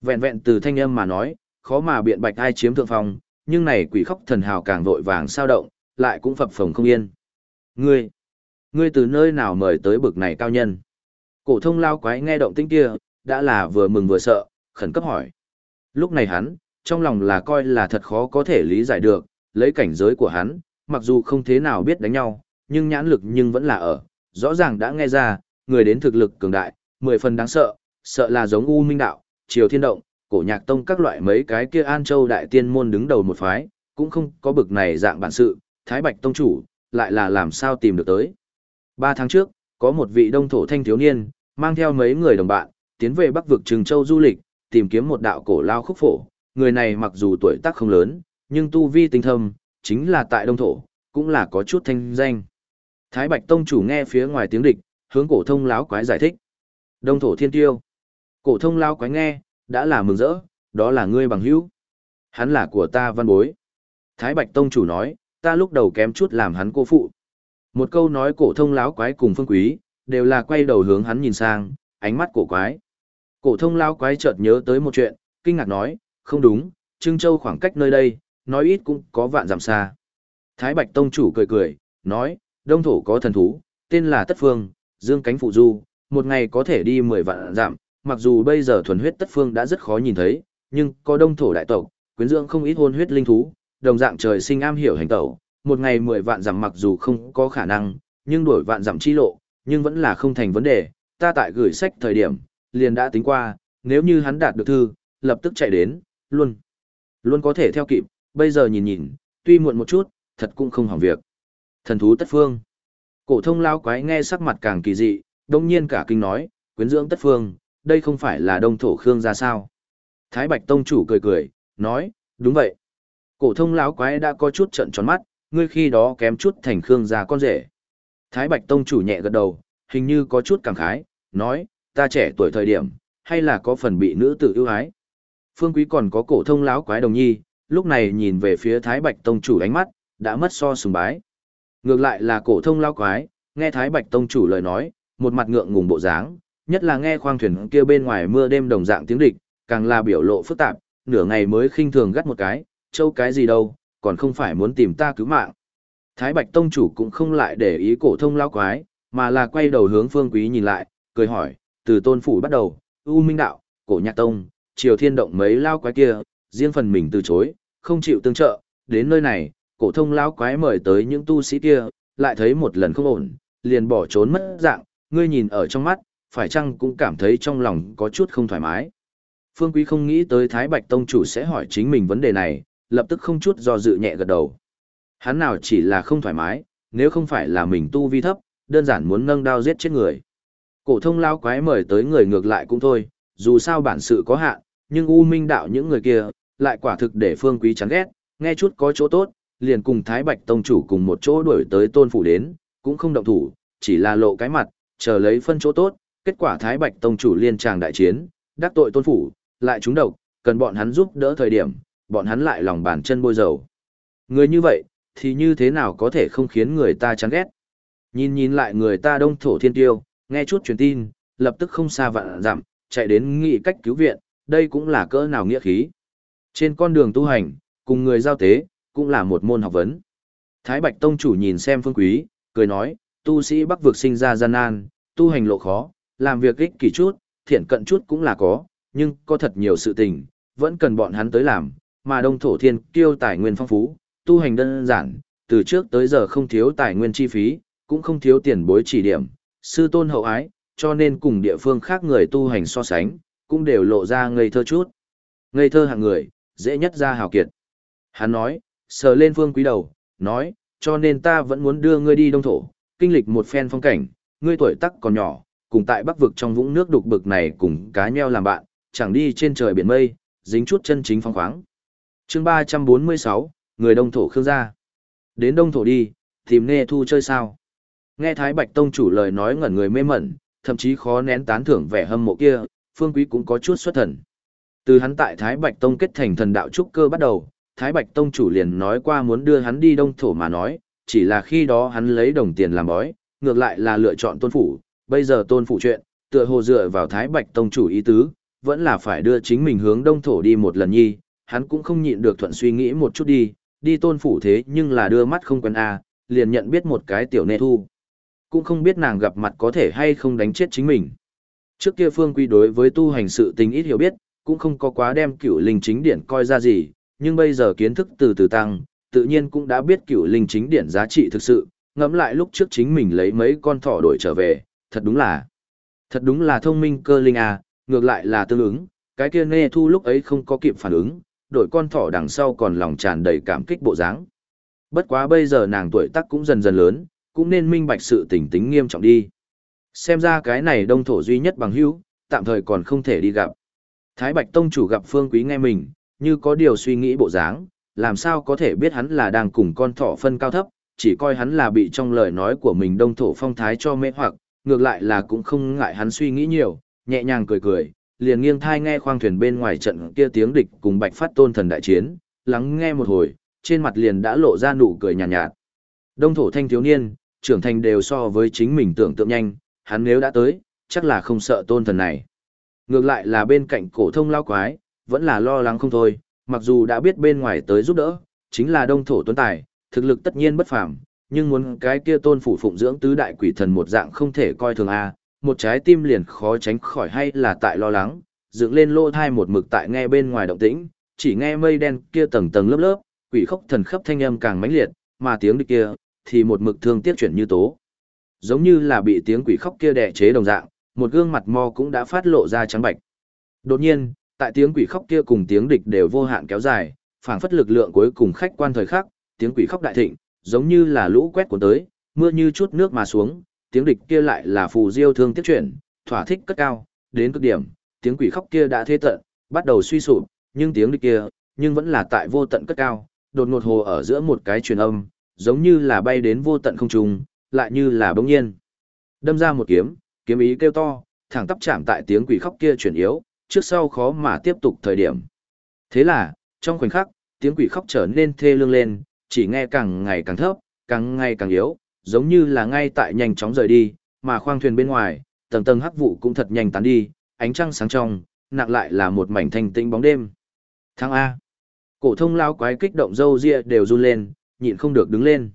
Vẹn vẹn từ thanh âm mà nói, khó mà biện bạch ai chiếm thượng phong, nhưng này quỷ khóc thần hào càng vội vàng sao động, lại cũng phập phồng không yên. Ngươi, ngươi từ nơi nào mời tới bực này cao nhân? Cổ thông lao quái nghe động tĩnh kia, đã là vừa mừng vừa sợ, khẩn cấp hỏi. Lúc này hắn, trong lòng là coi là thật khó có thể lý giải được, lấy cảnh giới của hắn, mặc dù không thế nào biết đánh nhau, nhưng nhãn lực nhưng vẫn là ở, rõ ràng đã nghe ra, người đến thực lực cường đại, mười phần đáng sợ, sợ là giống U Minh Đạo, Triều Thiên Động, Cổ Nhạc Tông các loại mấy cái kia An Châu Đại Tiên Môn đứng đầu một phái, cũng không có bực này dạng bản sự, Thái Bạch Tông Chủ, lại là làm sao tìm được tới. Ba tháng trước, có một vị đông thổ thanh thiếu niên, mang theo mấy người đồng bạn, tiến về Bắc vực Trừng Châu du lịch, tìm kiếm một đạo cổ lao khúc phổ. Người này mặc dù tuổi tác không lớn, nhưng tu vi tinh thâm, chính là tại đông thổ, cũng là có chút thanh danh. Thái Bạch Tông chủ nghe phía ngoài tiếng địch, hướng cổ thông láo quái giải thích. Đông thổ thiên tiêu. Cổ thông lão quái nghe, đã là mừng rỡ, đó là ngươi bằng hữu. Hắn là của ta văn bối. Thái Bạch Tông chủ nói, ta lúc đầu kém chút làm hắn cô phụ. Một câu nói cổ thông lão quái cùng phương quý, đều là quay đầu hướng hắn nhìn sang, ánh mắt cổ quái. Cổ thông lão quái chợt nhớ tới một chuyện, kinh ngạc nói, không đúng, Trưng Châu khoảng cách nơi đây, nói ít cũng có vạn dặm xa. Thái Bạch Tông chủ cười cười, nói, đông thổ có thần thú, tên là Tất Phương, dương cánh phụ du, một ngày có thể đi 10 vạn dặm, mặc dù bây giờ thuần huyết Tất Phương đã rất khó nhìn thấy, nhưng có đông thổ đại tộc, quyến dưỡng không ít hôn huyết linh thú, đồng dạng trời sinh am hiểu hành tẩu, một ngày 10 vạn dặm mặc dù không có khả năng, nhưng đổi vạn dặm chi lộ, nhưng vẫn là không thành vấn đề, ta tại gửi sách thời điểm, liền đã tính qua, nếu như hắn đạt được thư, lập tức chạy đến, luôn, luôn có thể theo kịp, bây giờ nhìn nhìn, tuy muộn một chút, thật cũng không hỏng việc. Thần thú tất phương. Cổ thông lao quái nghe sắc mặt càng kỳ dị, đông nhiên cả kinh nói, quyến dưỡng tất phương, đây không phải là đông thổ khương ra sao. Thái Bạch Tông chủ cười cười, nói, đúng vậy. Cổ thông lão quái đã có chút trợn tròn mắt, ngươi khi đó kém chút thành khương gia con rể. Thái Bạch Tông chủ nhẹ gật đầu, hình như có chút cảm khái, nói, ta trẻ tuổi thời điểm, hay là có phần bị nữ tử ưu ái. Phương Quý còn có cổ thông lão quái đồng nhi, lúc này nhìn về phía Thái Bạch Tông chủ ánh mắt, đã mất so sùng bái. Ngược lại là cổ thông lão quái, nghe Thái Bạch Tông chủ lời nói, một mặt ngượng ngùng bộ dáng, nhất là nghe khoang thuyền kia bên ngoài mưa đêm đồng dạng tiếng địch, càng là biểu lộ phức tạp, nửa ngày mới khinh thường gắt một cái, châu cái gì đâu, còn không phải muốn tìm ta cứu mạng. Thái Bạch Tông chủ cũng không lại để ý cổ thông lao quái, mà là quay đầu hướng Phương Quý nhìn lại, cười hỏi, từ tôn phủ bắt đầu, U Minh Đạo, cổ nhạc tông, triều thiên động mấy lao quái kia, riêng phần mình từ chối, không chịu tương trợ, đến nơi này, cổ thông lao quái mời tới những tu sĩ kia, lại thấy một lần không ổn, liền bỏ trốn mất dạng, ngươi nhìn ở trong mắt, phải chăng cũng cảm thấy trong lòng có chút không thoải mái. Phương Quý không nghĩ tới Thái Bạch Tông chủ sẽ hỏi chính mình vấn đề này, lập tức không chút do dự nhẹ gật đầu. Hắn nào chỉ là không thoải mái, nếu không phải là mình tu vi thấp, đơn giản muốn nâng đao giết chết người. Cổ thông lao quái mời tới người ngược lại cũng thôi, dù sao bản sự có hạn, nhưng U Minh đạo những người kia, lại quả thực để Phương Quý chán ghét, nghe chút có chỗ tốt, liền cùng Thái Bạch Tông chủ cùng một chỗ đuổi tới tôn phủ đến, cũng không động thủ, chỉ là lộ cái mặt, chờ lấy phân chỗ tốt, kết quả Thái Bạch Tông chủ liên tràng đại chiến, đắc tội tôn phủ, lại trúng độc, cần bọn hắn giúp đỡ thời điểm, bọn hắn lại lòng bàn chân bôi dầu. Người như vậy, thì như thế nào có thể không khiến người ta chán ghét? Nhìn nhìn lại người ta đông thổ thiên tiêu, nghe chút truyền tin, lập tức không xa vạn dặm, chạy đến nghị cách cứu viện, đây cũng là cỡ nào nghĩa khí. Trên con đường tu hành, cùng người giao tế, cũng là một môn học vấn. Thái Bạch Tông chủ nhìn xem phương quý, cười nói, tu sĩ bắc vực sinh ra gian nan, tu hành lộ khó, làm việc ích kỷ chút, thiện cận chút cũng là có, nhưng có thật nhiều sự tình, vẫn cần bọn hắn tới làm, mà đông thổ thiên kiêu tài nguyên phong phú, tu hành đơn giản, từ trước tới giờ không thiếu tài nguyên chi phí, cũng không thiếu tiền bối chỉ điểm, sư tôn hậu ái, cho nên cùng địa phương khác người tu hành so sánh, cũng đều lộ ra ngây thơ chút. Ngây thơ hạng người, dễ nhất ra hào kiệt. Hắn nói, sờ lên phương quý đầu, nói, cho nên ta vẫn muốn đưa ngươi đi đông thổ, kinh lịch một phen phong cảnh, ngươi tuổi tắc còn nhỏ, cùng tại bắc vực trong vũng nước đục bực này cùng cá nheo làm bạn, chẳng đi trên trời biển mây, dính chút chân chính phong khoáng. chương 346, người đông thổ khương gia. Đến đông thổ đi, tìm nghe thu chơi sao. Nghe Thái Bạch Tông chủ lời nói ngẩn người mê mẩn, thậm chí khó nén tán thưởng vẻ hâm mộ kia, Phương Quý cũng có chút xuất thần. Từ hắn tại Thái Bạch Tông kết thành thần đạo trúc cơ bắt đầu, Thái Bạch Tông chủ liền nói qua muốn đưa hắn đi đông thổ mà nói, chỉ là khi đó hắn lấy đồng tiền làm bói, ngược lại là lựa chọn tôn phủ, bây giờ tôn phụ chuyện, tựa hồ dựa vào Thái Bạch Tông chủ ý tứ, vẫn là phải đưa chính mình hướng đông thổ đi một lần nhi, hắn cũng không nhịn được thuận suy nghĩ một chút đi, đi tôn phủ thế nhưng là đưa mắt không quen a, liền nhận biết một cái tiểu nê thu. Cũng không biết nàng gặp mặt có thể hay không đánh chết chính mình. Trước kia Phương Quy đối với tu hành sự tình ít hiểu biết, cũng không có quá đem cửu linh chính điển coi ra gì, nhưng bây giờ kiến thức từ từ tăng, tự nhiên cũng đã biết cửu linh chính điển giá trị thực sự, ngẫm lại lúc trước chính mình lấy mấy con thỏ đổi trở về, thật đúng là, thật đúng là thông minh cơ linh à, ngược lại là tương ứng, cái kia nê thu lúc ấy không có kịp phản ứng, đội con thỏ đằng sau còn lòng tràn đầy cảm kích bộ dáng. Bất quá bây giờ nàng tuổi tác cũng dần dần lớn, cũng nên minh bạch sự tình tính nghiêm trọng đi. Xem ra cái này đông thổ duy nhất bằng hữu, tạm thời còn không thể đi gặp. Thái Bạch Tông chủ gặp Phương Quý nghe mình, như có điều suy nghĩ bộ dáng, làm sao có thể biết hắn là đang cùng con thỏ phân cao thấp, chỉ coi hắn là bị trong lời nói của mình đông thổ phong thái cho mê hoặc, ngược lại là cũng không ngại hắn suy nghĩ nhiều, nhẹ nhàng cười cười, liền nghiêng thai nghe khoang thuyền bên ngoài trận kia tiếng địch cùng bạch phát tôn thần đại chiến, lắng nghe một hồi, trên mặt liền đã lộ ra nụ cười nhàn nhạt, nhạt. Đông thổ thanh thiếu niên, trưởng thành đều so với chính mình tưởng tượng nhanh, hắn nếu đã tới, chắc là không sợ tôn thần này. Ngược lại là bên cạnh cổ thông lao quái, vẫn là lo lắng không thôi, mặc dù đã biết bên ngoài tới giúp đỡ, chính là đông thổ tuấn tài, thực lực tất nhiên bất phàm, nhưng muốn cái kia tôn phủ phụng dưỡng tứ đại quỷ thần một dạng không thể coi thường a, một trái tim liền khó tránh khỏi hay là tại lo lắng, dựng lên lỗ thai một mực tại nghe bên ngoài động tĩnh, chỉ nghe mây đen kia tầng tầng lớp lớp, quỷ khóc thần khắp thanh âm càng mãnh liệt, mà tiếng địch kia thì một mực thương tiếc chuyển như tố. Giống như là bị tiếng quỷ khóc kia đè chế đồng dạng, một gương mặt mo cũng đã phát lộ ra trắng bạch. Đột nhiên, tại tiếng quỷ khóc kia cùng tiếng địch đều vô hạn kéo dài, phảng phất lực lượng cuối cùng khách quan thời khắc, tiếng quỷ khóc đại thịnh, giống như là lũ quét cuốn tới, mưa như chút nước mà xuống, tiếng địch kia lại là phù diêu thương tiếp chuyển, thỏa thích cất cao, đến cực điểm, tiếng quỷ khóc kia đã thế tận, bắt đầu suy sụp, nhưng tiếng địch kia, nhưng vẫn là tại vô tận cất cao, đột ngột hồ ở giữa một cái truyền âm, giống như là bay đến vô tận không trung, lại như là bỗng nhiên. Đâm ra một kiếm, kiếm ý kêu to, thẳng tắp chạm tại tiếng quỷ khóc kia chuyển yếu, trước sau khó mà tiếp tục thời điểm. Thế là, trong khoảnh khắc, tiếng quỷ khóc trở nên thê lương lên, chỉ nghe càng ngày càng thấp, càng ngày càng yếu, giống như là ngay tại nhanh chóng rời đi, mà khoang thuyền bên ngoài, tầng tầng hắc vụ cũng thật nhanh tán đi, ánh trăng sáng trong, nặng lại là một mảnh thanh tĩnh bóng đêm. Thăng A. Cổ thông lao quái kích động râu ria đều run lên, nhịn không được đứng lên.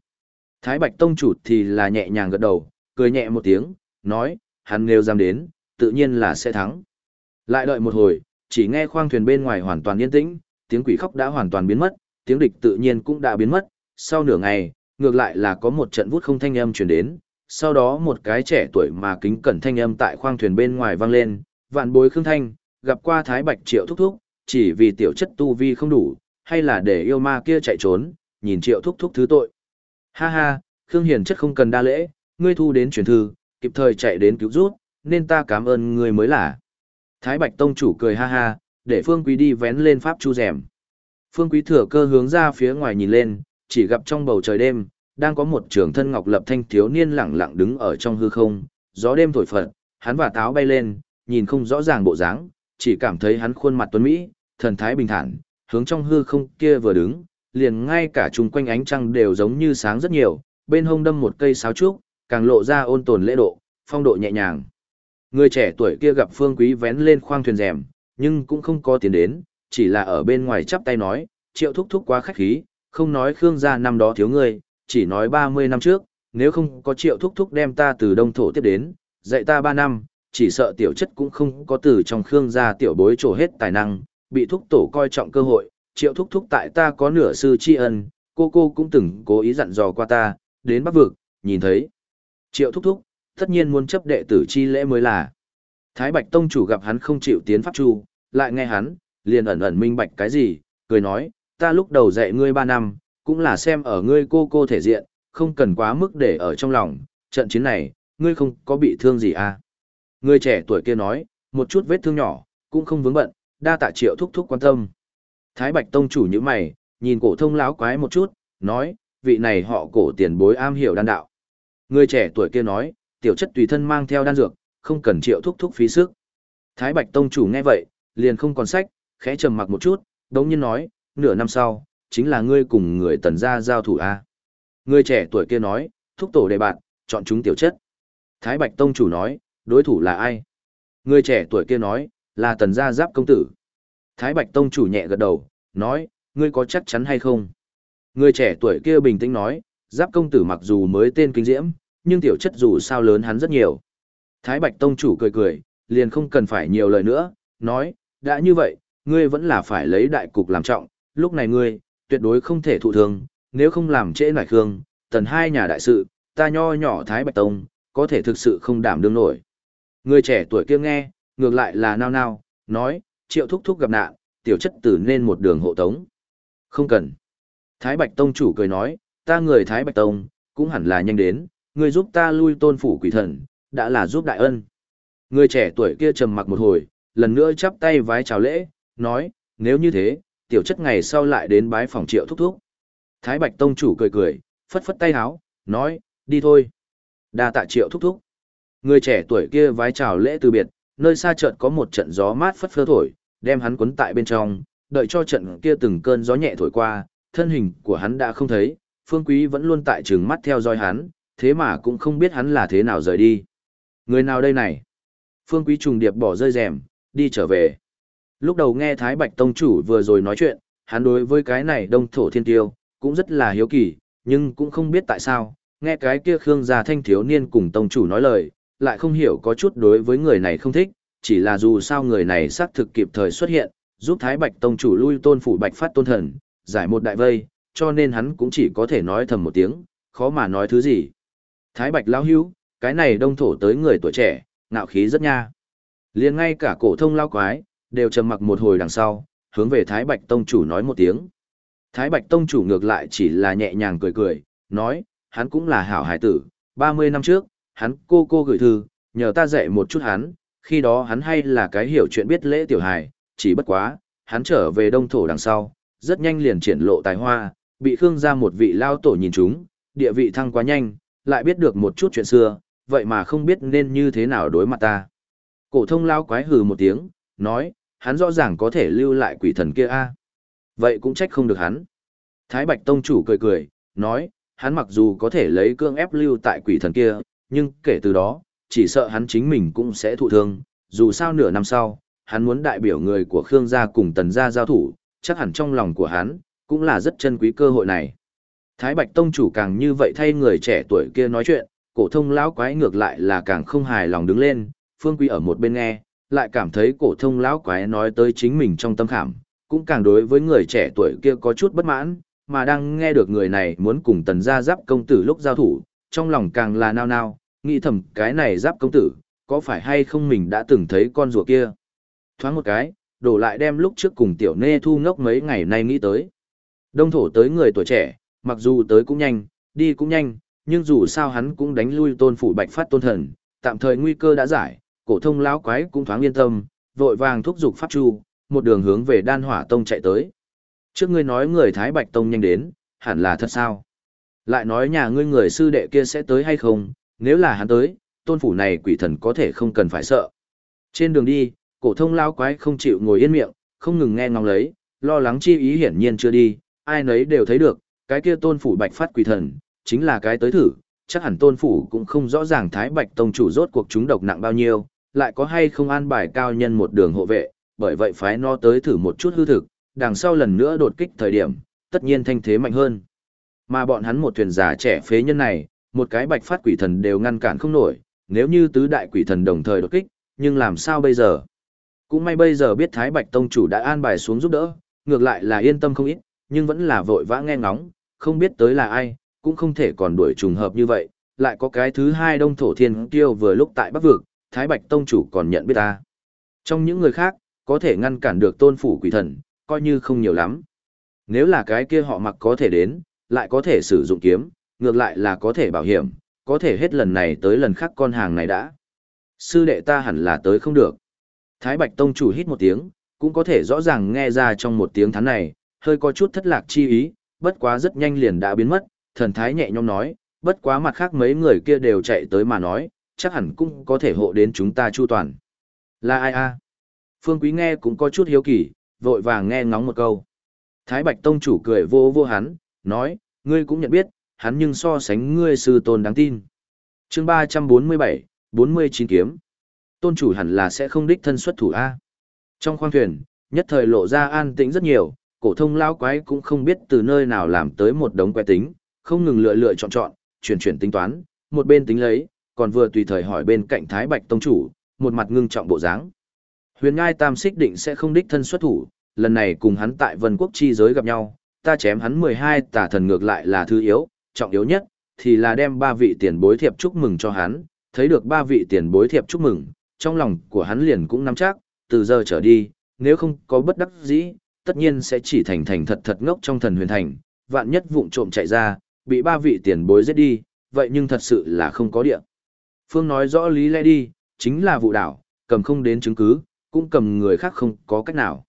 Thái Bạch Tông chủ thì là nhẹ nhàng gật đầu, cười nhẹ một tiếng, nói, hắn nếu dám đến, tự nhiên là sẽ thắng. Lại đợi một hồi, chỉ nghe khoang thuyền bên ngoài hoàn toàn yên tĩnh, tiếng quỷ khóc đã hoàn toàn biến mất, tiếng địch tự nhiên cũng đã biến mất, sau nửa ngày, ngược lại là có một trận vút không thanh âm truyền đến, sau đó một cái trẻ tuổi mà kính cẩn thanh âm tại khoang thuyền bên ngoài vang lên, vạn bối khương thanh, gặp qua Thái Bạch Triệu thúc thúc, chỉ vì tiểu chất tu vi không đủ, hay là để yêu ma kia chạy trốn, nhìn Triệu thúc thúc thứ tội. Ha ha, Khương Hiền chất không cần đa lễ, ngươi thu đến truyền thư, kịp thời chạy đến cứu rút, nên ta cảm ơn ngươi mới là. Thái Bạch Tông chủ cười ha ha, để Phương Quý đi vén lên pháp chu rèm. Phương Quý thừa cơ hướng ra phía ngoài nhìn lên, chỉ gặp trong bầu trời đêm, đang có một trường thân ngọc lập thanh thiếu niên lẳng lặng đứng ở trong hư không, gió đêm thổi phật, hắn và táo bay lên, nhìn không rõ ràng bộ dáng, chỉ cảm thấy hắn khuôn mặt tuấn mỹ, thần thái bình thản, hướng trong hư không kia vừa đứng, liền ngay cả chung quanh ánh trăng đều giống như sáng rất nhiều, bên hông đâm một cây sáo trúc, càng lộ ra ôn tồn lễ độ, phong độ nhẹ nhàng. Người trẻ tuổi kia gặp Phương Quý vén lên khoang thuyền rèm, nhưng cũng không có tiến đến, chỉ là ở bên ngoài chắp tay nói, triệu thúc thúc quá khách khí, không nói Khương gia năm đó thiếu người, chỉ nói 30 năm trước, nếu không có triệu thúc thúc đem ta từ đông thổ tiếp đến, dạy ta 3 năm, chỉ sợ tiểu chất cũng không có từ trong Khương gia tiểu bối trổ hết tài năng, bị thúc tổ coi trọng cơ hội, triệu thúc thúc tại ta có nửa sư tri ân, cô cô cũng từng cố ý dặn dò qua ta, đến bắc vực, nhìn thấy. Triệu thúc thúc, tất nhiên muốn chấp đệ tử chi lễ mới là. Thái Bạch Tông chủ gặp hắn không chịu tiến pháp chu, lại nghe hắn, liền ẩn ẩn minh bạch cái gì, cười nói, ta lúc đầu dạy ngươi ba năm, cũng là xem ở ngươi cô cô thể diện, không cần quá mức để ở trong lòng, trận chiến này, ngươi không có bị thương gì à. Người trẻ tuổi kia nói, một chút vết thương nhỏ, cũng không vướng bận, đa tạ triệu thúc thúc quan tâm. Thái Bạch Tông chủ như mày, nhìn cổ thông láo quái một chút, nói, vị này họ cổ tiền bối am hiểu đan đạo. Người trẻ tuổi kia nói, tiểu chất tùy thân mang theo đan dược, không cần triệu thúc thúc phí sức. Thái Bạch Tông chủ nghe vậy, liền không còn sách, khẽ trầm mặc một chút, đống nhiên nói, nửa năm sau, chính là ngươi cùng người tần gia giao thủ A. Người trẻ tuổi kia nói, thúc tổ đề bạn, chọn chúng tiểu chất. Thái Bạch Tông chủ nói, đối thủ là ai? Người trẻ tuổi kia nói, là tần gia giáp công tử. Thái Bạch Tông chủ nhẹ gật đầu, nói, ngươi có chắc chắn hay không? Người trẻ tuổi kia bình tĩnh nói, giáp công tử mặc dù mới tên kinh diễm, nhưng tiểu chất dù sao lớn hắn rất nhiều. Thái Bạch Tông chủ cười cười, liền không cần phải nhiều lời nữa, nói, đã như vậy, ngươi vẫn là phải lấy đại cục làm trọng, lúc này ngươi, tuyệt đối không thể thụ thương, nếu không làm trễ nải khương, tần hai nhà đại sự, ta nho nhỏ Thái Bạch Tông, có thể thực sự không đảm đương nổi. Người trẻ tuổi kia nghe, ngược lại là nao nao, nói, triệu thúc thúc gặp nạn, tiểu chất tử nên một đường hộ tống. Không cần. Thái Bạch Tông chủ cười nói, ta người Thái Bạch Tông, cũng hẳn là nhanh đến, người giúp ta lui tôn phủ quỷ thần, đã là giúp đại ân. Người trẻ tuổi kia trầm mặc một hồi, lần nữa chắp tay vái chào lễ, nói, nếu như thế, tiểu chất ngày sau lại đến bái phòng triệu thúc thúc. Thái Bạch Tông chủ cười cười, phất phất tay háo, nói, đi thôi. đa tạ triệu thúc thúc. Người trẻ tuổi kia vái chào lễ từ biệt, nơi xa chợt có một trận gió mát phất phơ thổi, đem hắn cuốn tại bên trong, đợi cho trận kia từng cơn gió nhẹ thổi qua, thân hình của hắn đã không thấy, Phương Quý vẫn luôn tại trường mắt theo dõi hắn, thế mà cũng không biết hắn là thế nào rời đi. Người nào đây này? Phương Quý trùng điệp bỏ rơi rèm, đi trở về. Lúc đầu nghe Thái Bạch Tông chủ vừa rồi nói chuyện, hắn đối với cái này đông thổ thiên tiêu, cũng rất là hiếu kỳ, nhưng cũng không biết tại sao, nghe cái kia Khương gia thanh thiếu niên cùng Tông chủ nói lời, lại không hiểu có chút đối với người này không thích, chỉ là dù sao người này xác thực kịp thời xuất hiện, giúp Thái Bạch Tông chủ lui tôn phủ Bạch Phát Tôn Thần, giải một đại vây, cho nên hắn cũng chỉ có thể nói thầm một tiếng, khó mà nói thứ gì. Thái Bạch lão hữu, cái này đông thổ tới người tuổi trẻ, ngạo khí rất nha. liền ngay cả cổ thông lao quái, đều trầm mặc một hồi đằng sau, hướng về Thái Bạch Tông chủ nói một tiếng. Thái Bạch Tông chủ ngược lại chỉ là nhẹ nhàng cười cười, nói, hắn cũng là hảo hải tử, 30 năm trước, hắn cô cô gửi thư, nhờ ta dạy một chút hắn, khi đó hắn hay là cái hiểu chuyện biết lễ tiểu hài, chỉ bất quá, hắn trở về đông thổ đằng sau, rất nhanh liền triển lộ tài hoa, bị Khương gia một vị lao tổ nhìn chúng, địa vị thăng quá nhanh, lại biết được một chút chuyện xưa, vậy mà không biết nên như thế nào đối mặt ta. Cổ thông lao quái hừ một tiếng, nói, hắn rõ ràng có thể lưu lại quỷ thần kia a. Vậy cũng trách không được hắn. Thái Bạch Tông chủ cười cười, nói, hắn mặc dù có thể lấy cương ép lưu tại quỷ thần kia, nhưng kể từ đó, chỉ sợ hắn chính mình cũng sẽ thụ thương, dù sao nửa năm sau, hắn muốn đại biểu người của Khương gia cùng Tần gia giao thủ, chắc hẳn trong lòng của hắn, cũng là rất chân quý cơ hội này. Thái Bạch Tông chủ càng như vậy thay người trẻ tuổi kia nói chuyện, cổ thông lão quái ngược lại là càng không hài lòng đứng lên, Phương Quý ở một bên nghe, lại cảm thấy cổ thông lão quái nói tới chính mình trong tâm khảm, cũng càng đối với người trẻ tuổi kia có chút bất mãn, mà đang nghe được người này muốn cùng tần gia giáp công tử lúc giao thủ, trong lòng càng là nao nao, nghĩ thầm cái này giáp công tử, có phải hay không mình đã từng thấy con rùa kia. Thoáng một cái, đổ lại đem lúc trước cùng tiểu nê thu ngốc mấy ngày nay nghĩ tới. Đông thổ tới người tuổi trẻ, mặc dù tới cũng nhanh, đi cũng nhanh, nhưng dù sao hắn cũng đánh lui tôn phủ bạch phát tôn thần, tạm thời nguy cơ đã giải, cổ thông lão quái cũng thoáng yên tâm, vội vàng thúc giục pháp chu, một đường hướng về đan hỏa tông chạy tới. Trước ngươi nói người Thái Bạch Tông nhanh đến, hẳn là thật sao? Lại nói nhà ngươi người sư đệ kia sẽ tới hay không, nếu là hắn tới, tôn phủ này quỷ thần có thể không cần phải sợ. Trên đường đi, cổ thông Lão quái không chịu ngồi yên miệng, không ngừng nghe ngóng lấy, lo lắng chi ý hiển nhiên chưa đi, ai nấy đều thấy được, cái kia tôn phủ bạch phát quỷ thần, chính là cái tới thử, chắc hẳn tôn phủ cũng không rõ ràng thái bạch tông chủ rốt cuộc chúng độc nặng bao nhiêu, lại có hay không an bài cao nhân một đường hộ vệ, bởi vậy phái nó tới thử một chút hư thực, đằng sau lần nữa đột kích thời điểm, tất nhiên thanh thế mạnh hơn. Mà bọn hắn một thuyền giả trẻ phế nhân này, một cái bạch phát quỷ thần đều ngăn cản không nổi, nếu như tứ đại quỷ thần đồng thời đột kích, nhưng làm sao bây giờ? Cũng may bây giờ biết Thái Bạch Tông chủ đã an bài xuống giúp đỡ, ngược lại là yên tâm không ít, nhưng vẫn là vội vã nghe ngóng, không biết tới là ai, cũng không thể còn đuổi trùng hợp như vậy, lại có cái thứ hai đông thổ thiên tiêu vừa lúc tại bắc vực, Thái Bạch Tông chủ còn nhận biết ta. Trong những người khác, có thể ngăn cản được tôn phủ quỷ thần, coi như không nhiều lắm. Nếu là cái kia họ mặc có thể đến, lại có thể sử dụng kiếm, ngược lại là có thể bảo hiểm, có thể hết lần này tới lần khác con hàng này đã. Sư đệ ta hẳn là tới không được. Thái Bạch Tông chủ hít một tiếng, cũng có thể rõ ràng nghe ra trong một tiếng thắn này, hơi có chút thất lạc chi ý, bất quá rất nhanh liền đã biến mất, thần thái nhẹ nhõm nói, bất quá mặt khác mấy người kia đều chạy tới mà nói, chắc hẳn cũng có thể hộ đến chúng ta chu toàn. Là ai a? Phương Quý nghe cũng có chút hiếu kỳ, vội vàng nghe ngóng một câu. Thái Bạch Tông chủ cười vô vô hắn, nói, ngươi cũng nhận biết, hắn nhưng so sánh ngươi sư tôn đáng tin. chương 347, 49 kiếm. Tôn chủ hẳn là sẽ không đích thân xuất thủ A. Trong khoang thuyền, nhất thời lộ ra an tĩnh rất nhiều, cổ thông lão quái cũng không biết từ nơi nào làm tới một đống que tính, không ngừng lựa lựa chọn chọn, chuyển chuyển tính toán, một bên tính lấy, còn vừa tùy thời hỏi bên cạnh Thái Bạch tông chủ, một mặt ngưng trọng bộ dáng. Huyền Ngai Tam Xích định sẽ không đích thân xuất thủ, lần này cùng hắn tại Vân Quốc chi giới gặp nhau, ta chém hắn 12 tà thần ngược lại là thứ yếu, trọng yếu nhất thì là đem ba vị tiền bối thiệp chúc mừng cho hắn, thấy được ba vị tiền bối thiệp chúc mừng, trong lòng của hắn liền cũng nắm chắc, từ giờ trở đi, nếu không có bất đắc dĩ, tất nhiên sẽ chỉ thành thành thật thật ngốc trong thần huyền thành, vạn nhất vụng trộm chạy ra, bị ba vị tiền bối giết đi, vậy nhưng thật sự là không có địa. Phương nói rõ lý lẽ đi, chính là vụ đảo, cầm không đến chứng cứ, cũng cầm người khác không có cách nào.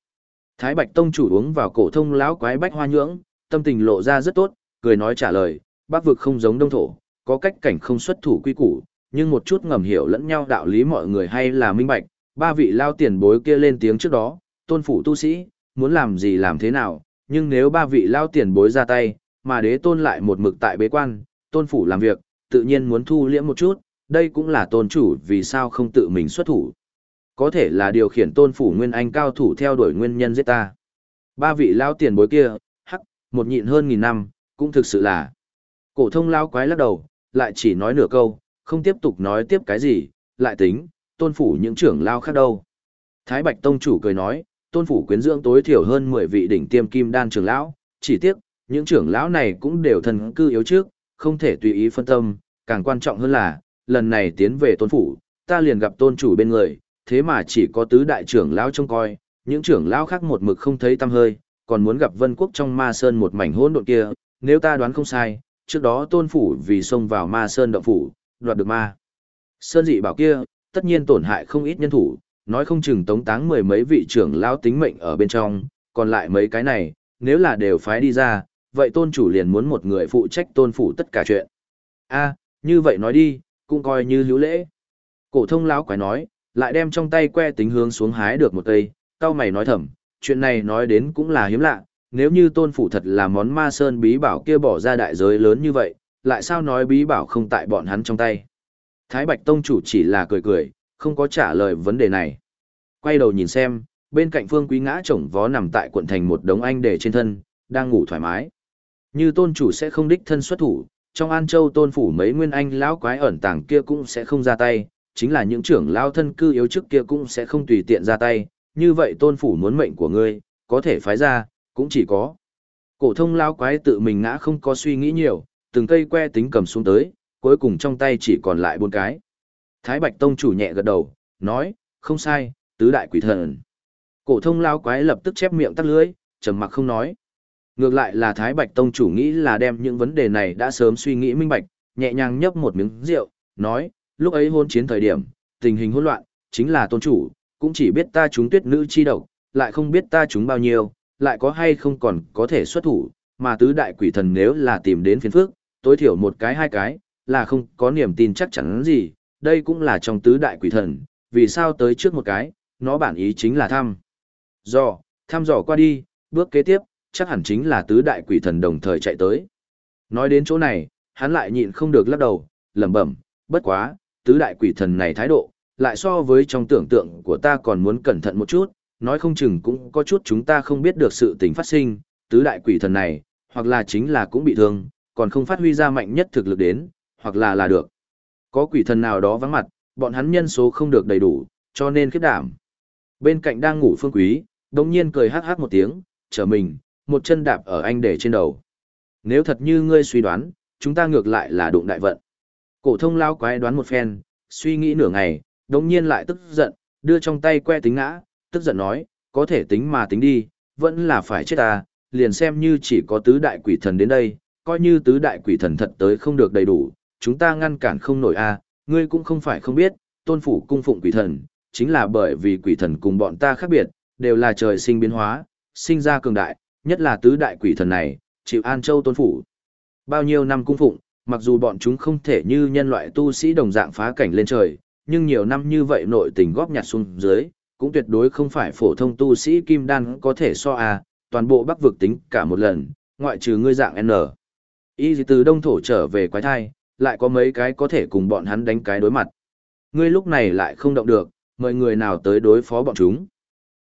Thái Bạch Tông chủ uống vào cổ thông lão quái bách hoa nhưỡng, tâm tình lộ ra rất tốt, cười nói trả lời, bác vực không giống đông thổ, có cách cảnh không xuất thủ quy củ, nhưng một chút ngầm hiểu lẫn nhau đạo lý mọi người hay là minh bạch, ba vị lao tiền bối kia lên tiếng trước đó, tôn phủ tu sĩ, muốn làm gì làm thế nào, nhưng nếu ba vị lao tiền bối ra tay, mà đế tôn lại một mực tại bế quan, tôn phủ làm việc, tự nhiên muốn thu liễm một chút, đây cũng là tôn chủ vì sao không tự mình xuất thủ. Có thể là điều khiển tôn phủ nguyên anh cao thủ theo đuổi nguyên nhân giết ta. Ba vị lao tiền bối kia, hắc, một nhịn hơn nghìn năm, cũng thực sự là. Cổ thông lao quái lắc đầu, lại chỉ nói nửa câu, không tiếp tục nói tiếp cái gì, lại tính, tôn phủ những trưởng lao khác đâu. Thái Bạch Tông chủ cười nói, tôn phủ quyến dưỡng tối thiểu hơn 10 vị đỉnh tiêm kim đan trưởng lão, chỉ tiếc, những trưởng lão này cũng đều thần cư yếu trước, không thể tùy ý phân tâm, càng quan trọng hơn là, lần này tiến về tôn phủ, ta liền gặp tôn chủ bên người, thế mà chỉ có tứ đại trưởng lão trông coi, những trưởng lão khác một mực không thấy tâm hơi, còn muốn gặp Vân Quốc trong Ma Sơn một mảnh hỗn độn kia, nếu ta đoán không sai, trước đó tôn phủ vì xông vào Ma Sơn động phủ, đoạt được Ma Sơn dị bảo kia, tất nhiên tổn hại không ít nhân thủ, nói không chừng tống táng mười mấy vị trưởng lão tính mệnh ở bên trong, còn lại mấy cái này, nếu là đều phái đi ra, vậy tôn chủ liền muốn một người phụ trách tôn phủ tất cả chuyện. a như vậy nói đi, cũng coi như hữu lễ. Cổ thông lão quái nói, lại đem trong tay que tính hướng xuống hái được một cây, cao mày nói thầm, chuyện này nói đến cũng là hiếm lạ, nếu như tôn phủ thật là món ma sơn bí bảo kia bỏ ra đại giới lớn như vậy, lại sao nói bí bảo không tại bọn hắn trong tay. Thái Bạch Tông chủ chỉ là cười cười, không có trả lời vấn đề này. Quay đầu nhìn xem, bên cạnh phương quý ngã chồng vó nằm tại quận thành một đống anh để trên thân, đang ngủ thoải mái. Như tôn chủ sẽ không đích thân xuất thủ, trong An Châu tôn phủ mấy nguyên anh lão quái ẩn tàng kia cũng sẽ không ra tay, chính là những trưởng lão thân cư yếu chức kia cũng sẽ không tùy tiện ra tay, như vậy tôn phủ muốn mệnh của ngươi, có thể phái ra, cũng chỉ có. Cổ thông lão quái tự mình ngã không có suy nghĩ nhiều, từng cây que tính cầm xuống tới, cuối cùng trong tay chỉ còn lại bốn cái. Thái Bạch Tông chủ nhẹ gật đầu, nói, không sai, tứ đại quỷ thần. Cổ thông lão quái lập tức chép miệng tắt lưỡi, trầm mặc không nói. Ngược lại là Thái Bạch Tông chủ nghĩ là đem những vấn đề này đã sớm suy nghĩ minh bạch, nhẹ nhàng nhấp một miếng rượu, nói, lúc ấy hôn chiến thời điểm, tình hình hỗn loạn, chính là tôn chủ, cũng chỉ biết ta chúng tuyết nữ chi độc, lại không biết ta chúng bao nhiêu, lại có hay không còn có thể xuất thủ, mà tứ đại quỷ thần nếu là tìm đến phiền phước, tối thiểu một cái hai cái, là không có niềm tin chắc chắn gì, đây cũng là trong tứ đại quỷ thần, vì sao tới trước một cái, nó bản ý chính là thăm. Do, thăm dò qua đi, bước kế tiếp, chắc hẳn chính là tứ đại quỷ thần đồng thời chạy tới. Nói đến chỗ này, hắn lại nhịn không được lắc đầu, lẩm bẩm, bất quá, tứ đại quỷ thần này thái độ, lại so với trong tưởng tượng của ta còn muốn cẩn thận một chút, nói không chừng cũng có chút chúng ta không biết được sự tình phát sinh, tứ đại quỷ thần này, hoặc là chính là cũng bị thương, còn không phát huy ra mạnh nhất thực lực đến, hoặc là là được. Có quỷ thần nào đó vắng mặt, bọn hắn nhân số không được đầy đủ, cho nên khiếp đảm. Bên cạnh đang ngủ phương quý, đồng nhiên cười hát hát một tiếng, trở mình, một chân đạp ở anh để trên đầu. Nếu thật như ngươi suy đoán, chúng ta ngược lại là đụng đại vận. Cổ thông lao quái đoán một phen, suy nghĩ nửa ngày, đồng nhiên lại tức giận, đưa trong tay que tính ngã, tức giận nói, có thể tính mà tính đi, vẫn là phải chết ta, liền xem như chỉ có tứ đại quỷ thần đến đây, coi như tứ đại quỷ thần thật tới không được đầy đủ, chúng ta ngăn cản không nổi a, ngươi cũng không phải không biết, tôn phủ cung phụng quỷ thần, chính là bởi vì quỷ thần cùng bọn ta khác biệt, đều là trời sinh biến hóa, sinh ra cường đại, nhất là tứ đại quỷ thần này, chịu An Châu tôn phủ. Bao nhiêu năm cung phụng, mặc dù bọn chúng không thể như nhân loại tu sĩ đồng dạng phá cảnh lên trời, nhưng nhiều năm như vậy nội tình góp nhặt xuống dưới, cũng tuyệt đối không phải phổ thông tu sĩ kim đan có thể so a, toàn bộ Bắc vực tính cả một lần, ngoại trừ ngươi dạng N. Y từ đông thổ trở về quái thai, lại có mấy cái có thể cùng bọn hắn đánh cái đối mặt. Ngươi lúc này lại không động được, mời người nào tới đối phó bọn chúng.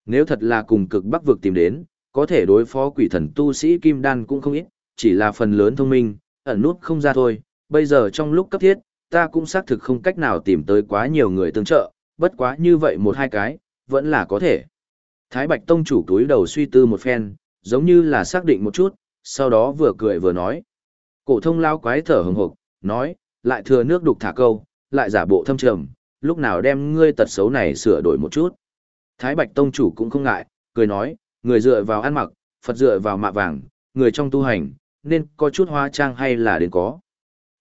Nếu thật là cùng cực bắc vực tìm đến, có thể đối phó quỷ thần tu sĩ kim đan cũng không ít, chỉ là phần lớn thông minh, ẩn nút không ra thôi. Bây giờ trong lúc cấp thiết, ta cũng xác thực không cách nào tìm tới quá nhiều người tương trợ, bất quá như vậy một hai cái, vẫn là có thể. Thái Bạch Tông chủ túi đầu suy tư một phen, giống như là xác định một chút, sau đó vừa cười vừa nói. Cổ thông lao quái thở hừng hực, nói, lại thừa nước đục thả câu, lại giả bộ thâm trầm, lúc nào đem ngươi tật xấu này sửa đổi một chút. Thái Bạch Tông chủ cũng không ngại, cười nói, người dựa vào ăn mặc, Phật dựa vào mạ vàng, người trong tu hành, nên có chút hóa trang hay là đến có.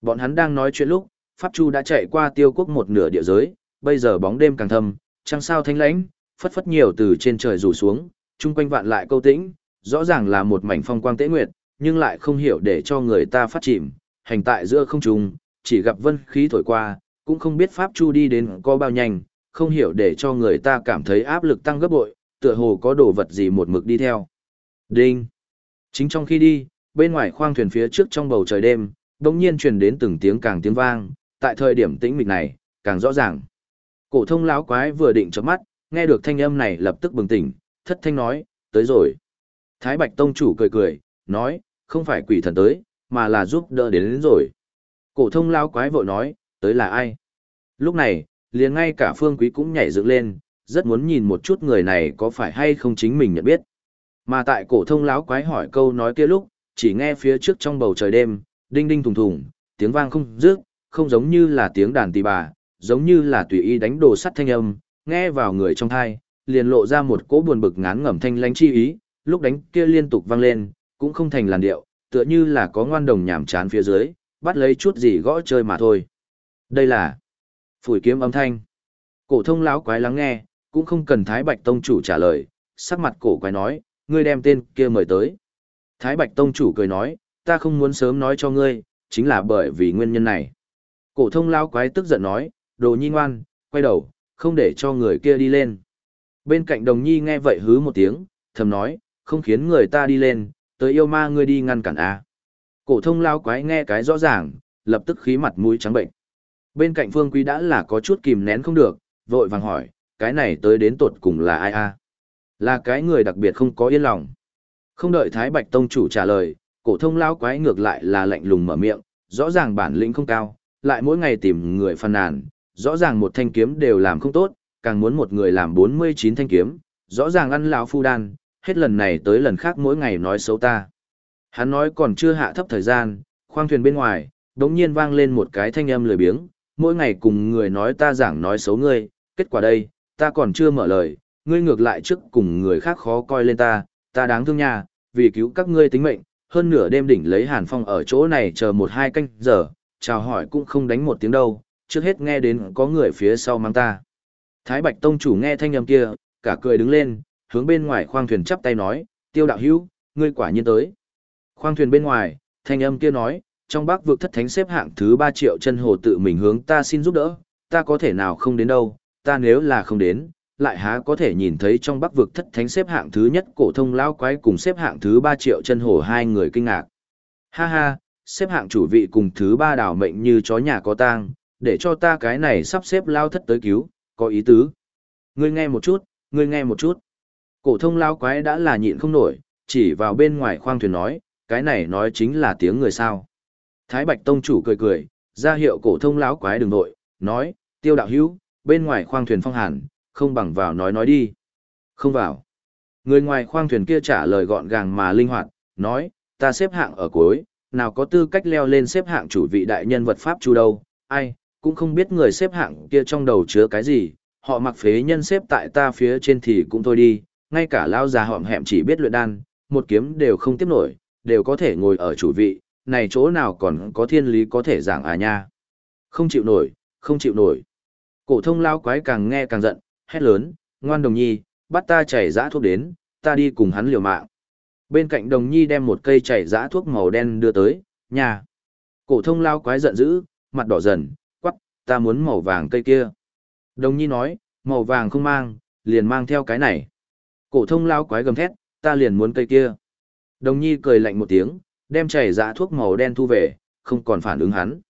Bọn hắn đang nói chuyện lúc, Pháp Chu đã chạy qua tiêu quốc một nửa địa giới, bây giờ bóng đêm càng thâm, trăng sao thanh lãnh, phất phất nhiều từ trên trời rủ xuống, chung quanh vạn lại câu tĩnh, rõ ràng là một mảnh phong quang tế nguyệt, nhưng lại không hiểu để cho người ta phát chìm, hành tại giữa không trung, chỉ gặp vân khí thổi qua, cũng không biết Pháp Chu đi đến có bao nhanh, không hiểu để cho người ta cảm thấy áp lực tăng gấp bội, tựa hồ có đồ vật gì một mực đi theo. Đinh! Chính trong khi đi, bên ngoài khoang thuyền phía trước trong bầu trời đêm, đồng nhiên truyền đến từng tiếng càng tiếng vang, tại thời điểm tĩnh mịch này, càng rõ ràng. Cổ thông lão quái vừa định chớp mắt, nghe được thanh âm này lập tức bừng tỉnh, thất thanh nói, tới rồi. Thái Bạch Tông chủ cười cười, nói, không phải quỷ thần tới, mà là giúp đỡ đến, đến rồi. Cổ thông lão quái vội nói, tới là ai? Lúc này, liền ngay cả Phương Quý cũng nhảy dựng lên, rất muốn nhìn một chút người này có phải hay không chính mình nhận biết. Mà tại cổ thông lão quái hỏi câu nói kia lúc, chỉ nghe phía trước trong bầu trời đêm, đinh đinh thùng thùng, tiếng vang không dứt, không giống như là tiếng đàn tỳ bà, giống như là tùy ý đánh đồ sắt thanh âm, nghe vào người trong tai, liền lộ ra một cỗ buồn bực ngán ngẩm thanh lãnh chi ý, lúc đánh kia liên tục vang lên, cũng không thành làn điệu, tựa như là có ngoan đồng nhảm chán phía dưới, bắt lấy chút gì gõ chơi mà thôi. Đây là phủi kiếm âm thanh. Cổ thông lão quái lắng nghe, cũng không cần Thái Bạch Tông chủ trả lời, sắc mặt cổ quái nói, ngươi đem tên kia mời tới. Thái Bạch Tông chủ cười nói, ta không muốn sớm nói cho ngươi, chính là bởi vì nguyên nhân này. Cổ thông lão quái tức giận nói, đồ nhi ngoan, quay đầu, không để cho người kia đi lên. Bên cạnh đồng nhi nghe vậy hứ một tiếng, thầm nói, không khiến người ta đi lên, tới yêu ma ngươi đi ngăn cản a. Cổ thông lão quái nghe cái rõ ràng, lập tức khí mặt mũi trắng bệnh. Bên cạnh Phương Quý đã là có chút kìm nén không được, vội vàng hỏi, cái này tới đến tột cùng là ai a? Là cái người đặc biệt không có yên lòng. Không đợi Thái Bạch Tông chủ trả lời, cổ thông lao quái ngược lại là lạnh lùng mở miệng, rõ ràng bản lĩnh không cao, lại mỗi ngày tìm người phàn nàn, rõ ràng một thanh kiếm đều làm không tốt, càng muốn một người làm 49 thanh kiếm, rõ ràng ăn lão phu đan, hết lần này tới lần khác mỗi ngày nói xấu ta. Hắn nói còn chưa hạ thấp thời gian, khoang thuyền bên ngoài, đống nhiên vang lên một cái thanh âm lười biếng, mỗi ngày cùng người nói ta giảng nói xấu ngươi, kết quả đây, ta còn chưa mở lời, ngươi ngược lại trước cùng người khác khó coi lên ta, ta đáng thương nha, vì cứu các ngươi tính mệnh, hơn nửa đêm đỉnh lấy Hàn Phong ở chỗ này chờ một hai canh giờ, chào hỏi cũng không đánh một tiếng đâu, trước hết nghe đến có người phía sau mang ta. Thái Bạch Tông chủ nghe thanh âm kia, cả cười đứng lên, hướng bên ngoài khoang thuyền chắp tay nói, tiêu đạo hữu, ngươi quả nhiên tới. Khoang thuyền bên ngoài, thanh âm kia nói, trong bác vực thất thánh xếp hạng thứ 3 triệu chân hồ tự mình hướng ta xin giúp đỡ, ta có thể nào không đến đâu, ta nếu là không đến, lại há có thể nhìn thấy trong bắc vực thất thánh xếp hạng thứ nhất cổ thông lao quái cùng xếp hạng thứ ba triệu chân hồ hai người kinh ngạc. Ha ha, xếp hạng chủ vị cùng thứ ba đảo mệnh như chó nhà có tang, để cho ta cái này sắp xếp lao thất tới cứu, có ý tứ. Ngươi nghe một chút, ngươi nghe một chút. Cổ thông lao quái đã là nhịn không nổi, chỉ vào bên ngoài khoang thuyền nói, cái này nói chính là tiếng người sao. Thái Bạch Tông chủ cười cười, ra hiệu cổ thông lão quái đừng nội, nói, tiêu đạo hữu, bên ngoài khoang thuyền phong hàn, không bằng vào nói nói đi. Không vào. Người ngoài khoang thuyền kia trả lời gọn gàng mà linh hoạt, nói, ta xếp hạng ở cuối, nào có tư cách leo lên xếp hạng chủ vị đại nhân vật pháp chu đâu, ai, cũng không biết người xếp hạng kia trong đầu chứa cái gì, họ mặc phế nhân xếp tại ta phía trên thì cũng thôi đi, ngay cả lao già họm hẹm chỉ biết luyện đan, một kiếm đều không tiếp nổi, đều có thể ngồi ở chủ vị, này chỗ nào còn có thiên lý có thể giảng à nha. Không chịu nổi, không chịu nổi. Cổ thông lao quái càng nghe càng giận, hét lớn, ngoan đồng nhi, bắt ta chảy dã thuốc đến, ta đi cùng hắn liều mạng. Bên cạnh đồng nhi đem một cây chảy dã thuốc màu đen đưa tới, nhà. Cổ thông lao quái giận dữ, mặt đỏ dần, quắc, ta muốn màu vàng cây kia. Đồng nhi nói, màu vàng không mang, liền mang theo cái này. Cổ thông lao quái gầm thét, ta liền muốn cây kia. Đồng nhi cười lạnh một tiếng, đem chảy dã thuốc màu đen thu về, không còn phản ứng hắn.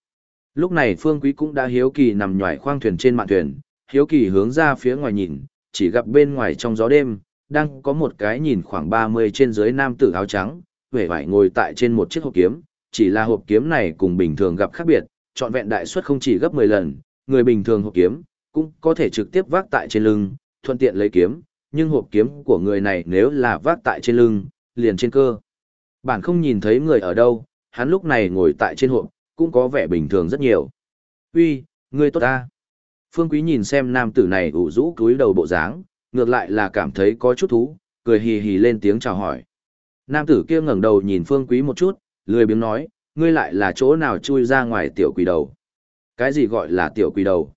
Lúc này Phương Quý cũng đã hiếu kỳ nằm nhòi khoang thuyền trên mạn thuyền, hiếu kỳ hướng ra phía ngoài nhìn, chỉ gặp bên ngoài trong gió đêm, đang có một cái nhìn khoảng 30 trên dưới nam tử áo trắng, vẻ vải ngồi tại trên một chiếc hộp kiếm, chỉ là hộp kiếm này cùng bình thường gặp khác biệt, trọn vẹn đại suất không chỉ gấp 10 lần, người bình thường hộp kiếm cũng có thể trực tiếp vác tại trên lưng, thuận tiện lấy kiếm, nhưng hộp kiếm của người này nếu là vác tại trên lưng, liền trên cơ. Bản không nhìn thấy người ở đâu, hắn lúc này ngồi tại trên hộp, cũng có vẻ bình thường rất nhiều. Uy, ngươi tốt ta. Phương Quý nhìn xem nam tử này ủ rũ cúi đầu bộ dáng, ngược lại là cảm thấy có chút thú, cười hì hì lên tiếng chào hỏi. Nam tử kia ngẩng đầu nhìn Phương Quý một chút, lười biếng nói, ngươi lại là chỗ nào chui ra ngoài tiểu quỷ đầu. Cái gì gọi là tiểu quỷ đầu?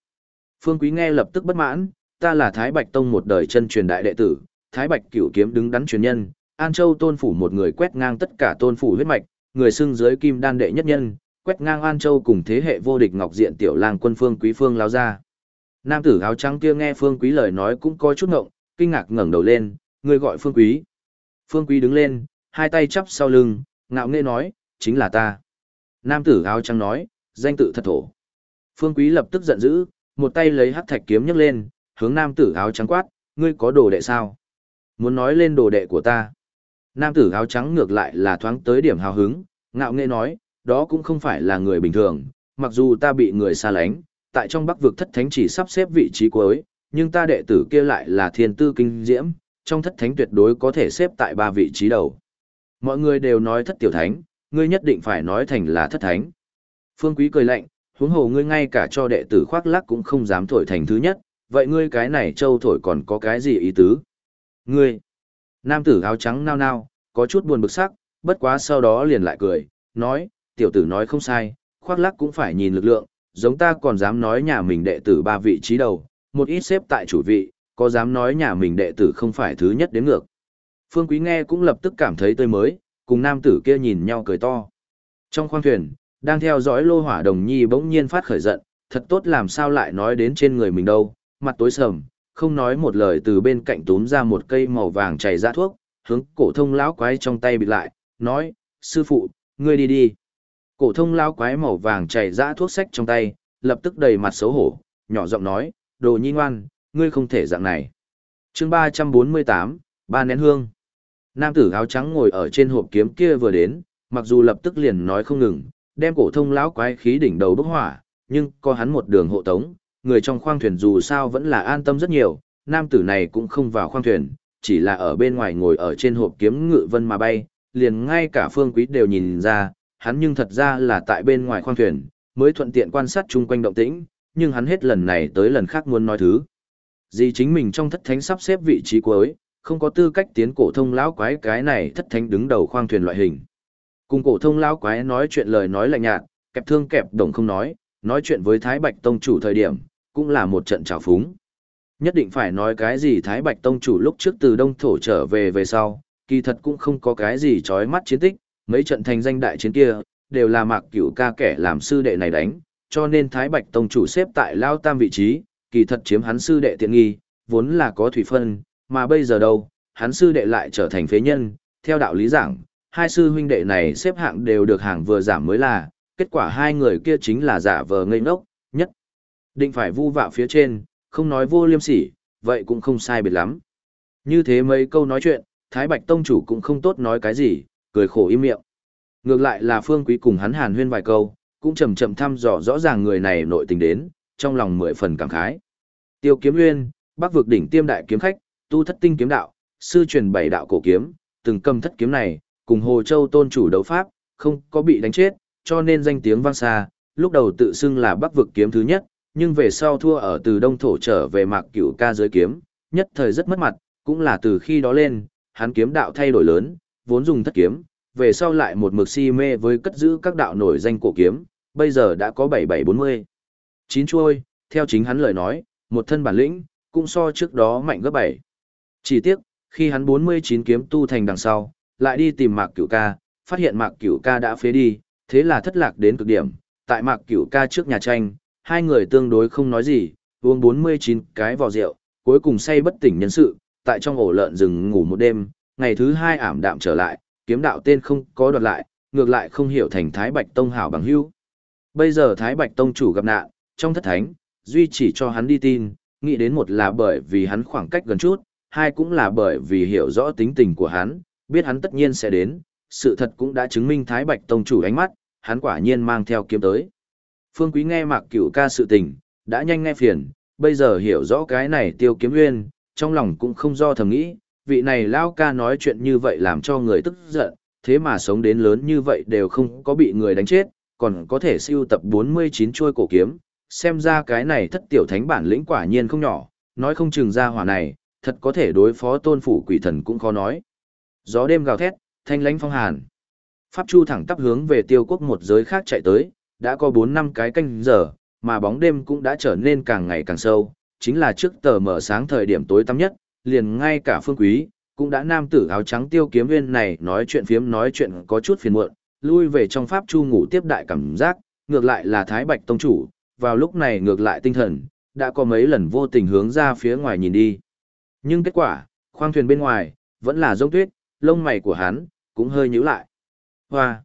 Phương Quý nghe lập tức bất mãn, ta là Thái Bạch Tông một đời chân truyền đại đệ tử, Thái Bạch cửu kiếm đứng đắn truyền nhân, An Châu tôn phủ một người quét ngang tất cả tôn phủ huyết mạch, người xưng dưới kim đan đệ nhất nhân, quét ngang An Châu cùng thế hệ vô địch ngọc diện tiểu lang quân Phương Quý Phương lao ra. Nam tử áo trắng kia nghe Phương Quý lời nói cũng có chút ngộng, kinh ngạc ngẩng đầu lên, người gọi Phương Quý. Phương Quý đứng lên, hai tay chắp sau lưng, ngạo nghễ nói, chính là ta. Nam tử áo trắng nói, danh tự thật thổ. Phương Quý lập tức giận dữ, một tay lấy hắc thạch kiếm nhấc lên, hướng nam tử áo trắng quát, ngươi có đồ đệ sao? Muốn nói lên đồ đệ của ta. Nam tử áo trắng ngược lại là thoáng tới điểm hào hứng, ngạo nghễ nói, đó cũng không phải là người bình thường, mặc dù ta bị người xa lánh, tại trong bắc vực thất thánh chỉ sắp xếp vị trí cuối, nhưng ta đệ tử kia lại là thiên tư kinh diễm, trong thất thánh tuyệt đối có thể xếp tại ba vị trí đầu. Mọi người đều nói thất tiểu thánh, ngươi nhất định phải nói thành là thất thánh. Phương Quý cười lạnh, huống hồ ngươi ngay cả cho đệ tử khoác lác cũng không dám thổi thành thứ nhất, vậy ngươi cái này châu thổi còn có cái gì ý tứ? Ngươi, nam tử áo trắng nao nao, có chút buồn bực sắc, bất quá sau đó liền lại cười, nói, tiểu tử nói không sai, khoác lác cũng phải nhìn lực lượng, giống ta còn dám nói nhà mình đệ tử ba vị trí đầu, một ít xếp tại chủ vị, có dám nói nhà mình đệ tử không phải thứ nhất đến ngược. Phương Quý nghe cũng lập tức cảm thấy tươi mới, cùng nam tử kia nhìn nhau cười to. Trong khoang thuyền, đang theo dõi lô hỏa đồng nhi bỗng nhiên phát khởi giận, thật tốt làm sao lại nói đến trên người mình đâu, mặt tối sầm, không nói một lời từ bên cạnh túm ra một cây màu vàng chảy ra thuốc, hướng cổ thông lão quái trong tay bịt lại, nói, sư phụ, ngươi đi đi. Cổ thông lão quái màu vàng chảy ra thuốc sách trong tay, lập tức đầy mặt xấu hổ, nhỏ giọng nói, đồ nhi ngoan, ngươi không thể dạng này. Chương 348, ba nén hương. Nam tử áo trắng ngồi ở trên hộp kiếm kia vừa đến, mặc dù lập tức liền nói không ngừng, đem cổ thông lão quái khí đỉnh đầu bốc hỏa, nhưng có hắn một đường hộ tống, người trong khoang thuyền dù sao vẫn là an tâm rất nhiều, nam tử này cũng không vào khoang thuyền, chỉ là ở bên ngoài ngồi ở trên hộp kiếm ngự vân mà bay, liền ngay cả phương quý đều nhìn ra, hắn nhưng thật ra là tại bên ngoài khoang thuyền, mới thuận tiện quan sát chung quanh động tĩnh, nhưng hắn hết lần này tới lần khác muốn nói thứ. Gì chính mình trong thất thánh sắp xếp vị trí cuối, không có tư cách tiến cổ thông lão quái cái này thất thánh đứng đầu khoang thuyền loại hình. Cùng cổ thông lão quái nói chuyện lời nói lạnh nhạt, kẹp thương kẹp đồng không nói, nói chuyện với Thái Bạch Tông chủ thời điểm, cũng là một trận trào phúng. Nhất định phải nói cái gì Thái Bạch Tông chủ lúc trước từ Đông Thổ trở về về sau, kỳ thật cũng không có cái gì chói mắt chiến tích, mấy trận thành danh đại chiến kia, đều là mạc cửu ca kẻ làm sư đệ này đánh, cho nên Thái Bạch Tông chủ xếp tại Lao Tam vị trí, kỳ thật chiếm hắn sư đệ tiện nghi, vốn là có thủy phân, mà bây giờ đâu, hắn sư đệ lại trở thành phế nhân, theo đạo lý giảng, hai sư huynh đệ này xếp hạng đều được hàng vừa giảm mới là, kết quả hai người kia chính là giả vờ ngây ngốc, nhất. Định phải vu vạ phía trên, không nói vô liêm sỉ, vậy cũng không sai biệt lắm. Như thế mấy câu nói chuyện, Thái Bạch Tông chủ cũng không tốt nói cái gì, cười khổ im miệng. Ngược lại là Phương Quý cùng hắn hàn huyên vài câu, cũng chậm chậm thăm dò rõ ràng người này nội tình đến, trong lòng mười phần cảm khái. Tiêu Kiếm Nguyên, Bắc vực đỉnh tiêm đại kiếm khách, tu thất tinh kiếm đạo, sư truyền bảy đạo cổ kiếm, từng cầm thất kiếm này, cùng Hồ Châu tôn chủ đấu pháp, không có bị đánh chết, cho nên danh tiếng vang xa, lúc đầu tự xưng là Bắc vực kiếm thứ nhất, nhưng về sau thua ở từ Đông thổ trở về Mạc Cửu ca dưới kiếm, nhất thời rất mất mặt, cũng là từ khi đó lên, hắn kiếm đạo thay đổi lớn, vốn dùng thất kiếm, về sau lại một mực si mê với cất giữ các đạo nổi danh cổ kiếm, bây giờ đã có 7740. Chín chuôi, theo chính hắn lời nói, một thân bản lĩnh, cũng so trước đó mạnh gấp 7. Chỉ tiếc, khi hắn 49 kiếm tu thành đằng sau, lại đi tìm Mạc Cửu Ca, phát hiện Mạc Cửu Ca đã phế đi, thế là thất lạc đến cực điểm. Tại Mạc Cửu Ca trước nhà tranh, hai người tương đối không nói gì, uống 49 cái vò rượu, cuối cùng say bất tỉnh nhân sự, tại trong ổ lợn rừng ngủ một đêm, ngày thứ hai ảm đạm trở lại, kiếm đạo tên không có đoạt lại, ngược lại không hiểu thành Thái Bạch Tông hảo bằng hữu. Bây giờ Thái Bạch Tông chủ gặp nạn, trong thất thánh, duy chỉ cho hắn đi tin, nghĩ đến một là bởi vì hắn khoảng cách gần chút, hai cũng là bởi vì hiểu rõ tính tình của hắn, biết hắn tất nhiên sẽ đến, sự thật cũng đã chứng minh Thái Bạch Tông chủ ánh mắt, hắn quả nhiên mang theo kiếm tới. Phương Quý nghe Mạc Cửu ca sự tình, đã nhanh nghe phiền, bây giờ hiểu rõ cái này tiêu kiếm nguyên, trong lòng cũng không do thầm nghĩ, vị này lao ca nói chuyện như vậy làm cho người tức giận, thế mà sống đến lớn như vậy đều không có bị người đánh chết, còn có thể siêu tập 49 chuôi cổ kiếm, xem ra cái này thất tiểu thánh bản lĩnh quả nhiên không nhỏ, nói không chừng ra hỏa này, thật có thể đối phó tôn phủ quỷ thần cũng khó nói. Gió đêm gào thét, thanh lãnh phong hàn. Pháp Chu thẳng tắp hướng về tiêu quốc một giới khác chạy tới, đã có 4 năm cái canh giờ, mà bóng đêm cũng đã trở nên càng ngày càng sâu, chính là trước tờ mở sáng thời điểm tối tăm nhất, liền ngay cả phương quý, cũng đã nam tử áo trắng tiêu kiếm viên này nói chuyện phiếm nói chuyện có chút phiền muộn, lui về trong Pháp Chu ngủ tiếp đại cảm giác, ngược lại là Thái Bạch Tông Chủ, vào lúc này ngược lại tinh thần, đã có mấy lần vô tình hướng ra phía ngoài nhìn đi. Nhưng kết quả, khoang thuyền bên ngoài, vẫn là giống tuyết, lông mày của hắn, cũng hơi nhíu lại. Hoa!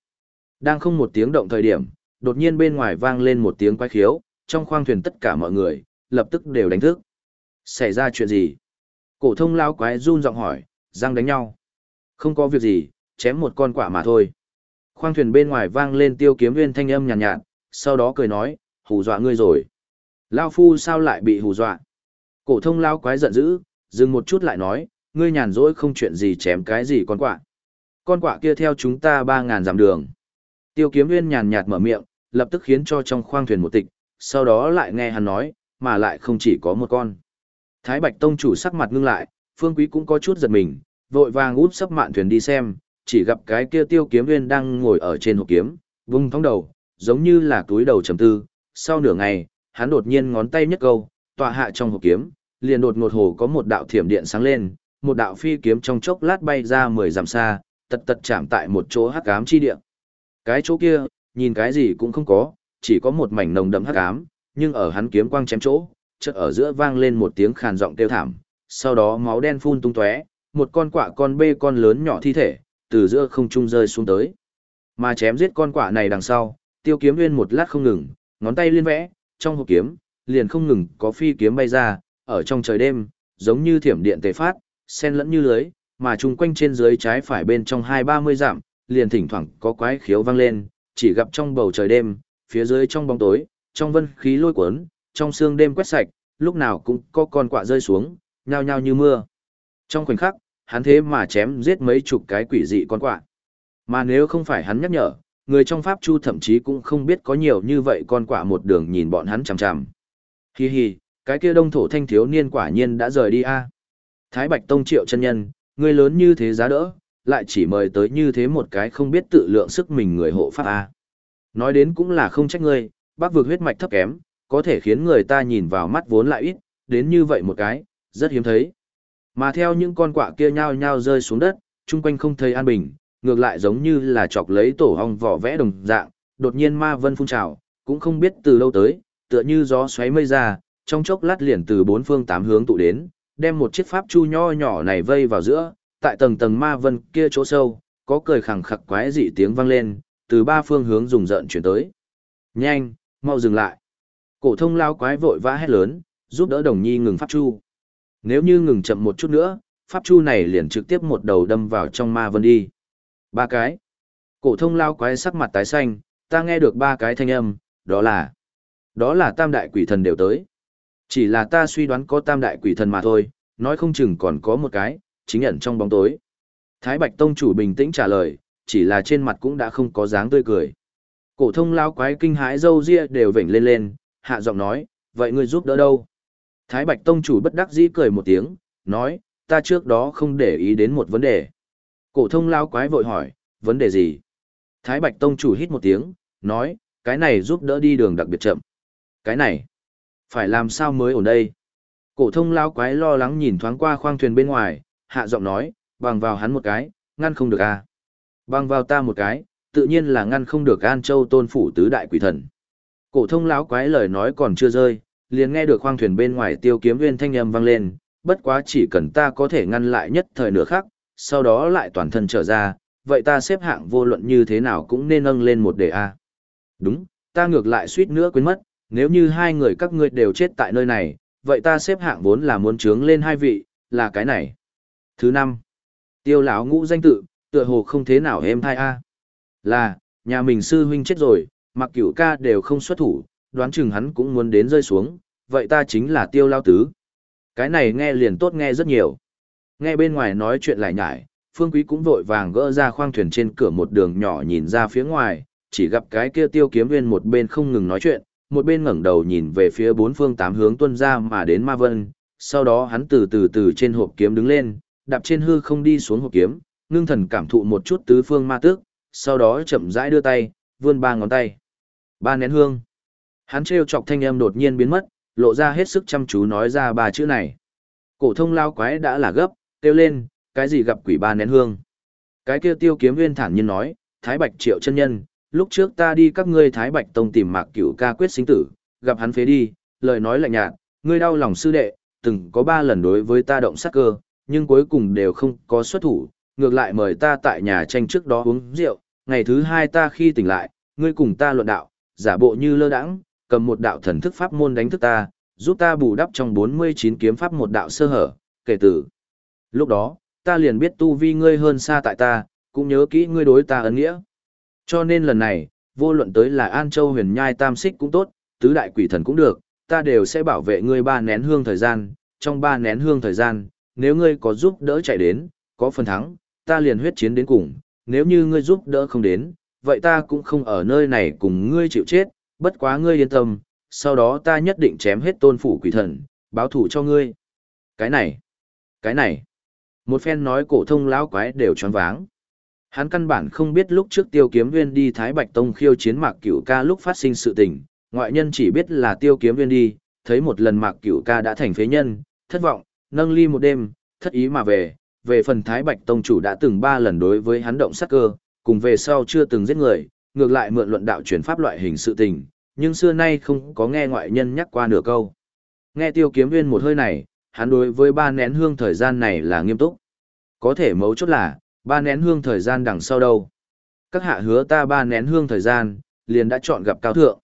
Đang không một tiếng động thời điểm, đột nhiên bên ngoài vang lên một tiếng quái khiếu, trong khoang thuyền tất cả mọi người, lập tức đều đánh thức. Xảy ra chuyện gì? Cổ thông lao quái run giọng hỏi, răng đánh nhau. Không có việc gì, chém một con quả mà thôi. Khoang thuyền bên ngoài vang lên tiêu kiếm nguyên thanh âm nhàn nhạt, nhạt, sau đó cười nói, hù dọa ngươi rồi. Lao phu sao lại bị hù dọa? Cổ thông lao quái giận dữ, dừng một chút lại nói, ngươi nhàn rỗi không chuyện gì chém cái gì con quạ. Con quạ kia theo chúng ta ba ngàn dặm đường. Tiêu kiếm nguyên nhàn nhạt mở miệng, lập tức khiến cho trong khoang thuyền một tịch, sau đó lại nghe hắn nói, mà lại không chỉ có một con. Thái Bạch Tông chủ sắc mặt ngưng lại, Phương Quý cũng có chút giật mình, vội vàng út sắp mạn thuyền đi xem, chỉ gặp cái kia tiêu kiếm Viên đang ngồi ở trên hộp kiếm, vung thong đầu, giống như là túi đầu trầm tư. Sau nửa ngày, hắn đột nhiên ngón tay nhất câu, tọa hạ trong hộp kiếm, liền đột ngột hồ có một đạo thiểm điện sáng lên, một đạo phi kiếm trong chốc lát bay ra mười dặm xa, tật tật chạm tại một chỗ hắc ám chi địa. Cái chỗ kia, nhìn cái gì cũng không có, chỉ có một mảnh nồng đậm hắc ám, nhưng ở hắn kiếm quang chém chỗ, chợt ở giữa vang lên một tiếng khàn giọng kêu thảm, sau đó máu đen phun tung tóe, một con quạ con bê con lớn nhỏ thi thể, từ giữa không trung rơi xuống tới. Mà chém giết con quạ này đằng sau, tiêu kiếm nguyên một lát không ngừng, ngón tay liên vẽ, trong hộp kiếm, liền không ngừng có phi kiếm bay ra, ở trong trời đêm, giống như thiểm điện tề phát, xen lẫn như lưới, mà chung quanh trên dưới trái phải bên trong hai ba mươi dặm, liền thỉnh thoảng có quái khiếu vang lên, chỉ gặp trong bầu trời đêm, phía dưới trong bóng tối, trong vân khí lôi cuốn, trong sương đêm quét sạch, lúc nào cũng có con quạ rơi xuống, nhao nhao như mưa. Trong khoảnh khắc, hắn thế mà chém giết mấy chục cái quỷ dị con quạ. Mà nếu không phải hắn nhắc nhở, người trong Pháp Chu thậm chí cũng không biết có nhiều như vậy con quạ một đường nhìn bọn hắn chằm chằm. Hi hi, cái kia đông thổ thanh thiếu niên quả nhiên đã rời đi a. Thái Bạch Tông triệu chân nhân, người lớn như thế giá đỡ, lại chỉ mời tới như thế một cái không biết tự lượng sức mình người hộ pháp a. Nói đến cũng là không trách ngươi, bác vực huyết mạch thấp kém, có thể khiến người ta nhìn vào mắt vốn lại ít, đến như vậy một cái, rất hiếm thấy. Mà theo những con quạ kia nhao nhao rơi xuống đất, chung quanh không thấy an bình, ngược lại giống như là chọc lấy tổ hong vỏ vẽ đồng dạng, đột nhiên ma vân phun trào, cũng không biết từ lâu tới, tựa như gió xoáy mây ra, trong chốc lát liền từ bốn phương tám hướng tụ đến, đem một chiếc pháp chu nho nhỏ này vây vào giữa, tại tầng tầng ma vân kia chỗ sâu, có cười khẳng khặc quái dị tiếng vang lên, từ ba phương hướng rùng rợn chuyển tới. Nhanh, mau dừng lại. Cổ thông lao quái vội vã hét lớn, giúp đỡ đồng nhi ngừng pháp chu. Nếu như ngừng chậm một chút nữa, pháp chu này liền trực tiếp một đầu đâm vào trong ma vân đi. Ba cái. Cổ thông lao quái sắc mặt tái xanh, ta nghe được ba cái thanh âm, đó là... Đó là tam đại quỷ thần đều tới. Chỉ là ta suy đoán có tam đại quỷ thần mà thôi, nói không chừng còn có một cái, chính ẩn trong bóng tối. Thái Bạch Tông chủ bình tĩnh trả lời, chỉ là trên mặt cũng đã không có dáng tươi cười. Cổ thông lao quái kinh hãi râu ria đều vểnh lên lên, hạ giọng nói, vậy ngươi giúp đỡ đâu? Thái Bạch Tông chủ bất đắc dĩ cười một tiếng, nói, ta trước đó không để ý đến một vấn đề. Cổ thông lao quái vội hỏi, vấn đề gì? Thái Bạch Tông chủ hít một tiếng, nói, cái này giúp đỡ đi đường đặc biệt chậm. Cái này, phải làm sao mới ổn đây? Cổ thông lao quái lo lắng nhìn thoáng qua khoang thuyền bên ngoài, hạ giọng nói, bằng vào hắn một cái, ngăn không được à. Bằng vào ta một cái, tự nhiên là ngăn không được An Châu tôn phủ tứ đại quỷ thần. Cổ thông lão quái lời nói còn chưa rơi, liền nghe được khoang thuyền bên ngoài tiêu kiếm viên thanh âm vang lên, bất quá chỉ cần ta có thể ngăn lại nhất thời nửa khắc, sau đó lại toàn thân trở ra, vậy ta xếp hạng vô luận như thế nào cũng nên nâng lên một đề A. Đúng, ta ngược lại suýt nữa quên mất, nếu như hai người các ngươi đều chết tại nơi này, vậy ta xếp hạng vốn là muốn trướng lên hai vị, là cái này. Thứ năm, tiêu lão ngũ danh tự, tựa hồ không thế nào êm thai a. Là, nhà mình sư huynh chết rồi, mặc cửu ca đều không xuất thủ, đoán chừng hắn cũng muốn đến rơi xuống, vậy ta chính là tiêu lao tứ. Cái này nghe liền tốt nghe rất nhiều. Nghe bên ngoài nói chuyện lại nhải, Phương Quý cũng vội vàng gỡ ra khoang thuyền trên cửa một đường nhỏ nhìn ra phía ngoài, chỉ gặp cái kia tiêu kiếm viên một bên không ngừng nói chuyện, một bên ngẩng đầu nhìn về phía bốn phương tám hướng tuân ra mà đến Ma Vân, sau đó hắn từ từ từ trên hộp kiếm đứng lên, đạp trên hư không đi xuống hộp kiếm, ngưng thần cảm thụ một chút tứ phương ma tước, sau đó chậm rãi đưa tay, vươn ba ngón tay. Ba nén hương. Hắn trêu chọc thanh âm đột nhiên biến mất, lộ ra hết sức chăm chú nói ra ba chữ này. Cổ thông lao quái đã là gấp, kêu lên, cái gì gặp quỷ ba nén hương. Cái kia tiêu kiếm nguyên thản nhiên nói, Thái Bạch triệu chân nhân, lúc trước ta đi các ngươi Thái Bạch Tông tìm mạc cửu ca quyết sinh tử, gặp hắn phế đi, lời nói lạnh nhạt, ngươi đau lòng sư đệ, từng có ba lần đối với ta động sát cơ, nhưng cuối cùng đều không có xuất thủ, ngược lại mời ta tại nhà tranh trước đó uống rượu, ngày thứ hai ta khi tỉnh lại, ngươi cùng ta luận đạo, giả bộ như lơ đãng, cầm một đạo thần thức pháp môn đánh thức ta, giúp ta bù đắp trong 49 kiếm pháp một đạo sơ hở, kể từ. Lúc đó, ta liền biết tu vi ngươi hơn xa tại ta, cũng nhớ kỹ ngươi đối ta ấn nghĩa. Cho nên lần này, vô luận tới là An Châu huyền nhai tam xích cũng tốt, tứ đại quỷ thần cũng được, ta đều sẽ bảo vệ ngươi ba nén hương thời gian, trong ba nén hương thời gian, nếu ngươi có giúp đỡ chạy đến, có phần thắng, ta liền huyết chiến đến cùng, nếu như ngươi giúp đỡ không đến, vậy ta cũng không ở nơi này cùng ngươi chịu chết, bất quá ngươi yên tâm, sau đó ta nhất định chém hết tôn phủ quỷ thần, báo thủ cho ngươi. Cái này, cái này, một phen nói cổ thông lão quái đều choáng váng. Hắn căn bản không biết lúc trước Tiêu Kiếm Viên đi Thái Bạch Tông khiêu chiến Mạc Cửu Ca lúc phát sinh sự tình, ngoại nhân chỉ biết là Tiêu Kiếm Viên đi, thấy một lần Mạc Cửu Ca đã thành phế nhân, thất vọng, nâng ly một đêm, thất ý mà về, về phần Thái Bạch Tông chủ đã từng ba lần đối với hắn động sát cơ, cùng về sau chưa từng giết người, ngược lại mượn luận đạo truyền pháp loại hình sự tình, nhưng xưa nay không có nghe ngoại nhân nhắc qua nửa câu. Nghe Tiêu Kiếm Viên một hơi này, hắn đối với ba nén hương thời gian này là nghiêm túc. Có thể mấu chốt là, ba nén hương thời gian đằng sau đâu. Các hạ hứa ta ba nén hương thời gian, liền đã chọn gặp cao thượng.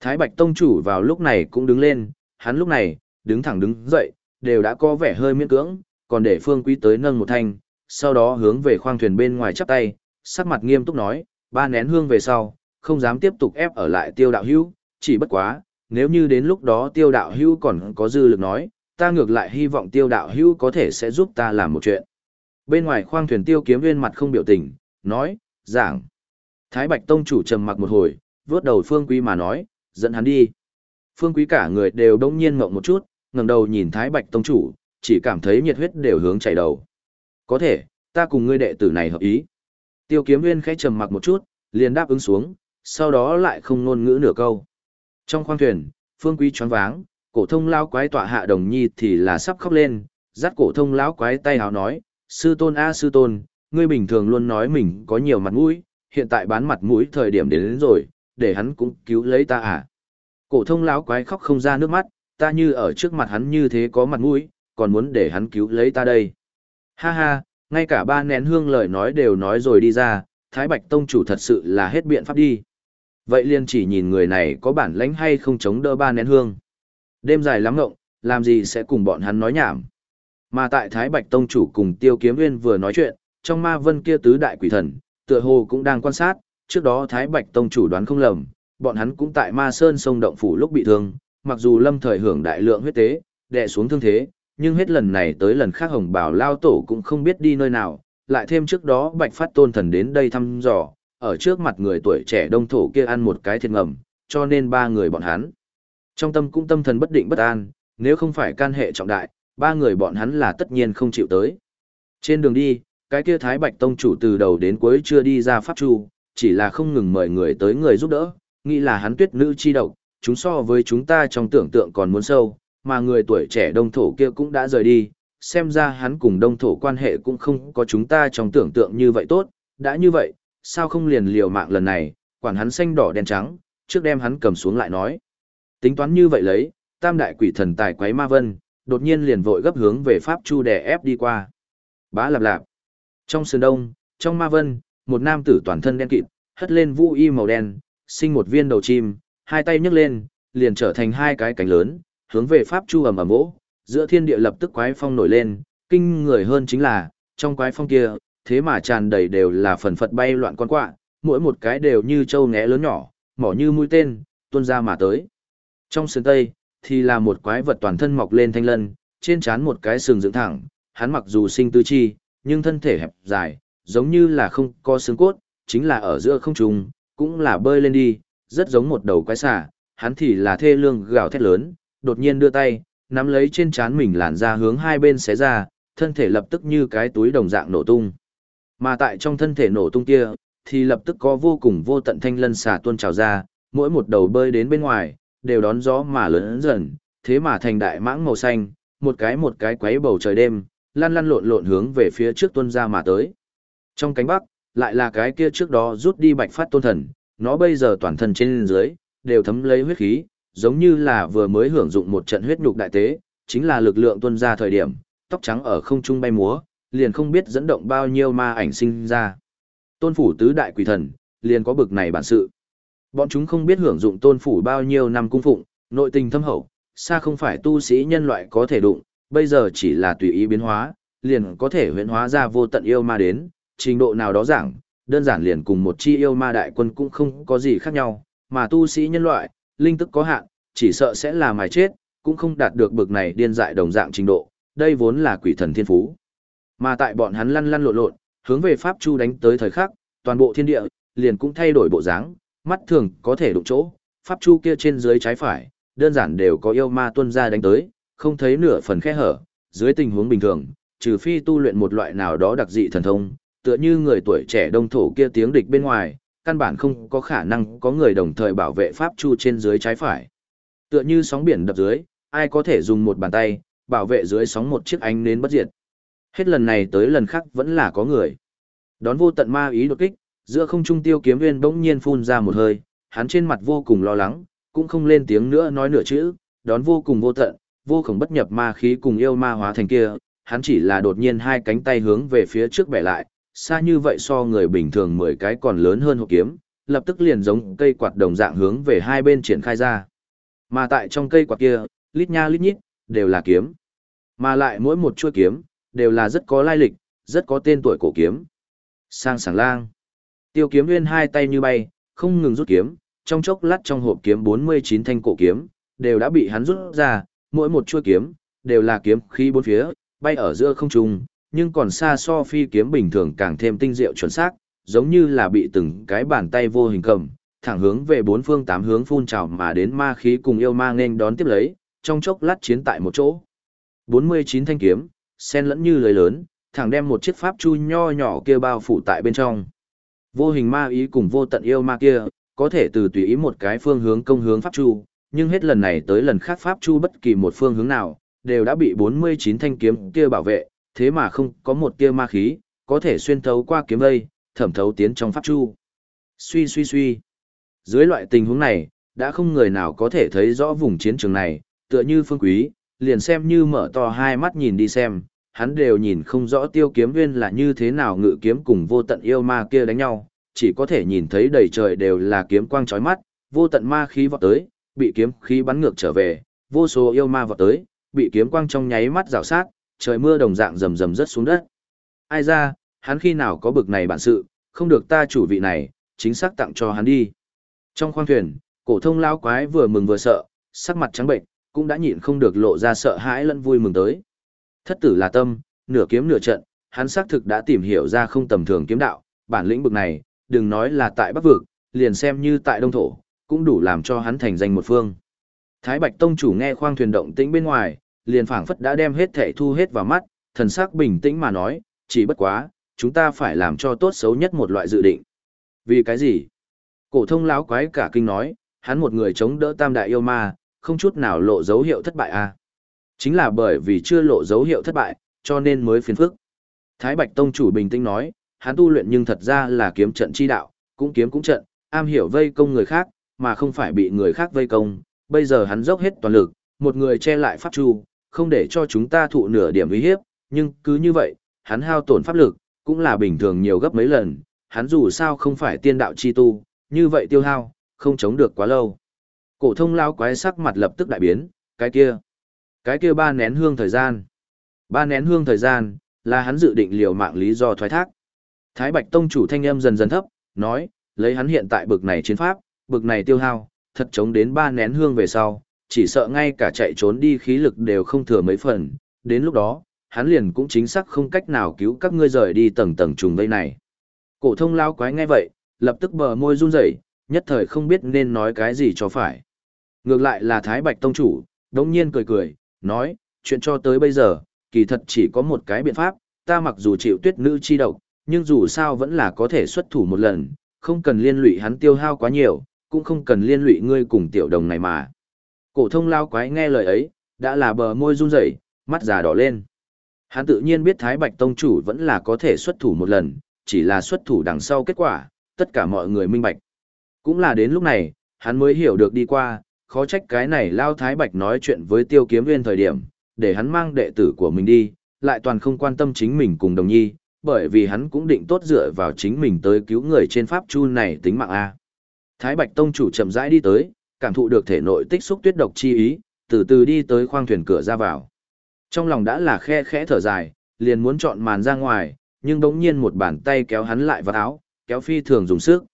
Thái Bạch Tông chủ vào lúc này cũng đứng lên, hắn lúc này, đứng thẳng đứng dậy, đều đã có vẻ hơi miễn cưỡng, còn để Phương Quý tới nâng một thanh, sau đó hướng về khoang thuyền bên ngoài chắp tay, sắc mặt nghiêm túc nói, ba nén hương về sau, không dám tiếp tục ép ở lại tiêu đạo hữu, chỉ bất quá, nếu như đến lúc đó tiêu đạo hữu còn có dư lực nói, ta ngược lại hy vọng tiêu đạo hữu có thể sẽ giúp ta làm một chuyện. Bên ngoài khoang thuyền tiêu kiếm viên mặt không biểu tình, nói, giảng. Thái Bạch Tông chủ trầm mặc một hồi, vớt đầu Phương Quý mà nói, dẫn hắn đi. Phương Quý cả người đều đông nhiên ngộng một chút, ngẩng đầu nhìn Thái Bạch Tông chủ, chỉ cảm thấy nhiệt huyết đều hướng chảy đầu. Có thể, ta cùng ngươi đệ tử này hợp ý. Tiêu kiếm Nguyên khẽ trầm mặc một chút, liền đáp ứng xuống, sau đó lại không ngôn ngữ nửa câu. Trong khoang thuyền, Phương Quý choáng váng, cổ thông lão quái tọa hạ đồng nhi thì là sắp khóc lên, dắt cổ thông lão quái tay hào nói, sư tôn a sư tôn, ngươi bình thường luôn nói mình có nhiều mặt mũi, hiện tại bán mặt mũi thời điểm đến, đến rồi, để hắn cũng cứu lấy ta à. Cổ thông lão quái khóc không ra nước mắt, ta như ở trước mặt hắn như thế có mặt mũi, còn muốn để hắn cứu lấy ta đây. Ha ha, ngay cả ba nén hương lời nói đều nói rồi đi ra, Thái Bạch Tông chủ thật sự là hết biện pháp đi. Vậy liền chỉ nhìn người này có bản lãnh hay không chống đỡ ba nén hương. Đêm dài lắm ngộng, làm gì sẽ cùng bọn hắn nói nhảm. Mà tại Thái Bạch Tông chủ cùng Tiêu Kiếm Nguyên vừa nói chuyện, trong ma vân kia tứ đại quỷ thần, tựa hồ cũng đang quan sát, trước đó Thái Bạch Tông chủ đoán không lầm, bọn hắn cũng tại Ma Sơn sông động phủ lúc bị thương, mặc dù lâm thời hưởng đại lượng huyết tế, đè xuống thương thế, nhưng hết lần này tới lần khác Hồng Bảo lao tổ cũng không biết đi nơi nào, lại thêm trước đó Bạch Phát Tôn thần đến đây thăm dò, ở trước mặt người tuổi trẻ đông thổ kia ăn một cái thiệt ngầm, cho nên ba người bọn hắn. Trong tâm cũng tâm thần bất định bất an, nếu không phải can hệ trọng đại, ba người bọn hắn là tất nhiên không chịu tới. Trên đường đi, cái kia Thái Bạch Tông chủ từ đầu đến cuối chưa đi ra pháp chu, chỉ là không ngừng mời người tới người giúp đỡ, nghĩ là hắn tuyết nữ chi độc, chúng so với chúng ta trong tưởng tượng còn muốn sâu, mà người tuổi trẻ đông thổ kia cũng đã rời đi, xem ra hắn cùng đông thổ quan hệ cũng không có chúng ta trong tưởng tượng như vậy tốt, đã như vậy, sao không liền liều mạng lần này, quản hắn xanh đỏ đen trắng, trước đem hắn cầm xuống lại nói. Tính toán như vậy lấy, tam đại quỷ thần tài quấy ma vân, đột nhiên liền vội gấp hướng về pháp chu đè ép đi qua. Bá lạp lạp. Trong sườn đông, trong ma vân, một nam tử toàn thân đen kịt, hất lên vũ y màu đen, sinh một viên đầu chim, hai tay nhấc lên, liền trở thành hai cái cánh lớn, hướng về pháp chu ầm ầm ỗ, giữa thiên địa lập tức quái phong nổi lên, Kinh người hơn chính là, trong quái phong kia, thế mà tràn đầy đều là phần phật bay loạn con quạ, mỗi một cái đều như trâu ngẽ lớn nhỏ, mỏ như mũi tên, tuôn ra mà tới. Trong sườn tây, thì là một quái vật toàn thân mọc lên thanh lân, trên trán một cái sừng dựng thẳng, hắn mặc dù sinh tư chi, nhưng thân thể hẹp dài, giống như là không có xương cốt, chính là ở giữa không trung, cũng là bơi lên đi, rất giống một đầu quái xà, hắn thì là thê lương gào thét lớn, đột nhiên đưa tay, nắm lấy trên trán mình làn ra hướng hai bên xé ra, thân thể lập tức như cái túi đồng dạng nổ tung. Mà tại trong thân thể nổ tung kia, thì lập tức có vô cùng vô tận thanh lân xà tuôn trào ra, mỗi một đầu bơi đến bên ngoài, đều đón gió mà lớn dần, thế mà thành đại mãng màu xanh, một cái một cái quấy bầu trời đêm, lăn lăn lộn lộn hướng về phía trước tuân ra mà tới. Trong cánh bắc, lại là cái kia trước đó rút đi bạch phát tôn thần, nó bây giờ toàn thân trên dưới, đều thấm lấy huyết khí, giống như là vừa mới hưởng dụng một trận huyết nhục đại tế, chính là lực lượng tuân ra thời điểm, tóc trắng ở không trung bay múa, liền không biết dẫn động bao nhiêu ma ảnh sinh ra. Tôn phủ tứ đại quỷ thần, liền có bực này bản sự. Bọn chúng không biết hưởng dụng tôn phủ bao nhiêu năm cung phụng, nội tình thâm hậu, xa không phải tu sĩ nhân loại có thể đụng, bây giờ chỉ là tùy ý biến hóa, liền có thể huyễn hóa ra vô tận yêu ma đến, trình độ nào đó giảng, đơn giản liền cùng một chi yêu ma đại quân cũng không có gì khác nhau, mà tu sĩ nhân loại, linh tức có hạn, chỉ sợ sẽ là mài chết, cũng không đạt được bực này điên dại đồng dạng trình độ, đây vốn là quỷ thần thiên phú. Mà tại bọn hắn lăn lăn lộn lộn, hướng về Pháp Chu đánh tới thời khắc, toàn bộ thiên địa, liền cũng thay đổi bộ dáng, mắt thường có thể đụng chỗ, Pháp Chu kia trên dưới trái phải, đơn giản đều có yêu ma tuân ra đánh tới, không thấy nửa phần khe hở, dưới tình huống bình thường, trừ phi tu luyện một loại nào đó đặc dị thần thông, tựa như người tuổi trẻ đông thổ kia tiếng địch bên ngoài, căn bản không có khả năng có người đồng thời bảo vệ Pháp Chu trên dưới trái phải. Tựa như sóng biển đập dưới, ai có thể dùng một bàn tay, bảo vệ dưới sóng một chiếc ánh nến bất diệt. Hết lần này tới lần khác vẫn là có người. Đón vô tận ma ý đột kích, giữa không trung tiêu kiếm viên bỗng nhiên phun ra một hơi, hắn trên mặt vô cùng lo lắng, cũng không lên tiếng nữa nói nửa chữ, đón vô cùng vô tận, vô cùng bất nhập ma khí cùng yêu ma hóa thành kia, hắn chỉ là đột nhiên hai cánh tay hướng về phía trước bẻ lại, xa như vậy so người bình thường 10 cái còn lớn hơn hộp kiếm, lập tức liền giống cây quạt đồng dạng hướng về hai bên triển khai ra. Mà tại trong cây quạt kia, lít nha lít nhít, đều là kiếm. Mà lại mỗi một chuôi kiếm, đều là rất có lai lịch, rất có tên tuổi cổ kiếm. Sang sảng lang. Tiêu kiếm nguyên hai tay như bay, không ngừng rút kiếm, trong chốc lát trong hộp kiếm 49 thanh cổ kiếm, đều đã bị hắn rút ra, mỗi một chuôi kiếm, đều là kiếm khí bốn phía, bay ở giữa không trung, nhưng còn xa so phi kiếm bình thường càng thêm tinh diệu chuẩn xác, giống như là bị từng cái bàn tay vô hình cầm, thẳng hướng về bốn phương tám hướng phun trào mà đến ma khí cùng yêu ma nên đón tiếp lấy, trong chốc lát chiến tại một chỗ. 49 thanh kiếm, sen lẫn như lưới lớn, thẳng đem một chiếc pháp chu nho nhỏ kia bao phủ tại bên trong. Vô hình ma ý cùng vô tận yêu ma kia, có thể từ tùy ý một cái phương hướng công hướng pháp chu, nhưng hết lần này tới lần khác pháp chu bất kỳ một phương hướng nào, đều đã bị 49 thanh kiếm kia bảo vệ, thế mà không có một tia ma khí, có thể xuyên thấu qua kiếm vây, thẩm thấu tiến trong pháp chu. Suy suy suy. Dưới loại tình huống này, đã không người nào có thể thấy rõ vùng chiến trường này, tựa như phương quý, liền xem như mở to hai mắt nhìn đi xem, hắn đều nhìn không rõ tiêu kiếm nguyên là như thế nào ngự kiếm cùng vô tận yêu ma kia đánh nhau, chỉ có thể nhìn thấy đầy trời đều là kiếm quang chói mắt, vô tận ma khí vọt tới, bị kiếm khí bắn ngược trở về, vô số yêu ma vọt tới, bị kiếm quang trong nháy mắt rào sát, trời mưa đồng dạng rầm rầm rớt xuống đất. Ai ra, hắn khi nào có bực này bản sự, không được ta chủ vị này, chính xác tặng cho hắn đi. Trong khoang thuyền, cổ thông lão quái vừa mừng vừa sợ, sắc mặt trắng bệnh, cũng đã nhịn không được lộ ra sợ hãi lẫn vui mừng tới. Thất tử là tâm, nửa kiếm nửa trận, hắn xác thực đã tìm hiểu ra không tầm thường kiếm đạo, bản lĩnh bực này, đừng nói là tại Bắc vực, liền xem như tại Đông thổ, cũng đủ làm cho hắn thành danh một phương. Thái Bạch tông chủ nghe khoang thuyền động tĩnh bên ngoài, liền phảng phất đã đem hết thể thu hết vào mắt, thần sắc bình tĩnh mà nói, chỉ bất quá, chúng ta phải làm cho tốt xấu nhất một loại dự định. Vì cái gì? Cổ thông lão quái cả kinh nói, hắn một người chống đỡ tam đại yêu ma, không chút nào lộ dấu hiệu thất bại à. Chính là bởi vì chưa lộ dấu hiệu thất bại, cho nên mới phiền phức. Thái Bạch Tông chủ bình tĩnh nói, hắn tu luyện nhưng thật ra là kiếm trận chi đạo, cũng kiếm cũng trận, am hiểu vây công người khác, mà không phải bị người khác vây công. Bây giờ hắn dốc hết toàn lực, một người che lại pháp chu, không để cho chúng ta thụ nửa điểm uy hiếp, nhưng cứ như vậy, hắn hao tổn pháp lực, cũng là bình thường nhiều gấp mấy lần, hắn dù sao không phải tiên đạo chi tu, như vậy tiêu hao, không chống được quá lâu. Cổ thông lao quái sắc mặt lập tức đại biến, cái kia, cái kia ba nén hương thời gian. Ba nén hương thời gian, là hắn dự định liều mạng lý do thoái thác. Thái Bạch Tông chủ thanh âm dần dần thấp, nói, lấy hắn hiện tại bực này chiến pháp, bực này tiêu hao, thật chống đến ba nén hương về sau, chỉ sợ ngay cả chạy trốn đi khí lực đều không thừa mấy phần, đến lúc đó, hắn liền cũng chính xác không cách nào cứu các ngươi rời đi tầng tầng trùng vây này. Cổ thông lao quái nghe vậy, lập tức bờ môi run rẩy, nhất thời không biết nên nói cái gì cho phải. Ngược lại là Thái Bạch Tông chủ, đống nhiên cười cười, nói, chuyện cho tới bây giờ, kỳ thật chỉ có một cái biện pháp, ta mặc dù chịu tuyết nữ chi độc, nhưng dù sao vẫn là có thể xuất thủ một lần, không cần liên lụy hắn tiêu hao quá nhiều, cũng không cần liên lụy ngươi cùng tiểu đồng này mà. Cổ thông lao quái nghe lời ấy, đã là bờ môi run rẩy, mắt già đỏ lên. Hắn tự nhiên biết Thái Bạch Tông chủ vẫn là có thể xuất thủ một lần, chỉ là xuất thủ đằng sau kết quả, tất cả mọi người minh bạch. Cũng là đến lúc này, hắn mới hiểu được đi qua, khó trách cái này Lao Thái Bạch nói chuyện với Tiêu Kiếm Viên thời điểm, để hắn mang đệ tử của mình đi, lại toàn không quan tâm chính mình cùng đồng nhi, bởi vì hắn cũng định tốt dựa vào chính mình tới cứu người trên pháp chu này tính mạng A. Thái Bạch Tông chủ chậm rãi đi tới, cảm thụ được thể nội tích xúc tuyết độc chi ý, từ từ đi tới khoang thuyền cửa ra vào. Trong lòng đã là khe khẽ thở dài, liền muốn chọn màn ra ngoài, nhưng đống nhiên một bàn tay kéo hắn lại vào áo, kéo phi thường dùng sức.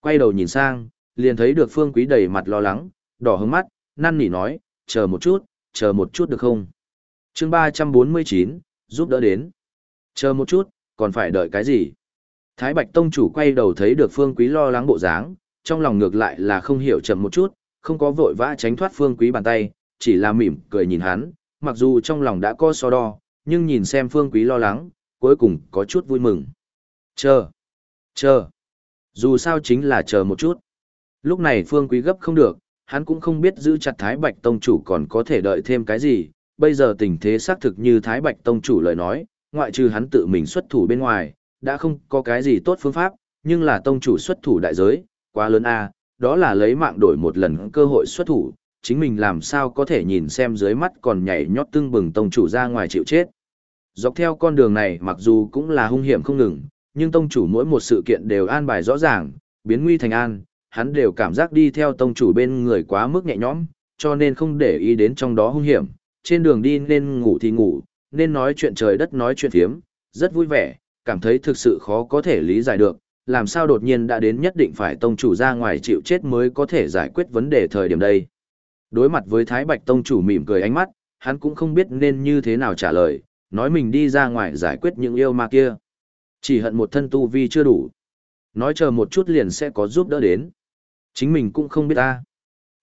Quay đầu nhìn sang, liền thấy được Phương Quý đầy mặt lo lắng, đỏ hứng mắt, năn nỉ nói, chờ một chút, chờ một chút được không? chương 349, giúp đỡ đến. Chờ một chút, còn phải đợi cái gì? Thái Bạch Tông chủ quay đầu thấy được Phương Quý lo lắng bộ dáng, trong lòng ngược lại là không hiểu chậm một chút, không có vội vã tránh thoát Phương Quý bàn tay, chỉ là mỉm cười nhìn hắn, mặc dù trong lòng đã có so đo, nhưng nhìn xem Phương Quý lo lắng, cuối cùng có chút vui mừng. Chờ, chờ, dù sao chính là chờ một chút. Lúc này Phương Quý gấp không được, hắn cũng không biết giữ chặt Thái Bạch Tông chủ còn có thể đợi thêm cái gì, bây giờ tình thế xác thực như Thái Bạch Tông chủ lời nói, ngoại trừ hắn tự mình xuất thủ bên ngoài, đã không có cái gì tốt phương pháp, nhưng là Tông chủ xuất thủ đại giới, quá lớn a đó là lấy mạng đổi một lần cơ hội xuất thủ, chính mình làm sao có thể nhìn xem dưới mắt còn nhảy nhót tưng bừng Tông chủ ra ngoài chịu chết. Dọc theo con đường này mặc dù cũng là hung hiểm không ngừng, nhưng Tông chủ mỗi một sự kiện đều an bài rõ ràng, biến nguy thành an, hắn đều cảm giác đi theo Tông chủ bên người quá mức nhẹ nhõm, cho nên không để ý đến trong đó hung hiểm, trên đường đi nên ngủ thì ngủ, nên nói chuyện trời đất nói chuyện thiếm, rất vui vẻ, cảm thấy thực sự khó có thể lý giải được, làm sao đột nhiên đã đến nhất định phải tông chủ ra ngoài chịu chết mới có thể giải quyết vấn đề thời điểm đây. Đối mặt với Thái Bạch tông chủ mỉm cười ánh mắt, hắn cũng không biết nên như thế nào trả lời, nói mình đi ra ngoài giải quyết những yêu ma kia. Chỉ hận một thân tu vi chưa đủ. Nói chờ một chút liền sẽ có giúp đỡ đến. Chính mình cũng không biết ta.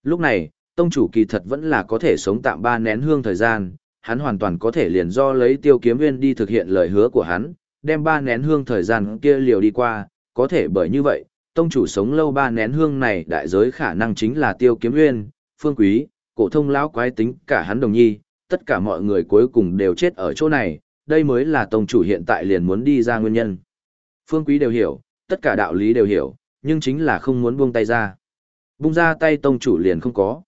Lúc này, tông chủ kỳ thật vẫn là có thể sống tạm ba nén hương thời gian, hắn hoàn toàn có thể liền do lấy tiêu kiếm viên đi thực hiện lời hứa của hắn, đem ba nén hương thời gian kia liều đi qua, có thể bởi như vậy, tông chủ sống lâu ba nén hương này đại giới khả năng chính là tiêu kiếm nguyên, phương quý, cổ thông lão quái tính cả hắn đồng nhi, tất cả mọi người cuối cùng đều chết ở chỗ này, đây mới là tông chủ hiện tại liền muốn đi ra nguyên nhân. Phương quý đều hiểu, tất cả đạo lý đều hiểu, nhưng chính là không muốn buông tay ra. Buông ra tay tông chủ liền không có.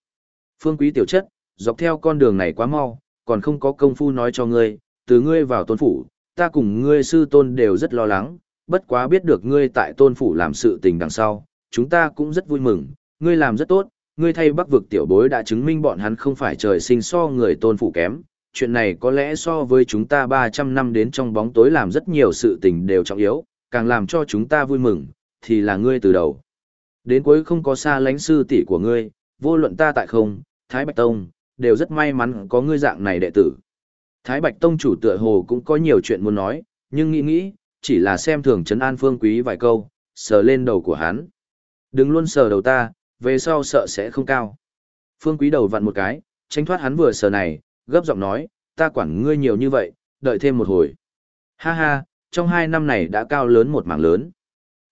Phương quý tiểu chất, dọc theo con đường này quá mau, còn không có công phu nói cho ngươi, từ ngươi vào tôn phủ, ta cùng ngươi sư tôn đều rất lo lắng, bất quá biết được ngươi tại tôn phủ làm sự tình đằng sau, chúng ta cũng rất vui mừng, ngươi làm rất tốt, ngươi thay bắc vực tiểu bối đã chứng minh bọn hắn không phải trời sinh so người tôn phủ kém, chuyện này có lẽ so với chúng ta 300 năm đến trong bóng tối làm rất nhiều sự tình đều trọng yếu, càng làm cho chúng ta vui mừng, thì là ngươi từ đầu. Đến cuối không có xa lánh sư tỷ của ngươi, vô luận ta tại không, Thái Bạch Tông, đều rất may mắn có ngươi dạng này đệ tử. Thái Bạch Tông chủ tựa hồ cũng có nhiều chuyện muốn nói, nhưng nghĩ nghĩ, chỉ là xem thường trấn an phương quý vài câu, sờ lên đầu của hắn. Đừng luôn sờ đầu ta, về sau sợ sẽ không cao. Phương quý đầu vặn một cái, tránh thoát hắn vừa sờ này, gấp giọng nói, ta quản ngươi nhiều như vậy, đợi thêm một hồi. Ha ha, trong hai năm này đã cao lớn một mảng lớn.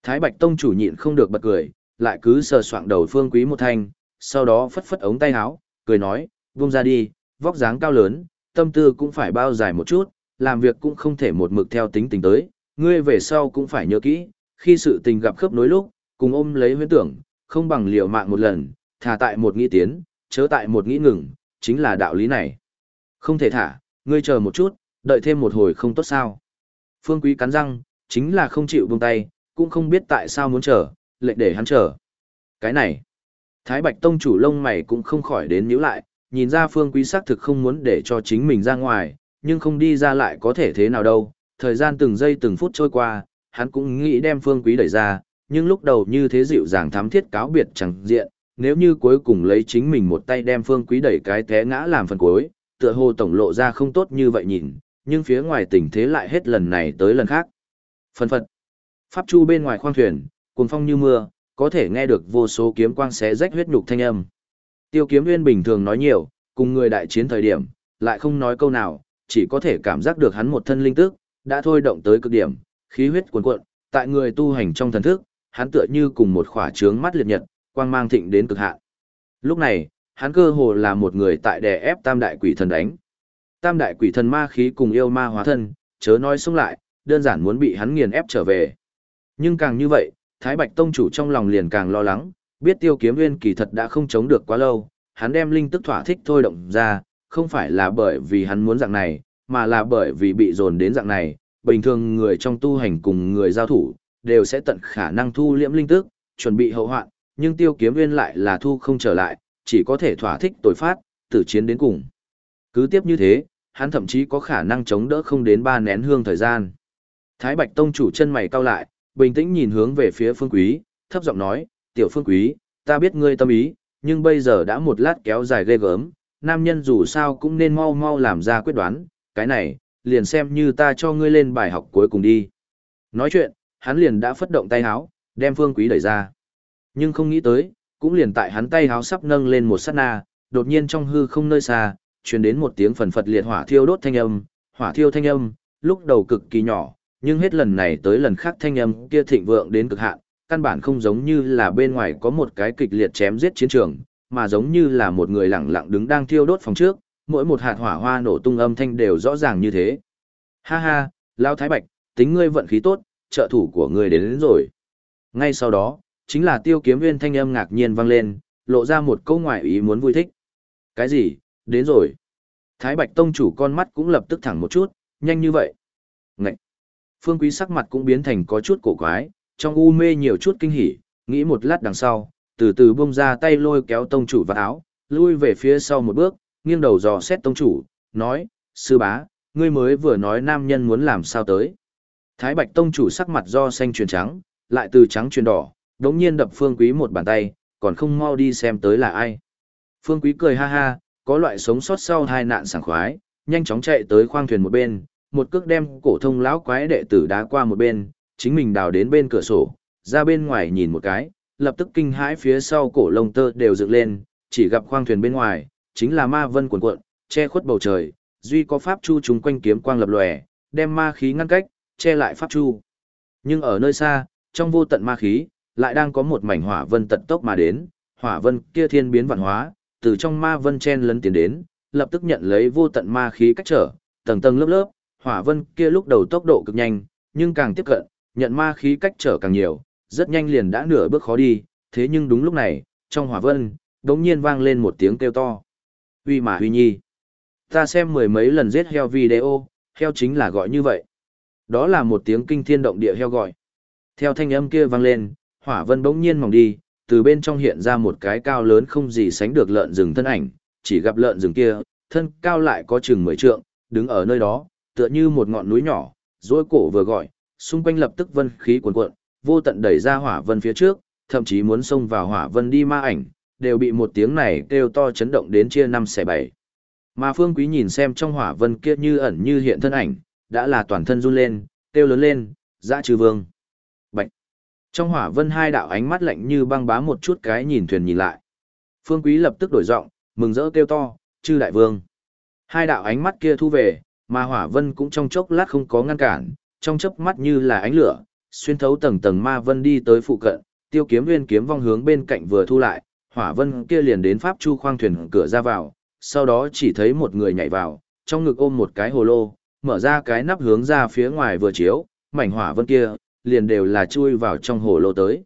Thái Bạch Tông chủ nhịn không được bật cười, lại cứ sờ soạng đầu phương quý một thanh, sau đó phất phất ống tay áo, cười nói, vung ra đi, vóc dáng cao lớn, tâm tư cũng phải bao dài một chút, làm việc cũng không thể một mực theo tính tình tới, ngươi về sau cũng phải nhớ kỹ, khi sự tình gặp khớp nối lúc, cùng ôm lấy huyễn tưởng, không bằng liều mạng một lần, thả tại một nghĩ tiến, chớ tại một nghĩ ngừng, chính là đạo lý này. Không thể thả, ngươi chờ một chút, đợi thêm một hồi không tốt sao. Phương Quý cắn răng, chính là không chịu buông tay, cũng không biết tại sao muốn chờ, lệnh để hắn chờ. Cái này, Thái Bạch Tông chủ lông mày cũng không khỏi đến nhíu lại, nhìn ra Phương Quý xác thực không muốn để cho chính mình ra ngoài, nhưng không đi ra lại có thể thế nào đâu, thời gian từng giây từng phút trôi qua, hắn cũng nghĩ đem Phương Quý đẩy ra, nhưng lúc đầu như thế dịu dàng thám thiết cáo biệt chẳng diện, nếu như cuối cùng lấy chính mình một tay đem Phương Quý đẩy cái té ngã làm phần cuối, tựa hồ tổng lộ ra không tốt như vậy nhìn, nhưng phía ngoài tình thế lại hết lần này tới lần khác. Phần phật. Pháp chu bên ngoài khoang thuyền, cuồng phong như mưa, có thể nghe được vô số kiếm quang xé rách huyết nhục thanh âm. Tiêu Kiếm Nguyên bình thường nói nhiều, cùng người đại chiến thời điểm, lại không nói câu nào, chỉ có thể cảm giác được hắn một thân linh tức, đã thôi động tới cực điểm, khí huyết cuồn cuộn, tại người tu hành trong thần thức, hắn tựa như cùng một khỏa trướng mắt liệt nhật, quang mang thịnh đến cực hạn. Lúc này, hắn cơ hồ là một người tại đè ép tam đại quỷ thần đánh. Tam đại quỷ thần ma khí cùng yêu ma hóa thân, chớ nói xuống lại, đơn giản muốn bị hắn nghiền ép trở về. Nhưng càng như vậy, Thái Bạch Tông chủ trong lòng liền càng lo lắng, biết tiêu kiếm nguyên kỳ thật đã không chống được quá lâu, hắn đem linh tức thỏa thích thôi động ra, không phải là bởi vì hắn muốn dạng này, mà là bởi vì bị dồn đến dạng này, bình thường người trong tu hành cùng người giao thủ, đều sẽ tận khả năng thu liễm linh tức, chuẩn bị hậu hoạn, nhưng tiêu kiếm nguyên lại là thu không trở lại, chỉ có thể thỏa thích tội phát, tử chiến đến cùng. Cứ tiếp như thế, hắn thậm chí có khả năng chống đỡ không đến ba nén hương thời gian. Thái Bạch Tông chủ chân mày cau lại, bình tĩnh nhìn hướng về phía Phương Quý, thấp giọng nói, "Tiểu Phương Quý, ta biết ngươi tâm ý, nhưng bây giờ đã một lát kéo dài ghê gớm, nam nhân dù sao cũng nên mau mau làm ra quyết đoán, cái này, liền xem như ta cho ngươi lên bài học cuối cùng đi." Nói chuyện, hắn liền đã phất động tay háo, đem Phương Quý đẩy ra. Nhưng không nghĩ tới, cũng liền tại hắn tay háo sắp nâng lên một sát na, đột nhiên trong hư không nơi xa, truyền đến một tiếng phần phật liệt hỏa thiêu đốt thanh âm, hỏa thiêu thanh âm, lúc đầu cực kỳ nhỏ, nhưng hết lần này tới lần khác thanh âm kia thịnh vượng đến cực hạn, căn bản không giống như là bên ngoài có một cái kịch liệt chém giết chiến trường, mà giống như là một người lặng lặng đứng đang thiêu đốt phòng trước, mỗi một hạt hỏa hoa nổ tung âm thanh đều rõ ràng như thế. Ha ha, Lão Thái Bạch, tính ngươi vận khí tốt, trợ thủ của ngươi đến, đến rồi. Ngay sau đó, chính là tiêu kiếm viên thanh âm ngạc nhiên vang lên, lộ ra một câu ngoại ý muốn vui thích. Cái gì, đến rồi. Thái Bạch Tông chủ con mắt cũng lập tức thẳng một chút, nhanh như vậy. Ngậy. Phương Quý sắc mặt cũng biến thành có chút cổ quái, trong u mê nhiều chút kinh hỉ, nghĩ một lát đằng sau, từ từ buông ra tay lôi kéo tông chủ vào áo, lui về phía sau một bước, nghiêng đầu dò xét tông chủ, nói, sư bá, ngươi mới vừa nói nam nhân muốn làm sao tới. Thái Bạch Tông chủ sắc mặt do xanh chuyển trắng, lại từ trắng chuyển đỏ, đống nhiên đập Phương Quý một bàn tay, còn không mau đi xem tới là ai. Phương Quý cười ha ha, có loại sống sót sau hai nạn sảng khoái, nhanh chóng chạy tới khoang thuyền một bên, một cước đem cổ thông lão quái đệ tử đá qua một bên, chính mình đào đến bên cửa sổ, ra bên ngoài nhìn một cái, lập tức kinh hãi phía sau cổ lông tơ đều dựng lên, chỉ gặp khoang thuyền bên ngoài, chính là ma vân cuồn cuộn, che khuất bầu trời, duy có pháp chu chúng quanh kiếm quang lập lòe, đem ma khí ngăn cách, che lại pháp chu. Nhưng ở nơi xa, trong vô tận ma khí, lại đang có một mảnh hỏa vân tận tốc mà đến, hỏa vân kia thiên biến vạn hóa, từ trong ma vân chen lấn tiến đến, lập tức nhận lấy vô tận ma khí cách trở, tầng tầng lớp lớp, hỏa vân kia lúc đầu tốc độ cực nhanh, nhưng càng tiếp cận, nhận ma khí cách trở càng nhiều, rất nhanh liền đã nửa bước khó đi, thế nhưng đúng lúc này, trong hỏa vân, đột nhiên vang lên một tiếng kêu to. Huy mà huy nhi. Ta xem mười mấy lần giết heo video, heo chính là gọi như vậy. Đó là một tiếng kinh thiên động địa heo gọi. Theo thanh âm kia vang lên, hỏa vân bỗng nhiên mỏng đi, từ bên trong hiện ra một cái cao lớn không gì sánh được lợn rừng thân ảnh, chỉ gặp lợn rừng kia, thân cao lại có chừng mười trượng, đứng ở nơi đó, tựa như một ngọn núi nhỏ, dối cổ vừa gọi, xung quanh lập tức vân khí cuồn cuộn, vô tận đẩy ra hỏa vân phía trước, thậm chí muốn xông vào hỏa vân đi ma ảnh, đều bị một tiếng này kêu to chấn động đến chia năm xẻ bảy. Mà Phương Quý nhìn xem trong hỏa vân kia như ẩn như hiện thân ảnh, đã là toàn thân run lên, kêu lớn lên, dã trừ vương. Bạch. Trong hỏa vân hai đạo ánh mắt lạnh như băng bá một chút cái nhìn thuyền nhìn lại. Phương Quý lập tức đổi giọng, mừng rỡ kêu to, chư đại vương. Hai đạo ánh mắt kia thu về, mà hỏa vân cũng trong chốc lát không có ngăn cản, trong chớp mắt như là ánh lửa, xuyên thấu tầng tầng ma vân đi tới phụ cận, tiêu kiếm nguyên kiếm vong hướng bên cạnh vừa thu lại, hỏa vân kia liền đến pháp chu khoang thuyền cửa ra vào, sau đó chỉ thấy một người nhảy vào, trong ngực ôm một cái hồ lô, mở ra cái nắp hướng ra phía ngoài vừa chiếu, mảnh hỏa vân kia, liền đều là chui vào trong hồ lô tới.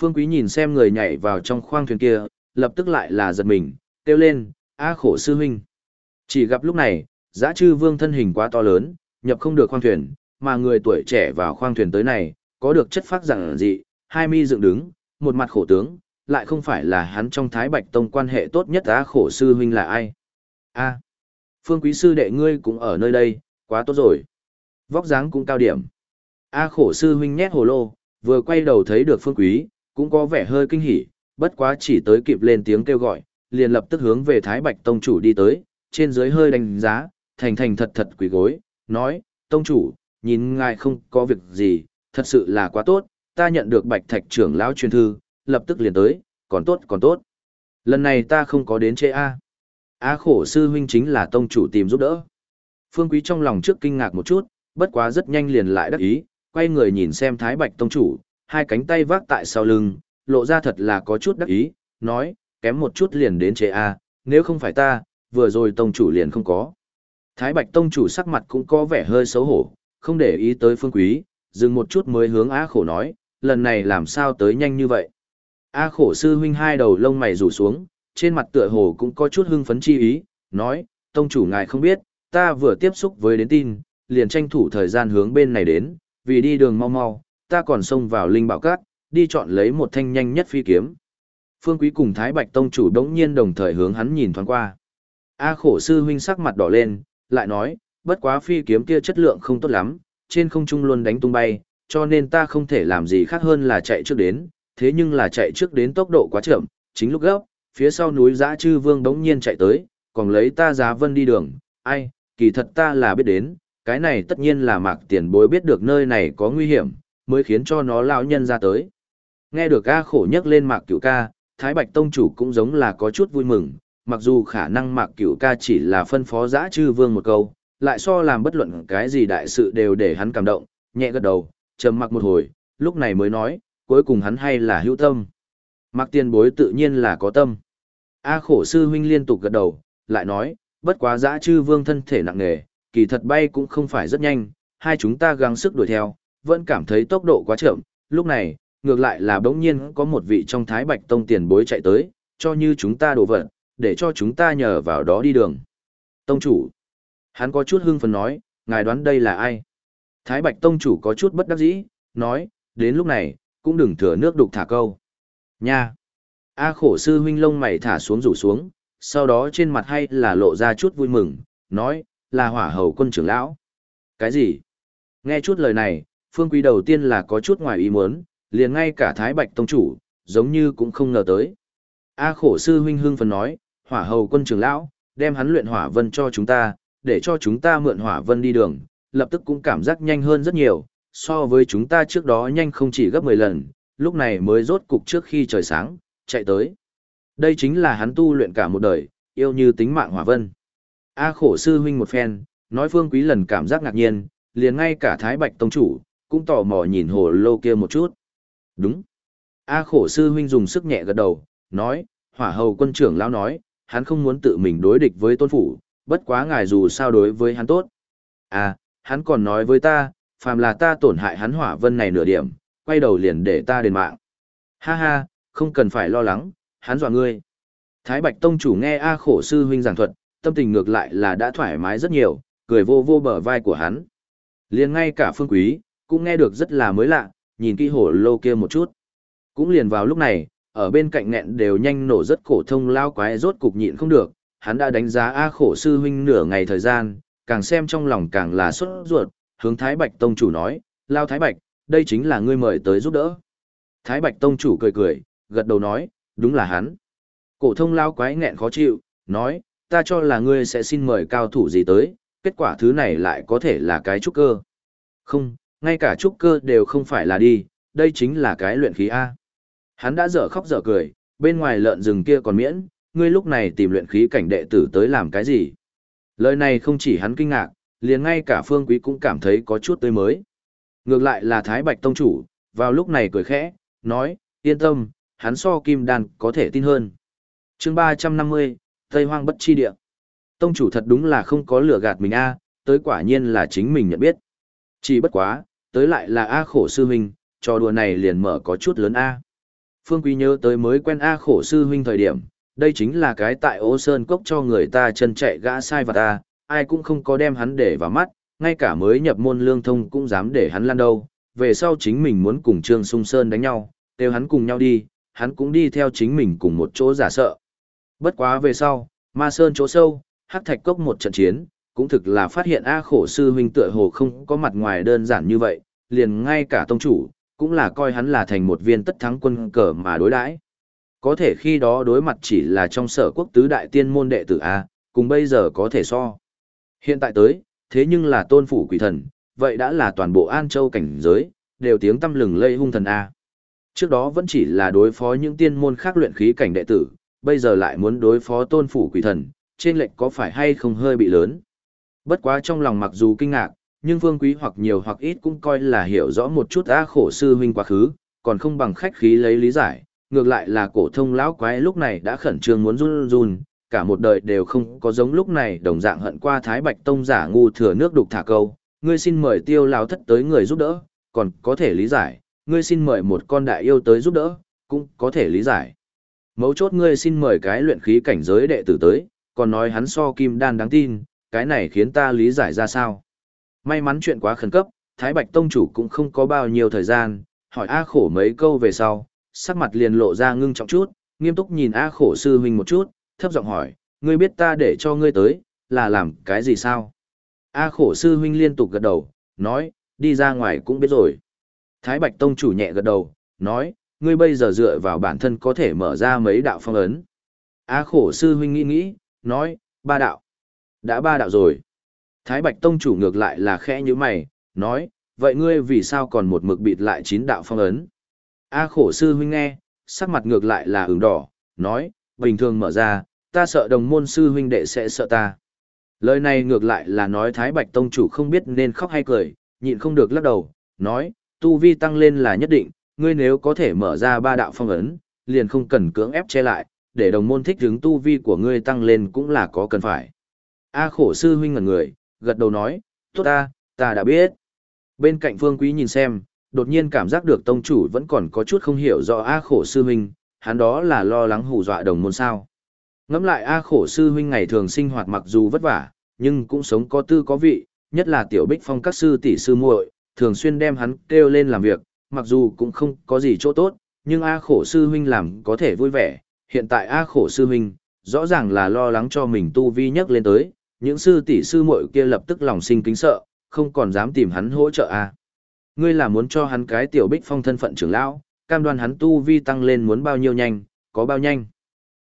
Phương Quý nhìn xem người nhảy vào trong khoang thuyền kia, lập tức lại là giật mình, kêu lên, a khổ sư huynh. Chỉ gặp lúc này, giã chư vương thân hình quá to lớn, nhập không được khoang thuyền, mà người tuổi trẻ vào khoang thuyền tới này, có được chất phát rằng dị, hai mi dựng đứng, một mặt khổ tướng, lại không phải là hắn trong Thái Bạch Tông quan hệ tốt nhất á khổ sư huynh là ai. a Phương quý sư đệ ngươi cũng ở nơi đây, quá tốt rồi. Vóc dáng cũng cao điểm. A khổ sư huynh nhét hồ lô, vừa quay đầu thấy được phương quý, cũng có vẻ hơi kinh hỉ, bất quá chỉ tới kịp lên tiếng kêu gọi, liền lập tức hướng về Thái Bạch Tông chủ đi tới, trên dưới hơi đánh giá, thành thành thật thật quỳ gối, nói, Tông chủ, nhìn ngài không có việc gì, thật sự là quá tốt, ta nhận được Bạch Thạch trưởng lão truyền thư, lập tức liền tới, còn tốt còn tốt. Lần này ta không có đến chế A. Á khổ sư huynh chính là tông chủ tìm giúp đỡ. Phương Quý trong lòng trước kinh ngạc một chút, bất quá rất nhanh liền lại đắc ý, quay người nhìn xem Thái Bạch tông chủ, hai cánh tay vác tại sau lưng, lộ ra thật là có chút đắc ý, nói, kém một chút liền đến chế A, nếu không phải ta, vừa rồi tông chủ liền không có. Thái Bạch tông chủ sắc mặt cũng có vẻ hơi xấu hổ, không để ý tới Phương Quý, dừng một chút mới hướng Á khổ nói, lần này làm sao tới nhanh như vậy. A khổ sư huynh hai đầu lông mày rủ xuống, trên mặt tựa hồ cũng có chút hưng phấn chi ý, nói, tông chủ ngài không biết, ta vừa tiếp xúc với đến tin, liền tranh thủ thời gian hướng bên này đến, vì đi đường mau mau, ta còn xông vào linh bảo cát, đi chọn lấy một thanh nhanh nhất phi kiếm. Phương Quý cùng Thái Bạch Tông chủ đống nhiên đồng thời hướng hắn nhìn thoáng qua. A khổ sư huynh sắc mặt đỏ lên, lại nói, bất quá phi kiếm kia chất lượng không tốt lắm, trên không trung luôn đánh tung bay, cho nên ta không thể làm gì khác hơn là chạy trước đến, thế nhưng là chạy trước đến tốc độ quá chậm, chính lúc gấp, phía sau núi giã chư vương đống nhiên chạy tới, còn lấy ta giá vân đi đường, ai, kỳ thật ta là biết đến, cái này tất nhiên là mạc tiền bối biết được nơi này có nguy hiểm, mới khiến cho nó lão nhân ra tới. Nghe được ca khổ nhắc lên mạc cửu ca, Thái Bạch Tông chủ cũng giống là có chút vui mừng, mặc dù khả năng mạc cửu ca chỉ là phân phó giã chư vương một câu, lại so làm bất luận cái gì đại sự đều để hắn cảm động, nhẹ gật đầu, trầm mặc một hồi, lúc này mới nói, cuối cùng hắn hay là hữu tâm. Mạc tiền bối tự nhiên là có tâm. A khổ sư huynh liên tục gật đầu, lại nói, bất quá dã chư vương thân thể nặng nề, kỳ thật bay cũng không phải rất nhanh, hai chúng ta gắng sức đuổi theo, vẫn cảm thấy tốc độ quá chậm, lúc này, ngược lại là bỗng nhiên có một vị trong thái bạch tông tiền bối chạy tới, cho như chúng ta đổ vận, để cho chúng ta nhờ vào đó đi đường. Tông chủ, hắn có chút hưng phấn nói, ngài đoán đây là ai? Thái bạch tông chủ có chút bất đắc dĩ, nói, đến lúc này, cũng đừng thừa nước đục thả câu. Nha! A khổ sư huynh lông mày thả xuống rủ xuống, sau đó trên mặt hay là lộ ra chút vui mừng, nói, là hỏa hầu quân trưởng lão. Cái gì? Nghe chút lời này, phương quý đầu tiên là có chút ngoài ý muốn, liền ngay cả thái bạch tông chủ, giống như cũng không ngờ tới. A khổ sư huynh hưng phần nói, hỏa hầu quân trưởng lão, đem hắn luyện hỏa vân cho chúng ta, để cho chúng ta mượn hỏa vân đi đường, lập tức cũng cảm giác nhanh hơn rất nhiều, so với chúng ta trước đó nhanh không chỉ gấp 10 lần, lúc này mới rốt cục trước khi trời sáng, chạy tới. Đây chính là hắn tu luyện cả một đời, yêu như tính mạng hỏa vân. A khổ sư huynh một phen, nói phương quý lần cảm giác ngạc nhiên, liền ngay cả Thái Bạch Tông Chủ, cũng tò mò nhìn hồ lô kia một chút. Đúng. A khổ sư huynh dùng sức nhẹ gật đầu, nói, hỏa hầu quân trưởng lão nói, hắn không muốn tự mình đối địch với tôn phủ, bất quá ngài dù sao đối với hắn tốt. À, hắn còn nói với ta, phàm là ta tổn hại hắn hỏa vân này nửa điểm, quay đầu liền để ta đền mạng. Ha ha, không cần phải lo lắng, hắn dọa ngươi. Thái Bạch Tông chủ nghe A khổ sư huynh giảng thuật, tâm tình ngược lại là đã thoải mái rất nhiều, cười vô vô bờ vai của hắn. liền ngay cả phương quý, cũng nghe được rất là mới lạ, nhìn kỹ hổ lô kia một chút. Cũng liền vào lúc này, ở bên cạnh nghẹn đều nhanh nổ rất cổ thông lao quái rốt cục nhịn không được, hắn đã đánh giá A khổ sư huynh nửa ngày thời gian, càng xem trong lòng càng là xuất ruột, hướng Thái Bạch Tông chủ nói, Lao Thái Bạch, đây chính là ngươi mời tới giúp đỡ. Thái Bạch Tông chủ cười cười, gật đầu nói, đúng là hắn. Cổ thông lao quái nghẹn khó chịu, nói, ta cho là ngươi sẽ xin mời cao thủ gì tới, kết quả thứ này lại có thể là cái trúc cơ. Không, ngay cả trúc cơ đều không phải là đi, đây chính là cái luyện khí A. Hắn đã dở khóc dở cười, bên ngoài lợn rừng kia còn miễn, ngươi lúc này tìm luyện khí cảnh đệ tử tới làm cái gì. Lời này không chỉ hắn kinh ngạc, liền ngay cả phương quý cũng cảm thấy có chút tươi mới. Ngược lại là Thái Bạch Tông Chủ, vào lúc này cười khẽ, nói, yên tâm, hắn so kim đan có thể tin hơn. chương 350, Tây Hoang bất chi địa. Tông chủ thật đúng là không có lửa gạt mình a tới quả nhiên là chính mình nhận biết. Chỉ bất quá, tới lại là A khổ sư huynh, trò đùa này liền mở có chút lớn A. Phương Quý nhớ tới mới quen A khổ sư huynh thời điểm, đây chính là cái tại ô sơn cốc cho người ta chân chạy gã sai và ta, ai cũng không có đem hắn để vào mắt, ngay cả mới nhập môn lương thông cũng dám để hắn lăn đâu, về sau chính mình muốn cùng Trương Sung Sơn đánh nhau, kêu hắn cùng nhau đi, hắn cũng đi theo chính mình cùng một chỗ giả sợ. Bất quá về sau, ma sơn chỗ sâu, hắc thạch cốc một trận chiến, cũng thực là phát hiện A khổ sư huynh tựa hồ không có mặt ngoài đơn giản như vậy, liền ngay cả tông chủ, cũng là coi hắn là thành một viên tất thắng quân cờ mà đối đãi. Có thể khi đó đối mặt chỉ là trong sở quốc tứ đại tiên môn đệ tử A, cùng bây giờ có thể so. Hiện tại tới, thế nhưng là tôn phủ quỷ thần, vậy đã là toàn bộ An Châu cảnh giới, đều tiếng tâm lừng lây hung thần A. Trước đó vẫn chỉ là đối phó những tiên môn khác luyện khí cảnh đệ tử, bây giờ lại muốn đối phó tôn phủ quỷ thần, trên lệnh có phải hay không hơi bị lớn. Bất quá trong lòng mặc dù kinh ngạc, nhưng Vương Quý hoặc nhiều hoặc ít cũng coi là hiểu rõ một chút A khổ sư huynh quá khứ, còn không bằng khách khí lấy lý giải, ngược lại là cổ thông lão quái lúc này đã khẩn trương muốn run run, cả một đời đều không có giống lúc này đồng dạng hận qua Thái Bạch Tông giả ngu thừa nước đục thả câu, ngươi xin mời tiêu lao thất tới người giúp đỡ, còn có thể lý giải, ngươi xin mời một con đại yêu tới giúp đỡ, cũng có thể lý giải. Mấu chốt ngươi xin mời cái luyện khí cảnh giới đệ tử tới, còn nói hắn so kim đan đáng tin, cái này khiến ta lý giải ra sao. May mắn chuyện quá khẩn cấp, Thái Bạch Tông chủ cũng không có bao nhiêu thời gian, hỏi A khổ mấy câu về sau, sắc mặt liền lộ ra ngưng trọng chút, nghiêm túc nhìn A khổ sư huynh một chút, thấp giọng hỏi, ngươi biết ta để cho ngươi tới, là làm cái gì sao? A khổ sư huynh liên tục gật đầu, nói, đi ra ngoài cũng biết rồi. Thái Bạch Tông chủ nhẹ gật đầu, nói, ngươi bây giờ dựa vào bản thân có thể mở ra mấy đạo phong ấn. A khổ sư huynh nghĩ nghĩ, nói, ba đạo. Đã ba đạo rồi. Thái Bạch Tông chủ ngược lại là khẽ như mày, nói, vậy ngươi vì sao còn một mực bịt lại chín đạo phong ấn? A khổ sư huynh nghe, sắc mặt ngược lại là ửng đỏ, nói, bình thường mở ra, ta sợ đồng môn sư huynh đệ sẽ sợ ta. Lời này ngược lại là nói Thái Bạch Tông chủ không biết nên khóc hay cười, nhịn không được lắc đầu, nói, tu vi tăng lên là nhất định, ngươi nếu có thể mở ra ba đạo phong ấn, liền không cần cưỡng ép che lại, để đồng môn thích hướng tu vi của ngươi tăng lên cũng là có cần phải. A khổ sư huynh ngẩn người, gật đầu nói, tốt ta, ta đã biết. Bên cạnh phương quý nhìn xem, đột nhiên cảm giác được tông chủ vẫn còn có chút không hiểu rõ A khổ sư huynh, hắn đó là lo lắng hù dọa đồng môn sao. Ngẫm lại A khổ sư huynh ngày thường sinh hoạt mặc dù vất vả, nhưng cũng sống có tư có vị, nhất là tiểu bích phong các sư tỷ sư muội, thường xuyên đem hắn kêu lên làm việc, mặc dù cũng không có gì chỗ tốt, nhưng A khổ sư huynh làm có thể vui vẻ, hiện tại A khổ sư huynh, rõ ràng là lo lắng cho mình tu vi nhắc lên tới, những sư tỷ sư muội kia lập tức lòng sinh kính sợ, không còn dám tìm hắn hỗ trợ A. Ngươi là muốn cho hắn cái tiểu bích phong thân phận trưởng lão, cam đoan hắn tu vi tăng lên muốn bao nhiêu nhanh, có bao nhanh.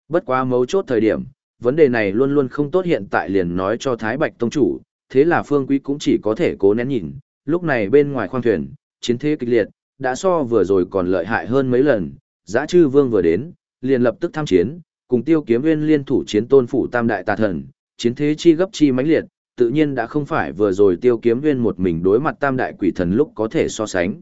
Bất quá mấu chốt thời điểm, vấn đề này luôn luôn không tốt hiện tại liền nói cho Thái Bạch Tông Chủ, thế là Phương Quý cũng chỉ có thể cố nén nhìn, lúc này bên ngoài khoang thuyền, chiến thế kịch liệt, đã so vừa rồi còn lợi hại hơn mấy lần, giã chư vương vừa đến, liền lập tức tham chiến, cùng tiêu kiếm nguyên liên thủ chiến tôn phủ tam đại tà thần, chiến thế chi gấp chi mãnh liệt, tự nhiên đã không phải vừa rồi tiêu kiếm nguyên một mình đối mặt tam đại quỷ thần lúc có thể so sánh.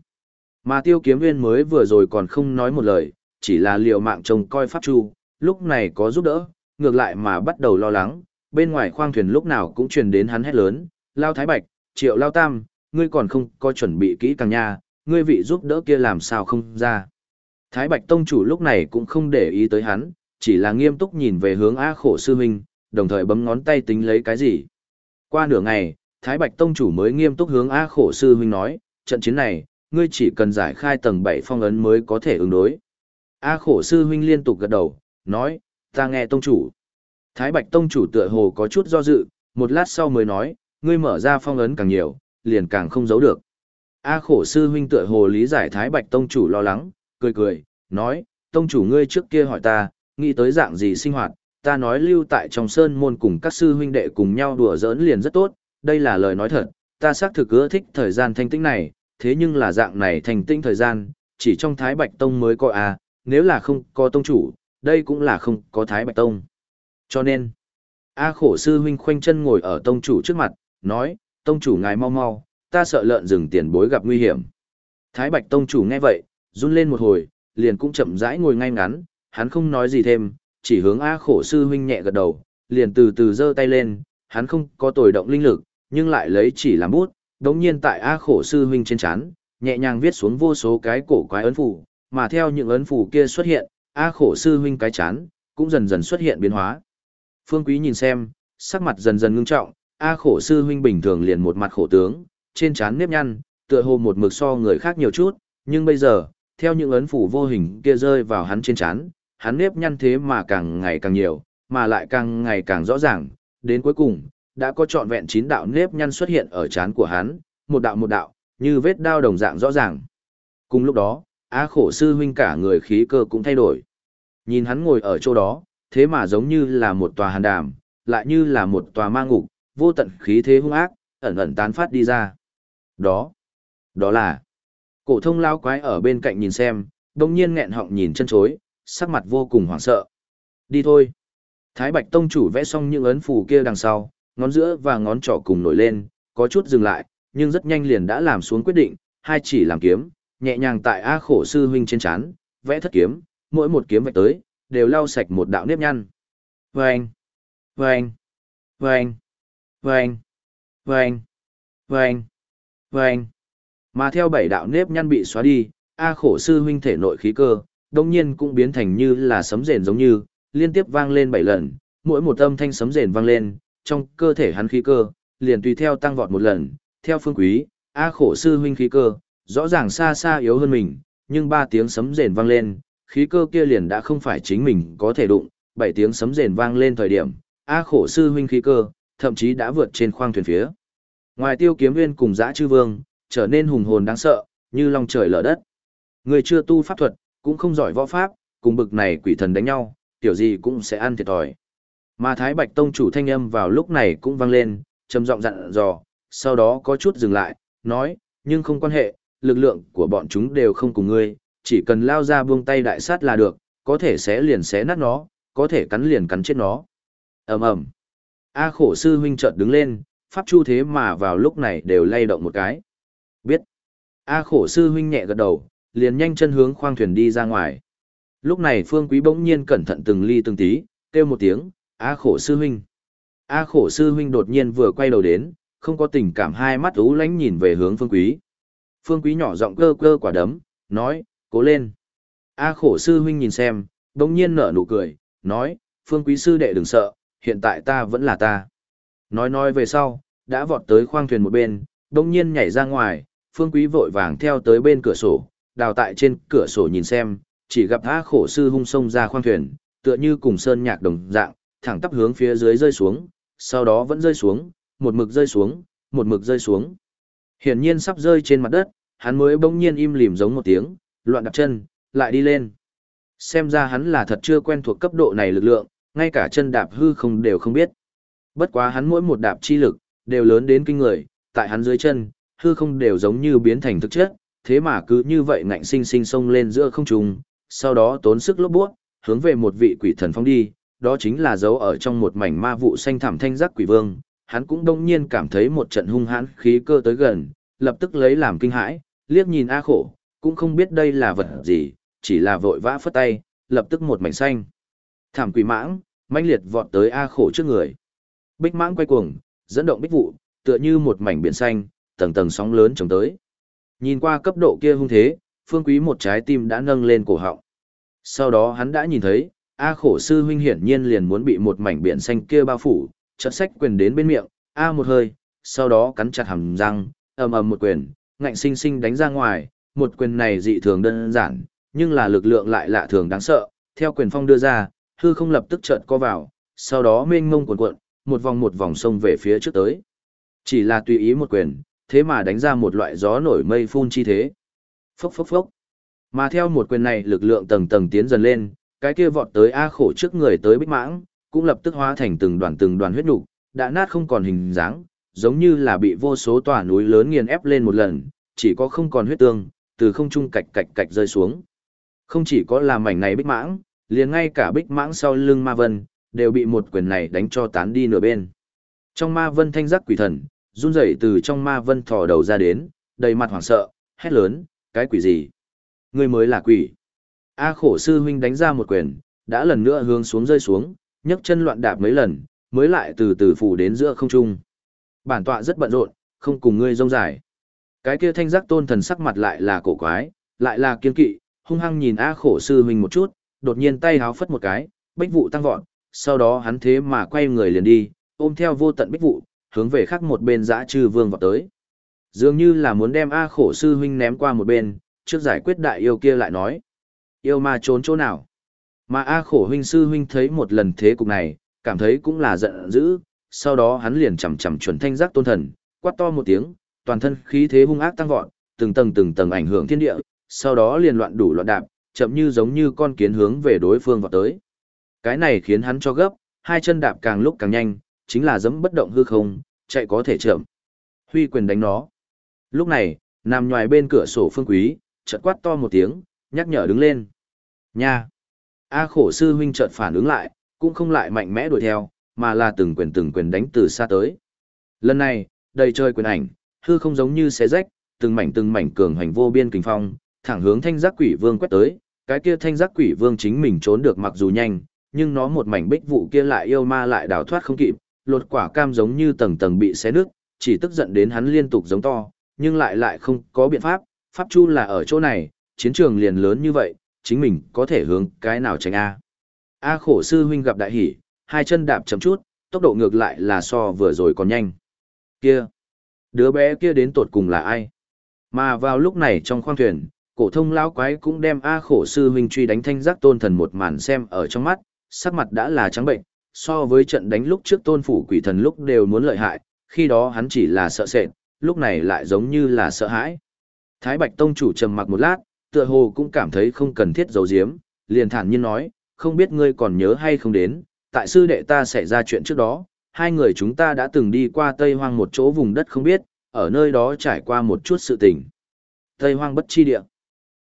Mà tiêu kiếm nguyên mới vừa rồi còn không nói một lời, chỉ là liều mạng trông coi pháp chu, lúc này có giúp đỡ, ngược lại mà bắt đầu lo lắng, bên ngoài khoang thuyền lúc nào cũng truyền đến hắn hét lớn, Lao Thái Bạch, Triệu Lao Tam, ngươi còn không có chuẩn bị kỹ càng nha, ngươi vị giúp đỡ kia làm sao không ra. Thái Bạch Tông chủ lúc này cũng không để ý tới hắn, chỉ là nghiêm túc nhìn về hướng A khổ sư huynh, đồng thời bấm ngón tay tính lấy cái gì. Qua nửa ngày, Thái Bạch Tông chủ mới nghiêm túc hướng A khổ sư huynh nói, trận chiến này, ngươi chỉ cần giải khai tầng 7 phong ấn mới có thể ứng đối. A khổ sư huynh liên tục gật đầu, nói, ta nghe tông chủ. Thái Bạch Tông chủ tựa hồ có chút do dự, một lát sau mới nói, ngươi mở ra phong ấn càng nhiều, liền càng không giấu được. A khổ sư huynh tựa hồ lý giải Thái Bạch Tông chủ lo lắng, cười cười, nói, Tông chủ ngươi trước kia hỏi ta, nghĩ tới dạng gì sinh hoạt, ta nói lưu tại trong sơn môn cùng các sư huynh đệ cùng nhau đùa giỡn liền rất tốt, đây là lời nói thật, ta xác thực ưa thích thời gian thanh tĩnh này, thế nhưng là dạng này thanh tĩnh thời gian, chỉ trong Thái Bạch Tông mới có a, nếu là không có tông chủ, đây cũng là không có Thái Bạch Tông. Cho nên, A khổ sư huynh khoanh chân ngồi ở tông chủ trước mặt, nói, tông chủ ngài mau mau, ta sợ lợn rừng tiền bối gặp nguy hiểm. Thái Bạch tông chủ nghe vậy, run lên một hồi, liền cũng chậm rãi ngồi ngay ngắn, hắn không nói gì thêm, chỉ hướng A khổ sư huynh nhẹ gật đầu, liền từ từ giơ tay lên, hắn không có tồi động linh lực, nhưng lại lấy chỉ làm bút, đống nhiên tại A khổ sư huynh trên chán, nhẹ nhàng viết xuống vô số cái cổ quái ấn phủ, mà theo những ấn phủ kia xuất hiện, A khổ sư huynh cái chán, cũng dần dần xuất hiện biến hóa. Phương Quý nhìn xem, sắc mặt dần dần ngưng trọng, A khổ sư huynh bình thường liền một mặt khổ tướng, trên chán nếp nhăn, tựa hồ một mực so người khác nhiều chút, nhưng bây giờ, theo những ấn phủ vô hình kia rơi vào hắn trên chán, hắn nếp nhăn thế mà càng ngày càng nhiều, mà lại càng ngày càng rõ ràng, đến cuối cùng, đã có trọn vẹn chín đạo nếp nhăn xuất hiện ở chán của hắn, một đạo một đạo, như vết đao đồng dạng rõ ràng. Cùng lúc đó, Á khổ sư huynh cả người khí cơ cũng thay đổi. Nhìn hắn ngồi ở chỗ đó, thế mà giống như là một tòa hàn đàm, lại như là một tòa ma ngục, vô tận khí thế hung ác, ẩn ẩn tán phát đi ra. Đó, đó là cổ thông lao quái ở bên cạnh nhìn xem, đồng nhiên nghẹn họng nhìn chân chối, sắc mặt vô cùng hoảng sợ. Đi thôi. Thái Bạch Tông chủ vẽ xong những ấn phù kia đằng sau, ngón giữa và ngón trỏ cùng nổi lên, có chút dừng lại, nhưng rất nhanh liền đã làm xuống quyết định, hai chỉ làm kiếm, nhẹ nhàng tại A khổ sư huynh trên chán, vẽ thất kiếm, mỗi một kiếm vạch tới, đều lau sạch một đạo nếp nhăn. Vâng! Vâng! Vâng! Vâng! Vâng! Vâng! Vâng! Mà theo bảy đạo nếp nhăn bị xóa đi, A khổ sư huynh thể nội khí cơ, đồng nhiên cũng biến thành như là sấm rền giống như, liên tiếp vang lên bảy lần, mỗi một âm thanh sấm rền vang lên, trong cơ thể hắn khí cơ, liền tùy theo tăng vọt một lần, theo phương quý, A khổ sư huynh khí cơ, rõ ràng xa xa yếu hơn mình, nhưng ba tiếng sấm rền vang lên, khí cơ kia liền đã không phải chính mình có thể đụng, bảy tiếng sấm rền vang lên thời điểm, A khổ sư huynh khí cơ, thậm chí đã vượt trên khoang thuyền phía. Ngoài tiêu kiếm nguyên cùng dã chư vương, trở nên hùng hồn đáng sợ, như lòng trời lở đất. Người chưa tu pháp thuật, cũng không giỏi võ pháp, cùng bực này quỷ thần đánh nhau, tiểu gì cũng sẽ ăn thiệt thòi. Mà Thái Bạch Tông chủ thanh âm vào lúc này cũng vang lên, trầm giọng dặn dò, sau đó có chút dừng lại, nói, nhưng không quan hệ, lực lượng của bọn chúng đều không cùng ngươi, chỉ cần lao ra buông tay đại sát là được, có thể xé liền xé nát nó, có thể cắn liền cắn chết nó. ầm ầm A khổ sư huynh chợt đứng lên, pháp chu thế mà vào lúc này đều lay động một cái. Biết. A khổ sư huynh nhẹ gật đầu, liền nhanh chân hướng khoang thuyền đi ra ngoài. Lúc này Phương Quý bỗng nhiên cẩn thận từng ly từng tí, kêu một tiếng, A khổ sư huynh. A khổ sư huynh đột nhiên vừa quay đầu đến, không có tình cảm hai mắt ú lánh nhìn về hướng Phương Quý. Phương Quý nhỏ giọng cơ cơ quả đấm, nói, cố lên. A khổ sư huynh nhìn xem, đồng nhiên nở nụ cười, nói, Phương Quý sư đệ đừng sợ, hiện tại ta vẫn là ta. Nói nói về sau, đã vọt tới khoang thuyền một bên, đồng nhiên nhảy ra ngoài, Phương Quý vội vàng theo tới bên cửa sổ, đào tại trên cửa sổ nhìn xem, chỉ gặp A khổ sư hung sông ra khoang thuyền, tựa như cùng sơn nhạc đồng dạng, thẳng tắp hướng phía dưới rơi xuống, sau đó vẫn rơi xuống, một mực rơi xuống, một mực rơi xuống. Hiển nhiên sắp rơi trên mặt đất, hắn mới bỗng nhiên im lìm giống một tiếng, loạn đạp chân, lại đi lên. Xem ra hắn là thật chưa quen thuộc cấp độ này lực lượng, ngay cả chân đạp hư không đều không biết. Bất quá hắn mỗi một đạp chi lực, đều lớn đến kinh người, tại hắn dưới chân, hư không đều giống như biến thành thực chất, thế mà cứ như vậy ngạnh sinh sinh xông lên giữa không trung, sau đó tốn sức lốp buốt, hướng về một vị quỷ thần phong đi, đó chính là dấu ở trong một mảnh ma vụ xanh thảm thanh giác quỷ vương, hắn cũng đông nhiên cảm thấy một trận hung hãn khí cơ tới gần, lập tức lấy làm kinh hãi, liếc nhìn A khổ, cũng không biết đây là vật gì, chỉ là vội vã phất tay, lập tức một mảnh xanh. Thảm quỷ mãng, mãnh liệt vọt tới A khổ trước người. Bích mãng quay cuồng, dẫn động bích vụ, tựa như một mảnh biển xanh, tầng tầng sóng lớn trồng tới. Nhìn qua cấp độ kia hung thế, phương quý một trái tim đã nâng lên cổ họng. Sau đó hắn đã nhìn thấy, A khổ sư huynh hiển nhiên liền muốn bị một mảnh biển xanh kia bao phủ, chợt sách quyền đến bên miệng, A một hơi, sau đó cắn chặt hàm răng, ầm ầm một quyền, ngạnh sinh sinh đánh ra ngoài, một quyền này dị thường đơn giản, nhưng là lực lượng lại lạ thường đáng sợ, theo quyền phong đưa ra, hư không lập tức chợt co vào, sau đó mênh mông cuộn cuộn, một vòng một vòng sông về phía trước tới. Chỉ là tùy ý một quyền, thế mà đánh ra một loại gió nổi mây phun chi thế. Phốc phốc phốc. Mà theo một quyền này lực lượng tầng tầng tiến dần lên, cái kia vọt tới A khổ trước người tới bích mãng, cũng lập tức hóa thành từng đoàn từng đoàn huyết nục, đã nát không còn hình dáng, giống như là bị vô số tòa núi lớn nghiền ép lên một lần, chỉ có không còn huyết tương, từ không trung cạch cạch cạch rơi xuống. Không chỉ có là mảnh này bích mãng, liền ngay cả bích mãng sau lưng ma vân, đều bị một quyền này đánh cho tán đi nửa bên. Trong ma vân thanh giác quỷ thần, run rẩy từ trong ma vân thò đầu ra đến, đầy mặt hoảng sợ, hét lớn, cái quỷ gì? Người mới là quỷ. A khổ sư huynh đánh ra một quyền, đã lần nữa hướng xuống rơi xuống, nhấc chân loạn đạp mấy lần, mới lại từ từ phủ đến giữa không trung. Bản tọa rất bận rộn, không cùng ngươi rông dài. Cái kia thanh giác tôn thần sắc mặt lại là cổ quái, lại là kiên kỵ, hung hăng nhìn A khổ sư huynh một chút, đột nhiên tay háo phất một cái, bích vụ tăng vọt, sau đó hắn thế mà quay người liền đi, ôm theo vô tận bích vụ, hướng về khác một bên dã trừ vương vọt tới. Dường như là muốn đem A khổ sư huynh ném qua một bên, trước giải quyết đại yêu kia lại nói. Yêu ma trốn chỗ nào? Mà A khổ huynh sư huynh thấy một lần thế cục này, cảm thấy cũng là giận dữ, sau đó hắn liền chầm chầm chuẩn thanh giác tôn thần, quát to một tiếng, toàn thân khí thế hung ác tăng vọt, từng tầng từng tầng ảnh hưởng thiên địa, sau đó liền loạn đủ loạn đạp, chậm như giống như con kiến hướng về đối phương vọt tới. Cái này khiến hắn cho gấp, hai chân đạp càng lúc càng nhanh, chính là giẫm bất động hư không, chạy có thể chậm. Huy quyền đánh nó. Lúc này, nằm ngoài bên cửa sổ phương quý, chợt quát to một tiếng, nhắc nhở đứng lên. Nha! A khổ sư huynh chợt phản ứng lại, cũng không lại mạnh mẽ đuổi theo, mà là từng quyền từng quyền đánh từ xa tới. Lần này, đầy trời quyền ảnh, hư không giống như xé rách, từng mảnh từng mảnh cường hành vô biên kình phong, thẳng hướng thanh giác quỷ vương quét tới, cái kia thanh giác quỷ vương chính mình trốn được mặc dù nhanh, nhưng nó một mảnh bích vụ kia lại yêu ma lại đào thoát không kịp, lột quả cam giống như tầng tầng bị xé nước, chỉ tức giận đến hắn liên tục giống to, nhưng lại lại không có biện pháp, pháp chu là ở chỗ này, chiến trường liền lớn như vậy, chính mình có thể hướng cái nào tránh A. A khổ sư huynh gặp đại hỉ, hai chân đạp chậm chút, tốc độ ngược lại là so vừa rồi còn nhanh. Kia! Đứa bé kia đến tột cùng là ai? Mà vào lúc này trong khoang thuyền, cổ thông lão quái cũng đem A khổ sư huynh truy đánh thanh giác tôn thần một màn xem ở trong mắt, sắc mặt đã là trắng bệnh, so với trận đánh lúc trước tôn phủ quỷ thần lúc đều muốn lợi hại, khi đó hắn chỉ là sợ sệt, lúc này lại giống như là sợ hãi. Thái Bạch Tông chủ trầm mặc một lát, tựa hồ cũng cảm thấy không cần thiết giấu giếm, liền thản nhiên nói, không biết ngươi còn nhớ hay không đến, tại sư đệ ta xảy ra chuyện trước đó, hai người chúng ta đã từng đi qua Tây Hoang một chỗ vùng đất không biết, ở nơi đó trải qua một chút sự tình. Tây Hoang bất chi địa.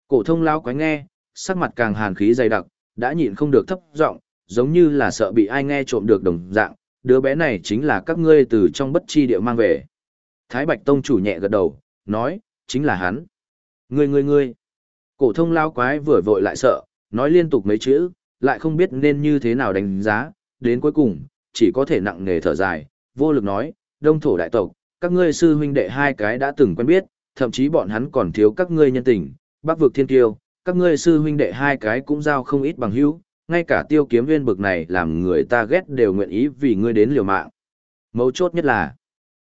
Cổ thông lão quái nghe, sắc mặt càng hàn khí dày đặc, đã nhịn không được thấp giọng, giống như là sợ bị ai nghe trộm được đồng dạng, đứa bé này chính là các ngươi từ trong bất chi địa mang về. Thái Bạch Tông chủ nhẹ gật đầu, nói, chính là hắn. Ngươi ngươi ngươi. Cổ thông lao quái vừa vội lại sợ, nói liên tục mấy chữ, lại không biết nên như thế nào đánh giá, đến cuối cùng, chỉ có thể nặng nề thở dài, vô lực nói, đông thổ đại tộc, các ngươi sư huynh đệ hai cái đã từng quen biết, thậm chí bọn hắn còn thiếu các ngươi nhân tình, bắc vực thiên kiêu, các ngươi sư huynh đệ hai cái cũng giao không ít bằng hữu, ngay cả tiêu kiếm viên bực này làm người ta ghét đều nguyện ý vì ngươi đến liều mạng. Mấu chốt nhất là,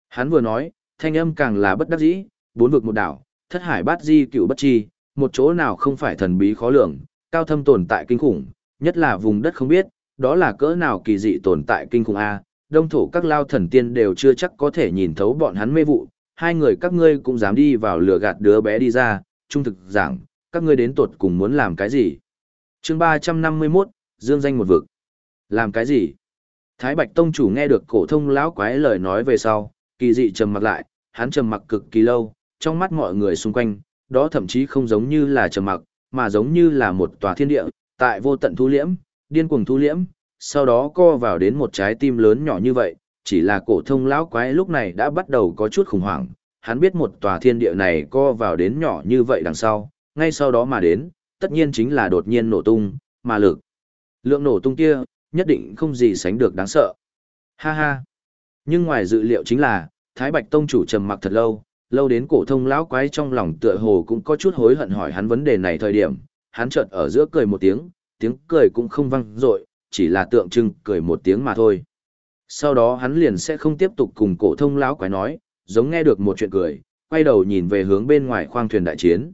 hắn vừa nói, thanh âm càng là bất đắc dĩ, bốn vực một đảo, thất hải bát di cựu bất chi, một chỗ nào không phải thần bí khó lường, cao thâm tồn tại kinh khủng, nhất là vùng đất không biết, đó là cỡ nào kỳ dị tồn tại kinh khủng a. Đông thổ các lao thần tiên đều chưa chắc có thể nhìn thấu bọn hắn mê vụ, hai người các ngươi cũng dám đi vào lừa gạt đứa bé đi ra, trung thực giảng, các ngươi đến tột cùng muốn làm cái gì? chương 351, Dương danh một vực. Làm cái gì? Thái Bạch Tông chủ nghe được cổ thông lão quái lời nói về sau, kỳ dị trầm mặc lại, hắn trầm mặc cực kỳ lâu, trong mắt mọi người xung quanh, đó thậm chí không giống như là trầm mặc, mà giống như là một tòa thiên địa, tại vô tận thu liễm, điên cuồng thu liễm, sau đó co vào đến một trái tim lớn nhỏ như vậy, chỉ là cổ thông lão quái lúc này đã bắt đầu có chút khủng hoảng, hắn biết một tòa thiên địa này co vào đến nhỏ như vậy đằng sau, ngay sau đó mà đến, tất nhiên chính là đột nhiên nổ tung, mà lực. Lượng nổ tung kia, nhất định không gì sánh được đáng sợ. Ha ha. Nhưng ngoài dự liệu chính là, Thái Bạch Tông chủ trầm mặc thật lâu, lâu đến cổ thông lão quái trong lòng tựa hồ cũng có chút hối hận hỏi hắn vấn đề này thời điểm, hắn chợt ở giữa cười một tiếng, tiếng cười cũng không vang dội, chỉ là tượng trưng cười một tiếng mà thôi. Sau đó hắn liền sẽ không tiếp tục cùng cổ thông lão quái nói, giống nghe được một chuyện cười, quay đầu nhìn về hướng bên ngoài khoang thuyền đại chiến.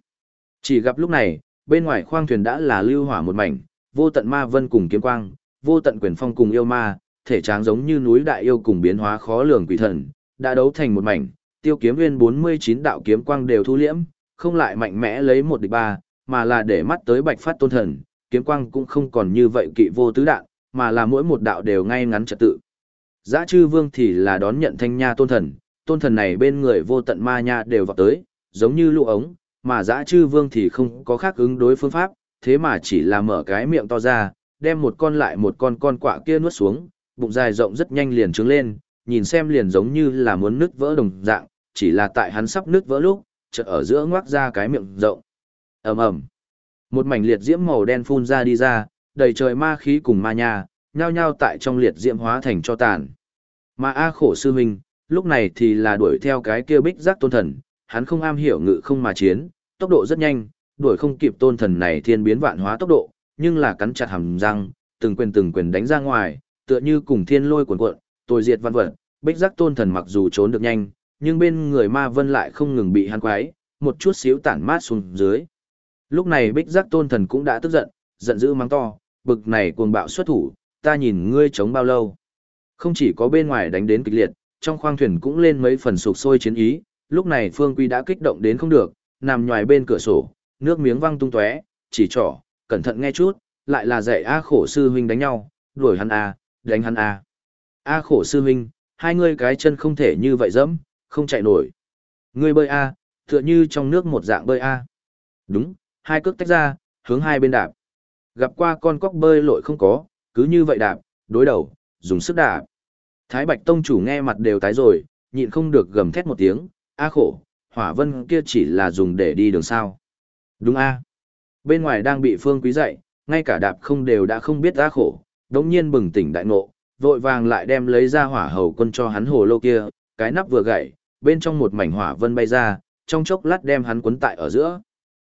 Chỉ gặp lúc này, bên ngoài khoang thuyền đã là lưu hỏa một mảnh, vô tận ma vân cùng kiếm quang, vô tận quyền phong cùng yêu ma, thể tráng giống như núi đại yêu cùng biến hóa khó lường quỷ thần, đã đấu thành một mảnh, tiêu kiếm nguyên 49 đạo kiếm quang đều thu liễm, không lại mạnh mẽ lấy một địch ba, mà là để mắt tới bạch phát tôn thần, kiếm quang cũng không còn như vậy kỵ vô tứ đạn, mà là mỗi một đạo đều ngay ngắn trật tự. Giã chư vương thì là đón nhận thanh nha tôn thần, tôn thần này bên người vô tận ma nha đều vào tới, giống như lũ ống, mà giã chư vương thì không có khác ứng đối phương pháp, thế mà chỉ là mở cái miệng to ra, đem một con lại một con con quạ kia nuốt xuống, bụng dài rộng rất nhanh liền trứng lên, nhìn xem liền giống như là muốn nứt vỡ đồng dạng, chỉ là tại hắn sắp nứt vỡ lúc, chợt ở giữa ngoác ra cái miệng rộng. Ầm ầm. Một mảnh liệt diễm màu đen phun ra đi ra, đầy trời ma khí cùng ma nha, nhao nhao tại trong liệt diễm hóa thành cho tàn. Mà A khổ sư huynh, lúc này thì là đuổi theo cái kia bích giác tôn thần, hắn không am hiểu ngự không mà chiến, tốc độ rất nhanh, đuổi không kịp tôn thần này thiên biến vạn hóa tốc độ, nhưng là cắn chặt hàm răng, từng quyền từng quyền đánh ra ngoài, tựa như cùng thiên lôi cuồn cuộn, tôi diệt văn vật, bích giác tôn thần mặc dù trốn được nhanh, nhưng bên người ma vân lại không ngừng bị hắn quái, một chút xíu tản mát xuống dưới. Lúc này bích giác tôn thần cũng đã tức giận, giận dữ mắng to, bực này cuồng bạo xuất thủ, ta nhìn ngươi chống bao lâu. Không chỉ có bên ngoài đánh đến kịch liệt, trong khoang thuyền cũng lên mấy phần sụp sôi chiến ý, lúc này Phương quy đã kích động đến không được, nằm nhòi bên cửa sổ, nước miếng văng tung tóe, chỉ trỏ, cẩn thận nghe chút, lại là dạy A khổ sư huynh đánh nhau, đuổi hắn A, đánh hắn A. A khổ sư huynh, hai ngươi cái chân không thể như vậy dẫm, không chạy nổi. Ngươi bơi A, tựa như trong nước một dạng bơi A. Đúng, hai cước tách ra, hướng hai bên đạp. Gặp qua con cóc bơi lội không có, cứ như vậy đạp, đối đầu, dùng sức đạp. Thái Bạch Tông chủ nghe mặt đều tái rồi, nhịn không được gầm thét một tiếng, a khổ, hỏa vân kia chỉ là dùng để đi đường sao. Đúng a Bên ngoài đang bị phương quý dạy, ngay cả đạp không đều đã không biết a khổ, đống nhiên bừng tỉnh đại ngộ, vội vàng lại đem lấy ra hỏa hầu quân cho hắn hồ lô kia, cái nắp vừa gãy, bên trong một mảnh hỏa vân bay ra, trong chốc lát đem hắn cuốn tại ở giữa.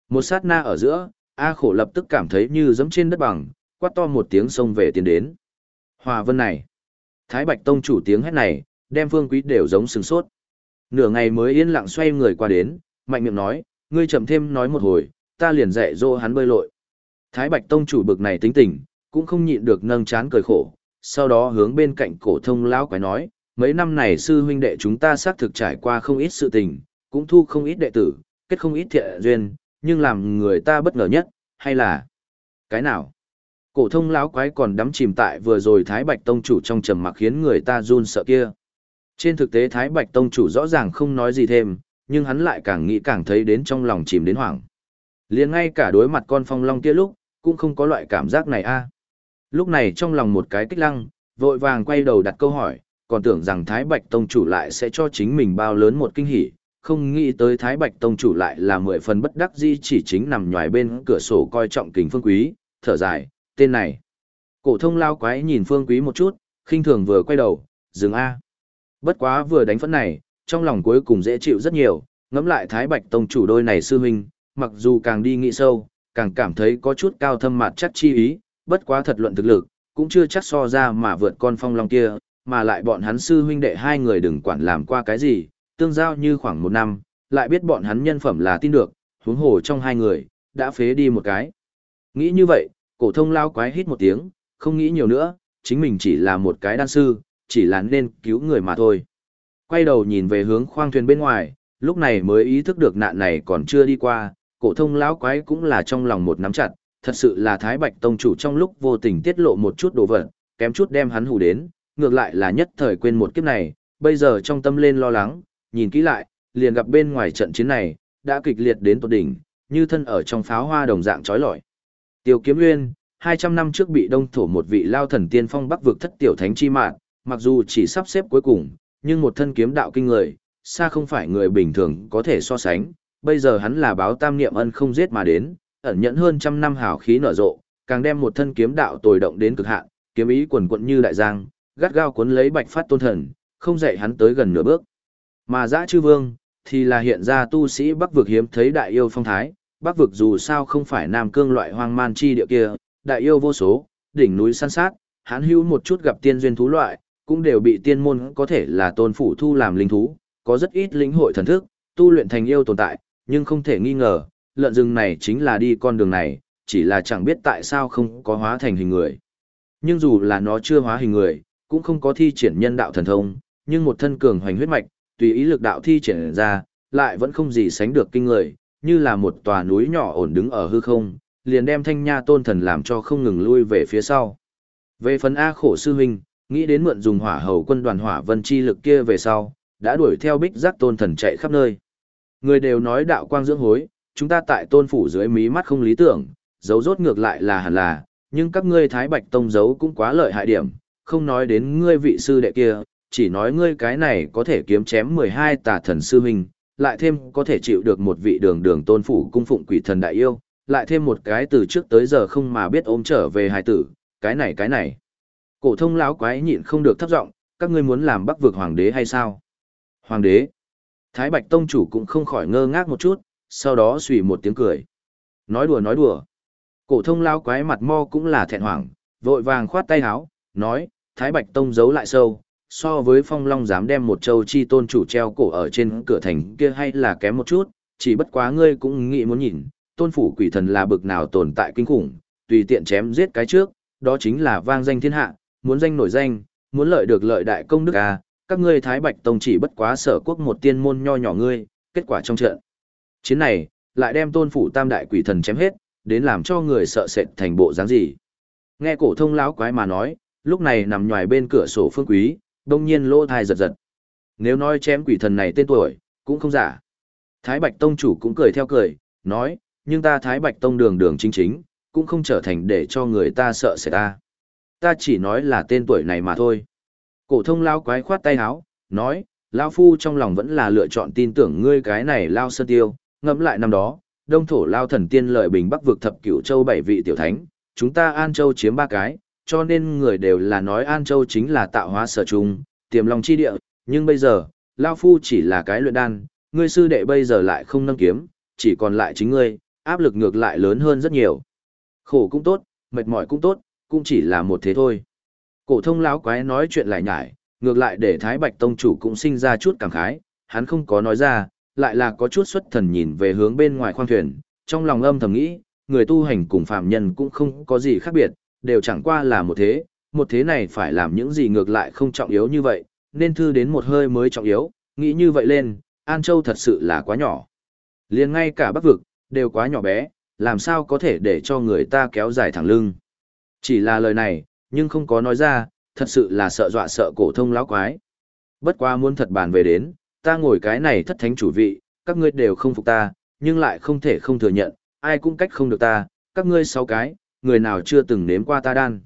Một sát na ở giữa, A khổ lập tức cảm thấy như giẫm trên đất bằng, quát to một tiếng xông về tiến đến. Hỏa vân này. Thái Bạch Tông chủ tiếng hét này, đem vương Quý đều giống sừng sốt. Nửa ngày mới yên lặng xoay người qua đến, mạnh miệng nói, ngươi chậm thêm nói một hồi, ta liền dạy dỗ hắn bơi lội. Thái Bạch Tông chủ bực này tính tình, cũng không nhịn được nâng chán cười khổ, sau đó hướng bên cạnh cổ thông lão quái nói, mấy năm này sư huynh đệ chúng ta xác thực trải qua không ít sự tình, cũng thu không ít đệ tử, kết không ít thiện duyên, nhưng làm người ta bất ngờ nhất, hay là cái nào? Cổ thông lão quái còn đắm chìm tại vừa rồi Thái Bạch Tông chủ trong trầm mặc khiến người ta run sợ kia. Trên thực tế Thái Bạch Tông chủ rõ ràng không nói gì thêm, nhưng hắn lại càng nghĩ càng thấy đến trong lòng chìm đến hoảng. Liền ngay cả đối mặt con phong long kia lúc, cũng không có loại cảm giác này a. Lúc này trong lòng một cái kích lăng, vội vàng quay đầu đặt câu hỏi, còn tưởng rằng Thái Bạch Tông chủ lại sẽ cho chính mình bao lớn một kinh hỉ, không nghĩ tới Thái Bạch Tông chủ lại là mười phần bất đắc di chỉ chính nằm nhòi bên cửa sổ coi trọng kính phương quý, thở dài, tên này. Cổ thông lao quái nhìn phương quý một chút, khinh thường vừa quay đầu, dừng A. Bất quá vừa đánh phẫn này, trong lòng cuối cùng dễ chịu rất nhiều, ngẫm lại Thái Bạch Tông chủ đôi này sư huynh, mặc dù càng đi nghĩ sâu, càng cảm thấy có chút cao thâm mặt chắc chi ý, bất quá thật luận thực lực, cũng chưa chắc so ra mà vượt con phong long kia, mà lại bọn hắn sư huynh đệ hai người đừng quản làm qua cái gì, tương giao như khoảng một năm, lại biết bọn hắn nhân phẩm là tin được, huống hồ trong hai người, đã phế đi một cái. Nghĩ như vậy, cổ thông lao quái hít một tiếng, không nghĩ nhiều nữa, chính mình chỉ là một cái đan sư, chỉ là nên cứu người mà thôi. Quay đầu nhìn về hướng khoang thuyền bên ngoài, lúc này mới ý thức được nạn này còn chưa đi qua, cổ thông lão quái cũng là trong lòng một nắm chặt, thật sự là Thái Bạch tông chủ trong lúc vô tình tiết lộ một chút đồ vật, kém chút đem hắn hù đến, ngược lại là nhất thời quên một kiếp này, bây giờ trong tâm lên lo lắng, nhìn kỹ lại, liền gặp bên ngoài trận chiến này, đã kịch liệt đến tột đỉnh, như thân ở trong pháo hoa đồng dạng chói lọi. Tiêu Kiếm Nguyên, 200 năm trước bị đông thổ một vị lao thần tiên phong bắc vực thất tiểu thánh chi mạng, mặc dù chỉ sắp xếp cuối cùng, nhưng một thân kiếm đạo kinh người, xa không phải người bình thường có thể so sánh. Bây giờ hắn là báo tam niệm ân không giết mà đến, ẩn nhẫn hơn trăm năm hào khí nở rộ, càng đem một thân kiếm đạo tồi động đến cực hạn, kiếm ý quần quận như đại giang, gắt gao cuốn lấy Bạch Phát Tôn Thần, không dạy hắn tới gần nửa bước. Mà Dã Chư Vương thì là hiện ra tu sĩ Bắc vực hiếm thấy đại yêu phong thái, Bắc vực dù sao không phải Nam Cương loại hoang man chi địa kia, đại yêu vô số, đỉnh núi săn sát, hắn hữu một chút gặp tiên duyên thú loại, cũng đều bị tiên môn có thể là tôn phủ thu làm linh thú, có rất ít lĩnh hội thần thức, tu luyện thành yêu tồn tại, nhưng không thể nghi ngờ, lợn rừng này chính là đi con đường này, chỉ là chẳng biết tại sao không có hóa thành hình người. Nhưng dù là nó chưa hóa hình người, cũng không có thi triển nhân đạo thần thông, nhưng một thân cường hoành huyết mạch, tùy ý lực đạo thi triển ra, lại vẫn không gì sánh được kinh người, như là một tòa núi nhỏ ổn đứng ở hư không, liền đem thanh nha tôn thần làm cho không ngừng lui về phía sau. Về phần A khổ sư huynh, nghĩ đến mượn dùng hỏa hầu quân đoàn hỏa vân chi lực kia về sau, đã đuổi theo bích giác tôn thần chạy khắp nơi. Người đều nói đạo quang dưỡng hối, chúng ta tại tôn phủ dưới mí mắt không lý tưởng, dấu rốt ngược lại là hẳn là, nhưng các ngươi thái bạch tông dấu cũng quá lợi hại điểm, không nói đến ngươi vị sư đệ kia, chỉ nói ngươi cái này có thể kiếm chém 12 tà thần sư huynh, lại thêm có thể chịu được một vị đường đường tôn phủ cung phụng quỷ thần đại yêu, lại thêm một cái từ trước tới giờ không mà biết ôm trở về hài tử, cái này cái này. Cổ thông lão quái nhịn không được thấp giọng, các ngươi muốn làm Bắc vực hoàng đế hay sao? Hoàng đế? Thái Bạch tông chủ cũng không khỏi ngơ ngác một chút, sau đó xùy một tiếng cười. Nói đùa nói đùa. Cổ thông lão quái mặt mo cũng là thẹn hoảng, vội vàng khoát tay áo, nói, Thái Bạch tông giấu lại sâu, so với Phong Long dám đem một châu chi tôn chủ treo cổ ở trên cửa thành kia hay là kém một chút, chỉ bất quá ngươi cũng nghĩ muốn nhìn, tôn phủ quỷ thần là bực nào tồn tại kinh khủng, tùy tiện chém giết cái trước, đó chính là vang danh thiên hạ, muốn danh nổi danh, muốn lợi được lợi đại công đức à, các ngươi Thái Bạch Tông chỉ bất quá sở quốc một tiên môn nho nhỏ ngươi, kết quả trong trận. Chiến này, lại đem tôn phủ tam đại quỷ thần chém hết, đến làm cho người sợ sệt thành bộ dáng gì. Nghe cổ thông lão quái mà nói, lúc này nằm ngoài bên cửa sổ phương quý, đông nhiên lỗ thai giật giật. Nếu nói chém quỷ thần này tên tuổi, cũng không giả. Thái Bạch Tông chủ cũng cười theo cười, nói, nhưng ta Thái Bạch Tông đường đường chính chính, cũng không trở thành để cho người ta sợ sẽ ta. Ta chỉ nói là tên tuổi này mà thôi. Cổ thông lao quái khoát tay áo, nói, lao phu trong lòng vẫn là lựa chọn tin tưởng ngươi cái này lao sơn tiêu, ngẫm lại năm đó, đông thổ lao thần tiên lợi bình bắc vực thập cửu châu bảy vị tiểu thánh, chúng ta An Châu chiếm ba cái, cho nên người đều là nói An Châu chính là tạo hóa sở trùng, tiềm lòng chi địa, nhưng bây giờ, lao phu chỉ là cái luyện đan, ngươi sư đệ bây giờ lại không nâng kiếm, chỉ còn lại chính ngươi, áp lực ngược lại lớn hơn rất nhiều. Khổ cũng tốt, mệt mỏi cũng tốt, cũng chỉ là một thế thôi. Cổ thông lão quái nói chuyện lại nhải, ngược lại để Thái Bạch Tông chủ cũng sinh ra chút cảm khái, hắn không có nói ra, lại là có chút xuất thần nhìn về hướng bên ngoài khoang thuyền, trong lòng âm thầm nghĩ, người tu hành cùng phàm nhân cũng không có gì khác biệt, đều chẳng qua là một thế, một thế này phải làm những gì ngược lại không trọng yếu như vậy, nên thư đến một hơi mới trọng yếu, nghĩ như vậy lên, An Châu thật sự là quá nhỏ. Liền ngay cả Bắc vực đều quá nhỏ bé, làm sao có thể để cho người ta kéo dài thẳng lưng. Chỉ là lời này, nhưng không có nói ra, thật sự là sợ dọa sợ cổ thông lão quái. Bất quá muốn thật bàn về đến, ta ngồi cái này thất thánh chủ vị, các ngươi đều không phục ta, nhưng lại không thể không thừa nhận, ai cũng cách không được ta, các ngươi sáu cái, người nào chưa từng nếm qua ta đan.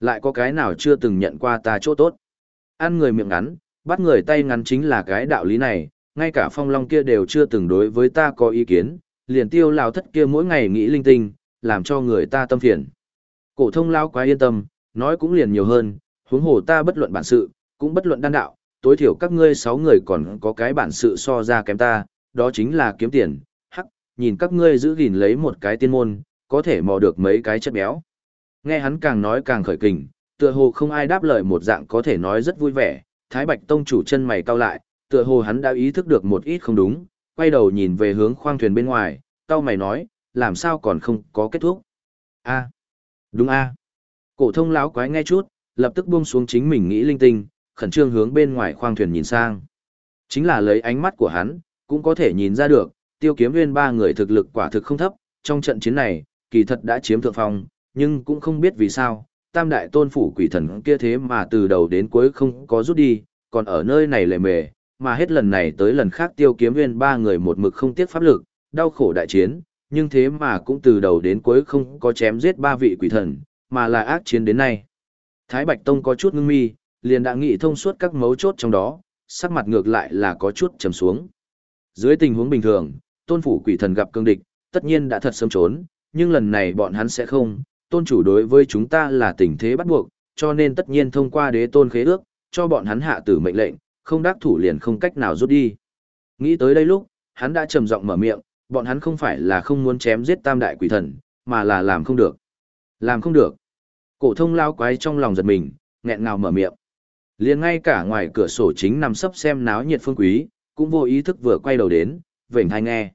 Lại có cái nào chưa từng nhận qua ta chỗ tốt. Ăn người miệng ngắn, bắt người tay ngắn chính là cái đạo lý này, ngay cả phong long kia đều chưa từng đối với ta có ý kiến, liền tiêu lao thất kia mỗi ngày nghĩ linh tinh, làm cho người ta tâm phiền. Cổ thông lao quá yên tâm, nói cũng liền nhiều hơn, huống hồ ta bất luận bản sự, cũng bất luận đan đạo, tối thiểu các ngươi sáu người còn có cái bản sự so ra kém ta, đó chính là kiếm tiền, hắc, nhìn các ngươi giữ gìn lấy một cái tiên môn, có thể mò được mấy cái chất béo. Nghe hắn càng nói càng khởi kình, tựa hồ không ai đáp lời một dạng có thể nói rất vui vẻ, Thái Bạch Tông chủ chân mày cau lại, tựa hồ hắn đã ý thức được một ít không đúng, quay đầu nhìn về hướng khoang thuyền bên ngoài, cau mày nói, làm sao còn không có kết thúc? A. Đúng a. Cổ thông lão quái nghe chút, lập tức buông xuống chính mình nghĩ linh tinh, khẩn trương hướng bên ngoài khoang thuyền nhìn sang. Chính là lấy ánh mắt của hắn, cũng có thể nhìn ra được, tiêu kiếm nguyên ba người thực lực quả thực không thấp, trong trận chiến này, kỳ thật đã chiếm thượng phong, nhưng cũng không biết vì sao, tam đại tôn phủ quỷ thần kia thế mà từ đầu đến cuối không có rút đi, còn ở nơi này lề mề, mà hết lần này tới lần khác tiêu kiếm nguyên ba người một mực không tiếc pháp lực, đau khổ đại chiến, nhưng thế mà cũng từ đầu đến cuối không có chém giết ba vị quỷ thần, mà là ác chiến đến nay. Thái Bạch Tông có chút ngưng mi, liền đã nghĩ thông suốt các mấu chốt trong đó, sắc mặt ngược lại là có chút trầm xuống. Dưới tình huống bình thường, tôn phủ quỷ thần gặp cương địch, tất nhiên đã thật sớm trốn, nhưng lần này bọn hắn sẽ không, tôn chủ đối với chúng ta là tình thế bắt buộc, cho nên tất nhiên thông qua đế tôn khế ước, cho bọn hắn hạ tử mệnh lệnh, không đắc thủ liền không cách nào rút đi. Nghĩ tới đây lúc, hắn đã trầm giọng mở miệng, bọn hắn không phải là không muốn chém giết tam đại quỷ thần, mà là làm không được. Làm không được. Cổ thông lao quái trong lòng giật mình, nghẹn ngào mở miệng. Liền ngay cả ngoài cửa sổ chính nằm sấp xem náo nhiệt phương quý, cũng vô ý thức vừa quay đầu đến, vểnh hai nghe.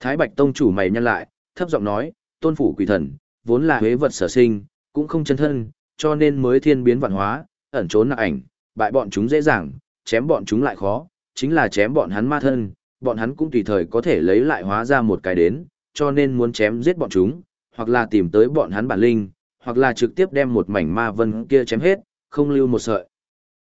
Thái Bạch Tông chủ mày nhăn lại, thấp giọng nói, tôn phủ quỷ thần, vốn là huế vật sở sinh, cũng không chân thân, cho nên mới thiên biến vạn hóa, ẩn trốn nạc ảnh, bại bọn chúng dễ dàng, chém bọn chúng lại khó, chính là chém bọn hắn ma thân, bọn hắn cũng tùy thời có thể lấy lại hóa ra một cái đến, cho nên muốn chém giết bọn chúng, hoặc là tìm tới bọn hắn bản linh, hoặc là trực tiếp đem một mảnh ma vân kia chém hết, không lưu một sợi.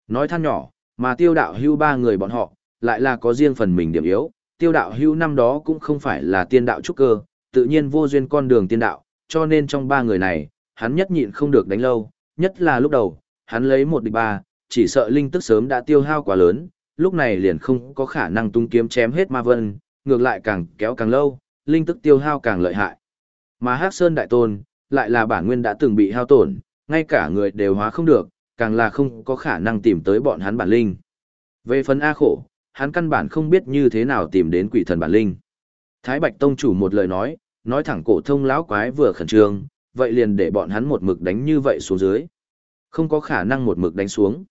Nói than nhỏ, mà tiêu đạo hưu ba người bọn họ, lại là có riêng phần mình điểm yếu, tiêu đạo hưu năm đó cũng không phải là tiên đạo trúc cơ, tự nhiên vô duyên con đường tiên đạo, cho nên trong ba người này, hắn nhất nhịn không được đánh lâu, nhất là lúc đầu, hắn lấy một địch ba, chỉ sợ linh tức sớm đã tiêu hao quá lớn, lúc này liền không có khả năng tung kiếm chém hết ma vân, ngược lại càng kéo càng lâu, linh tức tiêu hao càng lợi hại. Mà Hắc Sơn Đại Tôn, lại là bản nguyên đã từng bị hao tổn, ngay cả người đều hóa không được, càng là không có khả năng tìm tới bọn hắn bản linh. Về phần A khổ, hắn căn bản không biết như thế nào tìm đến quỷ thần bản linh. Thái Bạch Tông chủ một lời nói, nói thẳng cổ thông lão quái vừa khẩn trương, vậy liền để bọn hắn một mực đánh như vậy xuống dưới. Không có khả năng một mực đánh xuống.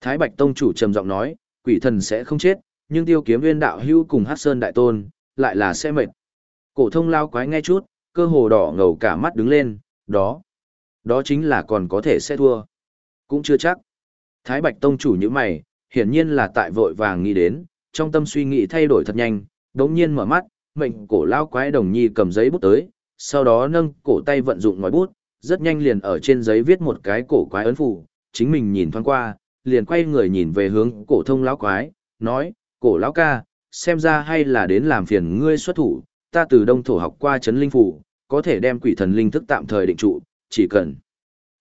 Thái Bạch Tông chủ trầm giọng nói, quỷ thần sẽ không chết, nhưng tiêu kiếm nguyên đạo hưu cùng Hắc Sơn Đại Tôn, lại là sẽ mệt. Cổ thông lão quái nghe chút, cơ hồ đỏ ngầu cả mắt đứng lên, đó. Đó chính là còn có thể sẽ thua. Cũng chưa chắc. Thái Bạch Tông chủ như mày, hiển nhiên là tại vội vàng nghĩ đến, trong tâm suy nghĩ thay đổi thật nhanh, đống nhiên mở mắt, mệnh cổ lao quái đồng nhi cầm giấy bút tới, sau đó nâng cổ tay vận dụng ngòi bút, rất nhanh liền ở trên giấy viết một cái cổ quái ấn phù, chính mình nhìn thoáng qua, liền quay người nhìn về hướng cổ thông lão quái, nói, cổ lão ca, xem ra hay là đến làm phiền ngươi xuất thủ, ta từ đông thổ học qua chấn linh phù, có thể đem quỷ thần linh thức tạm thời định trụ, chỉ cần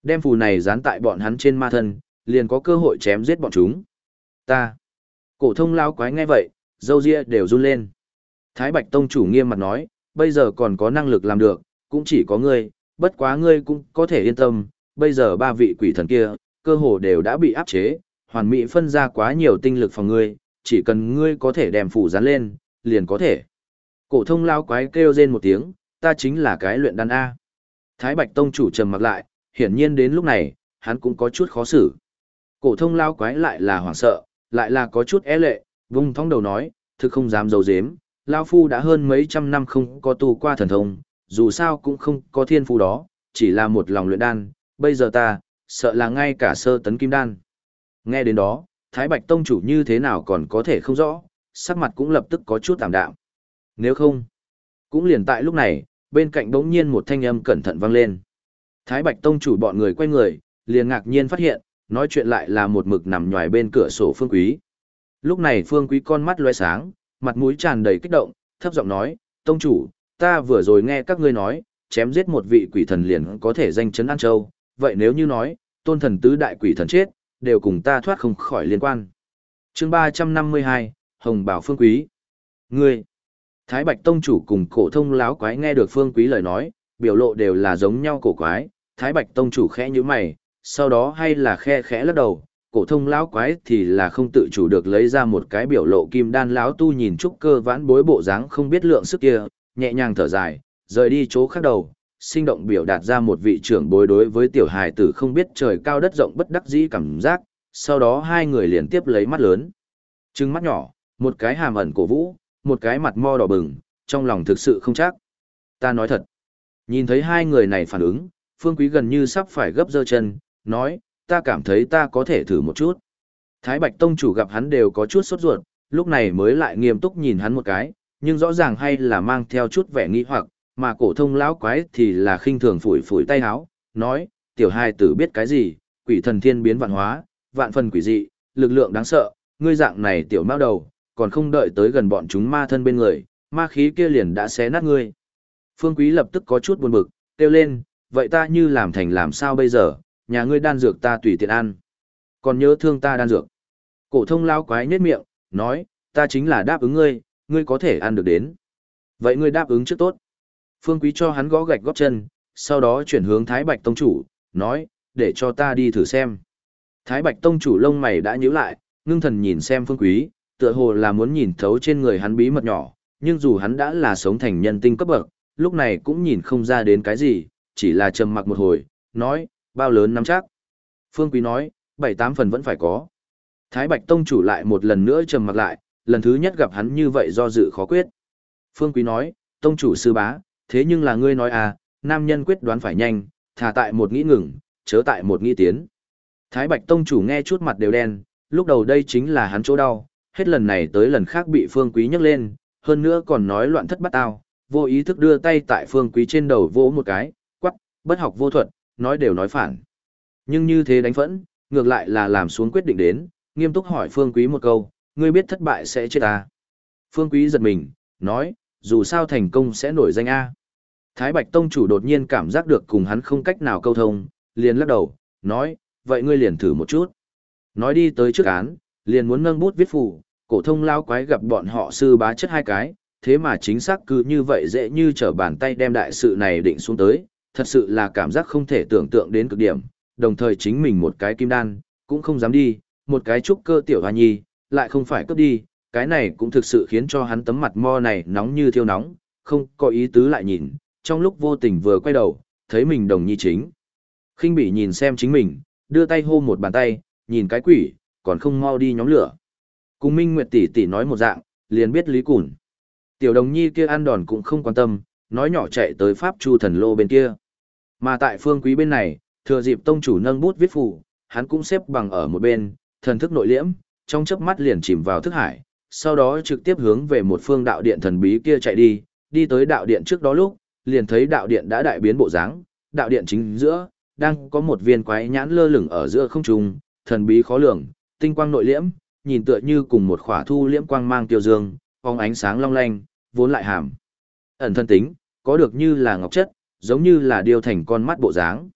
đem phù này dán tại bọn hắn trên ma thân, liền có cơ hội chém giết bọn chúng. Ta. Cổ thông lão quái nghe vậy, râu ria đều run lên. Thái Bạch Tông chủ nghiêm mặt nói, bây giờ còn có năng lực làm được, cũng chỉ có ngươi, bất quá ngươi cũng có thể yên tâm, bây giờ ba vị quỷ thần kia, cơ hồ đều đã bị áp chế, hoàn mỹ phân ra quá nhiều tinh lực phòng ngươi, chỉ cần ngươi có thể đem phủ dán lên, liền có thể. Cổ thông lao quái kêu rên một tiếng, ta chính là cái luyện đan A. Thái Bạch Tông chủ trầm mặc lại, hiển nhiên đến lúc này, hắn cũng có chút khó xử. Cổ thông lao quái lại là hoảng sợ, lại là có chút é e lệ, vung thong đầu nói, thực không dám dấu dếm, lao phu đã hơn mấy trăm năm không có tu qua thần thông, dù sao cũng không có thiên phu đó, chỉ là một lòng luyện đan, bây giờ ta, sợ là ngay cả sơ tấn kim đan. Nghe đến đó, Thái Bạch Tông chủ như thế nào còn có thể không rõ, sắc mặt cũng lập tức có chút tạm đạm. Nếu không, cũng liền tại lúc này, bên cạnh bỗng nhiên một thanh âm cẩn thận vang lên. Thái Bạch Tông chủ bọn người quay người, liền ngạc nhiên phát hiện, nói chuyện lại là một mực nằm nhòi bên cửa sổ Phương Quý. Lúc này Phương Quý con mắt loe sáng, mặt mũi tràn đầy kích động, thấp giọng nói, Tông chủ, ta vừa rồi nghe các ngươi nói, chém giết một vị quỷ thần liền có thể danh chấn An Châu, vậy nếu như nói, tôn thần tứ đại quỷ thần chết, đều cùng ta thoát không khỏi liên quan. chương 352, Hồng Bảo Phương Quý. Ngươi, Thái Bạch Tông chủ cùng cổ thông láo quái nghe được Phương Quý lời nói, biểu lộ đều là giống nhau cổ quái, Thái Bạch Tông chủ khẽ như mày, sau đó hay là khe khẽ lắc đầu, cổ thông lão quái thì là không tự chủ được lấy ra một cái biểu lộ kim đan lão tu nhìn trúc cơ vãn bối bộ dáng không biết lượng sức kia, nhẹ nhàng thở dài, rời đi chỗ khác đầu, sinh động biểu đạt ra một vị trưởng bối đối với tiểu hài tử không biết trời cao đất rộng bất đắc dĩ cảm giác, sau đó hai người liền tiếp lấy mắt lớn. Trừng mắt nhỏ, một cái hàm ẩn cổ vũ, một cái mặt mo đỏ bừng, trong lòng thực sự không chắc. Ta nói thật. Nhìn thấy hai người này phản ứng, Phương Quý gần như sắp phải gấp dơ chân, nói, ta cảm thấy ta có thể thử một chút. Thái Bạch Tông chủ gặp hắn đều có chút sốt ruột, lúc này mới lại nghiêm túc nhìn hắn một cái, nhưng rõ ràng hay là mang theo chút vẻ nghi hoặc, mà cổ thông lão quái thì là khinh thường phủi phủi tay áo, nói, tiểu hai tử biết cái gì, quỷ thần thiên biến vạn hóa, vạn phần quỷ dị, lực lượng đáng sợ, ngươi dạng này tiểu mao đầu, còn không đợi tới gần bọn chúng ma thân bên người, ma khí kia liền đã xé nát ngươi. Phương Quý lập tức có chút buồn bực, kêu lên, vậy ta như làm thành làm sao bây giờ, nhà ngươi đan dược ta tùy tiện ăn. Còn nhớ thương ta đan dược. Cổ thông lao quái nhếch miệng, nói, ta chính là đáp ứng ngươi, ngươi có thể ăn được đến. Vậy ngươi đáp ứng trước tốt. Phương Quý cho hắn gõ gạch góp chân, sau đó chuyển hướng Thái Bạch Tông Chủ, nói, để cho ta đi thử xem. Thái Bạch Tông Chủ lông mày đã nhíu lại, ngưng thần nhìn xem Phương Quý, tựa hồ là muốn nhìn thấu trên người hắn bí mật nhỏ, nhưng dù hắn đã là sống thành nhân tinh cấp bậc, lúc này cũng nhìn không ra đến cái gì, chỉ là trầm mặc một hồi, nói, bao lớn nắm chắc. Phương Quý nói, bảy tám phần vẫn phải có. Thái Bạch Tông Chủ lại một lần nữa trầm mặt lại, lần thứ nhất gặp hắn như vậy do dự khó quyết. Phương Quý nói, Tông Chủ sư bá, thế nhưng là ngươi nói à, nam nhân quyết đoán phải nhanh, thả tại một nghĩ ngừng, chớ tại một nghĩ tiến. Thái Bạch Tông chủ nghe chút mặt đều đen, lúc đầu đây chính là hắn chỗ đau, hết lần này tới lần khác bị Phương Quý nhấc lên, hơn nữa còn nói loạn thất bắt tao, vô ý thức đưa tay tại Phương Quý trên đầu vỗ một cái, quắc, bất học vô thuật, nói đều nói phản. Nhưng như thế đánh phẫn, ngược lại là làm xuống quyết định đến, nghiêm túc hỏi Phương Quý một câu, ngươi biết thất bại sẽ chết à? Phương Quý giật mình, nói, dù sao thành công sẽ nổi danh A. Thái Bạch Tông chủ đột nhiên cảm giác được cùng hắn không cách nào câu thông, liền lắc đầu, nói, vậy ngươi liền thử một chút. Nói đi tới trước án, liền muốn nâng bút viết phủ cổ thông lao quái gặp bọn họ sư bá chất hai cái, thế mà chính xác cứ như vậy dễ như trở bàn tay đem đại sự này định xuống tới, thật sự là cảm giác không thể tưởng tượng đến cực điểm, đồng thời chính mình một cái kim đan, cũng không dám đi, một cái trúc cơ tiểu hoa nhi, lại không phải cấp đi, cái này cũng thực sự khiến cho hắn tấm mặt mo này nóng như thiêu nóng, không có ý tứ lại nhìn, trong lúc vô tình vừa quay đầu, thấy mình đồng nhi chính. khinh bị nhìn xem chính mình, đưa tay hô một bàn tay, nhìn cái quỷ, còn không mau đi nhóm lửa. Cùng Minh Nguyệt tỷ tỷ nói một dạng, liền biết lý củn. Tiểu đồng nhi kia ăn đòn cũng không quan tâm, nói nhỏ chạy tới Pháp Chu thần lô bên kia. Mà tại phương quý bên này, thừa dịp tông chủ nâng bút viết phủ, hắn cũng xếp bằng ở một bên, thần thức nội liễm, trong chớp mắt liền chìm vào thức hải, sau đó trực tiếp hướng về một phương đạo điện thần bí kia chạy đi, đi tới đạo điện trước đó lúc, liền thấy đạo điện đã đại biến bộ dáng, đạo điện chính giữa đang có một viên quái nhãn lơ lửng ở giữa không trung, thần bí khó lường, tinh quang nội liễm, nhìn tựa như cùng một khỏa thu liễm quang mang tiêu dương, phong ánh sáng long lanh, vốn lại hàm. Ẩn thân tính, có được như là ngọc chất, giống như là điêu thành con mắt bộ dáng.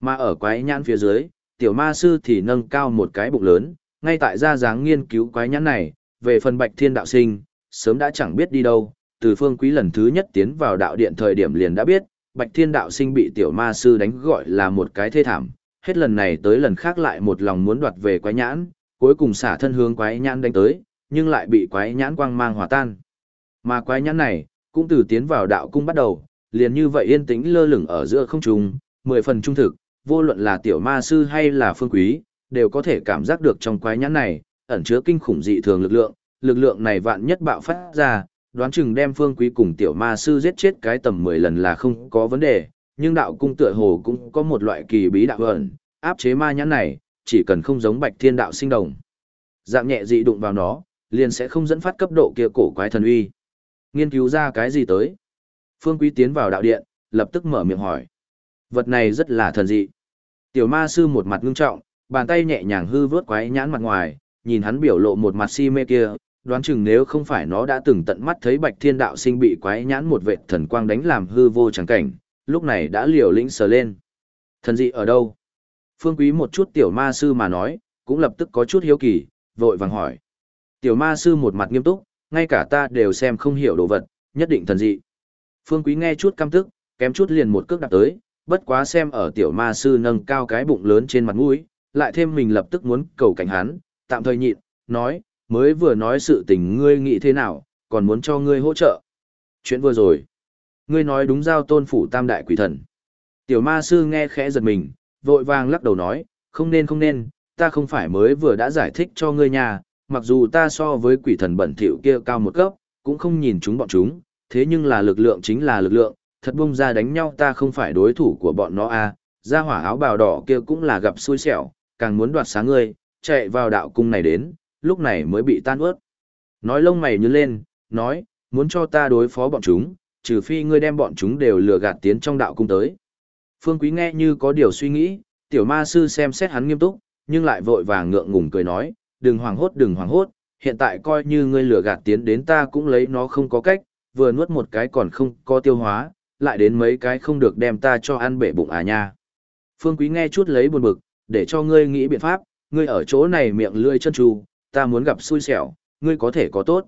Mà ở quái nhãn phía dưới, tiểu ma sư thì nâng cao một cái bụng lớn, ngay tại gia dáng nghiên cứu quái nhãn này, về phần bạch thiên đạo sinh, sớm đã chẳng biết đi đâu, từ phương quý lần thứ nhất tiến vào đạo điện thời điểm liền đã biết, bạch thiên đạo sinh bị tiểu ma sư đánh gọi là một cái thê thảm, hết lần này tới lần khác lại một lòng muốn đoạt về quái nhãn, cuối cùng xả thân hướng quái nhãn đánh tới, nhưng lại bị quái nhãn quang mang hòa tan. Mà quái nhãn này, cũng từ tiến vào đạo cung bắt đầu, liền như vậy yên tĩnh lơ lửng ở giữa không trung, mười phần trung thực, vô luận là tiểu ma sư hay là phương quý, đều có thể cảm giác được trong quái nhãn này, ẩn chứa kinh khủng dị thường lực lượng, lực lượng này vạn nhất bạo phát ra, đoán chừng đem phương quý cùng tiểu ma sư giết chết cái tầm 10 lần là không có vấn đề, nhưng đạo cung tựa hồ cũng có một loại kỳ bí đạo ẩn, áp chế ma nhãn này, chỉ cần không giống bạch thiên đạo sinh đồng. Dạng nhẹ dị đụng vào nó, liền sẽ không dẫn phát cấp độ kia cổ quái thần uy. Nghiên cứu ra cái gì tới? Phương Quý tiến vào đạo điện, lập tức mở miệng hỏi. Vật này rất là thần dị. Tiểu ma sư một mặt ngưng trọng, bàn tay nhẹ nhàng hư vớt quái nhãn mặt ngoài, nhìn hắn biểu lộ một mặt si mê kia, đoán chừng nếu không phải nó đã từng tận mắt thấy Bạch Thiên Đạo Sinh bị quái nhãn một vệ thần quang đánh làm hư vô chẳng cảnh, lúc này đã liều lĩnh sờ lên. Thần dị ở đâu? Phương Quý một chút tiểu ma sư mà nói, cũng lập tức có chút hiếu kỳ, vội vàng hỏi. Tiểu ma sư một mặt nghiêm túc, ngay cả ta đều xem không hiểu đồ vật, nhất định thần dị. Phương Quý nghe chút căm tức, kém chút liền một cước đạp tới, bất quá xem ở tiểu ma sư nâng cao cái bụng lớn trên mặt mũi, lại thêm mình lập tức muốn cầu cảnh hắn, tạm thời nhịn, nói, mới vừa nói sự tình ngươi nghĩ thế nào, còn muốn cho ngươi hỗ trợ. Chuyện vừa rồi, ngươi nói đúng giao tôn phủ tam đại quỷ thần. Tiểu ma sư nghe khẽ giật mình, vội vàng lắc đầu nói, không nên không nên, ta không phải mới vừa đã giải thích cho ngươi nhà, mặc dù ta so với quỷ thần bẩn thỉu kia cao một cấp, cũng không nhìn chúng bọn chúng, thế nhưng là lực lượng chính là lực lượng, thật bung ra đánh nhau ta không phải đối thủ của bọn nó a. À. Gia hỏa áo bào đỏ kia cũng là gặp xui xẻo, càng muốn đoạt sáng ngươi, chạy vào đạo cung này đến, lúc này mới bị tan ướt. Nói lông mày nhướng lên, nói, muốn cho ta đối phó bọn chúng, trừ phi ngươi đem bọn chúng đều lừa gạt tiến trong đạo cung tới. Phương Quý nghe như có điều suy nghĩ, tiểu ma sư xem xét hắn nghiêm túc, nhưng lại vội vàng ngượng ngùng cười nói, đừng hoảng hốt đừng hoảng hốt, hiện tại coi như ngươi lừa gạt tiến đến ta cũng lấy nó không có cách, vừa nuốt một cái còn không có tiêu hóa, lại đến mấy cái không được đem ta cho ăn bể bụng à nha. Phương Quý nghe chút lấy buồn bực, để cho ngươi nghĩ biện pháp, ngươi ở chỗ này miệng lưỡi chân tru, ta muốn gặp xui xẻo, ngươi có thể có tốt.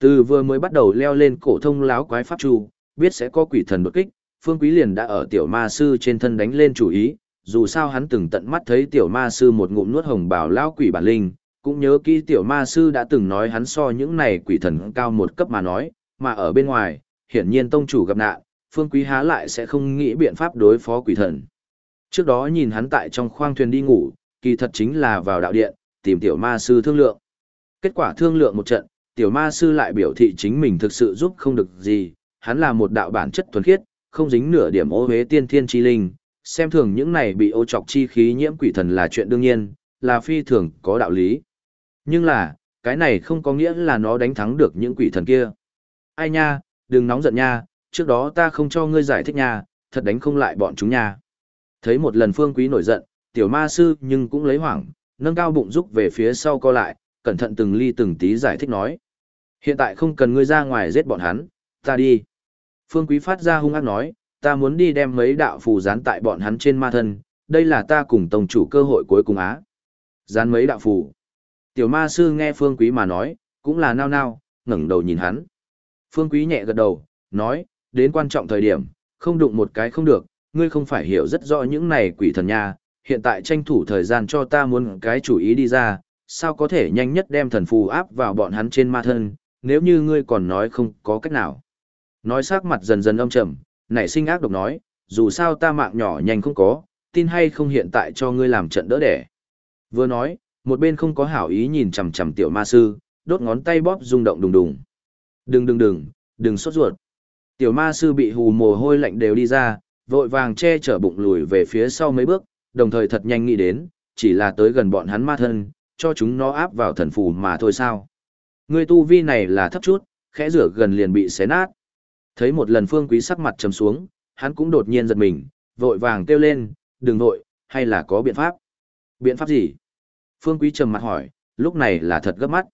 Từ vừa mới bắt đầu leo lên cổ thông láo quái pháp chu, biết sẽ có quỷ thần đột kích, Phương Quý liền đã ở tiểu ma sư trên thân đánh lên chủ ý, dù sao hắn từng tận mắt thấy tiểu ma sư một ngụm nuốt hồng bảo lao quỷ bản linh, cũng nhớ kỹ tiểu ma sư đã từng nói hắn so những này quỷ thần cao một cấp mà nói, mà ở bên ngoài, hiển nhiên tông chủ gặp nạn, Phương Quý há lại sẽ không nghĩ biện pháp đối phó quỷ thần. Trước đó nhìn hắn tại trong khoang thuyền đi ngủ, kỳ thật chính là vào đạo điện, tìm tiểu ma sư thương lượng. Kết quả thương lượng một trận, tiểu ma sư lại biểu thị chính mình thực sự giúp không được gì, hắn là một đạo bản chất thuần khiết, không dính nửa điểm ô hế tiên thiên chi linh, xem thường những này bị ô trọc chi khí nhiễm quỷ thần là chuyện đương nhiên, là phi thường có đạo lý. Nhưng là, cái này không có nghĩa là nó đánh thắng được những quỷ thần kia. Ai nha, đừng nóng giận nha, trước đó ta không cho ngươi giải thích nha, thật đánh không lại bọn chúng nha. Thấy một lần phương quý nổi giận, tiểu ma sư nhưng cũng lấy hoảng, nâng cao bụng rúc về phía sau co lại, cẩn thận từng ly từng tí giải thích nói. Hiện tại không cần ngươi ra ngoài giết bọn hắn, ta đi. Phương quý phát ra hung ác nói, ta muốn đi đem mấy đạo phù dán tại bọn hắn trên ma thân, đây là ta cùng tổng chủ cơ hội cuối cùng á. Dán mấy đạo phù. Tiểu ma sư nghe phương quý mà nói, cũng là nao nao, ngẩng đầu nhìn hắn. Phương quý nhẹ gật đầu, nói, đến quan trọng thời điểm, không đụng một cái không được, ngươi không phải hiểu rất rõ những này quỷ thần nha, hiện tại tranh thủ thời gian cho ta muốn cái chủ ý đi ra, sao có thể nhanh nhất đem thần phù áp vào bọn hắn trên ma thân, nếu như ngươi còn nói không có cách nào. Nói sắc mặt dần dần âm trầm, nảy sinh ác độc nói, dù sao ta mạng nhỏ nhanh không có, tin hay không hiện tại cho ngươi làm trận đỡ đẻ. Vừa nói, một bên không có hảo ý nhìn chằm chằm tiểu ma sư, đốt ngón tay bóp rung động đùng đùng. Đừng đừng đừng, đừng sốt ruột. Tiểu ma sư bị hù mồ hôi lạnh đều đi ra, vội vàng che chở bụng lùi về phía sau mấy bước, đồng thời thật nhanh nghĩ đến, chỉ là tới gần bọn hắn ma thân, cho chúng nó áp vào thần phù mà thôi sao. Người tu vi này là thấp chút, khẽ rửa gần liền bị xé nát. Thấy một lần phương quý sắc mặt trầm xuống, hắn cũng đột nhiên giật mình, vội vàng kêu lên, đừng vội, hay là có biện pháp? Biện pháp gì? Phương quý trầm mặt hỏi, lúc này là thật gấp mắt.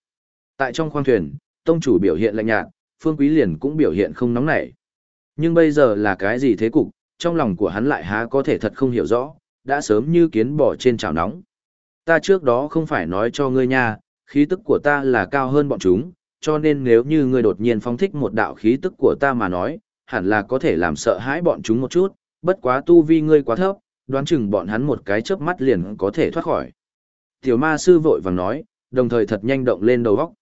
Tại trong khoang thuyền, tông chủ biểu hiện lạnh nhạt, phương quý liền cũng biểu hiện không nóng nảy. Nhưng bây giờ là cái gì thế cục, trong lòng của hắn lại há có thể thật không hiểu rõ, đã sớm như kiến bò trên chảo nóng. Ta trước đó không phải nói cho ngươi nha, khí tức của ta là cao hơn bọn chúng, cho nên nếu như ngươi đột nhiên phóng thích một đạo khí tức của ta mà nói, hẳn là có thể làm sợ hãi bọn chúng một chút, bất quá tu vi ngươi quá thấp, đoán chừng bọn hắn một cái chớp mắt liền có thể thoát khỏi. Tiểu ma sư vội vàng nói, đồng thời thật nhanh động lên đầu góc.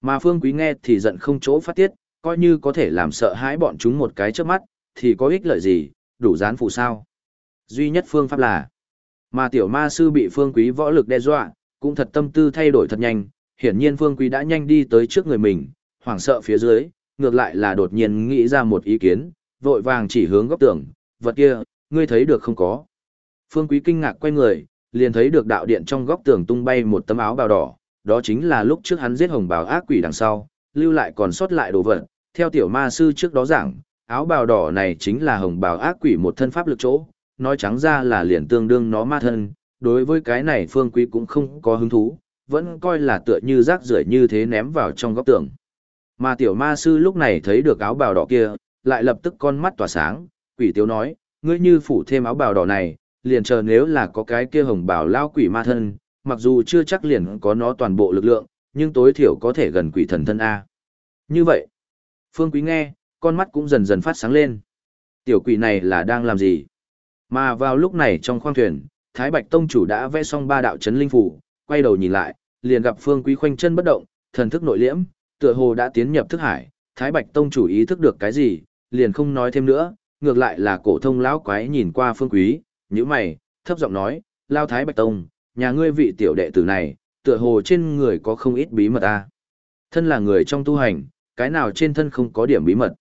Mà Phương Quý nghe thì giận không chỗ phát tiết, coi như có thể làm sợ hãi bọn chúng một cái chớp mắt, thì có ích lợi gì, đủ gián phụ sao. Duy nhất phương pháp là, mà tiểu ma sư bị Phương Quý võ lực đe dọa, cũng thật tâm tư thay đổi thật nhanh, hiển nhiên Phương Quý đã nhanh đi tới trước người mình, hoảng sợ phía dưới, ngược lại là đột nhiên nghĩ ra một ý kiến, vội vàng chỉ hướng góc tường, vật kia, ngươi thấy được không có. Phương Quý kinh ngạc quay người, liền thấy được đạo điện trong góc tường tung bay một tấm áo bào đỏ, đó chính là lúc trước hắn giết hồng bào ác quỷ đằng sau, lưu lại còn sót lại đồ vật. Theo tiểu ma sư trước đó giảng, áo bào đỏ này chính là hồng bào ác quỷ một thân pháp lực chỗ, nói trắng ra là liền tương đương nó ma thân, đối với cái này phương quý cũng không có hứng thú, vẫn coi là tựa như rác rưởi như thế ném vào trong góc tường. Mà tiểu ma sư lúc này thấy được áo bào đỏ kia, lại lập tức con mắt tỏa sáng, quỷ tiếu nói, ngươi như phủ thêm áo bào đỏ này, liền chờ nếu là có cái kia hồng bảo lao quỷ ma thân, mặc dù chưa chắc liền có nó toàn bộ lực lượng, nhưng tối thiểu có thể gần quỷ thần thân A. Như vậy, Phương Quý nghe, con mắt cũng dần dần phát sáng lên. Tiểu quỷ này là đang làm gì? Mà vào lúc này trong khoang thuyền, Thái Bạch Tông chủ đã vẽ xong ba đạo chấn linh phủ, quay đầu nhìn lại, liền gặp Phương Quý khoanh chân bất động, thần thức nội liễm, tựa hồ đã tiến nhập thức hải, Thái Bạch Tông chủ ý thức được cái gì, liền không nói thêm nữa, ngược lại là cổ thông lão quái nhìn qua Phương Quý, nhíu mày, thấp giọng nói, "Lao Thái Bạch Tông, nhà ngươi vị tiểu đệ tử này, tựa hồ trên người có không ít bí mật a." Thân là người trong tu hành, cái nào trên thân không có điểm bí mật.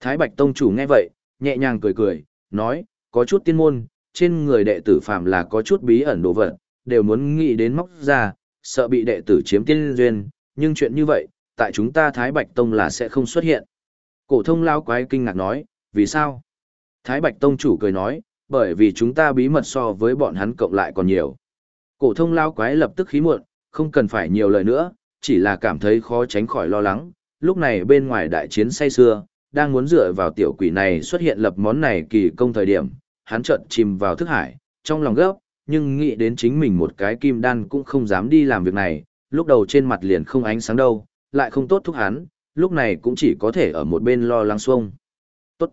Thái Bạch Tông chủ nghe vậy, nhẹ nhàng cười cười, nói, có chút tiên môn, trên người đệ tử phàm là có chút bí ẩn đồ vật, đều muốn nghĩ đến móc ra, sợ bị đệ tử chiếm tiên duyên, nhưng chuyện như vậy, tại chúng ta Thái Bạch Tông là sẽ không xuất hiện. Cổ thông lao quái kinh ngạc nói, vì sao? Thái Bạch Tông chủ cười nói, bởi vì chúng ta bí mật so với bọn hắn cộng lại còn nhiều. Cổ thông lao quái lập tức khí muộn, không cần phải nhiều lời nữa, chỉ là cảm thấy khó tránh khỏi lo lắng, lúc này bên ngoài đại chiến say xưa, đang muốn dựa vào tiểu quỷ này xuất hiện lập món này kỳ công thời điểm, hắn chợt chìm vào thức hải, trong lòng gấp, nhưng nghĩ đến chính mình một cái kim đan cũng không dám đi làm việc này, lúc đầu trên mặt liền không ánh sáng đâu, lại không tốt thúc hắn, lúc này cũng chỉ có thể ở một bên lo lắng xuông. Tốt.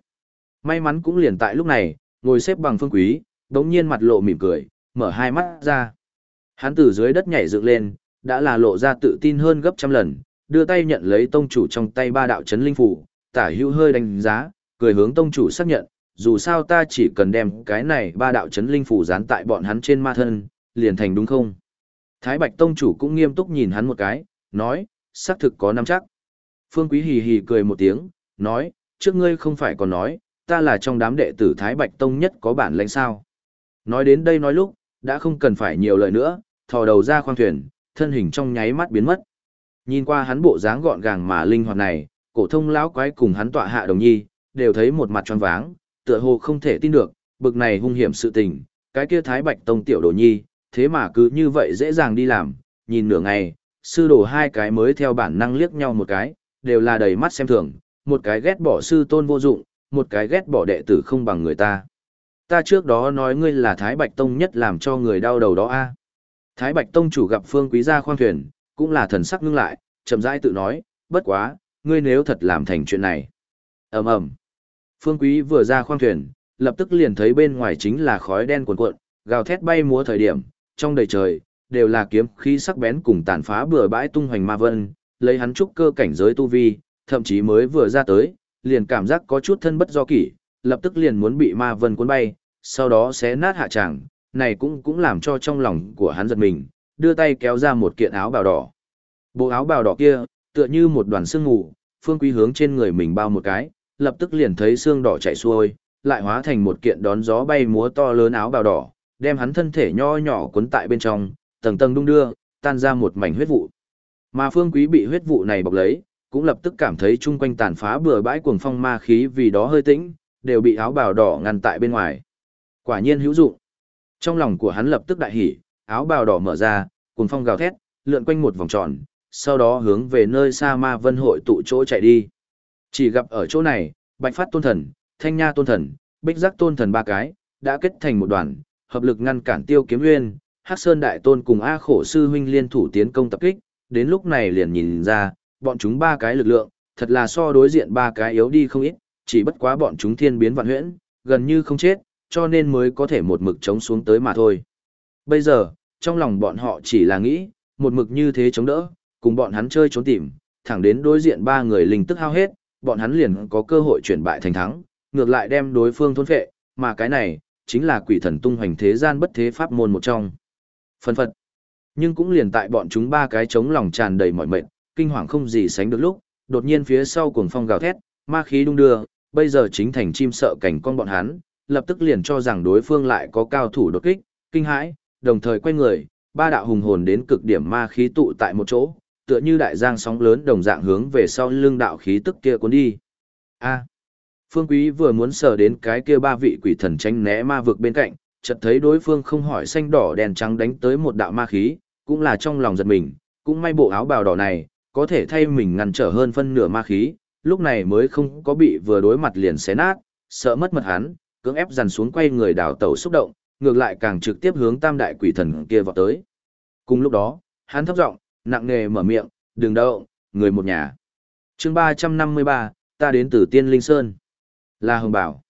May mắn cũng liền tại lúc này, ngồi xếp bằng phương quý, đống nhiên mặt lộ mỉm cười, mở hai mắt ra. Hắn từ dưới đất nhảy dựng lên, đã là lộ ra tự tin hơn gấp trăm lần, đưa tay nhận lấy tông chủ trong tay ba đạo chấn linh phủ, tả hữu hơi đánh giá, cười hướng tông chủ xác nhận, dù sao ta chỉ cần đem cái này ba đạo chấn linh phủ dán tại bọn hắn trên ma thân, liền thành đúng không? Thái Bạch tông chủ cũng nghiêm túc nhìn hắn một cái, nói, xác thực có năm chắc. Phương Quý hì hì cười một tiếng, nói, trước ngươi không phải còn nói, ta là trong đám đệ tử Thái Bạch Tông nhất có bản lãnh sao. Nói đến đây nói lúc, đã không cần phải nhiều lời nữa, thò đầu ra khoang thuyền, thân hình trong nháy mắt biến mất. Nhìn qua hắn bộ dáng gọn gàng mà linh hoạt này, cổ thông lão quái cùng hắn tọa hạ đồng nhi, đều thấy một mặt tròn váng, tựa hồ không thể tin được, bực này hung hiểm sự tình, cái kia Thái Bạch Tông tiểu đồ nhi, thế mà cứ như vậy dễ dàng đi làm, nhìn nửa ngày, sư đồ hai cái mới theo bản năng liếc nhau một cái, đều là đầy mắt xem thường, một cái ghét bỏ sư tôn vô dụng, một cái ghét bỏ đệ tử không bằng người ta. Ta trước đó nói ngươi là Thái Bạch Tông nhất làm cho người đau đầu đó a. Thái Bạch Tông chủ gặp Phương Quý gia khoang thuyền, cũng là thần sắc ngưng lại, chậm rãi tự nói, bất quá, ngươi nếu thật làm thành chuyện này. ầm ầm Phương Quý vừa ra khoang thuyền, lập tức liền thấy bên ngoài chính là khói đen cuồn cuộn, gào thét bay múa thời điểm, trong đầy trời, đều là kiếm khí sắc bén cùng tàn phá bừa bãi tung hoành ma vân, lấy hắn trúc cơ cảnh giới tu vi, thậm chí mới vừa ra tới, liền cảm giác có chút thân bất do kỷ, lập tức liền muốn bị ma vân cuốn bay, sau đó xé nát hạ tràng, này cũng cũng làm cho trong lòng của hắn giật mình, đưa tay kéo ra một kiện áo bào đỏ. Bộ áo bào đỏ kia, tựa như một đoàn sương ngủ, phương quý hướng trên người mình bao một cái, lập tức liền thấy xương đỏ chảy xuôi, lại hóa thành một kiện đón gió bay múa to lớn áo bào đỏ, đem hắn thân thể nho nhỏ cuốn tại bên trong, tầng tầng đung đưa, tan ra một mảnh huyết vụ. Mà Phương Quý bị huyết vụ này bọc lấy, cũng lập tức cảm thấy chung quanh tàn phá bừa bãi cuồng phong ma khí vì đó hơi tĩnh, đều bị áo bào đỏ ngăn tại bên ngoài. Quả nhiên hữu dụng. Trong lòng của hắn lập tức đại hỉ, áo bào đỏ mở ra, cuồng phong gào thét, lượn quanh một vòng tròn, sau đó hướng về nơi xa ma vân hội tụ chỗ chạy đi. Chỉ gặp ở chỗ này, Bạch Phát Tôn Thần, Thanh Nha Tôn Thần, Bích Giác Tôn Thần ba cái, đã kết thành một đoàn, hợp lực ngăn cản Tiêu Kiếm Nguyên, Hắc Sơn Đại Tôn cùng A Khổ Sư Huynh liên thủ tiến công tập kích, đến lúc này liền nhìn ra, bọn chúng ba cái lực lượng, thật là so đối diện ba cái yếu đi không ít, chỉ bất quá bọn chúng thiên biến vạn huyễn, gần như không chết, cho nên mới có thể một mực chống xuống tới mà thôi. Bây giờ, trong lòng bọn họ chỉ là nghĩ, một mực như thế chống đỡ, cùng bọn hắn chơi trốn tìm, thẳng đến đối diện ba người linh tức hao hết, bọn hắn liền có cơ hội chuyển bại thành thắng, ngược lại đem đối phương thôn phệ, mà cái này, chính là quỷ thần tung hoành thế gian bất thế pháp môn một trong. Phân phật. Nhưng cũng liền tại bọn chúng ba cái chống lòng tràn đầy mỏi mệt kinh hoàng không gì sánh được lúc, đột nhiên phía sau cuồng phong gào thét, ma khí đung đưa, bây giờ chính thành chim sợ cảnh con bọn hắn, lập tức liền cho rằng đối phương lại có cao thủ đột kích, kinh hãi, đồng thời quay người, ba đạo hùng hồn đến cực điểm ma khí tụ tại một chỗ, tựa như đại giang sóng lớn đồng dạng hướng về sau lưng đạo khí tức kia cuốn đi. A. Phương Quý vừa muốn sờ đến cái kia ba vị quỷ thần tránh né ma vực bên cạnh, chợt thấy đối phương không hỏi xanh đỏ đèn trắng đánh tới một đạo ma khí, cũng là trong lòng giật mình, cũng may bộ áo bào đỏ này, có thể thay mình ngăn trở hơn phân nửa ma khí, lúc này mới không có bị vừa đối mặt liền xé nát, sợ mất mật hắn, cưỡng ép dằn xuống quay người đảo tẩu xúc động, ngược lại càng trực tiếp hướng tam đại quỷ thần kia vào tới. Cùng lúc đó, hắn thấp giọng, nặng nề mở miệng, đừng đậu, người một nhà. chương 353, ta đến từ Tiên Linh Sơn. Là Hồng Bảo.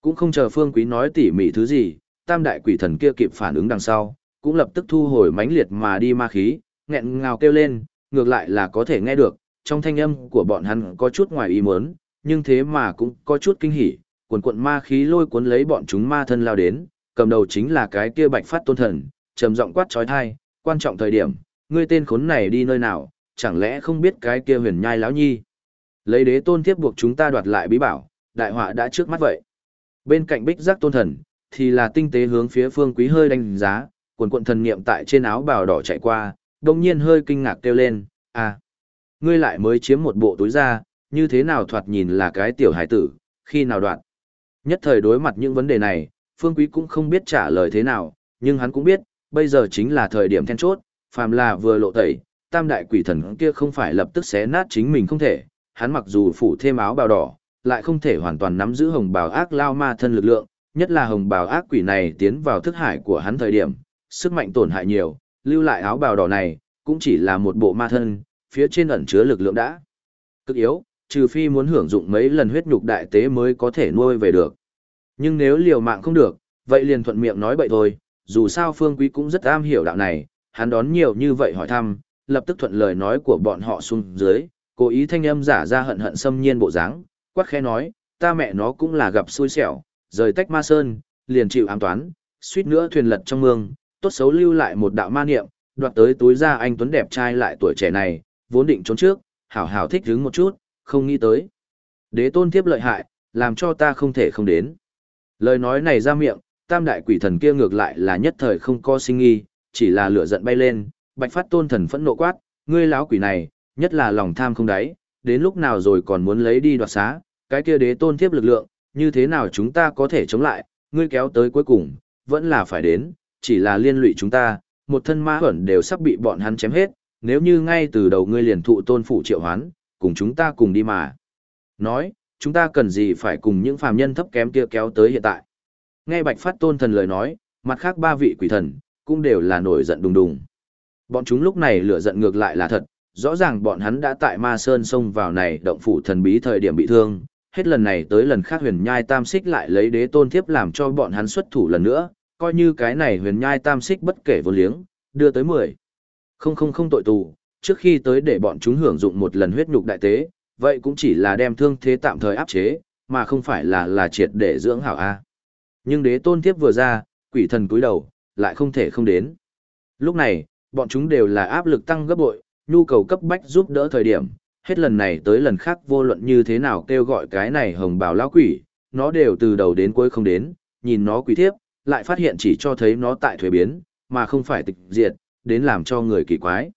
Cũng không chờ Phương Quý nói tỉ mỉ thứ gì, tam đại quỷ thần kia kịp phản ứng đằng sau, cũng lập tức thu hồi mãnh liệt mà đi ma khí, nghẹn ngào kêu lên, ngược lại là có thể nghe được, trong thanh âm của bọn hắn có chút ngoài ý muốn, nhưng thế mà cũng có chút kinh hỉ, cuồn cuộn ma khí lôi cuốn lấy bọn chúng ma thân lao đến, cầm đầu chính là cái kia bạch phát tôn thần, trầm giọng quát chói tai. quan trọng thời điểm, ngươi tên khốn này đi nơi nào, chẳng lẽ không biết cái kia huyền nhai lão nhi. Lấy đế tôn tiếp buộc chúng ta đoạt lại bí bảo, đại họa đã trước mắt vậy. Bên cạnh bích giác tôn thần, thì là tinh tế hướng phía phương quý hơi đánh giá, cuồn cuộn thần niệm tại trên áo bào đỏ chạy qua, đồng nhiên hơi kinh ngạc kêu lên, à, ngươi lại mới chiếm một bộ túi ra, như thế nào thoạt nhìn là cái tiểu hải tử, khi nào đoạn. Nhất thời đối mặt những vấn đề này, phương quý cũng không biết trả lời thế nào, nhưng hắn cũng biết, bây giờ chính là thời điểm then chốt, phàm là vừa lộ tẩy, tam đại quỷ thần kia không phải lập tức xé nát chính mình không thể, hắn mặc dù phủ thêm áo bào đỏ, lại không thể hoàn toàn nắm giữ hồng bào ác lao ma thân lực lượng, nhất là hồng bào ác quỷ này tiến vào thức hải của hắn thời điểm, sức mạnh tổn hại nhiều, lưu lại áo bào đỏ này, cũng chỉ là một bộ ma thân, phía trên ẩn chứa lực lượng đã cực yếu, trừ phi muốn hưởng dụng mấy lần huyết nhục đại tế mới có thể nuôi về được. Nhưng nếu liều mạng không được, vậy liền thuận miệng nói bậy thôi, dù sao Phương Quý cũng rất am hiểu đạo này, hắn đón nhiều như vậy hỏi thăm, lập tức thuận lời nói của bọn họ xuống dưới, cố ý thanh âm giả ra hận hận xâm nhiên bộ dáng, quát khẽ nói, ta mẹ nó cũng là gặp xui xẻo, rời tách ma sơn, liền chịu ám toán, suýt nữa thuyền lật trong mương, tốt xấu lưu lại một đạo ma niệm, đoạt tới túi ra anh tuấn đẹp trai lại tuổi trẻ này, vốn định trốn trước, hảo hảo thích hứng một chút, không nghĩ tới. Đế tôn tiếp lợi hại, làm cho ta không thể không đến. Lời nói này ra miệng, tam đại quỷ thần kia ngược lại là nhất thời không có sinh nghi, chỉ là lửa giận bay lên, bạch phát tôn thần phẫn nộ quát, ngươi láo quỷ này, nhất là lòng tham không đáy, đến lúc nào rồi còn muốn lấy đi đoạt xá, cái kia đế tôn tiếp lực lượng, như thế nào chúng ta có thể chống lại, ngươi kéo tới cuối cùng, vẫn là phải đến, chỉ là liên lụy chúng ta, một thân ma hẩn đều sắp bị bọn hắn chém hết, nếu như ngay từ đầu ngươi liền thụ tôn phụ triệu hoán, cùng chúng ta cùng đi mà. Nói, chúng ta cần gì phải cùng những phàm nhân thấp kém kia kéo tới hiện tại. Nghe Bạch Phát Tôn thần lời nói, mặt khác ba vị quỷ thần, cũng đều là nổi giận đùng đùng. Bọn chúng lúc này lửa giận ngược lại là thật, rõ ràng bọn hắn đã tại Ma Sơn xông vào này động phủ thần bí thời điểm bị thương, hết lần này tới lần khác huyền nhai tam xích lại lấy đế tôn thiếp làm cho bọn hắn xuất thủ lần nữa, coi như cái này huyền nhai tam xích bất kể vô liếng, đưa tới 10. Không không không tội tù, trước khi tới để bọn chúng hưởng dụng một lần huyết nhục đại tế, vậy cũng chỉ là đem thương thế tạm thời áp chế, mà không phải là là triệt để dưỡng hảo A. Nhưng đế tôn tiếp vừa ra, quỷ thần cúi đầu, lại không thể không đến. Lúc này, bọn chúng đều là áp lực tăng gấp bội, nhu cầu cấp bách giúp đỡ thời điểm, hết lần này tới lần khác vô luận như thế nào kêu gọi cái này hồng bào lão quỷ, nó đều từ đầu đến cuối không đến, nhìn nó quỷ thiếp, lại phát hiện chỉ cho thấy nó tại thuế biến, mà không phải tịch diệt, đến làm cho người kỳ quái.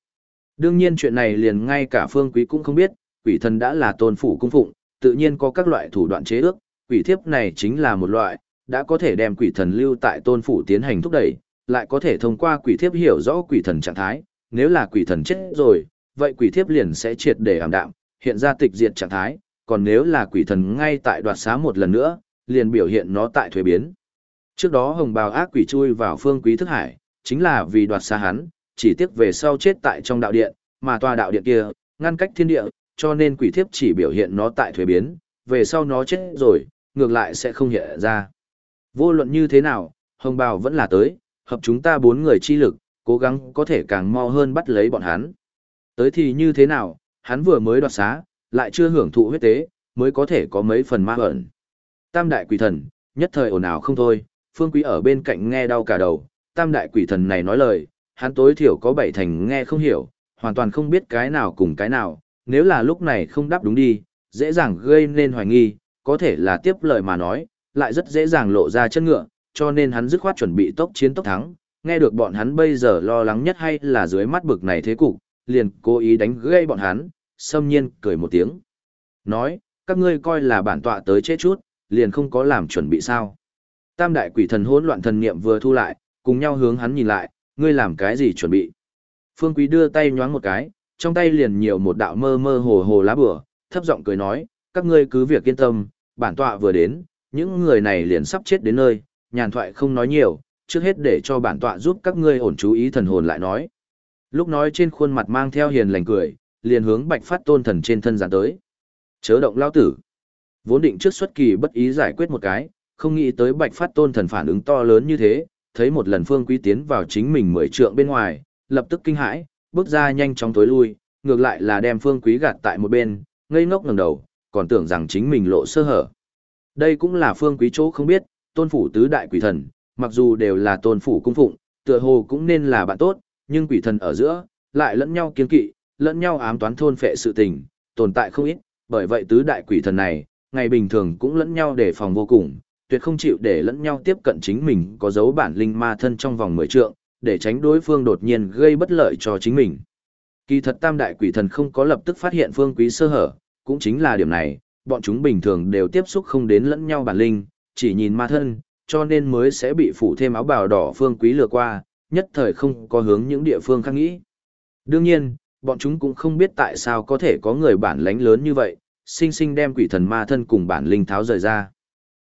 Đương nhiên chuyện này liền ngay cả phương quý cũng không biết, quỷ thần đã là tôn phủ cung phụng, tự nhiên có các loại thủ đoạn chế ước, quỷ thiếp này chính là một loại, đã có thể đem quỷ thần lưu tại tôn phủ tiến hành thúc đẩy, lại có thể thông qua quỷ thiếp hiểu rõ quỷ thần trạng thái, nếu là quỷ thần chết rồi, vậy quỷ thiếp liền sẽ triệt để ảm đạm, hiện ra tịch diệt trạng thái, còn nếu là quỷ thần ngay tại đoạt xá một lần nữa, liền biểu hiện nó tại thuế biến. Trước đó hồng bào ác quỷ chui vào phương quý thức hải, chính là vì đoạt xa hắn, chỉ tiếc về sau chết tại trong đạo điện, mà tòa đạo điện kia, ngăn cách thiên địa, cho nên quỷ thiếp chỉ biểu hiện nó tại thuế biến, về sau nó chết rồi, ngược lại sẽ không hiện ra. Vô luận như thế nào, hồng bào vẫn là tới, hợp chúng ta bốn người chi lực, cố gắng có thể càng mau hơn bắt lấy bọn hắn. Tới thì như thế nào, hắn vừa mới đoạt xá, lại chưa hưởng thụ huyết tế, mới có thể có mấy phần ma ẩn. Tam đại quỷ thần, nhất thời ồn ào không thôi, phương quý ở bên cạnh nghe đau cả đầu, tam đại quỷ thần này nói lời, hắn tối thiểu có bảy thành nghe không hiểu, hoàn toàn không biết cái nào cùng cái nào, nếu là lúc này không đáp đúng đi, dễ dàng gây nên hoài nghi, có thể là tiếp lời mà nói, lại rất dễ dàng lộ ra chân ngựa, cho nên hắn dứt khoát chuẩn bị tốc chiến tốc thắng, nghe được bọn hắn bây giờ lo lắng nhất hay là dưới mắt bực này thế cục, liền cố ý đánh gây bọn hắn, xâm nhiên cười một tiếng. Nói, các ngươi coi là bản tọa tới chết chút, liền không có làm chuẩn bị sao. Tam đại quỷ thần hỗn loạn thần niệm vừa thu lại, cùng nhau hướng hắn nhìn lại, ngươi làm cái gì chuẩn bị. Phương Quý đưa tay nhoáng một cái, trong tay liền nhiều một đạo mơ mơ hồ hồ lá bửa, thấp giọng cười nói, các ngươi cứ việc yên tâm, bản tọa vừa đến, những người này liền sắp chết đến nơi, nhàn thoại không nói nhiều, trước hết để cho bản tọa giúp các ngươi ổn chú ý thần hồn lại nói. Lúc nói trên khuôn mặt mang theo hiền lành cười, liền hướng bạch phát tôn thần trên thân giáng tới. Chớ động lao tử. Vốn định trước xuất kỳ bất ý giải quyết một cái, không nghĩ tới bạch phát tôn thần phản ứng to lớn như thế, thấy một lần phương quý tiến vào chính mình mười trượng bên ngoài, lập tức kinh hãi, bước ra nhanh chóng tối lui, ngược lại là đem phương quý gạt tại một bên, ngây ngốc ngẩng đầu, còn tưởng rằng chính mình lộ sơ hở. Đây cũng là phương quý chỗ không biết, tôn phủ tứ đại quỷ thần, mặc dù đều là tôn phủ cung phụng, tựa hồ cũng nên là bạn tốt, nhưng quỷ thần ở giữa, lại lẫn nhau kiên kỵ, lẫn nhau ám toán thôn phệ sự tình, tồn tại không ít, bởi vậy tứ đại quỷ thần này, ngày bình thường cũng lẫn nhau đề phòng vô cùng, tuyệt không chịu để lẫn nhau tiếp cận chính mình có dấu bản linh ma thân trong vòng mười trượng, để tránh đối phương đột nhiên gây bất lợi cho chính mình. Kỳ thật tam đại quỷ thần không có lập tức phát hiện phương quý sơ hở, cũng chính là điểm này, bọn chúng bình thường đều tiếp xúc không đến lẫn nhau bản linh, chỉ nhìn ma thân, cho nên mới sẽ bị phủ thêm áo bào đỏ phương quý lừa qua, nhất thời không có hướng những địa phương khác nghĩ. Đương nhiên, bọn chúng cũng không biết tại sao có thể có người bản lãnh lớn như vậy, sinh sinh đem quỷ thần ma thân cùng bản linh tháo rời ra.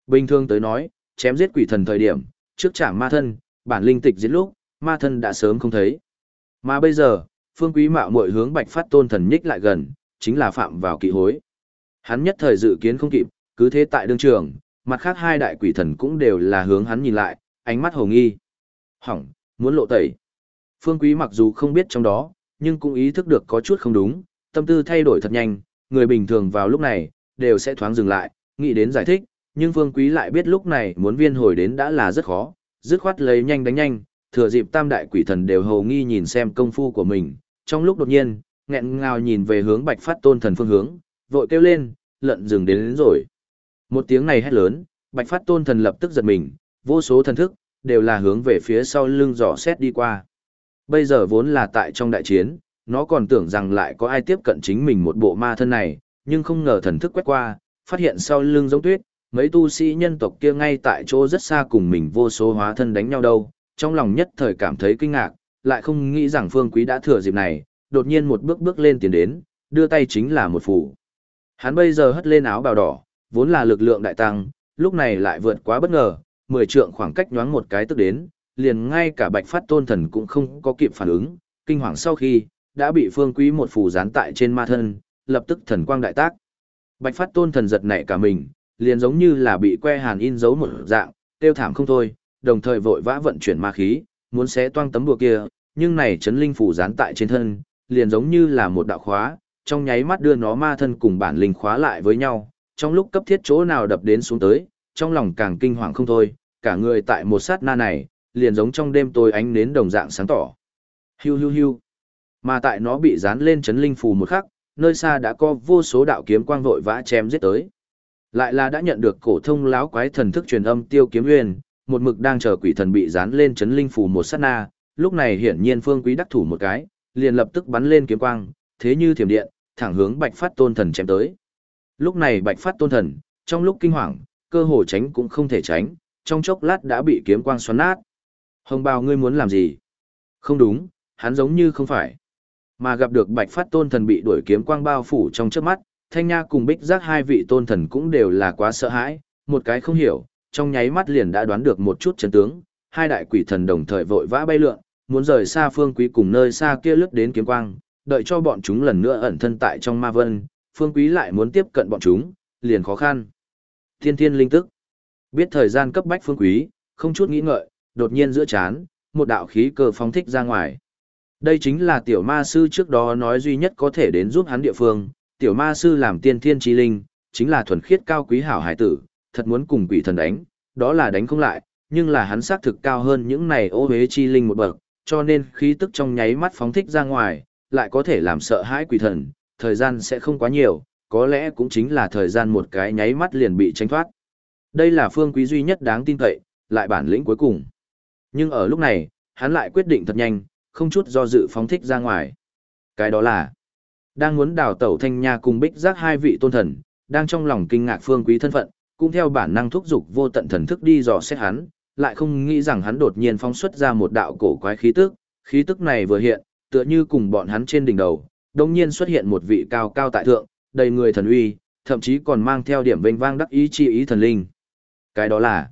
Bình thường tới nói, chém giết quỷ thần thời điểm, trước chạm ma thân, bản linh tịch giết lúc, ma thân đã sớm không thấy. Mà bây giờ, phương quý mạo muội hướng bạch phát tôn thần nhích lại gần, chính là phạm vào kỵ hối. Hắn nhất thời dự kiến không kịp, cứ thế tại đương trường, mặt khác hai đại quỷ thần cũng đều là hướng hắn nhìn lại, ánh mắt hồ nghi. Hỏng, muốn lộ tẩy. Phương quý mặc dù không biết trong đó, nhưng cũng ý thức được có chút không đúng, tâm tư thay đổi thật nhanh, người bình thường vào lúc này, đều sẽ thoáng dừng lại, nghĩ đến giải thích, nhưng vương Quý lại biết lúc này muốn viên hồi đến đã là rất khó, dứt khoát lấy nhanh đánh nhanh, thừa dịp tam đại quỷ thần đều hầu nghi nhìn xem công phu của mình, trong lúc đột nhiên, nghẹn ngào nhìn về hướng bạch phát tôn thần phương hướng, vội kêu lên, lợn rừng đến, đến rồi. Một tiếng này hét lớn, bạch phát tôn thần lập tức giật mình, vô số thần thức, đều là hướng về phía sau lưng dò xét đi qua. Bây giờ vốn là tại trong đại chiến, nó còn tưởng rằng lại có ai tiếp cận chính mình một bộ ma thân này, nhưng không ngờ thần thức quét qua, phát hiện sau lưng giống tuyết, mấy tu sĩ nhân tộc kia ngay tại chỗ rất xa cùng mình vô số hóa thân đánh nhau đâu, trong lòng nhất thời cảm thấy kinh ngạc, lại không nghĩ rằng phương quý đã thừa dịp này, đột nhiên một bước bước lên tiến đến, đưa tay chính là một phủ. Hắn bây giờ hất lên áo bào đỏ, vốn là lực lượng đại tăng, lúc này lại vượt quá bất ngờ, mười trượng khoảng cách nhoáng một cái tức đến, liền ngay cả bạch phát tôn thần cũng không có kịp phản ứng, kinh hoàng sau khi, đã bị phương quý một phù dán tại trên ma thân, lập tức thần quang đại tác. Bạch phát tôn thần giật nảy cả mình, liền giống như là bị que hàn in dấu một dạng, tiêu thảm không thôi, đồng thời vội vã vận chuyển ma khí, muốn xé toang tấm bùa kia, nhưng này chấn linh phù dán tại trên thân, liền giống như là một đạo khóa, trong nháy mắt đưa nó ma thân cùng bản linh khóa lại với nhau, trong lúc cấp thiết chỗ nào đập đến xuống tới, trong lòng càng kinh hoàng không thôi, cả người tại một sát na này, liền giống trong đêm tối ánh nến đồng dạng sáng tỏ. Hiu hiu hiu. Mà tại nó bị dán lên chấn linh phù một khắc, nơi xa đã có vô số đạo kiếm quang vội vã chém giết tới. Lại là đã nhận được cổ thông láo quái thần thức truyền âm tiêu kiếm nguyên, một mực đang chờ quỷ thần bị dán lên chấn linh phù một sát na, lúc này hiển nhiên Phương Quý đắc thủ một cái, liền lập tức bắn lên kiếm quang, thế như thiểm điện, thẳng hướng Bạch Phát Tôn Thần chém tới. Lúc này Bạch Phát Tôn Thần, trong lúc kinh hoàng, cơ hồ tránh cũng không thể tránh, trong chốc lát đã bị kiếm quang xoắn nát. Hồng bào ngươi muốn làm gì? Không đúng, hắn giống như không phải. Mà gặp được Bạch Phát Tôn Thần bị đuổi kiếm quang bao phủ trong trước mắt, Thanh Nha cùng Bích Giác hai vị tôn thần cũng đều là quá sợ hãi, một cái không hiểu, trong nháy mắt liền đã đoán được một chút chân tướng, hai đại quỷ thần đồng thời vội vã bay lượn, muốn rời xa Phương Quý cùng nơi xa kia lướt đến kiếm quang, đợi cho bọn chúng lần nữa ẩn thân tại trong ma vân, Phương Quý lại muốn tiếp cận bọn chúng, liền khó khăn. Thiên thiên linh tức. Biết thời gian cấp bách Phương Quý, không chút nghĩ ngợi, đột nhiên giữa chán, một đạo khí cơ phóng thích ra ngoài. Đây chính là tiểu ma sư trước đó nói duy nhất có thể đến giúp hắn địa phương, tiểu ma sư làm tiên thiên chi linh, chính là thuần khiết cao quý hảo hải tử, thật muốn cùng quỷ thần đánh, đó là đánh không lại, nhưng là hắn xác thực cao hơn những này ô hế chi linh một bậc, cho nên khí tức trong nháy mắt phóng thích ra ngoài, lại có thể làm sợ hãi quỷ thần, thời gian sẽ không quá nhiều, có lẽ cũng chính là thời gian một cái nháy mắt liền bị tránh thoát. Đây là phương quý duy nhất đáng tin cậy, lại bản lĩnh cuối cùng. Nhưng ở lúc này, hắn lại quyết định thật nhanh, không chút do dự phóng thích ra ngoài. Cái đó là, đang muốn đào tẩu thanh nha cùng bích giác hai vị tôn thần, đang trong lòng kinh ngạc phương quý thân phận, cũng theo bản năng thúc giục vô tận thần thức đi dò xét hắn, lại không nghĩ rằng hắn đột nhiên phóng xuất ra một đạo cổ quái khí tức, khí tức này vừa hiện, tựa như cùng bọn hắn trên đỉnh đầu, đồng nhiên xuất hiện một vị cao cao tại thượng, đầy người thần uy, thậm chí còn mang theo điểm vinh vang đắc ý chi ý thần linh. Cái đó là,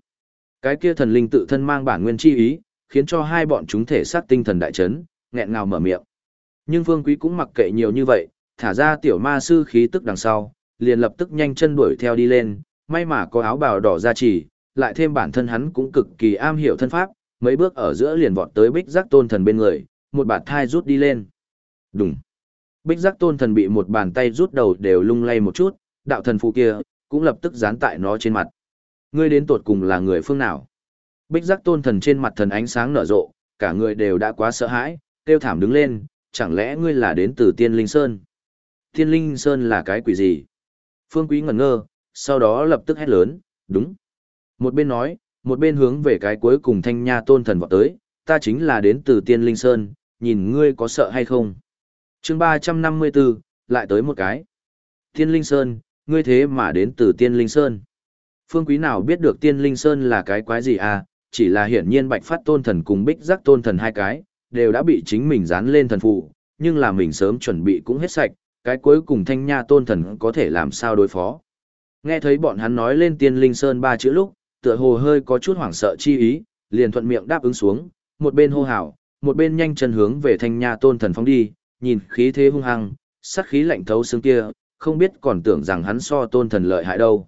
cái kia thần linh tự thân mang bản nguyên chi ý, khiến cho hai bọn chúng thể sát tinh thần đại chấn, nghẹn ngào mở miệng. Nhưng Phương Quý cũng mặc kệ nhiều như vậy, thả ra tiểu ma sư khí tức đằng sau, liền lập tức nhanh chân đuổi theo đi lên, may mà có áo bào đỏ ra chỉ, lại thêm bản thân hắn cũng cực kỳ am hiểu thân pháp, mấy bước ở giữa liền vọt tới bích giác tôn thần bên người, một bạt thai rút đi lên. Đùng. Bích giác tôn thần bị một bàn tay rút đầu đều lung lay một chút, đạo thần phụ kia, cũng lập tức dán tại nó trên mặt. Ngươi đến tột cùng là người phương nào? Bích giác tôn thần trên mặt thần ánh sáng nở rộ, cả người đều đã quá sợ hãi, kêu thảm đứng lên, chẳng lẽ ngươi là đến từ tiên linh sơn? Thiên linh sơn là cái quỷ gì? Phương quý ngẩn ngơ, sau đó lập tức hét lớn, đúng. Một bên nói, một bên hướng về cái cuối cùng thanh nha tôn thần vọt tới, ta chính là đến từ tiên linh sơn, nhìn ngươi có sợ hay không? chương ba trăm năm mươi 354, lại tới một cái. Tiên linh sơn, ngươi thế mà đến từ tiên linh sơn. Phương quý nào biết được tiên linh sơn là cái quái gì à, chỉ là hiển nhiên bạch phát tôn thần cùng bích giác tôn thần hai cái, đều đã bị chính mình dán lên thần phụ, nhưng là mình sớm chuẩn bị cũng hết sạch, cái cuối cùng thanh nha tôn thần có thể làm sao đối phó. Nghe thấy bọn hắn nói lên tiên linh sơn ba chữ lúc, tựa hồ hơi có chút hoảng sợ chi ý, liền thuận miệng đáp ứng xuống, một bên hô hào, một bên nhanh chân hướng về thanh nha tôn thần phóng đi, nhìn khí thế hung hăng, sát khí lạnh thấu xương kia, không biết còn tưởng rằng hắn so tôn thần lợi hại đâu.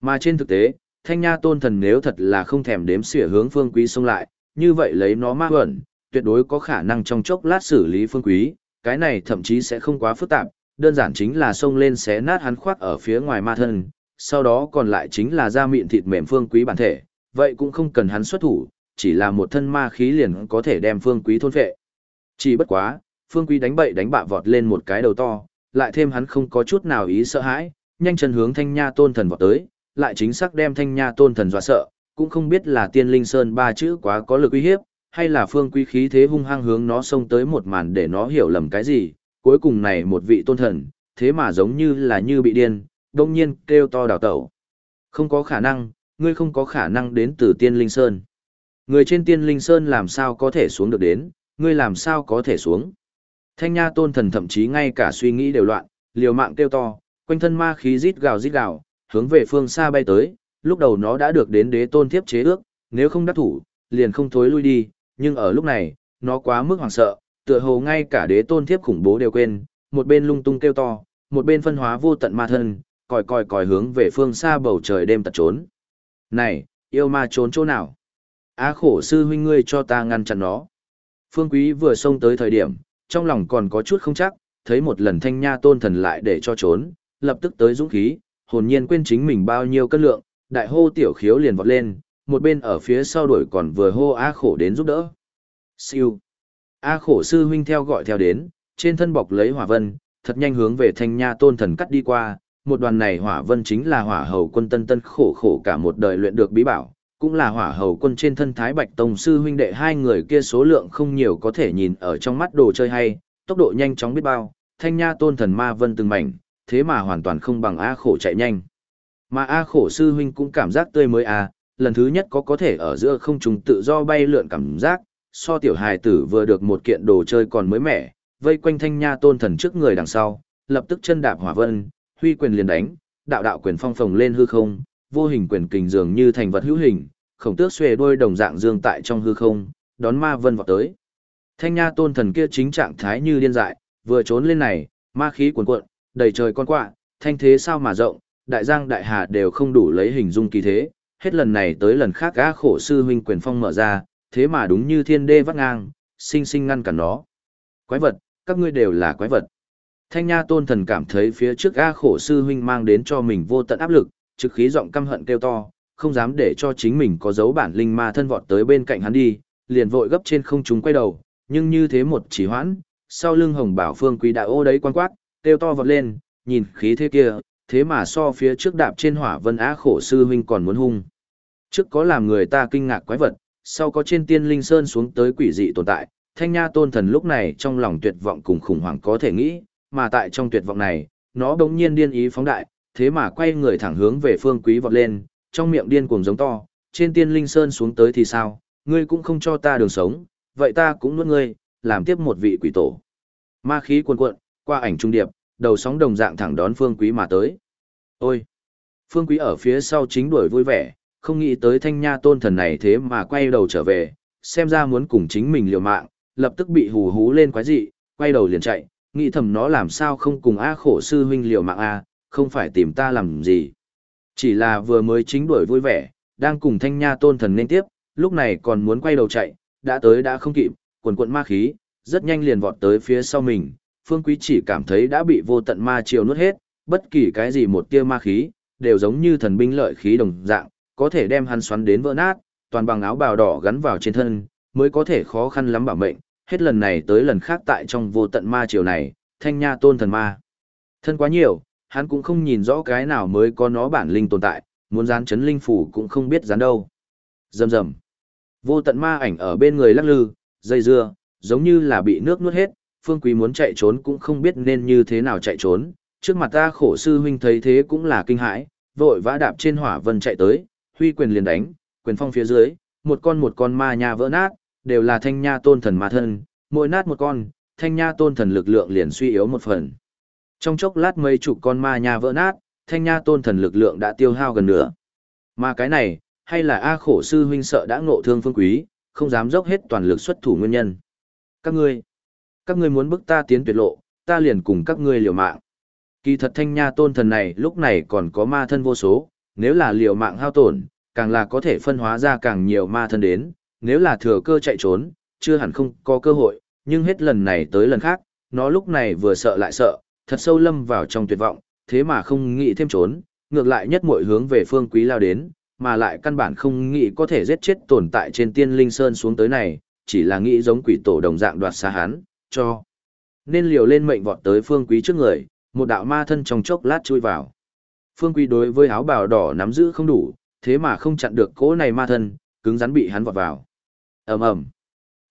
Mà trên thực tế, thanh nha tôn thần nếu thật là không thèm đếm xỉa hướng phương quý xông lại, như vậy lấy nó ma huẩn, tuyệt đối có khả năng trong chốc lát xử lý phương quý, cái này thậm chí sẽ không quá phức tạp, đơn giản chính là xông lên xé nát hắn khoác ở phía ngoài ma thân, sau đó còn lại chính là da mịn thịt mềm phương quý bản thể, vậy cũng không cần hắn xuất thủ, chỉ là một thân ma khí liền có thể đem phương quý thôn phệ. Chỉ bất quá, phương quý đánh bậy đánh bạ vọt lên một cái đầu to, lại thêm hắn không có chút nào ý sợ hãi, nhanh chân hướng thanh nha tôn thần vọt tới, lại chính xác đem thanh nha tôn thần dọa sợ, cũng không biết là tiên linh sơn ba chữ quá có lực uy hiếp, hay là phương quý khí thế hung hăng hướng nó xông tới một màn để nó hiểu lầm cái gì, cuối cùng này một vị tôn thần, thế mà giống như là như bị điên, đông nhiên kêu to đào tẩu. Không có khả năng, ngươi không có khả năng đến từ tiên linh sơn. Người trên tiên linh sơn làm sao có thể xuống được đến, ngươi làm sao có thể xuống. Thanh nha tôn thần thậm chí ngay cả suy nghĩ đều loạn, liều mạng kêu to, quanh thân ma khí rít gào rít gào, hướng về phương xa bay tới, lúc đầu nó đã được đến đế tôn thiếp chế ước, nếu không đắc thủ, liền không thối lui đi, nhưng ở lúc này, nó quá mức hoảng sợ, tựa hồ ngay cả đế tôn thiếp khủng bố đều quên, một bên lung tung kêu to, một bên phân hóa vô tận ma thân, còi còi còi hướng về phương xa bầu trời đêm tật trốn. Này, yêu ma trốn chỗ nào? Á khổ sư huynh ngươi cho ta ngăn chặn nó. Phương quý vừa xông tới thời điểm, trong lòng còn có chút không chắc, thấy một lần thanh nha tôn thần lại để cho trốn, lập tức tới dũng khí, hồn nhiên quên chính mình bao nhiêu cân lượng, đại hô tiểu khiếu liền vọt lên, một bên ở phía sau đuổi còn vừa hô á khổ đến giúp đỡ. Siêu. A khổ sư huynh theo gọi theo đến, trên thân bọc lấy hỏa vân, thật nhanh hướng về thanh nha tôn thần cắt đi qua, một đoàn này hỏa vân chính là hỏa hầu quân tân tân khổ khổ cả một đời luyện được bí bảo, cũng là hỏa hầu quân trên thân Thái Bạch Tông sư huynh đệ hai người kia số lượng không nhiều có thể nhìn ở trong mắt đồ chơi hay, tốc độ nhanh chóng biết bao, thanh nha tôn thần ma vân từng mảnh, thế mà hoàn toàn không bằng A khổ chạy nhanh. Mà A khổ sư huynh cũng cảm giác tươi mới A, lần thứ nhất có có thể ở giữa không trùng tự do bay lượn cảm giác, so tiểu hài tử vừa được một kiện đồ chơi còn mới mẻ, vây quanh thanh nha tôn thần trước người đằng sau, lập tức chân đạp hỏa vân, huy quyền liền đánh, đạo đạo quyền phong phồng lên hư không, vô hình quyền kình dường như thành vật hữu hình, khổng tước xuề đôi đồng dạng dương tại trong hư không, đón ma vân vọt tới. Thanh nha tôn thần kia chính trạng thái như điên dại, vừa trốn lên này, ma khí cuồn cuộn, đầy trời con quạ, thanh thế sao mà rộng, đại giang đại hà đều không đủ lấy hình dung kỳ thế, hết lần này tới lần khác gã khổ sư huynh quyền phong mở ra, thế mà đúng như thiên đê vắt ngang, sinh sinh ngăn cản nó. Quái vật, các ngươi đều là quái vật. Thanh Nha Tôn Thần cảm thấy phía trước A khổ sư huynh mang đến cho mình vô tận áp lực, trực khí giọng căm hận kêu to, không dám để cho chính mình có dấu bản linh ma thân vọt tới bên cạnh hắn đi, liền vội gấp trên không trung quay đầu, nhưng như thế một chỉ hoãn, sau lưng hồng bảo phương quý đại ô đấy quan quát, kêu to vọt lên, nhìn khí thế kia, thế mà so phía trước đạp trên hỏa vân á khổ sư huynh còn muốn hung. Trước có làm người ta kinh ngạc quái vật, sau có trên tiên linh sơn xuống tới quỷ dị tồn tại, thanh nha tôn thần lúc này trong lòng tuyệt vọng cùng khủng hoảng có thể nghĩ, mà tại trong tuyệt vọng này, nó bỗng nhiên điên ý phóng đại, thế mà quay người thẳng hướng về phương quý vọt lên, trong miệng điên cuồng giống to, trên tiên linh sơn xuống tới thì sao, ngươi cũng không cho ta đường sống, vậy ta cũng nuốt ngươi, làm tiếp một vị quỷ tổ. Ma khí cuồn cuộn, qua ảnh trung điệp, đầu sóng đồng dạng thẳng đón phương quý mà tới. Ôi! Phương quý ở phía sau chính đuổi vui vẻ, không nghĩ tới thanh nha tôn thần này thế mà quay đầu trở về, xem ra muốn cùng chính mình liều mạng, lập tức bị hù hú lên quái dị, quay đầu liền chạy, nghĩ thầm nó làm sao không cùng A khổ sư huynh liều mạng A, không phải tìm ta làm gì. Chỉ là vừa mới chính đuổi vui vẻ, đang cùng thanh nha tôn thần nên tiếp, lúc này còn muốn quay đầu chạy, đã tới đã không kịp, quần quận ma khí, rất nhanh liền vọt tới phía sau mình, phương quý chỉ cảm thấy đã bị vô tận ma chiều nuốt hết, bất kỳ cái gì một tia ma khí, đều giống như thần binh lợi khí đồng dạng, có thể đem hắn xoắn đến vỡ nát, toàn bằng áo bào đỏ gắn vào trên thân, mới có thể khó khăn lắm bảo mệnh, hết lần này tới lần khác tại trong vô tận ma chiều này, thanh nha tôn thần ma. Thân quá nhiều, hắn cũng không nhìn rõ cái nào mới có nó bản linh tồn tại, muốn dán chấn linh phủ cũng không biết dán đâu. dầm dầm Vô tận ma ảnh ở bên người lắc lư, dây dưa, giống như là bị nước nuốt hết, phương quý muốn chạy trốn cũng không biết nên như thế nào chạy trốn. Trước mặt ta khổ sư huynh thấy thế cũng là kinh hãi, vội vã đạp trên hỏa vân chạy tới, huy quyền liền đánh, quyền phong phía dưới, một con một con ma nha vỡ nát, đều là thanh nha tôn thần ma thân, mỗi nát một con, thanh nha tôn thần lực lượng liền suy yếu một phần. Trong chốc lát mấy chục con ma nha vỡ nát, thanh nha tôn thần lực lượng đã tiêu hao gần nửa. Mà cái này, hay là A khổ sư huynh sợ đã ngộ thương phương quý, không dám dốc hết toàn lực xuất thủ nguyên nhân. Các ngươi, các ngươi muốn bức ta tiến tuyệt lộ, ta liền cùng các ngươi liều mạng. Kỳ thật thanh nha tôn thần này lúc này còn có ma thân vô số, nếu là liều mạng hao tổn, càng là có thể phân hóa ra càng nhiều ma thân đến, nếu là thừa cơ chạy trốn, chưa hẳn không có cơ hội, nhưng hết lần này tới lần khác, nó lúc này vừa sợ lại sợ, thật sâu lâm vào trong tuyệt vọng, thế mà không nghĩ thêm trốn, ngược lại nhất mọi hướng về phương quý lao đến, mà lại căn bản không nghĩ có thể giết chết tồn tại trên tiên linh sơn xuống tới này, chỉ là nghĩ giống quỷ tổ đồng dạng đoạt xa hắn, cho. Nên liều lên mệnh vọt tới phương quý trước người, một đạo ma thân trong chốc lát chui vào. Phương quý đối với áo bào đỏ nắm giữ không đủ, thế mà không chặn được cỗ này ma thân, cứng rắn bị hắn vọt vào. ầm ầm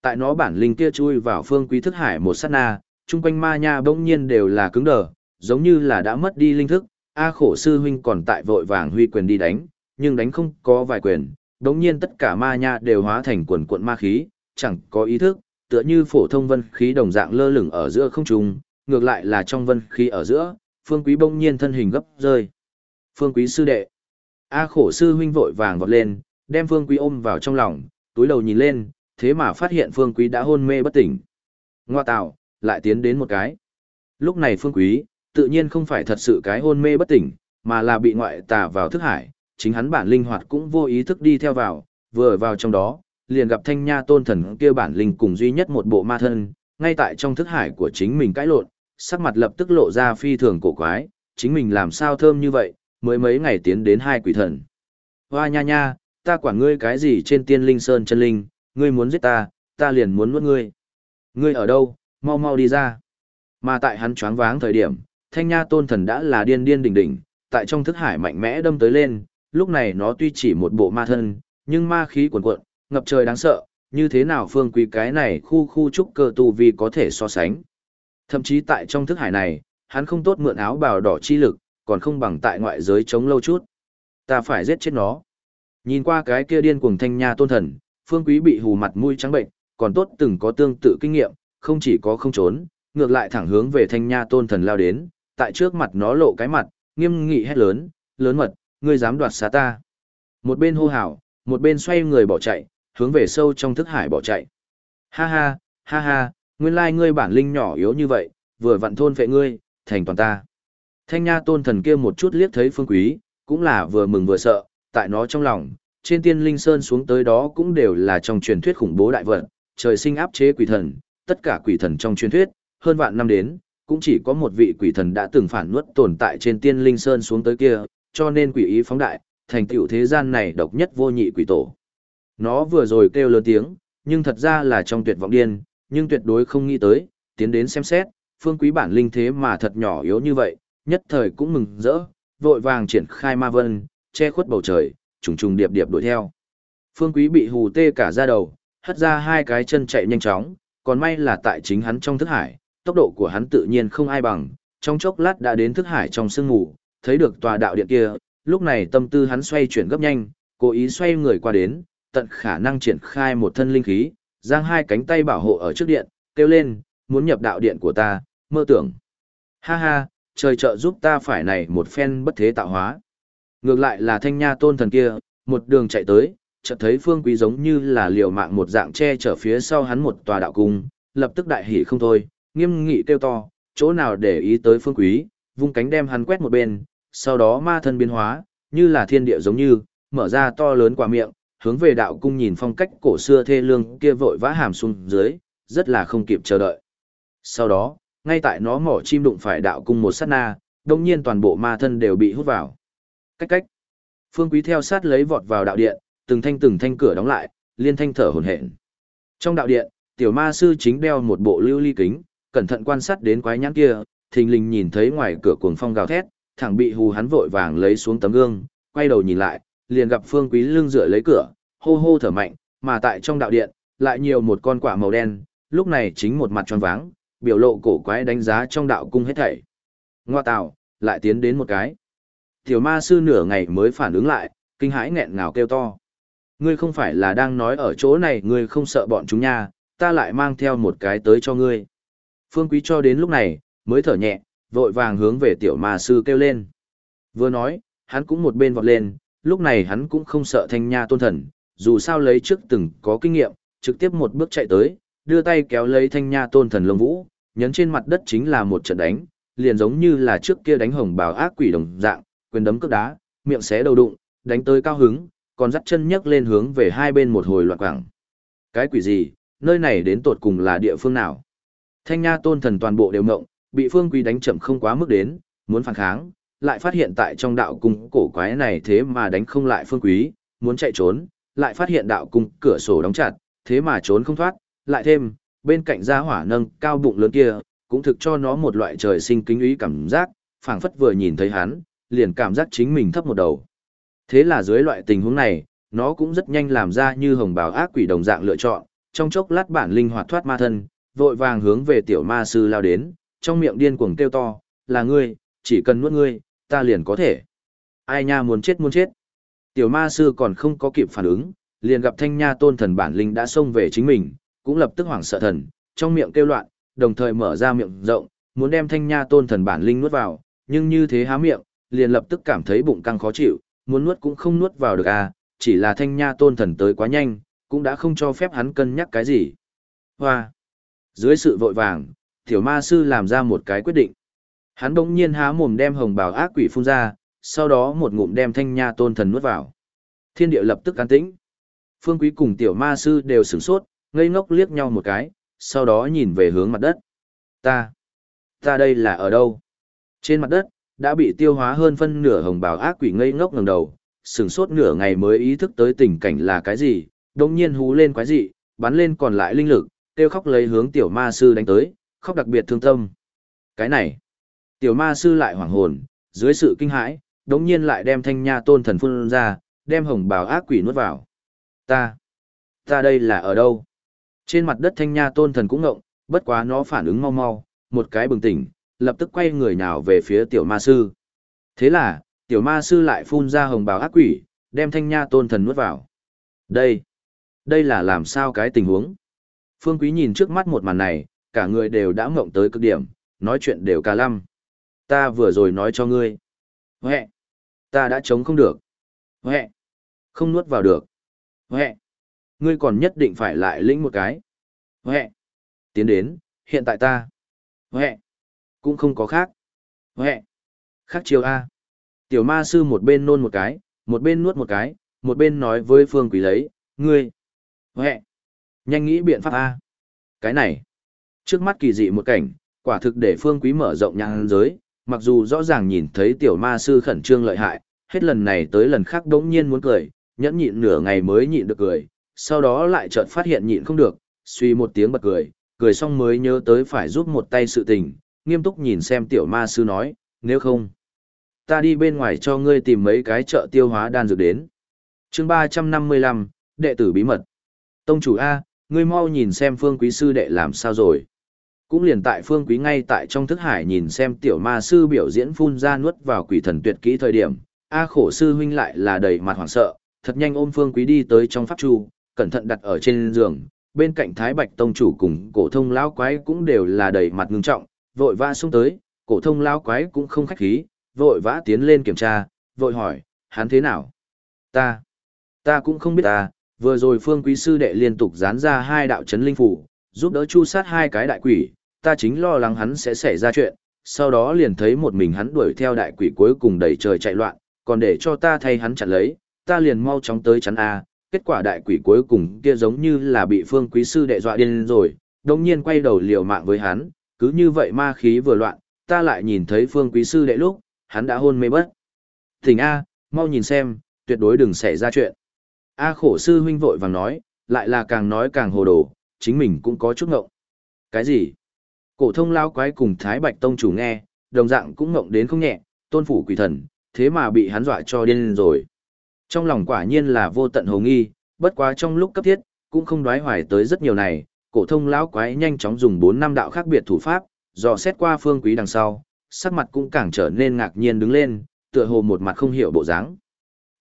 Tại nó bản linh kia chui vào phương quý thức hải một sát na, chung quanh ma nha bỗng nhiên đều là cứng đờ, giống như là đã mất đi linh thức, A khổ sư huynh còn tại vội vàng huy quyền đi đánh, nhưng đánh không có vài quyền, đống nhiên tất cả ma nha đều hóa thành quần cuộn ma khí, chẳng có ý thức, tựa như phổ thông vân khí đồng dạng lơ lửng ở giữa không trung, ngược lại là trong vân khí ở giữa, phương quý bỗng nhiên thân hình gấp rơi. Phương quý sư đệ. A khổ sư huynh vội vàng vọt lên, đem phương quý ôm vào trong lòng, túi đầu nhìn lên, thế mà phát hiện phương quý đã hôn mê bất tỉnh. Ngoa tạo, lại tiến đến một cái. Lúc này phương quý, tự nhiên không phải thật sự cái hôn mê bất tỉnh, mà là bị ngoại tà vào thức hải, chính hắn bản linh hoạt cũng vô ý thức đi theo vào, vừa vào trong đó, liền gặp thanh nha tôn thần kia bản linh cùng duy nhất một bộ ma thân, ngay tại trong thức hải của chính mình cãi lộn, sắc mặt lập tức lộ ra phi thường cổ quái, chính mình làm sao thơm như vậy, mới mấy ngày tiến đến hai quỷ thần. Hoa nha nha, ta quản ngươi cái gì trên tiên linh sơn chân linh, ngươi muốn giết ta, ta liền muốn nuốt ngươi. Ngươi ở đâu, mau mau đi ra. Mà tại hắn choáng váng thời điểm, thanh nha tôn thần đã là điên điên đỉnh đỉnh, tại trong thức hải mạnh mẽ đâm tới lên, lúc này nó tuy chỉ một bộ ma thân, nhưng ma khí cuồn cuộn, ngập trời đáng sợ, như thế nào phương quý cái này khu khu trúc cơ tu vi có thể so sánh. Thậm chí tại trong thức hải này, hắn không tốt mượn áo bào đỏ chi lực, còn không bằng tại ngoại giới chống lâu chút. Ta phải giết chết nó. Nhìn qua cái kia điên cuồng thanh nha tôn thần, phương quý bị hù mặt mũi trắng bệnh, còn tốt từng có tương tự kinh nghiệm, không chỉ có không trốn, ngược lại thẳng hướng về thanh nha tôn thần lao đến, tại trước mặt nó lộ cái mặt, nghiêm nghị hét lớn, lớn mật, ngươi dám đoạt xá ta. Một bên hô hào, một bên xoay người bỏ chạy, hướng về sâu trong thức hải bỏ chạy. Ha ha, ha ha, nguyên lai ngươi bản linh nhỏ yếu như vậy, vừa vặn thôn phệ ngươi, thành toàn ta. Thanh nha tôn thần kia một chút liếc thấy phương quý, cũng là vừa mừng vừa sợ, tại nó trong lòng, trên tiên linh sơn xuống tới đó cũng đều là trong truyền thuyết khủng bố đại vật, trời sinh áp chế quỷ thần, tất cả quỷ thần trong truyền thuyết, hơn vạn năm đến, cũng chỉ có một vị quỷ thần đã từng phản nuốt tồn tại trên tiên linh sơn xuống tới kia, cho nên quỷ ý phóng đại, thành tựu thế gian này độc nhất vô nhị quỷ tổ. Nó vừa rồi kêu lớn tiếng, nhưng thật ra là trong tuyệt vọng điên, nhưng tuyệt đối không nghĩ tới, tiến đến xem xét, phương quý bản linh thế mà thật nhỏ yếu như vậy, nhất thời cũng mừng rỡ, vội vàng triển khai ma vân, che khuất bầu trời, trùng trùng điệp điệp đuổi theo. Phương quý bị hù tê cả da đầu, hất ra hai cái chân chạy nhanh chóng, còn may là tại chính hắn trong thức hải, tốc độ của hắn tự nhiên không ai bằng, trong chốc lát đã đến thức hải trong sương ngủ, thấy được tòa đạo điện kia, lúc này tâm tư hắn xoay chuyển gấp nhanh, cố ý xoay người qua đến, tận khả năng triển khai một thân linh khí, giang hai cánh tay bảo hộ ở trước điện, kêu lên, muốn nhập đạo điện của ta, mơ tưởng. Ha ha, trời trợ giúp ta phải này một phen bất thế tạo hóa. Ngược lại là thanh nha tôn thần kia, một đường chạy tới, chợt thấy phương quý giống như là liều mạng một dạng che chở phía sau hắn một tòa đạo cung, lập tức đại hỉ không thôi, nghiêm nghị kêu to, chỗ nào để ý tới phương quý, vung cánh đem hắn quét một bên, sau đó ma thân biến hóa, như là thiên địa giống như, mở ra to lớn quả miệng, hướng về đạo cung nhìn phong cách cổ xưa thê lương kia vội vã hàm xuống dưới, rất là không kịp chờ đợi. Sau đó, ngay tại nó mỏ chim đụng phải đạo cung một sát na, đồng nhiên toàn bộ ma thân đều bị hút vào. Cách cách. Phương Quý theo sát lấy vọt vào đạo điện, từng thanh từng thanh cửa đóng lại, liên thanh thở hổn hển. Trong đạo điện, tiểu ma sư chính đeo một bộ lưu ly kính, cẩn thận quan sát đến quái nhãn kia, thình lình nhìn thấy ngoài cửa cuồng phong gào thét, thẳng bị hù hắn vội vàng lấy xuống tấm gương, quay đầu nhìn lại, liền gặp Phương Quý lưng dựa lấy cửa, hô hô thở mạnh, mà tại trong đạo điện, lại nhiều một con quả màu đen, lúc này chính một mặt tròn váng, biểu lộ cổ quái đánh giá trong đạo cung hết thảy. Ngoa tạo, lại tiến đến một cái. Tiểu ma sư nửa ngày mới phản ứng lại, kinh hãi nghẹn ngào kêu to. Ngươi không phải là đang nói ở chỗ này ngươi không sợ bọn chúng nha, ta lại mang theo một cái tới cho ngươi. Phương Quý cho đến lúc này, mới thở nhẹ, vội vàng hướng về tiểu ma sư kêu lên. Vừa nói, hắn cũng một bên vọt lên, lúc này hắn cũng không sợ thanh nha tôn thần, dù sao lấy trước từng có kinh nghiệm, trực tiếp một bước chạy tới, đưa tay kéo lấy thanh nha tôn thần lông vũ, nhấn trên mặt đất chính là một trận đánh, liền giống như là trước kia đánh hồng bào ác quỷ đồng dạng, quyền đấm cước đá, miệng xé đầu đụng, đánh tới cao hứng, còn dắt chân nhấc lên hướng về hai bên một hồi loạn quảng. Cái quỷ gì, nơi này đến tột cùng là địa phương nào? Thanh nha tôn thần toàn bộ đều mộng, bị phương quý đánh chậm không quá mức đến, muốn phản kháng, lại phát hiện tại trong đạo cung cổ quái này thế mà đánh không lại phương quý, muốn chạy trốn, lại phát hiện đạo cung cửa sổ đóng chặt, thế mà trốn không thoát, lại thêm, bên cạnh gia hỏa nâng cao bụng lớn kia, cũng thực cho nó một loại trời sinh kính ý cảm giác, phảng phất vừa nhìn thấy hắn, liền cảm giác chính mình thấp một đầu. Thế là dưới loại tình huống này, nó cũng rất nhanh làm ra như hồng bào ác quỷ đồng dạng lựa chọn, trong chốc lát bản linh hoạt thoát ma thân, vội vàng hướng về tiểu ma sư lao đến, trong miệng điên cuồng kêu to, là ngươi, chỉ cần nuốt ngươi, ta liền có thể. Ai nha muốn chết muốn chết. Tiểu ma sư còn không có kịp phản ứng, liền gặp thanh nha tôn thần bản linh đã xông về chính mình, cũng lập tức hoảng sợ thần, trong miệng kêu loạn, đồng thời mở ra miệng rộng, muốn đem thanh nha tôn thần bản linh nuốt vào, nhưng như thế há miệng, liền lập tức cảm thấy bụng căng khó chịu, muốn nuốt cũng không nuốt vào được à, chỉ là thanh nha tôn thần tới quá nhanh, cũng đã không cho phép hắn cân nhắc cái gì. Hoa! Dưới sự vội vàng, tiểu ma sư làm ra một cái quyết định. Hắn bỗng nhiên há mồm đem hồng bào ác quỷ phun ra, sau đó một ngụm đem thanh nha tôn thần nuốt vào. Thiên địa lập tức an tĩnh. Phương Quý cùng tiểu ma sư đều sửng sốt, ngây ngốc liếc nhau một cái, sau đó nhìn về hướng mặt đất. Ta, ta đây là ở đâu? Trên mặt đất, đã bị tiêu hóa hơn phân nửa hồng bào ác quỷ ngây ngốc ngẩng đầu, sửng sốt nửa ngày mới ý thức tới tình cảnh là cái gì, đồng nhiên hú lên quái dị, bắn lên còn lại linh lực, tiêu khóc lấy hướng tiểu ma sư đánh tới, khóc đặc biệt thương tâm. Cái này, tiểu ma sư lại hoảng hồn, dưới sự kinh hãi, đống nhiên lại đem thanh nha tôn thần phun ra, đem hồng bào ác quỷ nuốt vào. Ta, ta đây là ở đâu? Trên mặt đất thanh nha tôn thần cũng ngộng, bất quá nó phản ứng mau mau, một cái bừng tỉnh, lập tức quay người nào về phía tiểu ma sư. Thế là, tiểu ma sư lại phun ra hồng bào ác quỷ, đem thanh nha tôn thần nuốt vào. Đây, đây là làm sao cái tình huống? Phương Quý nhìn trước mắt một màn này, cả người đều đã ngộng tới cực điểm, nói chuyện đều cả lăm. Ta vừa rồi nói cho ngươi. Huệ, ta đã chống không được. Huệ, không nuốt vào được. Huệ, ngươi còn nhất định phải lại lĩnh một cái. Huệ, tiến đến, hiện tại ta. Huệ, cũng không có khác. Huệ, khác chiều A. Tiểu ma sư một bên nôn một cái, một bên nuốt một cái, một bên nói với Phương Quý lấy, ngươi. Huệ, nhanh nghĩ biện pháp A. Cái này, trước mắt kỳ dị một cảnh, quả thực để Phương Quý mở rộng nhãn giới, mặc dù rõ ràng nhìn thấy tiểu ma sư khẩn trương lợi hại, hết lần này tới lần khác đống nhiên muốn cười, nhẫn nhịn nửa ngày mới nhịn được cười, sau đó lại chợt phát hiện nhịn không được, suy một tiếng bật cười, cười xong mới nhớ tới phải giúp một tay sự tình, nghiêm túc nhìn xem tiểu ma sư nói, nếu không, ta đi bên ngoài cho ngươi tìm mấy cái chợ tiêu hóa đan dược đến. chương 355, đệ tử bí mật. Tông chủ A, ngươi mau nhìn xem phương quý sư đệ làm sao rồi. Cũng liền tại phương quý ngay tại trong thức hải nhìn xem tiểu ma sư biểu diễn phun ra nuốt vào quỷ thần tuyệt kỹ thời điểm, A khổ sư huynh lại là đầy mặt hoảng sợ, thật nhanh ôm phương quý đi tới trong pháp chu, cẩn thận đặt ở trên giường, bên cạnh Thái Bạch Tông chủ cùng cổ thông lão quái cũng đều là đầy mặt ngưng trọng, vội vã xuống tới, cổ thông lão quái cũng không khách khí, vội vã tiến lên kiểm tra, vội hỏi, hắn thế nào? Ta, ta cũng không biết ta, vừa rồi phương quý sư đệ liên tục dán ra hai đạo chấn linh phủ, giúp đỡ chu sát hai cái đại quỷ, ta chính lo lắng hắn sẽ xảy ra chuyện, sau đó liền thấy một mình hắn đuổi theo đại quỷ cuối cùng đẩy trời chạy loạn, còn để cho ta thay hắn chặn lấy, ta liền mau chóng tới chắn A, kết quả đại quỷ cuối cùng kia giống như là bị phương quý sư đệ dọa điên rồi, đồng nhiên quay đầu liều mạng với hắn, cứ như vậy ma khí vừa loạn, ta lại nhìn thấy phương quý sư đệ lúc, hắn đã hôn mê bất. Thỉnh A, mau nhìn xem, tuyệt đối đừng xảy ra chuyện. A khổ sư huynh vội vàng nói, lại là càng nói càng hồ đồ, chính mình cũng có chút ngộng. Cái gì? Cổ thông lao quái cùng Thái Bạch Tông chủ nghe, đồng dạng cũng ngộng đến không nhẹ, tôn phủ quỷ thần, thế mà bị hắn dọa cho điên rồi. Trong lòng quả nhiên là vô tận hồ nghi, bất quá trong lúc cấp thiết, cũng không đoái hoài tới rất nhiều này, cổ thông lão quái nhanh chóng dùng 4 năm đạo khác biệt thủ pháp, dò xét qua phương quý đằng sau, sắc mặt cũng càng trở nên ngạc nhiên đứng lên, tựa hồ một mặt không hiểu bộ dáng.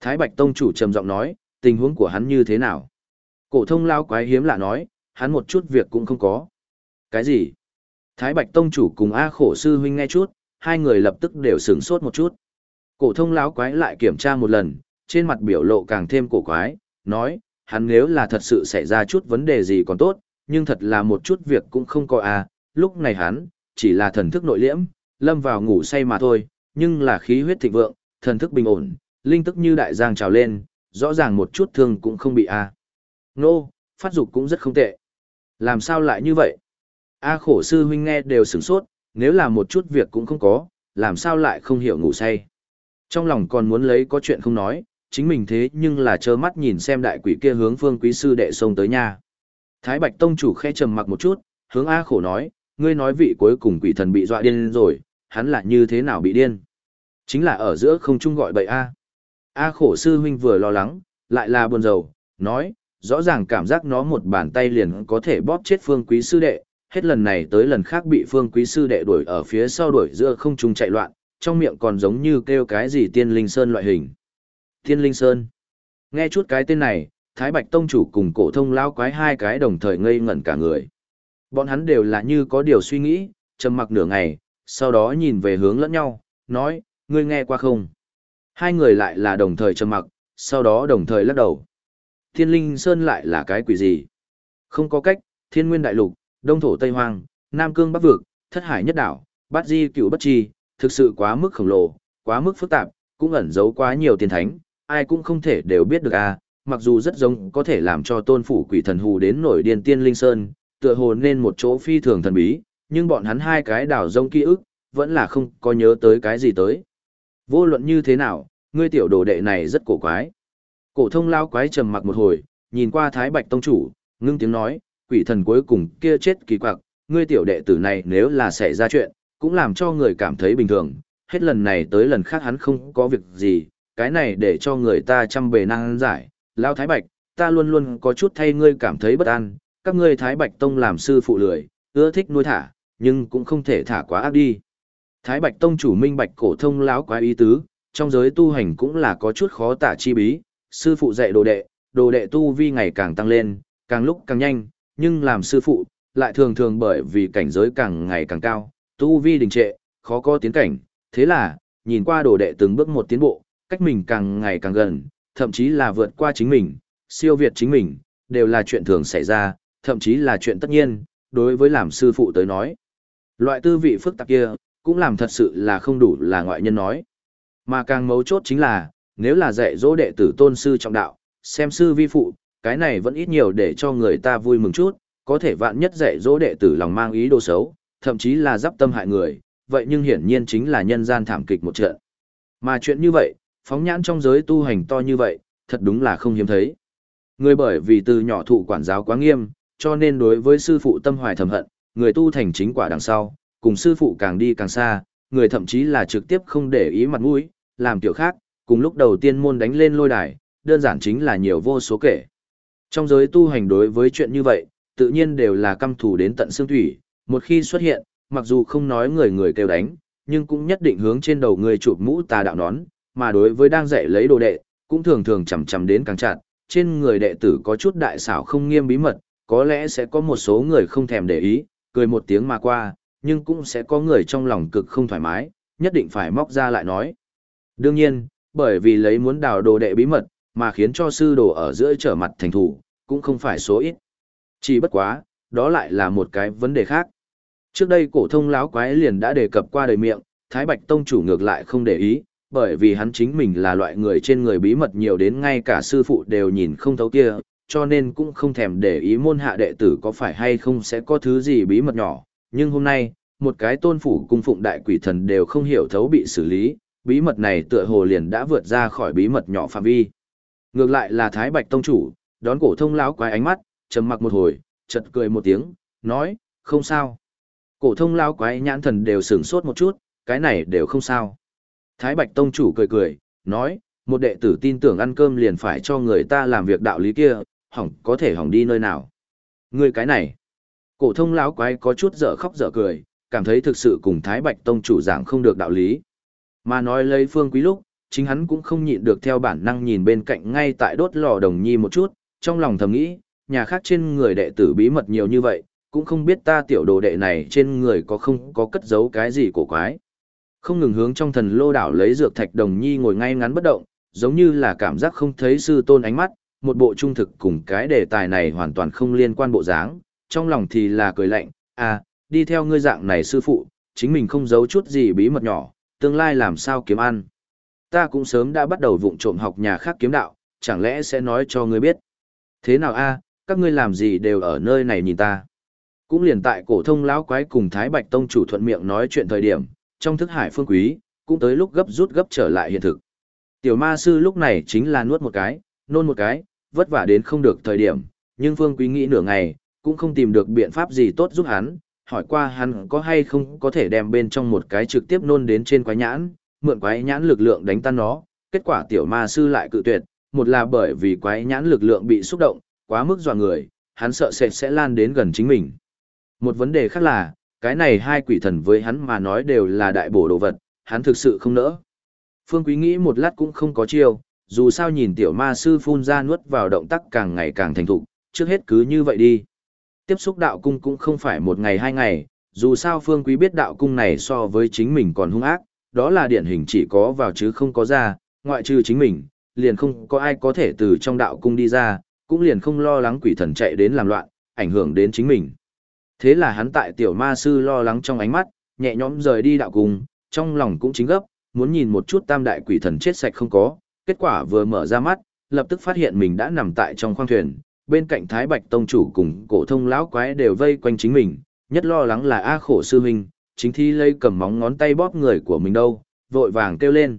Thái Bạch Tông chủ trầm giọng nói, tình huống của hắn như thế nào? Cổ thông lão quái hiếm lạ nói, hắn một chút việc cũng không có. Cái gì? Thái Bạch Tông chủ cùng A Khổ sư huynh nghe chút, hai người lập tức đều sửng sốt một chút. Cổ thông lão quái lại kiểm tra một lần, trên mặt biểu lộ càng thêm cổ quái, nói, hắn nếu là thật sự xảy ra chút vấn đề gì còn tốt, nhưng thật là một chút việc cũng không có à, lúc này hắn, chỉ là thần thức nội liễm, lâm vào ngủ say mà thôi, nhưng là khí huyết thịnh vượng, thần thức bình ổn, linh tức như đại giang trào lên, rõ ràng một chút thương cũng không bị à. Nô, phát dục cũng rất không tệ. Làm sao lại như vậy? A khổ sư huynh nghe đều sửng sốt, nếu là một chút việc cũng không có, làm sao lại không hiểu ngủ say. Trong lòng còn muốn lấy có chuyện không nói, chính mình thế nhưng là trơ mắt nhìn xem đại quỷ kia hướng phương quý sư đệ xông tới nha. Thái Bạch Tông chủ khe trầm mặc một chút, hướng A khổ nói, ngươi nói vị cuối cùng quỷ thần bị dọa điên rồi, hắn là như thế nào bị điên? Chính là ở giữa không trung gọi bậy A. A khổ sư huynh vừa lo lắng, lại là buồn rầu, nói, rõ ràng cảm giác nó một bàn tay liền có thể bóp chết phương quý sư đệ, hết lần này tới lần khác bị phương quý sư đệ đuổi ở phía sau đuổi giữa không trung chạy loạn, trong miệng còn giống như kêu cái gì tiên linh sơn loại hình. Thiên Linh Sơn. Nghe chút cái tên này, Thái Bạch Tông chủ cùng cổ thông lao quái hai cái đồng thời ngây ngẩn cả người. Bọn hắn đều là như có điều suy nghĩ, trầm mặc nửa ngày, sau đó nhìn về hướng lẫn nhau, nói, ngươi nghe qua không? Hai người lại là đồng thời trầm mặc, sau đó đồng thời lắc đầu. Thiên Linh Sơn lại là cái quỷ gì? Không có cách, Thiên Nguyên Đại Lục, Đông Thổ Tây Hoang, Nam Cương Bắc Vực, Thất Hải Nhất Đảo, Bát Di Cựu Bất Chi, thực sự quá mức khổng lồ, quá mức phức tạp, cũng ẩn giấu quá nhiều tiền thánh, ai cũng không thể đều biết được à, mặc dù rất giống có thể làm cho tôn phủ quỷ thần hù đến nổi điên tiên linh sơn, tựa hồ nên một chỗ phi thường thần bí, nhưng bọn hắn hai cái đảo rông ký ức, vẫn là không có nhớ tới cái gì tới. Vô luận như thế nào, ngươi tiểu đồ đệ này rất cổ quái. Cổ thông lao quái trầm mặc một hồi, nhìn qua Thái Bạch Tông Chủ, ngưng tiếng nói, quỷ thần cuối cùng kia chết kỳ quặc, ngươi tiểu đệ tử này nếu là xảy ra chuyện, cũng làm cho người cảm thấy bình thường, hết lần này tới lần khác hắn không có việc gì, cái này để cho người ta chăm bề năng giải, lao thái bạch, ta luôn luôn có chút thay ngươi cảm thấy bất an, các ngươi Thái Bạch Tông làm sư phụ lười, ưa thích nuôi thả, nhưng cũng không thể thả quá ác đi. Thái Bạch Tông chủ minh bạch cổ thông lão quá ý tứ, trong giới tu hành cũng là có chút khó tả chi bí, sư phụ dạy đồ đệ, đồ đệ tu vi ngày càng tăng lên, càng lúc càng nhanh, nhưng làm sư phụ, lại thường thường bởi vì cảnh giới càng ngày càng cao, tu vi đình trệ, khó có tiến cảnh, thế là, nhìn qua đồ đệ từng bước một tiến bộ, cách mình càng ngày càng gần, thậm chí là vượt qua chính mình, siêu việt chính mình, đều là chuyện thường xảy ra, thậm chí là chuyện tất nhiên, đối với làm sư phụ tới nói. Loại tư vị phức tạp kia, cũng làm thật sự là không đủ là ngoại nhân nói. Mà càng mấu chốt chính là, nếu là dạy dỗ đệ tử tôn sư trọng đạo, xem sư vi phụ, cái này vẫn ít nhiều để cho người ta vui mừng chút, có thể vạn nhất dạy dỗ đệ tử lòng mang ý đồ xấu, thậm chí là giáp tâm hại người, vậy nhưng hiển nhiên chính là nhân gian thảm kịch một trận. Mà chuyện như vậy, phóng nhãn trong giới tu hành to như vậy, thật đúng là không hiếm thấy. Người bởi vì từ nhỏ thụ quản giáo quá nghiêm, cho nên đối với sư phụ tâm hoài thầm hận, người tu thành chính quả đằng sau, cùng sư phụ càng đi càng xa, người thậm chí là trực tiếp không để ý mặt mũi, làm kiểu khác, cùng lúc đầu tiên môn đánh lên lôi đài, đơn giản chính là nhiều vô số kể. Trong giới tu hành đối với chuyện như vậy, tự nhiên đều là căm thù đến tận xương thủy, một khi xuất hiện, mặc dù không nói người người kêu đánh, nhưng cũng nhất định hướng trên đầu người chụp mũ tà đạo nón, mà đối với đang dạy lấy đồ đệ, cũng thường thường chầm chầm đến càng chặt, trên người đệ tử có chút đại xảo không nghiêm bí mật, có lẽ sẽ có một số người không thèm để ý, cười một tiếng mà qua, nhưng cũng sẽ có người trong lòng cực không thoải mái, nhất định phải móc ra lại nói. Đương nhiên, bởi vì lấy muốn đào đồ đệ bí mật, mà khiến cho sư đồ ở giữa trở mặt thành thủ, cũng không phải số ít. Chỉ bất quá, đó lại là một cái vấn đề khác. Trước đây cổ thông láo quái liền đã đề cập qua đời miệng, Thái Bạch Tông chủ ngược lại không để ý, bởi vì hắn chính mình là loại người trên người bí mật nhiều đến ngay cả sư phụ đều nhìn không thấu kia, cho nên cũng không thèm để ý môn hạ đệ tử có phải hay không sẽ có thứ gì bí mật nhỏ. Nhưng hôm nay, một cái tôn phủ cung phụng đại quỷ thần đều không hiểu thấu bị xử lý, bí mật này tựa hồ liền đã vượt ra khỏi bí mật nhỏ phạm vi. Ngược lại là Thái Bạch Tông chủ, đón cổ thông lão quái ánh mắt, trầm mặc một hồi, chật cười một tiếng, nói, không sao. Cổ thông lão quái nhãn thần đều sửng sốt một chút, cái này đều không sao. Thái Bạch Tông chủ cười cười, nói, một đệ tử tin tưởng ăn cơm liền phải cho người ta làm việc đạo lý kia, hỏng có thể hỏng đi nơi nào. Người cái này. Cổ thông lão quái có chút dở khóc dở cười, cảm thấy thực sự cùng Thái Bạch Tông chủ giảng không được đạo lý. Mà nói lấy Phương Quý lúc, chính hắn cũng không nhịn được theo bản năng nhìn bên cạnh ngay tại đốt lò đồng nhi một chút, trong lòng thầm nghĩ, nhà khác trên người đệ tử bí mật nhiều như vậy, cũng không biết ta tiểu đồ đệ này trên người có không có cất giấu cái gì cổ quái. Không ngừng hướng trong thần lô đảo lấy dược thạch đồng nhi ngồi ngay ngắn bất động, giống như là cảm giác không thấy sư tôn ánh mắt, một bộ trung thực cùng cái đề tài này hoàn toàn không liên quan bộ dáng, trong lòng thì là cười lạnh, à, đi theo ngươi dạng này sư phụ, chính mình không giấu chút gì bí mật nhỏ, tương lai làm sao kiếm ăn. Ta cũng sớm đã bắt đầu vụng trộm học nhà khác kiếm đạo, chẳng lẽ sẽ nói cho ngươi biết. Thế nào a, các ngươi làm gì đều ở nơi này nhìn ta. Cũng liền tại cổ thông lão quái cùng Thái Bạch Tông chủ thuận miệng nói chuyện thời điểm, trong thức hải phương quý, cũng tới lúc gấp rút gấp trở lại hiện thực. Tiểu ma sư lúc này chính là nuốt một cái, nôn một cái, vất vả đến không được thời điểm, nhưng phương quý nghĩ nửa ngày, cũng không tìm được biện pháp gì tốt giúp hắn, hỏi qua hắn có hay không có thể đem bên trong một cái trực tiếp nôn đến trên quái nhãn, mượn quái nhãn lực lượng đánh tan nó, kết quả tiểu ma sư lại cự tuyệt, một là bởi vì quái nhãn lực lượng bị xúc động, quá mức dọa người, hắn sợ sệt sẽ lan đến gần chính mình. Một vấn đề khác là, cái này hai quỷ thần với hắn mà nói đều là đại bổ đồ vật, hắn thực sự không nỡ. Phương Quý nghĩ một lát cũng không có chiêu, dù sao nhìn tiểu ma sư phun ra nuốt vào động tác càng ngày càng thành thục, trước hết cứ như vậy đi. Tiếp xúc đạo cung cũng không phải một ngày hai ngày, dù sao Phương Quý biết đạo cung này so với chính mình còn hung ác, đó là điển hình chỉ có vào chứ không có ra, ngoại trừ chính mình, liền không có ai có thể từ trong đạo cung đi ra, cũng liền không lo lắng quỷ thần chạy đến làm loạn, ảnh hưởng đến chính mình. Thế là hắn tại tiểu ma sư lo lắng trong ánh mắt, nhẹ nhõm rời đi đạo cung, trong lòng cũng chính gấp, muốn nhìn một chút tam đại quỷ thần chết sạch không có, kết quả vừa mở ra mắt, lập tức phát hiện mình đã nằm tại trong khoang thuyền, bên cạnh Thái Bạch Tông chủ cùng cổ thông lão quái đều vây quanh chính mình, nhất lo lắng là A khổ sư huynh, chính thi lây cầm móng ngón tay bóp người của mình đâu, vội vàng kêu lên.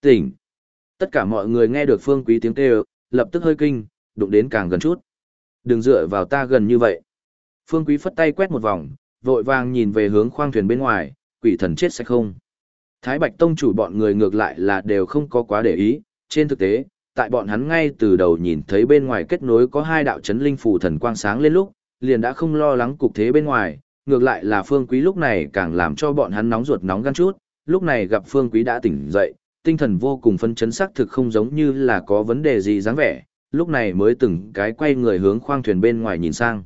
Tỉnh! Tất cả mọi người nghe được phương quý tiếng kêu, lập tức hơi kinh, đụng đến càng gần chút. Đừng dựa vào ta gần như vậy. Phương quý phất tay quét một vòng, vội vàng nhìn về hướng khoang thuyền bên ngoài, quỷ thần chết sẽ không. Thái Bạch Tông chủ bọn người ngược lại là đều không có quá để ý, trên thực tế, tại bọn hắn ngay từ đầu nhìn thấy bên ngoài kết nối có hai đạo chấn linh phù thần quang sáng lên lúc, liền đã không lo lắng cục thế bên ngoài, ngược lại là Phương Quý lúc này càng làm cho bọn hắn nóng ruột nóng gan chút, lúc này gặp Phương Quý đã tỉnh dậy, tinh thần vô cùng phân chấn sắc thực không giống như là có vấn đề gì dáng vẻ, lúc này mới từng cái quay người hướng khoang thuyền bên ngoài nhìn sang.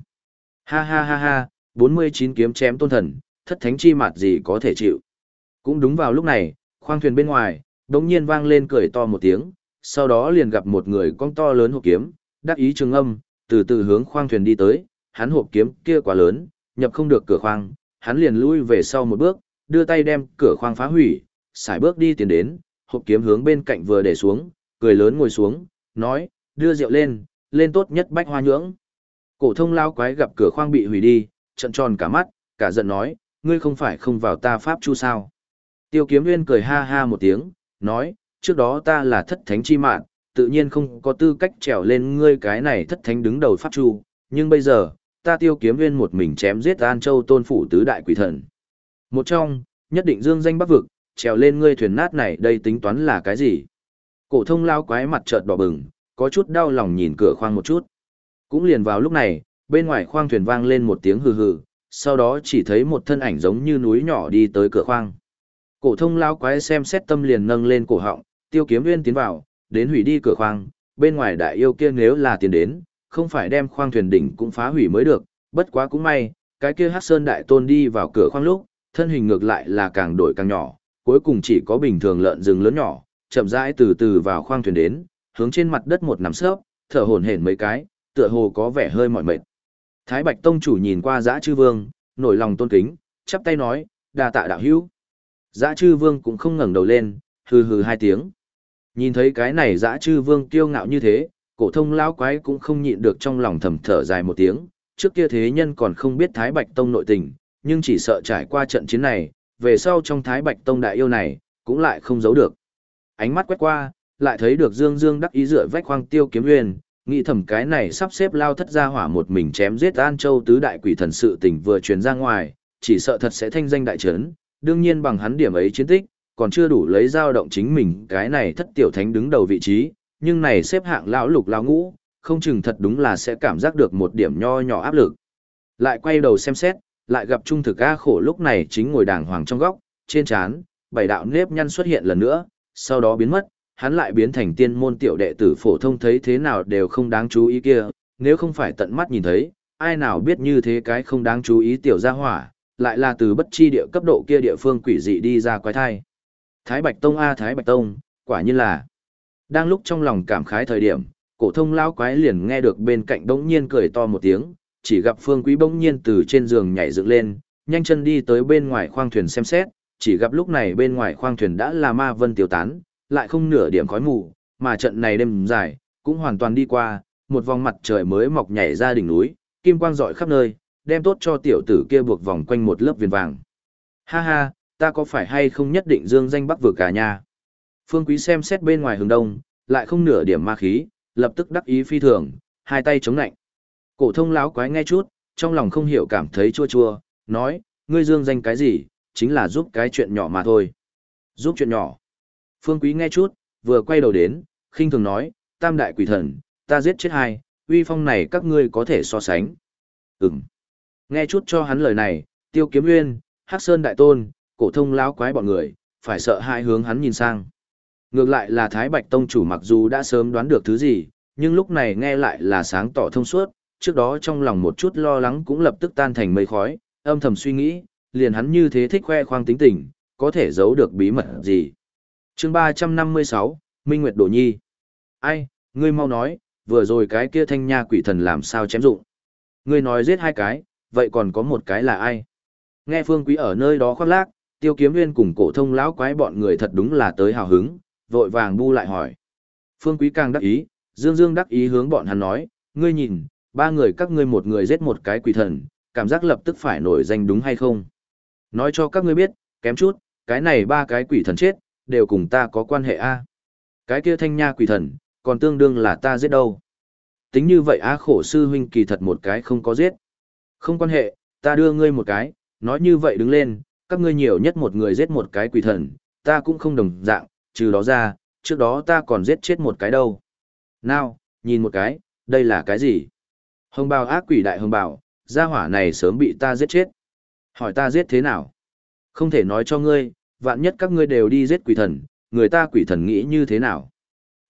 Ha ha ha ha, 49 kiếm chém tôn thần, thất thánh chi mặt gì có thể chịu. Cũng đúng vào lúc này, khoang thuyền bên ngoài, đống nhiên vang lên cười to một tiếng, sau đó liền gặp một người con to lớn hộp kiếm, đắc ý trường âm, từ từ hướng khoang thuyền đi tới, hắn hộp kiếm kia quá lớn, nhập không được cửa khoang, hắn liền lui về sau một bước, đưa tay đem cửa khoang phá hủy, xài bước đi tiến đến, hộp kiếm hướng bên cạnh vừa để xuống, cười lớn ngồi xuống, nói, đưa rượu lên, lên tốt nhất bách hoa nhưỡng. Cổ thông lao quái gặp cửa khoang bị hủy đi, trận tròn cả mắt, cả giận nói, ngươi không phải không vào ta pháp chu sao. Tiêu kiếm nguyên cười ha ha một tiếng, nói, trước đó ta là thất thánh chi mạng, tự nhiên không có tư cách trèo lên ngươi cái này thất thánh đứng đầu pháp chu, nhưng bây giờ, ta tiêu kiếm nguyên một mình chém giết An Châu tôn phủ tứ đại quỷ thần. Một trong, nhất định dương danh bắc vực, trèo lên ngươi thuyền nát này đây tính toán là cái gì? Cổ thông lao quái mặt chợt đỏ bừng, có chút đau lòng nhìn cửa khoang một chút. Cũng liền vào lúc này, bên ngoài khoang thuyền vang lên một tiếng hừ hừ, sau đó chỉ thấy một thân ảnh giống như núi nhỏ đi tới cửa khoang. Cổ thông lao quái xem xét tâm liền nâng lên cổ họng, tiêu kiếm nguyên tiến vào, đến hủy đi cửa khoang, bên ngoài đại yêu kia nếu là tiền đến, không phải đem khoang thuyền đỉnh cũng phá hủy mới được, bất quá cũng may, cái kia Hắc Sơn đại tôn đi vào cửa khoang lúc, thân hình ngược lại là càng đổi càng nhỏ, cuối cùng chỉ có bình thường lợn rừng lớn nhỏ, chậm rãi từ từ vào khoang thuyền đến, hướng trên mặt đất một nằm sấp, thở hổn hển mấy cái, tựa hồ có vẻ hơi mỏi mệt. Thái Bạch Tông chủ nhìn qua giã Chư Vương, nổi lòng tôn kính, chắp tay nói, đa tạ đạo hữu. giã Chư Vương cũng không ngẩng đầu lên, hừ hừ hai tiếng. Nhìn thấy cái này giã Chư Vương kiêu ngạo như thế, cổ thông lão quái cũng không nhịn được trong lòng thầm thở dài một tiếng, trước kia thế nhân còn không biết Thái Bạch Tông nội tình, nhưng chỉ sợ trải qua trận chiến này, về sau trong Thái Bạch Tông đại yêu này, cũng lại không giấu được. Ánh mắt quét qua, lại thấy được Dương Dương đắc ý rửa vách khoang tiêu kiếm huyền, nghĩ thầm cái này sắp xếp lao thất gia hỏa một mình chém giết An Châu tứ đại quỷ thần sự tình vừa truyền ra ngoài, chỉ sợ thật sẽ thanh danh đại trấn, đương nhiên bằng hắn điểm ấy chiến tích, còn chưa đủ lấy dao động chính mình cái này thất tiểu thánh đứng đầu vị trí, nhưng này xếp hạng lão lục lão ngũ, không chừng thật đúng là sẽ cảm giác được một điểm nho nhỏ áp lực. Lại quay đầu xem xét, lại gặp trung thực A khổ lúc này chính ngồi đàng hoàng trong góc, trên trán, bảy đạo nếp nhăn xuất hiện lần nữa, sau đó biến mất, hắn lại biến thành tiên môn tiểu đệ tử phổ thông thấy thế nào đều không đáng chú ý kia, nếu không phải tận mắt nhìn thấy, ai nào biết như thế cái không đáng chú ý tiểu gia hỏa, lại là từ bất chi địa cấp độ kia địa phương quỷ dị đi ra quái thai. Thái Bạch Tông A Thái Bạch Tông, quả nhiên là. Đang lúc trong lòng cảm khái thời điểm, cổ thông lão quái liền nghe được bên cạnh bỗng nhiên cười to một tiếng, chỉ gặp Phương Quý bỗng nhiên từ trên giường nhảy dựng lên, nhanh chân đi tới bên ngoài khoang thuyền xem xét, chỉ gặp lúc này bên ngoài khoang thuyền đã là ma vân tiêu tán, lại không nửa điểm khói mù, mà trận này đêm dài, cũng hoàn toàn đi qua, một vòng mặt trời mới mọc nhảy ra đỉnh núi, kim quang rọi khắp nơi, đem tốt cho tiểu tử kia buộc vòng quanh một lớp viền vàng. Ha ha, ta có phải hay không nhất định dương danh bắc vực à cả nhà? Phương Quý xem xét bên ngoài hướng đông, lại không nửa điểm ma khí, lập tức đắc ý phi thường, hai tay chống nạnh. Cổ thông láo quái nghe chút, trong lòng không hiểu cảm thấy chua chua, nói, ngươi dương danh cái gì, chính là giúp cái chuyện nhỏ mà thôi. Giúp chuyện nhỏ. Phương Quý nghe chút, vừa quay đầu đến, khinh thường nói, tam đại quỷ thần, ta giết chết hai, uy phong này các ngươi có thể so sánh. Ừm. Nghe chút cho hắn lời này, tiêu kiếm nguyên, hắc sơn đại tôn, cổ thông lão quái bọn người, phải sợ hai hướng hắn nhìn sang. Ngược lại là Thái Bạch Tông chủ mặc dù đã sớm đoán được thứ gì, nhưng lúc này nghe lại là sáng tỏ thông suốt, trước đó trong lòng một chút lo lắng cũng lập tức tan thành mây khói, âm thầm suy nghĩ, liền hắn như thế thích khoe khoang tính tình, có thể giấu được bí mật gì chương 356, Minh Nguyệt Đổ Nhi. Ai, ngươi mau nói, vừa rồi cái kia thanh nha quỷ thần làm sao chém dụng. Ngươi nói giết hai cái, vậy còn có một cái là ai? Nghe phương quý ở nơi đó khoác lác, tiêu kiếm nguyên cùng cổ thông lão quái bọn người thật đúng là tới hào hứng, vội vàng bu lại hỏi. Phương quý càng đắc ý, dương dương đắc ý hướng bọn hắn nói, ngươi nhìn, ba người các ngươi một người giết một cái quỷ thần, cảm giác lập tức phải nổi danh đúng hay không? Nói cho các ngươi biết, kém chút, cái này ba cái quỷ thần chết, đều cùng ta có quan hệ a. Cái kia thanh nha quỷ thần, còn tương đương là ta giết đâu. Tính như vậy á khổ sư huynh kỳ thật một cái không có giết. Không quan hệ, ta đưa ngươi một cái, nói như vậy đứng lên, các ngươi nhiều nhất một người giết một cái quỷ thần, ta cũng không đồng dạng, trừ đó ra, trước đó ta còn giết chết một cái đâu. Nào, nhìn một cái, đây là cái gì? Hồng bào ác quỷ đại hồng bào, gia hỏa này sớm bị ta giết chết. Hỏi ta giết thế nào? Không thể nói cho ngươi, vạn nhất các ngươi đều đi giết quỷ thần, người ta quỷ thần nghĩ như thế nào?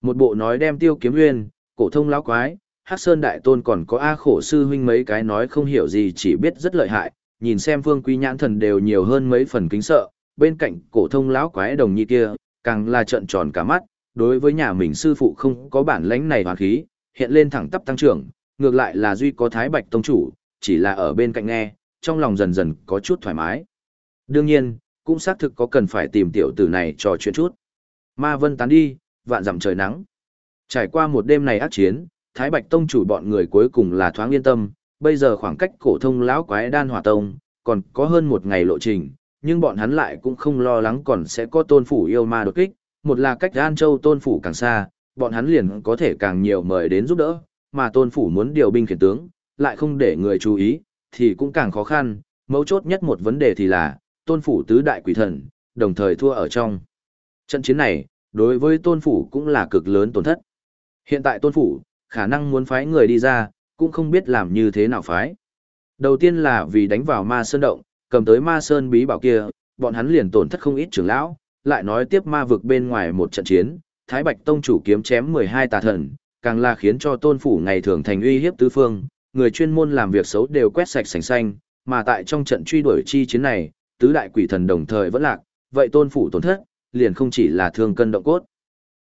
Một bộ nói đem tiêu kiếm nguyên, cổ thông lão quái, Hắc Sơn đại tôn còn có A khổ sư huynh mấy cái nói không hiểu gì chỉ biết rất lợi hại, nhìn xem Phương Quý nhãn thần đều nhiều hơn mấy phần kính sợ, bên cạnh cổ thông lão quái đồng nhi kia, càng là trợn tròn cả mắt, đối với nhà mình sư phụ không có bản lãnh này hoàn khí, hiện lên thẳng tắp tăng trưởng, ngược lại là duy có Thái Bạch tông chủ, chỉ là ở bên cạnh nghe, trong lòng dần dần có chút thoải mái. Đương nhiên, cũng xác thực có cần phải tìm tiểu tử này trò chuyện chút. Ma Vân tán đi, vạn dặm trời nắng. Trải qua một đêm này ác chiến, Thái Bạch Tông chủ bọn người cuối cùng là thoáng yên tâm, bây giờ khoảng cách cổ thông lão quái đan hỏa tông, còn có hơn một ngày lộ trình, nhưng bọn hắn lại cũng không lo lắng còn sẽ có tôn phủ yêu ma đột kích, một là cách An Châu tôn phủ càng xa, bọn hắn liền có thể càng nhiều mời đến giúp đỡ, mà tôn phủ muốn điều binh khiển tướng, lại không để người chú ý, thì cũng càng khó khăn, mấu chốt nhất một vấn đề thì là, tôn phủ tứ đại quỷ thần, đồng thời thua ở trong. Trận chiến này, đối với tôn phủ cũng là cực lớn tổn thất. Hiện tại tôn phủ, khả năng muốn phái người đi ra, cũng không biết làm như thế nào phái. Đầu tiên là vì đánh vào ma sơn động, cầm tới ma sơn bí bảo kia, bọn hắn liền tổn thất không ít trưởng lão, lại nói tiếp ma vực bên ngoài một trận chiến, Thái Bạch Tông chủ kiếm chém 12 tà thần, càng là khiến cho tôn phủ ngày thường thành uy hiếp tứ phương, người chuyên môn làm việc xấu đều quét sạch sành xanh, mà tại trong trận truy đuổi chi chiến này, tứ đại quỷ thần đồng thời vẫn lạc, vậy tôn phủ tổn thất, liền không chỉ là thương cân động cốt.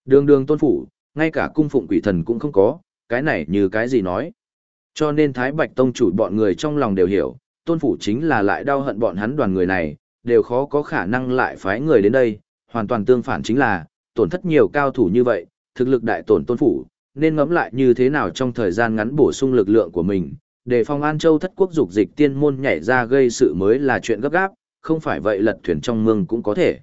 Đường đường tôn phủ, ngay cả cung phụng quỷ thần cũng không có, cái này như cái gì nói. Cho nên Thái Bạch Tông chủ bọn người trong lòng đều hiểu, tôn phủ chính là lại đau hận bọn hắn đoàn người này, đều khó có khả năng lại phái người đến đây, hoàn toàn tương phản chính là, tổn thất nhiều cao thủ như vậy, thực lực đại tổn tôn phủ, nên ngẫm lại như thế nào trong thời gian ngắn bổ sung lực lượng của mình, để phong An Châu thất quốc dục dịch tiên môn nhảy ra gây sự mới là chuyện gấp gáp, không phải vậy lật thuyền trong mương cũng có thể.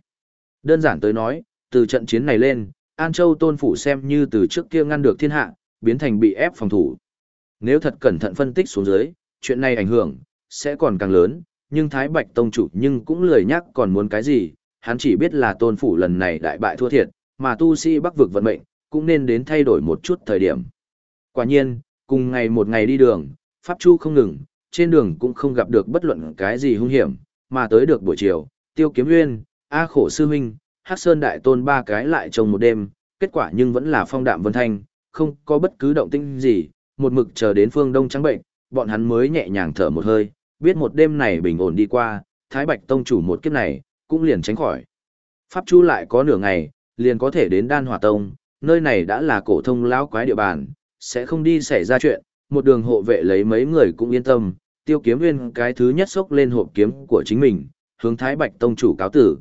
Đơn giản tới nói, từ trận chiến này lên, An Châu tôn phủ xem như từ trước kia ngăn được thiên hạ, biến thành bị ép phòng thủ. Nếu thật cẩn thận phân tích xuống dưới, chuyện này ảnh hưởng, sẽ còn càng lớn, nhưng Thái Bạch Tông chủ nhưng cũng lười nhắc còn muốn cái gì, hắn chỉ biết là tôn phủ lần này đại bại thua thiệt, mà tu sĩ bắc vực vận mệnh, cũng nên đến thay đổi một chút thời điểm. Quả nhiên, cùng ngày một ngày đi đường, Pháp Chu không ngừng, trên đường cũng không gặp được bất luận cái gì hung hiểm, mà tới được buổi chiều, Tiêu Kiếm Nguyên, A Khổ Sư Minh, Hắc Sơn Đại Tôn ba cái lại trong một đêm, kết quả nhưng vẫn là phong đạm vân thanh, không có bất cứ động tĩnh gì, một mực chờ đến phương đông trắng bệnh, bọn hắn mới nhẹ nhàng thở một hơi, biết một đêm này bình ổn đi qua, Thái Bạch Tông chủ một kiếp này, cũng liền tránh khỏi. Pháp Chu lại có nửa ngày, liền có thể đến Đan Hòa Tông, nơi này đã là cổ thông lão quái địa bàn, sẽ không đi xảy ra chuyện, một đường hộ vệ lấy mấy người cũng yên tâm, Tiêu Kiếm Nguyên cái thứ nhất xốc lên hộp kiếm của chính mình, hướng Thái Bạch Tông chủ cáo tử.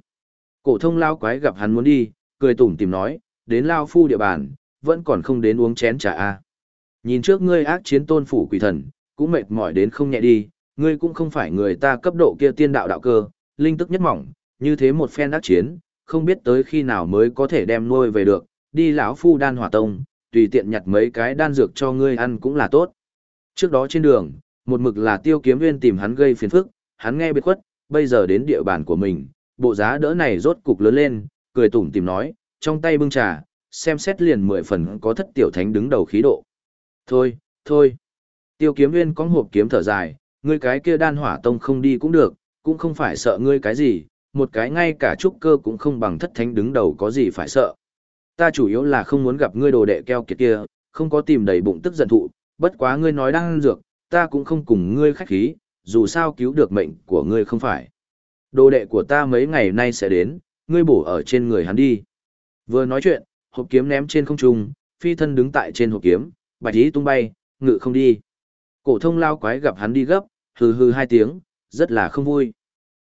Cổ thông Lao quái gặp hắn muốn đi, cười tủm tỉm nói, đến lao phu địa bàn, vẫn còn không đến uống chén trà a. Nhìn trước ngươi ác chiến tôn phủ quỷ thần, cũng mệt mỏi đến không nhẹ đi, ngươi cũng không phải người ta cấp độ kia tiên đạo đạo cơ, linh tức nhất mỏng, như thế một phen ác chiến, không biết tới khi nào mới có thể đem nuôi về được, đi lão phu đan hỏa tông, tùy tiện nhặt mấy cái đan dược cho ngươi ăn cũng là tốt. Trước đó trên đường, một mực là tiêu kiếm viên tìm hắn gây phiền phức, hắn nghe biệt khuất, bây giờ đến địa bàn của mình, bộ giá đỡ này rốt cục lớn lên, cười tủm tìm nói, trong tay bưng trà, xem xét liền mười phần có thất tiểu thánh đứng đầu khí độ. Thôi, thôi. Tiêu kiếm viên có hộp kiếm thở dài, ngươi cái kia đan hỏa tông không đi cũng được, cũng không phải sợ ngươi cái gì, một cái ngay cả trúc cơ cũng không bằng thất thánh đứng đầu có gì phải sợ. Ta chủ yếu là không muốn gặp ngươi đồ đệ keo kiệt kia, không có tìm đầy bụng tức giận thụ, bất quá ngươi nói đang dược, ta cũng không cùng ngươi khách khí, dù sao cứu được mệnh của ngươi không phải. Đồ đệ của ta mấy ngày nay sẽ đến, ngươi bổ ở trên người hắn đi. Vừa nói chuyện, hộp kiếm ném trên không trung, phi thân đứng tại trên hộp kiếm, bạch ý tung bay, ngự không đi. Cổ thông lao quái gặp hắn đi gấp, hừ hừ hai tiếng, rất là không vui.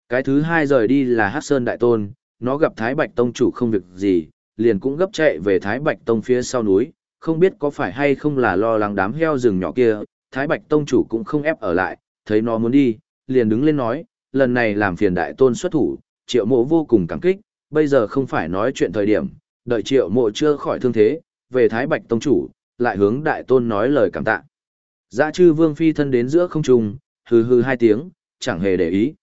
Cái thứ hai rời đi là Hắc Sơn Đại Tôn, nó gặp Thái Bạch Tông chủ không việc gì, liền cũng gấp chạy về Thái Bạch Tông phía sau núi, không biết có phải hay không là lo lắng đám heo rừng nhỏ kia, Thái Bạch Tông chủ cũng không ép ở lại, thấy nó muốn đi, liền đứng lên nói, lần này làm phiền Đại Tôn xuất thủ, triệu mộ vô cùng cảm kích, bây giờ không phải nói chuyện thời điểm, đợi triệu mộ chưa khỏi thương thế, về Thái Bạch Tông Chủ, lại hướng Đại Tôn nói lời cảm tạ. Dã chư vương phi thân đến giữa không trung, hừ hừ hai tiếng, chẳng hề để ý.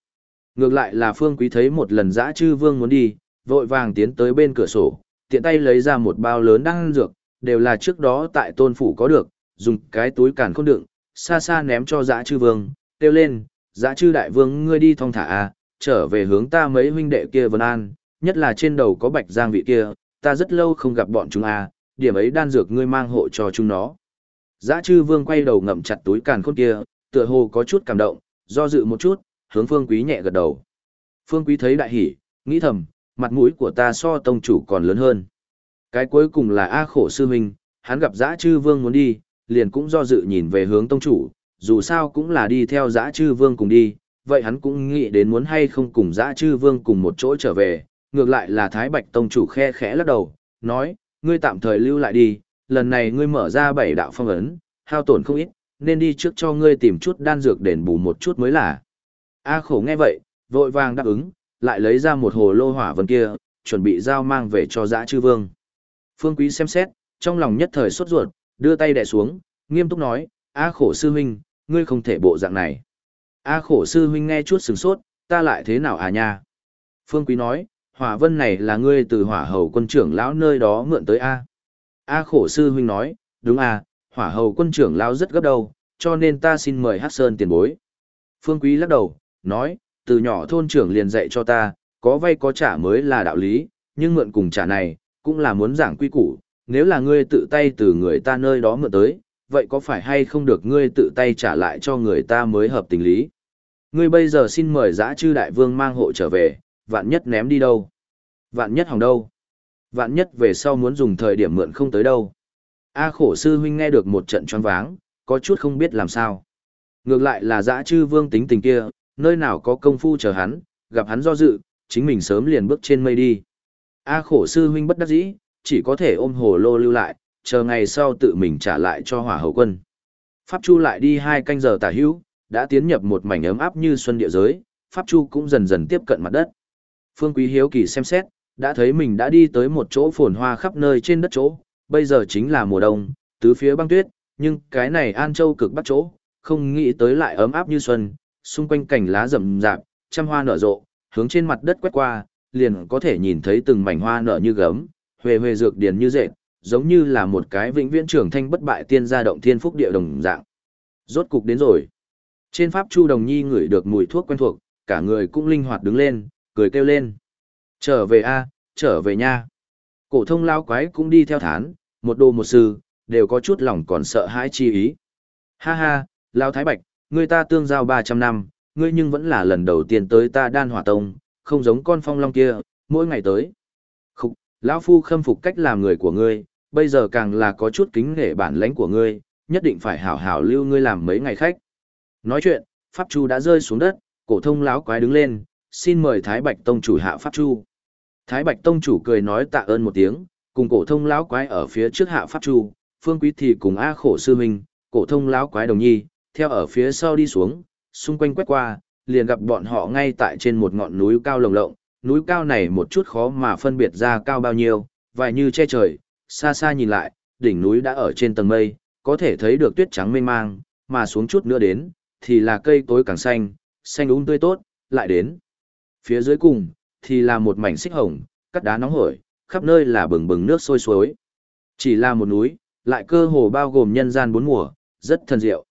Ngược lại là phương quý thấy một lần dã chư vương muốn đi, vội vàng tiến tới bên cửa sổ, tiện tay lấy ra một bao lớn đang dược, đều là trước đó tại tôn phủ có được, dùng cái túi càn khôn đựng, xa xa ném cho dã chư vương, kêu lên, dã chư đại vương ngươi đi thong thả à, trở về hướng ta mấy huynh đệ kia vân an, nhất là trên đầu có bạch giang vị kia, ta rất lâu không gặp bọn chúng à, điểm ấy đan dược ngươi mang hộ cho chúng nó. Dã chư vương quay đầu ngậm chặt túi càn khôn kia, tựa hồ có chút cảm động, do dự một chút, hướng phương quý nhẹ gật đầu. Phương quý thấy đại hỉ, nghĩ thầm, mặt mũi của ta so tông chủ còn lớn hơn. Cái cuối cùng là A khổ sư huynh, hắn gặp dã chư vương muốn đi, liền cũng do dự nhìn về hướng tông chủ, dù sao cũng là đi theo giã chư vương cùng đi, vậy hắn cũng nghĩ đến muốn hay không cùng giã chư vương cùng một chỗ trở về, ngược lại là Thái Bạch tông chủ khe khẽ lắc đầu, nói, ngươi tạm thời lưu lại đi, lần này ngươi mở ra bảy đạo phong ấn, hao tổn không ít, nên đi trước cho ngươi tìm chút đan dược đền bù một chút mới là. A khổ nghe vậy, vội vàng đáp ứng, lại lấy ra một hồ lô hỏa vân kia, chuẩn bị giao mang về cho dã chư vương. Phương Quý xem xét, trong lòng nhất thời sốt ruột, đưa tay đè xuống, nghiêm túc nói, A khổ sư huynh, ngươi không thể bộ dạng này. A khổ sư huynh nghe chút sừng sốt, ta lại thế nào à nha? Phương Quý nói, hỏa vân này là ngươi từ hỏa hầu quân trưởng lão nơi đó mượn tới A. A khổ sư huynh nói, đúng à, hỏa hầu quân trưởng lão rất gấp đầu, cho nên ta xin mời hắc Sơn tiền bối. Phương Quý lắc đầu, nói, từ nhỏ thôn trưởng liền dạy cho ta, có vay có trả mới là đạo lý, nhưng mượn cùng trả này, cũng là muốn giảng quy củ, nếu là ngươi tự tay từ người ta nơi đó mượn tới, vậy có phải hay không được ngươi tự tay trả lại cho người ta mới hợp tình lý? Ngươi bây giờ xin mời giã chư đại vương mang hộ trở về, vạn nhất ném đi đâu? Vạn nhất hỏng đâu? Vạn nhất về sau muốn dùng thời điểm mượn không tới đâu? A khổ sư huynh nghe được một trận choáng váng, có chút không biết làm sao. Ngược lại là giã chư vương tính tình kia, nơi nào có công phu chờ hắn, gặp hắn do dự, chính mình sớm liền bước trên mây đi. A khổ sư huynh bất đắc dĩ, chỉ có thể ôm hồ lô lưu lại, chờ ngày sau tự mình trả lại cho hỏa hậu quân. Pháp Chu lại đi hai canh giờ tả hữu, đã tiến nhập một mảnh ấm áp như xuân địa giới, Pháp Chu cũng dần dần tiếp cận mặt đất. Phương Quý Hiếu Kỳ xem xét, đã thấy mình đã đi tới một chỗ phồn hoa khắp nơi trên đất chỗ, bây giờ chính là mùa đông, tứ phía băng tuyết, nhưng cái này An Châu cực bắc chỗ, không nghĩ tới lại ấm áp như xuân, xung quanh cảnh lá rậm rạp, trăm hoa nở rộ, hướng trên mặt đất quét qua, liền có thể nhìn thấy từng mảnh hoa nở như gấm, huề huề dược điền như dệt, giống như là một cái vĩnh viễn trưởng thanh bất bại tiên gia động thiên phúc địa đồng dạng. Rốt cục đến rồi. Trên pháp Chu Đồng Nhi ngửi được mùi thuốc quen thuộc, cả người cũng linh hoạt đứng lên, cười kêu lên. Trở về a, trở về nha. Cổ thông lao quái cũng đi theo thán, một đồ một sư, đều có chút lòng còn sợ hãi chi ý. Ha ha, lao thái bạch, người ta tương giao 300 năm, ngươi nhưng vẫn là lần đầu tiên tới ta đan hỏa tông, không giống con phong long kia, mỗi ngày tới. Lão phu khâm phục cách làm người của ngươi, bây giờ càng là có chút kính nể bản lãnh của ngươi, nhất định phải hảo hảo lưu ngươi làm mấy ngày khách. Nói chuyện, Pháp Chu đã rơi xuống đất, cổ thông lão quái đứng lên, xin mời Thái Bạch Tông chủ hạ Pháp Chu. Thái Bạch Tông chủ cười nói tạ ơn một tiếng, cùng cổ thông lão quái ở phía trước hạ Pháp Chu, Phương Quý thì cùng A khổ sư huynh, cổ thông lão quái đồng nhi, theo ở phía sau đi xuống, xung quanh quét qua, liền gặp bọn họ ngay tại trên một ngọn núi cao lồng lộng, núi cao này một chút khó mà phân biệt ra cao bao nhiêu, vài như che trời, xa xa nhìn lại, đỉnh núi đã ở trên tầng mây, có thể thấy được tuyết trắng mênh mang, mà xuống chút nữa đến, thì là cây tối càng xanh, xanh úng tươi tốt, lại đến. Phía dưới cùng, thì là một mảnh xích hồng, cắt đá nóng hổi, khắp nơi là bừng bừng nước sôi suối. Chỉ là một núi, lại cơ hồ bao gồm nhân gian bốn mùa, rất thần diệu.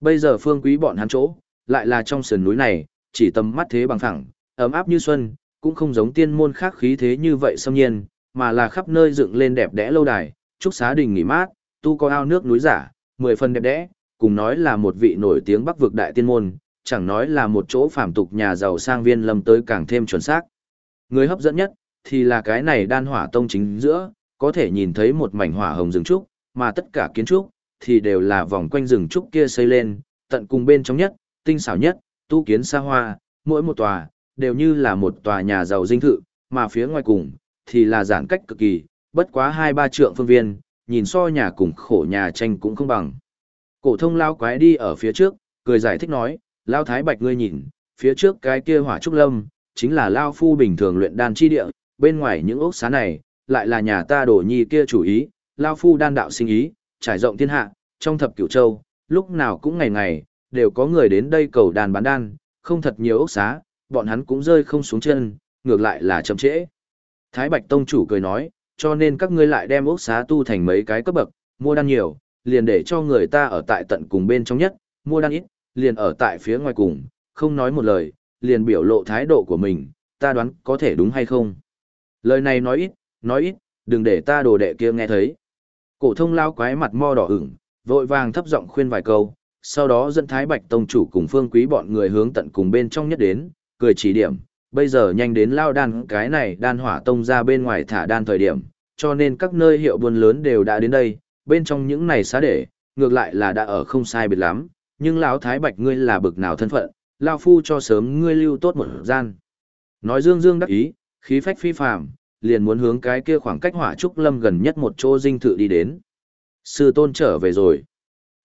Bây giờ phương quý bọn hắn chỗ, lại là trong sườn núi này, chỉ tầm mắt thế bằng thẳng, ấm áp như xuân, cũng không giống tiên môn khác khí thế như vậy xâm nhiên, mà là khắp nơi dựng lên đẹp đẽ lâu đài, trúc xá đình nghỉ mát, tu có ao nước núi giả, mười phần đẹp đẽ, cùng nói là một vị nổi tiếng bắc vực đại tiên môn, chẳng nói là một chỗ phàm tục nhà giàu sang viên lâm tới càng thêm chuẩn xác. Người hấp dẫn nhất, thì là cái này đan hỏa tông chính giữa, có thể nhìn thấy một mảnh hỏa hồng rừng trúc, mà tất cả kiến trúc, thì đều là vòng quanh rừng trúc kia xây lên, tận cùng bên trong nhất, tinh xảo nhất, tu kiến xa hoa, mỗi một tòa, đều như là một tòa nhà giàu dinh thự, mà phía ngoài cùng, thì là giản cách cực kỳ, bất quá hai ba trượng phương viên, nhìn so nhà cùng khổ nhà tranh cũng không bằng. Cổ thông lao quái đi ở phía trước, cười giải thích nói, lao thái bạch ngươi nhìn, phía trước cái kia hỏa trúc lâm, chính là lao phu bình thường luyện đan chi địa, bên ngoài những ốc xá này, lại là nhà ta đổ nhi kia chủ ý, lao phu đan đạo sinh ý, trải rộng thiên hạ, trong thập cửu châu, lúc nào cũng ngày ngày, đều có người đến đây cầu đàn bán đan, không thật nhiều ốc xá, bọn hắn cũng rơi không xuống chân, ngược lại là chậm trễ. Thái Bạch Tông chủ cười nói, cho nên các ngươi lại đem ốc xá tu thành mấy cái cấp bậc, mua đan nhiều, liền để cho người ta ở tại tận cùng bên trong nhất, mua đan ít, liền ở tại phía ngoài cùng, không nói một lời, liền biểu lộ thái độ của mình, ta đoán có thể đúng hay không. Lời này nói ít, nói ít, đừng để ta đồ đệ kia nghe thấy. Cổ thông lao quái mặt mo đỏ ửng, vội vàng thấp giọng khuyên vài câu, sau đó dẫn Thái Bạch Tông chủ cùng Phương Quý bọn người hướng tận cùng bên trong nhất đến, cười chỉ điểm, bây giờ nhanh đến lao đan cái này đan hỏa tông ra bên ngoài thả đan thời điểm, cho nên các nơi hiệu buôn lớn đều đã đến đây, bên trong những này xá để, ngược lại là đã ở không sai biệt lắm, nhưng lão Thái Bạch ngươi là bực nào thân phận, lao phu cho sớm ngươi lưu tốt một gian. Nói dương dương đắc ý, khí phách phi phàm, liền muốn hướng cái kia khoảng cách hỏa trúc lâm gần nhất một chỗ dinh thự đi đến. Sư tôn trở về rồi.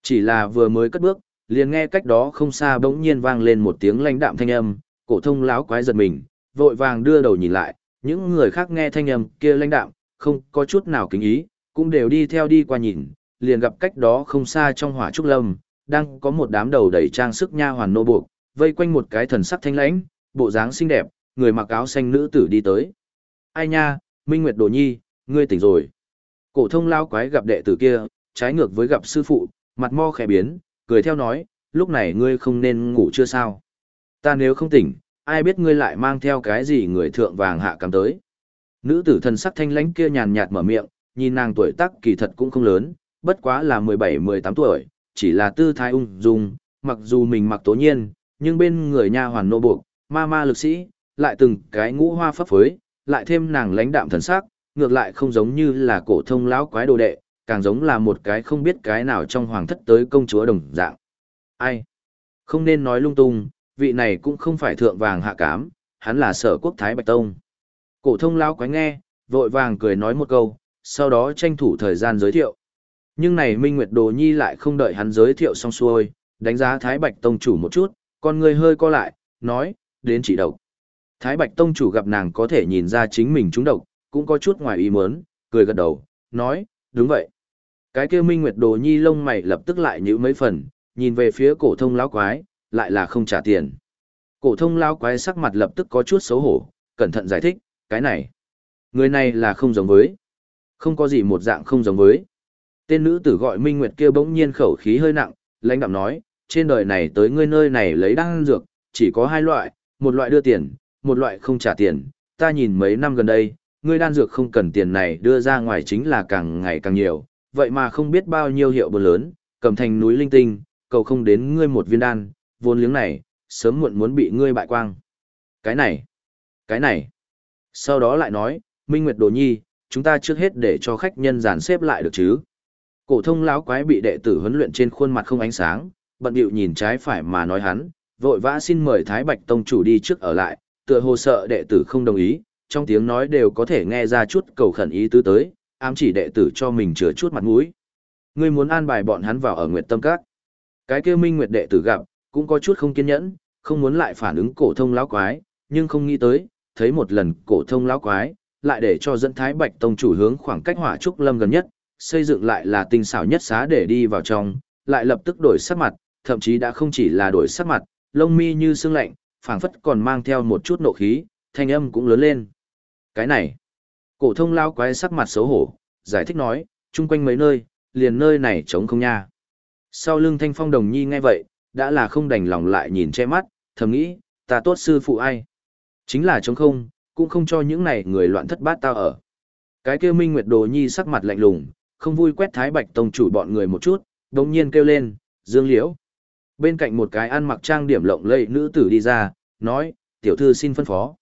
Chỉ là vừa mới cất bước, liền nghe cách đó không xa bỗng nhiên vang lên một tiếng lãnh đạm thanh âm, cổ thông láo quái giật mình, vội vàng đưa đầu nhìn lại, những người khác nghe thanh âm kia lãnh đạm, không có chút nào kính ý, cũng đều đi theo đi qua nhìn, liền gặp cách đó không xa trong hỏa trúc lâm, đang có một đám đầu đầy trang sức nha hoàn nô buộc, vây quanh một cái thần sắc thanh lãnh, bộ dáng xinh đẹp, người mặc áo xanh nữ tử đi tới. Ai nha, Minh Nguyệt Đồ Nhi, ngươi tỉnh rồi. Cổ thông lao quái gặp đệ tử kia, trái ngược với gặp sư phụ, mặt mo khẽ biến, cười theo nói, lúc này ngươi không nên ngủ chưa sao. Ta nếu không tỉnh, ai biết ngươi lại mang theo cái gì người thượng vàng hạ cắm tới. Nữ tử thần sắc thanh lãnh kia nhàn nhạt mở miệng, nhìn nàng tuổi tác kỳ thật cũng không lớn, bất quá là 17-18 tuổi, chỉ là tư thái ung dung, mặc dù mình mặc tố nhiên, nhưng bên người nha hoàn nô buộc, ma ma lực sĩ, lại từng cái ngũ hoa phấp phối, lại thêm nàng lãnh đạm thần sắc, ngược lại không giống như là cổ thông lão quái đồ đệ, càng giống là một cái không biết cái nào trong hoàng thất tới công chúa đồng dạng. Ai? Không nên nói lung tung, vị này cũng không phải thượng vàng hạ cám, hắn là sở quốc Thái Bạch Tông. Cổ thông lão quái nghe, vội vàng cười nói một câu, sau đó tranh thủ thời gian giới thiệu. Nhưng này Minh Nguyệt Đồ Nhi lại không đợi hắn giới thiệu xong xuôi, đánh giá Thái Bạch Tông chủ một chút, con người hơi co lại, nói, đến chỉ độc. Thái Bạch Tông chủ gặp nàng có thể nhìn ra chính mình trúng độc, cũng có chút ngoài ý muốn, cười gật đầu, nói, đúng vậy. Cái kia Minh Nguyệt Đồ Nhi lông mày lập tức lại nhíu mấy phần, nhìn về phía cổ thông lão quái, lại là không trả tiền. Cổ thông lão quái sắc mặt lập tức có chút xấu hổ, cẩn thận giải thích, cái này, người này là không giống với. Không có gì một dạng không giống với. Tên nữ tử gọi Minh Nguyệt kia bỗng nhiên khẩu khí hơi nặng, lãnh đạm nói, trên đời này tới ngươi nơi này lấy đan dược, chỉ có hai loại, một loại đưa tiền, một loại không trả tiền. Ta nhìn mấy năm gần đây, ngươi đan dược không cần tiền này đưa ra ngoài chính là càng ngày càng nhiều, vậy mà không biết bao nhiêu hiệu bự lớn, cầm thành núi linh tinh, cầu không đến ngươi một viên đan, vốn liếng này, sớm muộn muốn bị ngươi bại quang. Cái này, cái này. Sau đó lại nói, Minh Nguyệt Đồ Nhi, chúng ta trước hết để cho khách nhân dàn xếp lại được chứ. Cổ thông lão quái bị đệ tử huấn luyện trên khuôn mặt không ánh sáng, bận điệu nhìn trái phải mà nói hắn, vội vã xin mời Thái Bạch Tông chủ đi trước ở lại, tựa hồ sợ đệ tử không đồng ý, trong tiếng nói đều có thể nghe ra chút cầu khẩn ý tứ tới, ám chỉ đệ tử cho mình chừa chút mặt mũi. Ngươi muốn an bài bọn hắn vào ở Nguyệt Tâm Các. Cái kia Minh Nguyệt đệ tử gặp, cũng có chút không kiên nhẫn, không muốn lại phản ứng cổ thông lão quái, nhưng không nghĩ tới, thấy một lần cổ thông lão quái, lại để cho dẫn Thái Bạch Tông chủ hướng khoảng cách Hỏa Trúc Lâm gần nhất, xây dựng lại là tinh xảo nhất xá để đi vào trong, lại lập tức đổi sắc mặt, thậm chí đã không chỉ là đổi sắc mặt, lông mi như sương lạnh, phảng phất còn mang theo một chút nộ khí, thanh âm cũng lớn lên. Cái này, cổ thông lão quái sắc mặt xấu hổ, giải thích nói, chung quanh mấy nơi, liền nơi này trống không nha. Sau lưng thanh phong đồng nhi nghe vậy, đã là không đành lòng lại nhìn che mắt, thầm nghĩ, ta tốt sư phụ ai? Chính là chống không, cũng không cho những này người loạn thất bát tao ở. Cái kia Minh Nguyệt Đồ Nhi sắc mặt lạnh lùng, không vui quét Thái Bạch Tông chủ bọn người một chút, đồng nhiên kêu lên, Dương Liễu. Bên cạnh một cái ăn mặc trang điểm lộng lẫy nữ tử đi ra, nói, tiểu thư xin phân phó.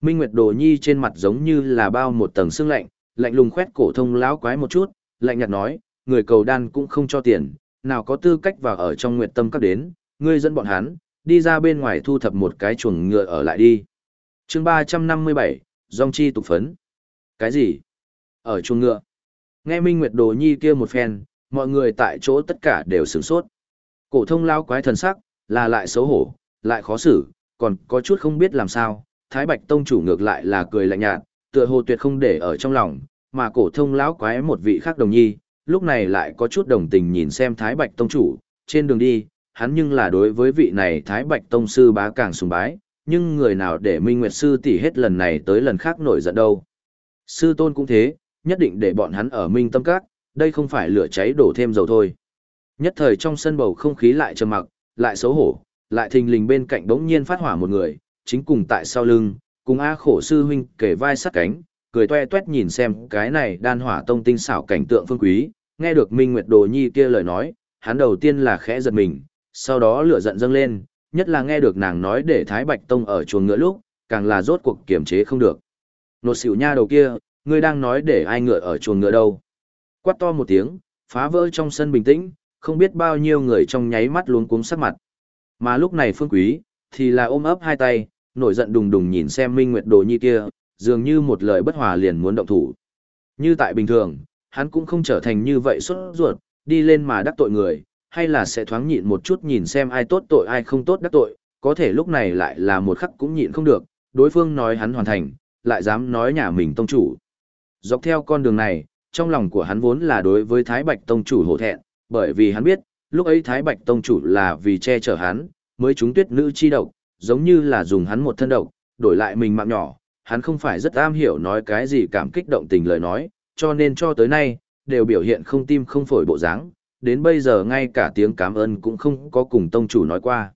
Minh Nguyệt Đồ Nhi trên mặt giống như là bao một tầng sương lạnh, lạnh lùng quét cổ thông lão quái một chút, lạnh nhạt nói, người cầu đan cũng không cho tiền, nào có tư cách vào ở trong Nguyệt Tâm các đến, ngươi dẫn bọn hắn, đi ra bên ngoài thu thập một cái chuồng ngựa ở lại đi. Chương 357, Dòng chi tục phấn. Cái gì? Ở chuồng ngựa. Nghe Minh Nguyệt Đồ Nhi kia một phen, mọi người tại chỗ tất cả đều sửng sốt. Cổ thông lao quái thần sắc, là lại xấu hổ, lại khó xử, còn có chút không biết làm sao. Thái Bạch Tông chủ ngược lại là cười lạnh nhạt, tựa hồ tuyệt không để ở trong lòng, mà cổ thông lão quái một vị khác đồng nhi, lúc này lại có chút đồng tình nhìn xem Thái Bạch Tông chủ, trên đường đi, hắn nhưng là đối với vị này Thái Bạch Tông sư bá càng sùng bái, nhưng người nào để Minh Nguyệt sư tỷ hết lần này tới lần khác nổi giận đâu. Sư tôn cũng thế, nhất định để bọn hắn ở minh tâm các, đây không phải lửa cháy đổ thêm dầu thôi. Nhất thời trong sân bầu không khí lại trầm mặc, lại xấu hổ, lại thình lình bên cạnh bỗng nhiên phát hỏa một người, chính cùng tại sau lưng, cùng A khổ sư huynh kể vai sát cánh, cười toe toét nhìn xem cái này đan hỏa tông tinh xảo cảnh tượng phương quý, nghe được Minh Nguyệt Đồ Nhi kia lời nói, hắn đầu tiên là khẽ giật mình, sau đó lửa giận dâng lên, nhất là nghe được nàng nói để Thái Bạch Tông ở chuồng ngựa lúc, càng là rốt cuộc kiềm chế không được. Nột xỉu nha đầu kia, ngươi đang nói để ai ngựa ở chuồng ngựa đâu? Quát to một tiếng, phá vỡ trong sân bình tĩnh, không biết bao nhiêu người trong nháy mắt luống cuống sắc mặt. Mà lúc này Phương Quý, thì là ôm ấp hai tay, nổi giận đùng đùng nhìn xem Minh Nguyệt Đồ Nhi kia, dường như một lời bất hòa liền muốn động thủ. Như tại bình thường, hắn cũng không trở thành như vậy xuất ruột, đi lên mà đắc tội người, hay là sẽ thoáng nhịn một chút nhìn xem ai tốt tội ai không tốt đắc tội, có thể lúc này lại là một khắc cũng nhịn không được, đối phương nói hắn hoàn thành, lại dám nói nhà mình tông chủ. Dọc theo con đường này, trong lòng của hắn vốn là đối với Thái Bạch tông chủ hổ thẹn, bởi vì hắn biết, lúc ấy Thái Bạch tông chủ là vì che chở hắn, mới chúng tuyết nữ chi độc, giống như là dùng hắn một thân độc, đổi lại mình mạng nhỏ, hắn không phải rất am hiểu nói cái gì cảm kích động tình lời nói, cho nên cho tới nay, đều biểu hiện không tim không phổi bộ dáng, đến bây giờ ngay cả tiếng cảm ơn cũng không có cùng tông chủ nói qua.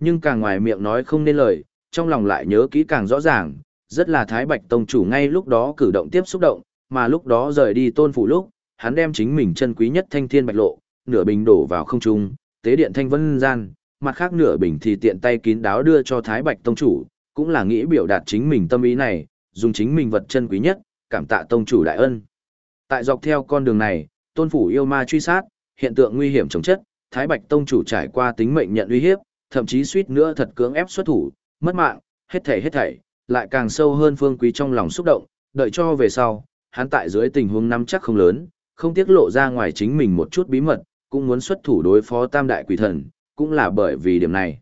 Nhưng càng ngoài miệng nói không nên lời, trong lòng lại nhớ kỹ càng rõ ràng, rất là Thái Bạch tông chủ ngay lúc đó cử động tiếp xúc động, mà lúc đó rời đi tôn phủ lúc, hắn đem chính mình chân quý nhất thanh thiên bạch lộ, nửa bình đổ vào không trung, tế điện thanh vân gian, mặt khác nửa bình thì tiện tay kín đáo đưa cho Thái Bạch tông chủ, cũng là nghĩ biểu đạt chính mình tâm ý này, dùng chính mình vật chân quý nhất, cảm tạ tông chủ đại ân. Tại dọc theo con đường này, tôn phủ yêu ma truy sát, hiện tượng nguy hiểm chống chất, Thái Bạch tông chủ trải qua tính mệnh nhận uy hiếp, thậm chí suýt nữa thật cưỡng ép xuất thủ, mất mạng, hết thảy hết thảy, lại càng sâu hơn phương quý trong lòng xúc động, đợi cho về sau, hắn tại dưới tình huống nắm chắc không lớn, không tiết lộ ra ngoài chính mình một chút bí mật, cũng muốn xuất thủ đối phó tam đại quỷ thần, cũng là bởi vì điểm này.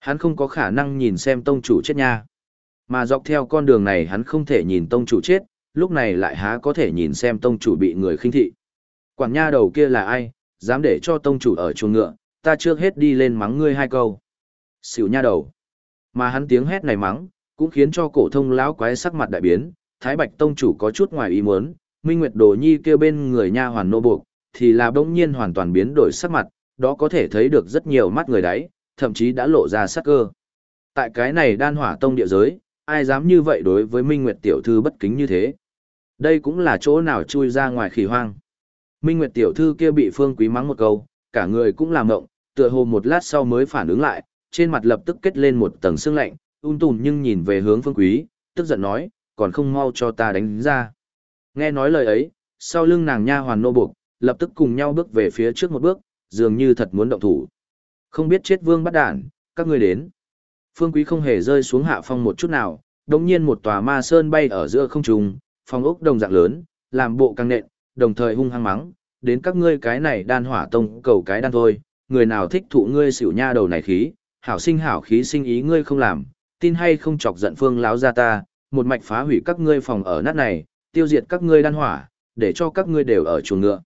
Hắn không có khả năng nhìn xem tông chủ chết nha. Mà dọc theo con đường này hắn không thể nhìn tông chủ chết, lúc này lại há có thể nhìn xem tông chủ bị người khinh thị. Quản nha đầu kia là ai, dám để cho tông chủ ở chuồng ngựa, ta trước hết đi lên mắng ngươi hai câu. Xỉu nha đầu. Mà hắn tiếng hét này mắng, cũng khiến cho cổ thông lão quái sắc mặt đại biến, Thái Bạch tông chủ có chút ngoài ý muốn, Minh Nguyệt Đồ Nhi kêu bên người nha hoàn nô buộc, thì là bỗng nhiên hoàn toàn biến đổi sắc mặt, đó có thể thấy được rất nhiều mắt người đấy, thậm chí đã lộ ra sắc cơ. Tại cái này đan hỏa tông địa giới, ai dám như vậy đối với Minh Nguyệt tiểu thư bất kính như thế. Đây cũng là chỗ nào chui ra ngoài khỉ hoang. Minh Nguyệt tiểu thư kia bị Phương Quý mắng một câu, cả người cũng làm ngộng, tựa hồ một lát sau mới phản ứng lại, trên mặt lập tức kết lên một tầng sương lạnh, un tùn nhưng nhìn về hướng Phương Quý, tức giận nói, còn không mau cho ta đánh ra. Nghe nói lời ấy, sau lưng nàng nha hoàn nô buộc, lập tức cùng nhau bước về phía trước một bước, dường như thật muốn động thủ. Không biết chết vương bắt đản, các ngươi đến. Phương Quý không hề rơi xuống hạ phong một chút nào, đồng nhiên một tòa ma sơn bay ở giữa không trung, phong ốc đồng dạng lớn, làm bộ căng nện, đồng thời hung hăng mắng, đến các ngươi cái này đan hỏa tông cầu cái đan thôi, người nào thích thụ ngươi xỉu nha đầu này khí, hảo sinh hảo khí sinh ý ngươi không làm, tin hay không chọc giận phương láo ra ta, một mạch phá hủy các ngươi phòng ở nát này, tiêu diệt các ngươi đan hỏa, để cho các ngươi đều ở chuồng ngựa.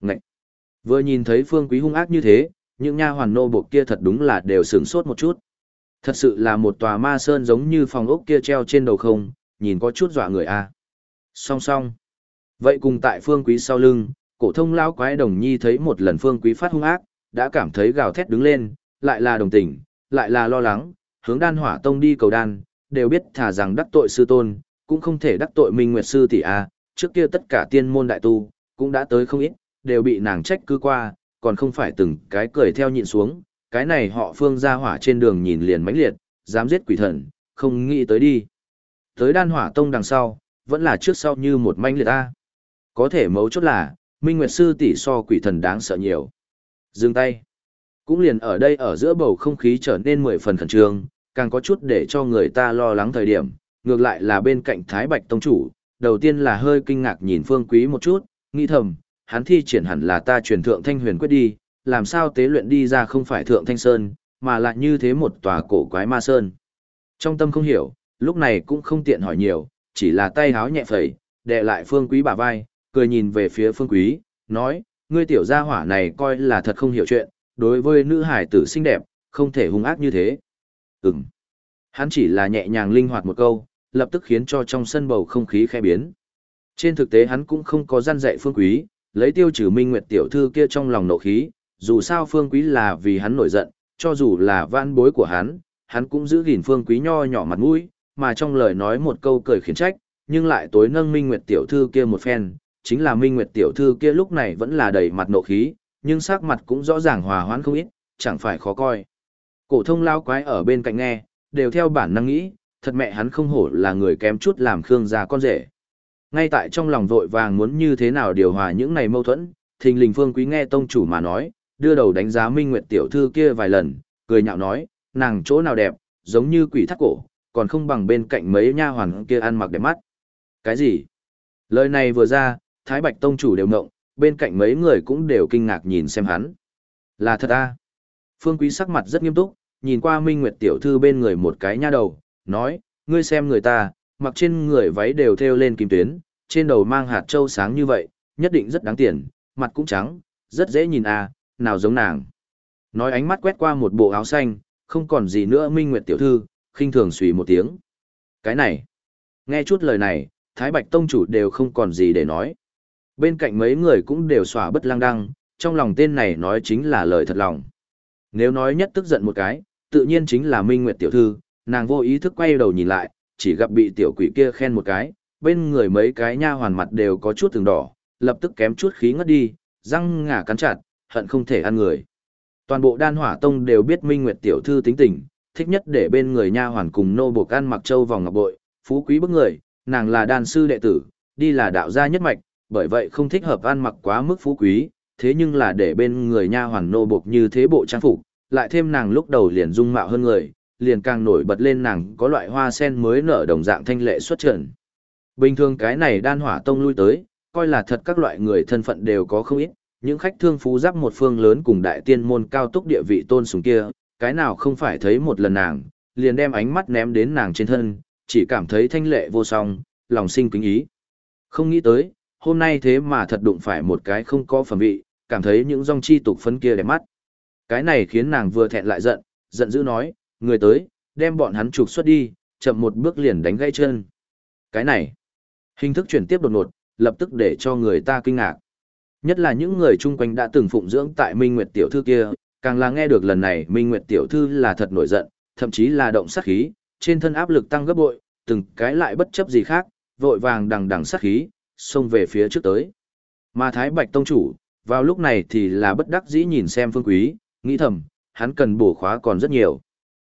Ngậy! Vừa nhìn thấy phương quý hung ác như thế, những nha hoàn nô buộc kia thật đúng là đều sướng sốt một chút. Thật sự là một tòa ma sơn giống như phòng ốc kia treo trên đầu không, nhìn có chút dọa người a. Song song. Vậy cùng tại phương quý sau lưng, cổ thông lão quái đồng nhi thấy một lần phương quý phát hung ác, đã cảm thấy gào thét đứng lên, lại là đồng tình, lại là lo lắng, hướng đan hỏa tông đi cầu đan, đều biết thả rằng đắc tội sư tôn, cũng không thể đắc tội minh nguyệt sư tỷ a, trước kia tất cả tiên môn đại tu, cũng đã tới không ít, đều bị nàng trách cứ qua, còn không phải từng cái cười theo nhịn xuống, cái này họ phương ra hỏa trên đường nhìn liền mãnh liệt, dám giết quỷ thần, không nghĩ tới đi. Tới đan hỏa tông đằng sau, vẫn là trước sau như một manh liệt ta. Có thể mấu chốt là, Minh Nguyệt Sư tỷ so quỷ thần đáng sợ nhiều. Dừng tay. Cũng liền ở đây ở giữa bầu không khí trở nên mười phần khẩn trương, càng có chút để cho người ta lo lắng thời điểm, ngược lại là bên cạnh Thái Bạch Tông Chủ, đầu tiên là hơi kinh ngạc nhìn Phương Quý một chút, nghĩ thầm, hắn thi triển hẳn là ta truyền thượng thanh huyền quyết đi, làm sao tế luyện đi ra không phải thượng thanh sơn, mà lại như thế một tòa cổ quái ma sơn. Trong tâm không hiểu, lúc này cũng không tiện hỏi nhiều, chỉ là tay háo nhẹ phẩy, đè lại phương quý bả vai, cười nhìn về phía phương quý, nói, ngươi tiểu gia hỏa này coi là thật không hiểu chuyện, đối với nữ hải tử xinh đẹp, không thể hung ác như thế. Ừm. Hắn chỉ là nhẹ nhàng linh hoạt một câu, lập tức khiến cho trong sân bầu không khí khẽ biến. Trên thực tế hắn cũng không có gian dạy phương quý, lấy tiêu trừ minh nguyệt tiểu thư kia trong lòng nộ khí, dù sao phương quý là vì hắn nổi giận, cho dù là van bối của hắn, hắn cũng giữ gìn phương quý nho nhỏ mặt mũi, mà trong lời nói một câu cười khiển trách, nhưng lại tối nâng minh nguyệt tiểu thư kia một phen, chính là minh nguyệt tiểu thư kia lúc này vẫn là đầy mặt nộ khí, nhưng sắc mặt cũng rõ ràng hòa hoãn không ít, chẳng phải khó coi. Cổ thông lao quái ở bên cạnh nghe, đều theo bản năng nghĩ, thật mẹ hắn không hổ là người kém chút làm Khương gia con rể. Ngay tại trong lòng vội vàng muốn như thế nào điều hòa những này mâu thuẫn, thình lình phương quý nghe tông chủ mà nói, đưa đầu đánh giá Minh Nguyệt tiểu thư kia vài lần, cười nhạo nói, nàng chỗ nào đẹp, giống như quỷ thắt cổ, còn không bằng bên cạnh mấy nha hoàn kia ăn mặc đẹp mắt. Cái gì? Lời này vừa ra, Thái Bạch tông chủ đều ngộng, bên cạnh mấy người cũng đều kinh ngạc nhìn xem hắn. Là thật à? Phương Quý sắc mặt rất nghiêm túc, nhìn qua Minh Nguyệt tiểu thư bên người một cái nha đầu, nói, ngươi xem người ta, mặc trên người váy đều thêu lên kim tuyến, trên đầu mang hạt châu sáng như vậy, nhất định rất đáng tiền, mặt cũng trắng, rất dễ nhìn à, nào giống nàng. Nói ánh mắt quét qua một bộ áo xanh, không còn gì nữa Minh Nguyệt tiểu thư, khinh thường suy một tiếng. Cái này, nghe chút lời này, Thái Bạch Tông chủ đều không còn gì để nói. Bên cạnh mấy người cũng đều xòa bất lang đăng, trong lòng tên này nói chính là lời thật lòng. Nếu nói nhất tức giận một cái, tự nhiên chính là Minh Nguyệt tiểu thư, nàng vô ý thức quay đầu nhìn lại, chỉ gặp bị tiểu quỷ kia khen một cái, bên người mấy cái nha hoàn mặt đều có chút từng đỏ, lập tức kém chút khí ngất đi, răng ngả cắn chặt, hận không thể ăn người. Toàn bộ đan hỏa tông đều biết Minh Nguyệt tiểu thư tính tình, thích nhất để bên người nha hoàn cùng nô buộc ăn mặc châu vòng ngọc bội, phú quý bức người, nàng là đan sư đệ tử, đi là đạo gia nhất mạch, bởi vậy không thích hợp ăn mặc quá mức phú quý, thế nhưng là để bên người nha hoàn nô buộc như thế bộ trang phục, lại thêm nàng lúc đầu liền dung mạo hơn người, liền càng nổi bật lên nàng có loại hoa sen mới nở đồng dạng thanh lệ xuất trần. Bình thường cái này đan hỏa tông lui tới, coi là thật các loại người thân phận đều có không ít, những khách thương phú giáp một phương lớn cùng đại tiên môn cao túc địa vị tôn sùng kia, cái nào không phải thấy một lần nàng, liền đem ánh mắt ném đến nàng trên thân, chỉ cảm thấy thanh lệ vô song, lòng sinh kính ý. Không nghĩ tới, hôm nay thế mà thật đụng phải một cái không có phẩm vị, cảm thấy những dòng chi tục phấn kia đẹp mắt. Cái này khiến nàng vừa thẹn lại giận, giận dữ nói, người tới, đem bọn hắn trục xuất đi, chậm một bước liền đánh gãy chân. Cái này, hình thức chuyển tiếp đột ngột, lập tức để cho người ta kinh ngạc. Nhất là những người chung quanh đã từng phụng dưỡng tại Minh Nguyệt tiểu thư kia, càng là nghe được lần này Minh Nguyệt tiểu thư là thật nổi giận, thậm chí là động sát khí, trên thân áp lực tăng gấp bội, từng cái lại bất chấp gì khác, vội vàng đằng đằng sát khí, xông về phía trước tới. Mà Thái Bạch tông chủ, vào lúc này thì là bất đắc dĩ nhìn xem Phương Quý, nghĩ thầm, hắn cần bổ khóa còn rất nhiều.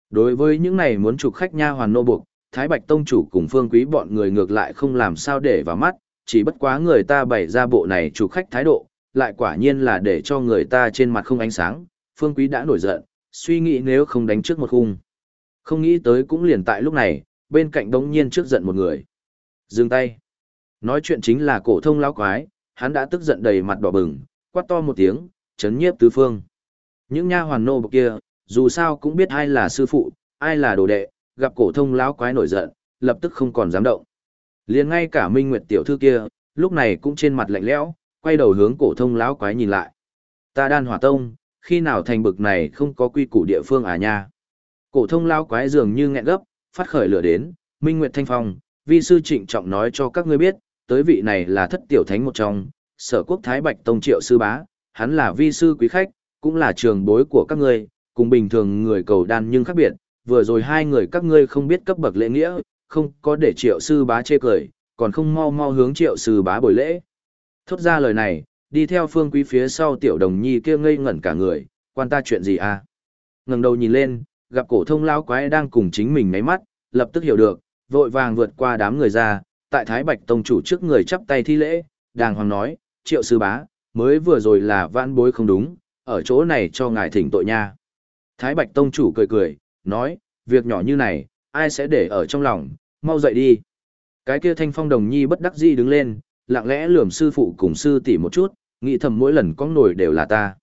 Đối với những này muốn trục khách nha hoàn nô buộc, Thái Bạch Tông chủ cùng Phương Quý bọn người ngược lại không làm sao để vào mắt, chỉ bất quá người ta bày ra bộ này trục khách thái độ, lại quả nhiên là để cho người ta trên mặt không ánh sáng, Phương Quý đã nổi giận, suy nghĩ nếu không đánh trước một khung. Không nghĩ tới cũng liền tại lúc này, bên cạnh đống nhiên trước giận một người. Dừng tay. Nói chuyện chính là cổ thông lão quái, hắn đã tức giận đầy mặt đỏ bừng, quát to một tiếng, chấn nhiếp tứ phương. Những nha hoàn nô bộc kia, dù sao cũng biết ai là sư phụ, ai là đồ đệ, gặp cổ thông lão quái nổi giận, lập tức không còn dám động. Liền ngay cả Minh Nguyệt tiểu thư kia, lúc này cũng trên mặt lạnh lẽo, quay đầu hướng cổ thông lão quái nhìn lại. Ta đan hỏa tông, khi nào thành bực này không có quy củ địa phương à nha. Cổ thông lao quái dường như nghẹn gấp, phát khởi lửa đến, Minh Nguyệt Thanh Phong, vi sư trịnh trọng nói cho các ngươi biết, tới vị này là thất tiểu thánh một trong, sở quốc Thái Bạch Tông triệu sư bá, hắn là vi sư quý khách, cũng là trường bối của các ngươi, cùng bình thường người cầu đan nhưng khác biệt, vừa rồi hai người các ngươi không biết cấp bậc lễ nghĩa, không có để triệu sư bá chê cười, còn không mau mau hướng triệu sư bá bồi lễ. Thốt ra lời này, đi theo phương quý phía sau tiểu đồng nhi kia ngây ngẩn cả người, quan ta chuyện gì à? ngẩng đầu nhìn lên, gặp cổ thông lao quái đang cùng chính mình ngáy mắt, lập tức hiểu được, vội vàng vượt qua đám người ra, tại Thái Bạch Tông chủ trước người chắp tay thi lễ, đàng hoàng nói, triệu sư bá, mới vừa rồi là vãn bối không đúng, ở chỗ này cho ngài thỉnh tội nha. Thái Bạch Tông chủ cười cười, nói, việc nhỏ như này, ai sẽ để ở trong lòng, mau dậy đi. Cái kia thanh phong đồng nhi bất đắc dĩ đứng lên, lặng lẽ lườm sư phụ cùng sư tỷ một chút, nghĩ thầm mỗi lần có nổi đều là ta.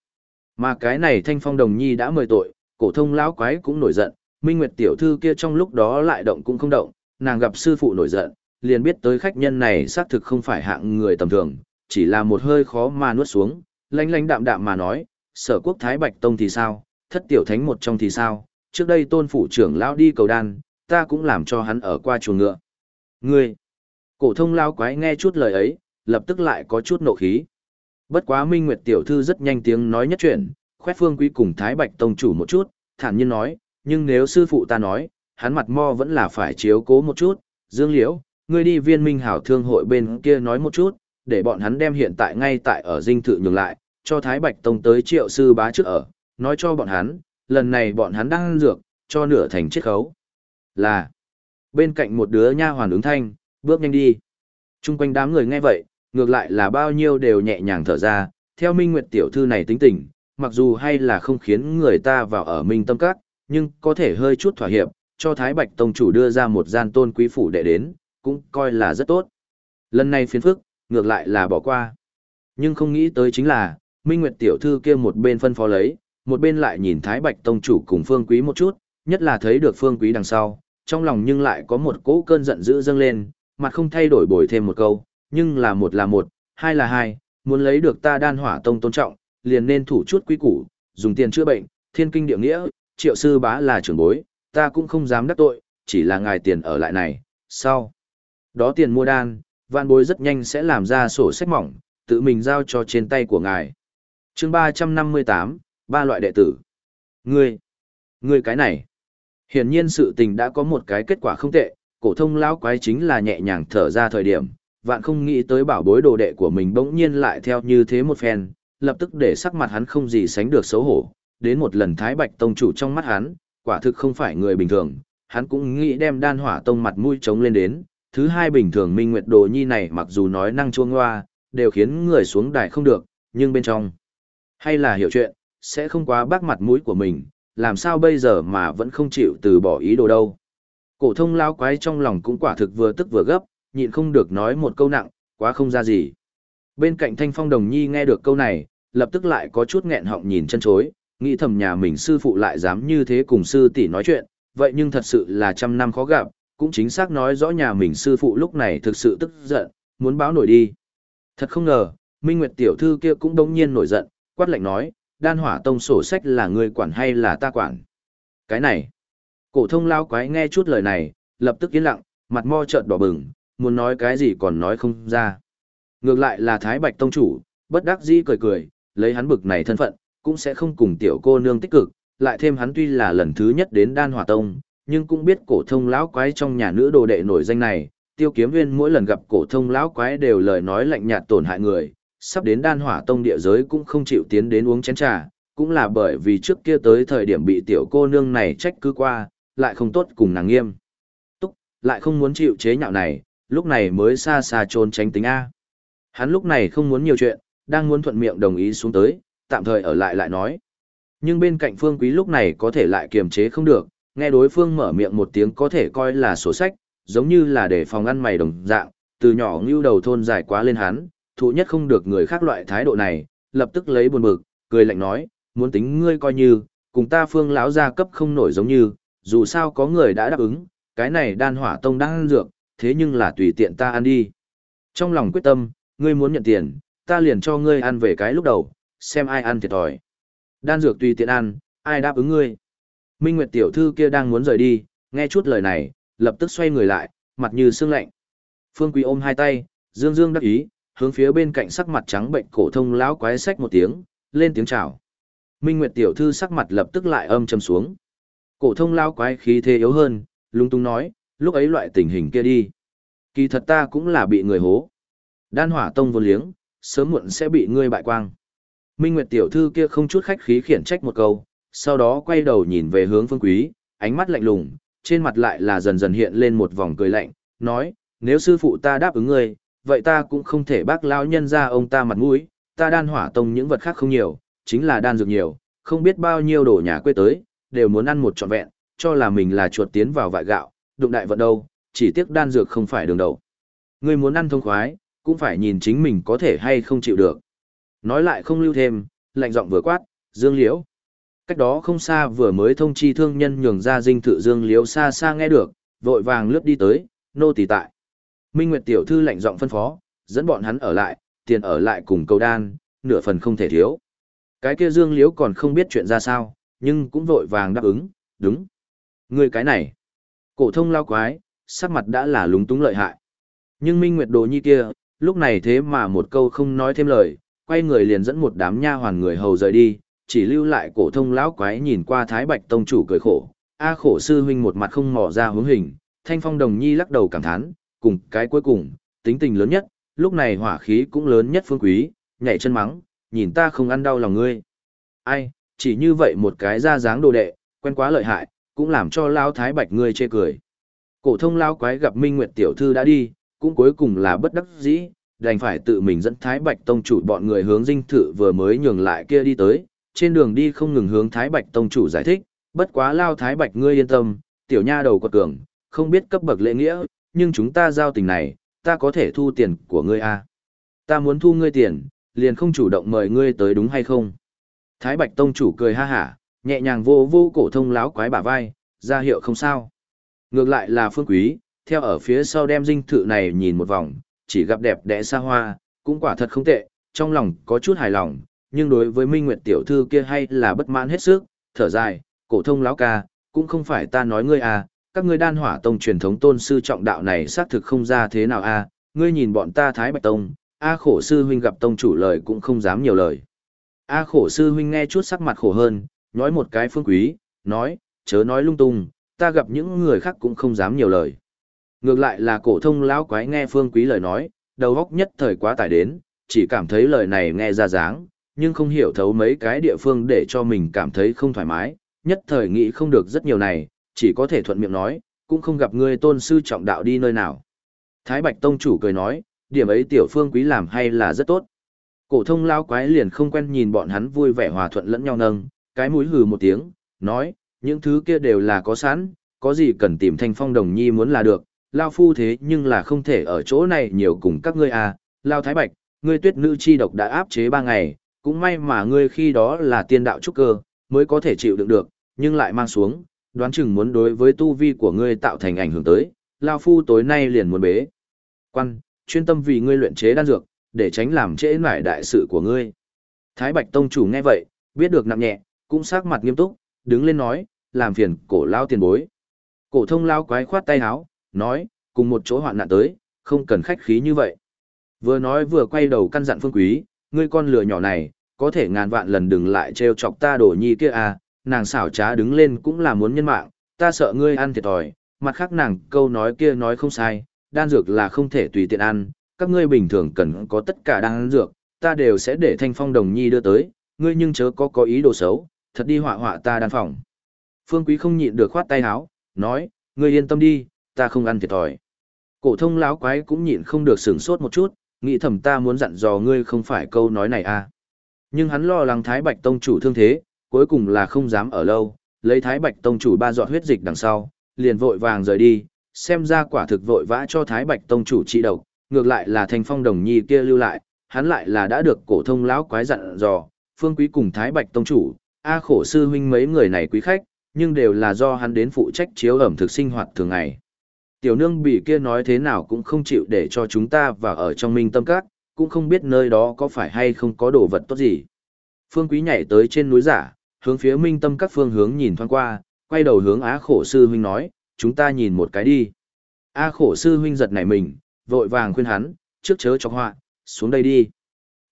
Mà cái này thanh phong đồng nhi đã mời tội, cổ thông lão quái cũng nổi giận, minh nguyệt tiểu thư kia trong lúc đó lại động cũng không động, nàng gặp sư phụ nổi giận, liền biết tới khách nhân này xác thực không phải hạng người tầm thường, chỉ là một hơi khó mà nuốt xuống, lanh lanh đạm đạm mà nói, sở quốc Thái Bạch Tông thì sao, thất tiểu thánh một trong thì sao, trước đây tôn phủ trưởng lão đi cầu đan, ta cũng làm cho hắn ở qua chuồng ngựa. Ngươi, Cổ thông lão quái nghe chút lời ấy, lập tức lại có chút nộ khí. Bất quá Minh Nguyệt tiểu thư rất nhanh tiếng nói nhất chuyện, khoét Phương Quý cùng Thái Bạch tông chủ một chút, thản nhiên nói, nhưng nếu sư phụ ta nói, hắn mặt mo vẫn là phải chiếu cố một chút, Dương Liễu, ngươi đi viên minh hảo thương hội bên kia nói một chút, để bọn hắn đem hiện tại ngay tại ở dinh thự nhường lại, cho Thái Bạch Tông tới triệu sư bá trước ở, nói cho bọn hắn, lần này bọn hắn đang ăn dược, cho nửa thành chiết khấu. Là, bên cạnh một đứa nha hoàn ứng thanh, bước nhanh đi. Trung quanh đám người nghe vậy, ngược lại là bao nhiêu đều nhẹ nhàng thở ra, theo Minh Nguyệt tiểu thư này tính tình, mặc dù hay là không khiến người ta vào ở Minh Tâm Các, nhưng có thể hơi chút thỏa hiệp, cho Thái Bạch Tông chủ đưa ra một gian tôn quý phủ đệ đến, cũng coi là rất tốt. Lần này phiền phức, ngược lại là bỏ qua. Nhưng không nghĩ tới chính là, Minh Nguyệt tiểu thư kia một bên phân phó lấy, một bên lại nhìn Thái Bạch Tông chủ cùng Phương Quý một chút, nhất là thấy được Phương Quý đằng sau, trong lòng nhưng lại có một cỗ cơn giận dữ dâng lên, mặt không thay đổi bồi thêm một câu, nhưng là một là một, hai là hai, muốn lấy được ta đan hỏa tông tôn trọng, liền nên thủ chút quý củ, dùng tiền chữa bệnh, thiên kinh địa nghĩa, triệu sư bá là trưởng bối, ta cũng không dám đắc tội, chỉ là ngài tiền ở lại này, sau. Đó tiền mua đan, vạn bối rất nhanh sẽ làm ra sổ sách mỏng, tự mình giao cho trên tay của ngài. chương 358, ba loại đệ tử. Ngươi, ngươi cái này. Hiển nhiên sự tình đã có một cái kết quả không tệ, cổ thông lão quái chính là nhẹ nhàng thở ra thời điểm, vạn không nghĩ tới bảo bối đồ đệ của mình bỗng nhiên lại theo như thế một phen, lập tức để sắc mặt hắn không gì sánh được xấu hổ, đến một lần Thái Bạch Tông chủ trong mắt hắn, quả thực không phải người bình thường, hắn cũng nghĩ đem đan hỏa tông mặt mũi chống lên đến, thứ hai bình thường Minh Nguyệt Đồ Nhi này mặc dù nói năng chuông hoa, đều khiến người xuống đài không được, nhưng bên trong, hay là hiểu chuyện, sẽ không quá bác mặt mũi của mình, làm sao bây giờ mà vẫn không chịu từ bỏ ý đồ đâu. Cổ thông lao quái trong lòng cũng quả thực vừa tức vừa gấp, nhịn không được nói một câu nặng, quá không ra gì. Bên cạnh Thanh Phong Đồng Nhi nghe được câu này, lập tức lại có chút nghẹn họng nhìn chân chối, nghĩ thầm nhà mình sư phụ lại dám như thế cùng sư tỷ nói chuyện, vậy nhưng thật sự là trăm năm khó gặp, cũng chính xác nói rõ nhà mình sư phụ lúc này thực sự tức giận, muốn báo nổi đi. Thật không ngờ, Minh Nguyệt tiểu thư kia cũng đống nhiên nổi giận, quát lạnh nói, đan hỏa tông sổ sách là người quản hay là ta quản. Cái này, cổ thông lao quái nghe chút lời này, lập tức yên lặng, mặt mo trợn đỏ bừng, muốn nói cái gì còn nói không ra. Ngược lại là Thái Bạch tông chủ, bất đắc dĩ cười cười, lấy hắn bực này thân phận, cũng sẽ không cùng tiểu cô nương tích cực, lại thêm hắn tuy là lần thứ nhất đến đan hòa tông, nhưng cũng biết cổ thông lão quái trong nhà nữ đồ đệ nổi danh này, tiêu kiếm viên mỗi lần gặp cổ thông lão quái đều lời nói lạnh nhạt tổn hại người, sắp đến đan hỏa tông địa giới cũng không chịu tiến đến uống chén trà, cũng là bởi vì trước kia tới thời điểm bị tiểu cô nương này trách cứ qua, lại không tốt cùng nàng nghiêm. Túc, lại không muốn chịu chế nhạo này, lúc này mới xa xa trốn tránh tính A. Hắn lúc này không muốn nhiều chuyện, đang muốn thuận miệng đồng ý xuống tới, tạm thời ở lại lại nói. Nhưng bên cạnh phương quý lúc này có thể lại kiềm chế không được, nghe đối phương mở miệng một tiếng có thể coi là sổ sách, giống như là để phòng ăn mày đồng dạng, từ nhỏ ngưu đầu thôn dài quá lên hắn, thụ nhất không được người khác loại thái độ này, lập tức lấy buồn bực, cười lạnh nói, muốn tính ngươi coi như, cùng ta phương lão gia cấp không nổi giống như, dù sao có người đã đáp ứng, cái này đan hỏa tông đang dược, thế nhưng là tùy tiện ta ăn đi. Trong lòng quyết tâm, ngươi muốn nhận tiền, ta liền cho ngươi ăn về cái lúc đầu, xem ai ăn thiệt thòi. Đan dược tùy tiện ăn, ai đáp ứng ngươi. Minh Nguyệt tiểu thư kia đang muốn rời đi, nghe chút lời này, lập tức xoay người lại, mặt như sương lạnh. Phương Quý ôm hai tay, dương dương đắc ý, hướng phía bên cạnh sắc mặt trắng bệnh cổ thông lão quái sách một tiếng, lên tiếng chào. Minh Nguyệt tiểu thư sắc mặt lập tức lại âm trầm xuống. Cổ thông lão quái khí thế yếu hơn, lung tung nói, lúc ấy loại tình hình kia đi. Kỳ thật ta cũng là bị người hố. Đan hỏa tông vô liếng, sớm muộn sẽ bị ngươi bại quang. Minh Nguyệt tiểu thư kia không chút khách khí khiển trách một câu, sau đó quay đầu nhìn về hướng Phương Quý, ánh mắt lạnh lùng, trên mặt lại là dần dần hiện lên một vòng cười lạnh, nói, nếu sư phụ ta đáp ứng ngươi, vậy ta cũng không thể bác lão nhân ra ông ta mặt mũi, ta đan hỏa tông những vật khác không nhiều, chính là đan dược nhiều, không biết bao nhiêu đồ nhà quê tới, đều muốn ăn một trọn vẹn, cho là mình là chuột tiến vào vại gạo, đụng đại vận đâu, chỉ tiếc đan dược không phải đường đầu. Ngươi muốn ăn thông khoái, cũng phải nhìn chính mình có thể hay không chịu được. Nói lại không lưu thêm, lạnh giọng vừa quát, Dương Liễu. Cách đó không xa vừa mới thông chi thương nhân nhường ra dinh thự Dương Liễu xa xa nghe được, vội vàng lướt đi tới, nô tỳ tại. Minh Nguyệt tiểu thư lạnh giọng phân phó, dẫn bọn hắn ở lại, tiền ở lại cùng Câu đan, nửa phần không thể thiếu. Cái kia Dương Liễu còn không biết chuyện ra sao, nhưng cũng vội vàng đáp ứng, đúng. Người cái này. Cổ thông lao quái, sắc mặt đã là lúng túng lợi hại. Nhưng Minh Nguyệt Đồ Nhi kia, lúc này thế mà một câu không nói thêm lời, quay người liền dẫn một đám nha hoàn người hầu rời đi, chỉ lưu lại cổ thông lão quái nhìn qua Thái Bạch tông chủ cười khổ. A khổ sư huynh một mặt không mò ra hướng hình, Thanh Phong Đồng Nhi lắc đầu cảm thán, cùng cái cuối cùng, tính tình lớn nhất, lúc này hỏa khí cũng lớn nhất phương quý, nhảy chân mắng, nhìn ta không ăn đau lòng ngươi. Ai, chỉ như vậy một cái ra dáng đồ đệ, quen quá lợi hại, cũng làm cho lão thái bạch ngươi chê cười. Cổ thông lão quái gặp Minh Nguyệt tiểu thư đã đi, cũng cuối cùng là bất đắc dĩ, đành phải tự mình dẫn Thái Bạch Tông chủ bọn người hướng dinh thự vừa mới nhường lại kia đi tới, trên đường đi không ngừng hướng Thái Bạch Tông chủ giải thích, bất quá lao Thái Bạch ngươi yên tâm, tiểu nha đầu quật cường, không biết cấp bậc lễ nghĩa, nhưng chúng ta giao tình này, ta có thể thu tiền của ngươi à. Ta muốn thu ngươi tiền, liền không chủ động mời ngươi tới đúng hay không? Thái Bạch Tông chủ cười ha hả, nhẹ nhàng vô vô cổ thông láo quái bả vai, ra hiệu không sao. Ngược lại là Phương Quý, theo ở phía sau đem dinh thự này nhìn một vòng, chỉ gặp đẹp đẽ xa hoa, cũng quả thật không tệ, trong lòng có chút hài lòng, nhưng đối với Minh Nguyệt tiểu thư kia hay là bất mãn hết sức, thở dài, cổ thông láo ca, cũng không phải ta nói ngươi à, các ngươi đan hỏa tông truyền thống tôn sư trọng đạo này xác thực không ra thế nào a à, ngươi nhìn bọn ta thái bạch tông a khổ sư huynh gặp tông chủ lời cũng không dám nhiều lời a khổ sư huynh nghe chút sắc mặt khổ hơn nói một cái phương quý nói chớ nói lung tung ta gặp những người khác cũng không dám nhiều lời ngược lại là cổ thông lão quái nghe phương quý lời nói đầu óc nhất thời quá tải đến chỉ cảm thấy lời này nghe ra dáng nhưng không hiểu thấu mấy cái địa phương để cho mình cảm thấy không thoải mái nhất thời nghĩ không được rất nhiều này chỉ có thể thuận miệng nói, cũng không gặp ngươi tôn sư trọng đạo đi nơi nào. Thái Bạch Tông chủ cười nói, điểm ấy tiểu phương quý làm hay là rất tốt. Cổ thông lao quái liền không quen nhìn bọn hắn vui vẻ hòa thuận lẫn nhau nâng, cái mũi hừ một tiếng, nói, những thứ kia đều là có sẵn, có gì cần tìm thanh phong đồng nhi muốn là được, lao phu thế nhưng là không thể ở chỗ này nhiều cùng các ngươi à, lao thái bạch, ngươi tuyết nữ chi độc đã áp chế ba ngày, cũng may mà ngươi khi đó là tiên đạo trúc cơ, mới có thể chịu đựng được, nhưng lại mang xuống, đoán chừng muốn đối với tu vi của ngươi tạo thành ảnh hưởng tới, Lao Phu tối nay liền muốn bế. Quan, chuyên tâm vì ngươi luyện chế đan dược, để tránh làm trễ nải đại sự của ngươi. Thái Bạch Tông chủ nghe vậy, biết được nặng nhẹ, cũng sắc mặt nghiêm túc, đứng lên nói, làm phiền cổ lao tiền bối. Cổ thông lao quái khoát tay áo, nói, cùng một chỗ hoạn nạn tới, không cần khách khí như vậy. Vừa nói vừa quay đầu căn dặn phương quý, ngươi con lừa nhỏ này, có thể ngàn vạn lần đừng lại trêu chọc ta đổ nhi kia à, nàng xảo trá đứng lên cũng là muốn nhân mạng, ta sợ ngươi ăn thiệt thòi, mặt khác nàng câu nói kia nói không sai, đan dược là không thể tùy tiện ăn, các ngươi bình thường cần có tất cả đan dược, ta đều sẽ để thanh phong đồng nhi đưa tới, ngươi nhưng chớ có có ý đồ xấu, thật đi họa họa ta đan phòng. Phương Quý không nhịn được khoát tay áo, nói, ngươi yên tâm đi, ta không ăn thiệt thòi. Cổ thông láo quái cũng nhịn không được sửng sốt một chút, nghĩ thầm ta muốn dặn dò ngươi không phải câu nói này à. Nhưng hắn lo lắng Thái Bạch Tông chủ thương thế, cuối cùng là không dám ở lâu, lấy Thái Bạch Tông chủ ba giọt huyết dịch đằng sau, liền vội vàng rời đi, xem ra quả thực vội vã cho Thái Bạch Tông chủ trị độc, ngược lại là Thanh Phong Đồng Nhi kia lưu lại, hắn lại là đã được cổ thông lão quái dặn dò, Phương Quý cùng Thái Bạch Tông chủ, A Khổ sư huynh mấy người này quý khách, nhưng đều là do hắn đến phụ trách chiếu ẩm thực sinh hoạt thường ngày. Tiểu nương bị kia nói thế nào cũng không chịu để cho chúng ta vào ở trong minh tâm các, cũng không biết nơi đó có phải hay không có đồ vật tốt gì. Phương Quý nhảy tới trên núi giả, hướng phía minh tâm các phương hướng nhìn thoáng qua, quay đầu hướng Á khổ sư huynh nói, chúng ta nhìn một cái đi. A khổ sư huynh giật nảy mình, vội vàng khuyên hắn, trước chớ cho họa, xuống đây đi.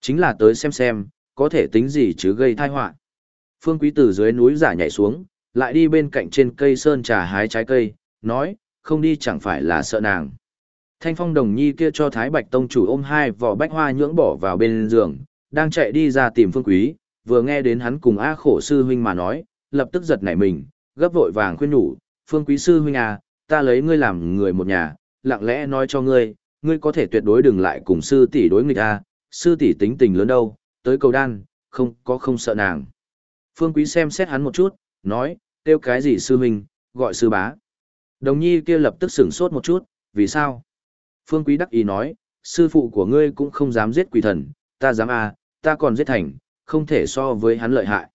Chính là tới xem xem, có thể tính gì chứ gây tai họa. Phương Quý từ dưới núi giả nhảy xuống, lại đi bên cạnh trên cây sơn trà hái trái cây, nói, không đi chẳng phải là sợ nàng. Thanh phong đồng nhi kia cho Thái Bạch Tông chủ ôm hai vỏ bách hoa nhưỡng bỏ vào bên giường, đang chạy đi ra tìm Phương Quý, vừa nghe đến hắn cùng A khổ sư huynh mà nói, lập tức giật nảy mình, gấp vội vàng khuyên nhủ, phương quý sư huynh à, ta lấy ngươi làm người một nhà, lặng lẽ nói cho ngươi, ngươi có thể tuyệt đối đừng lại cùng sư tỷ đối nghịch a, sư tỷ tính tình lớn đâu, tới cầu đan, không có không sợ nàng. Phương quý xem xét hắn một chút, nói, kêu cái gì sư huynh, gọi sư bá. Đồng nhi kia lập tức sửng sốt một chút, vì sao? Phương quý đắc ý nói, sư phụ của ngươi cũng không dám giết quỷ thần, ta dám à, ta còn giết thành, không thể so với hắn lợi hại.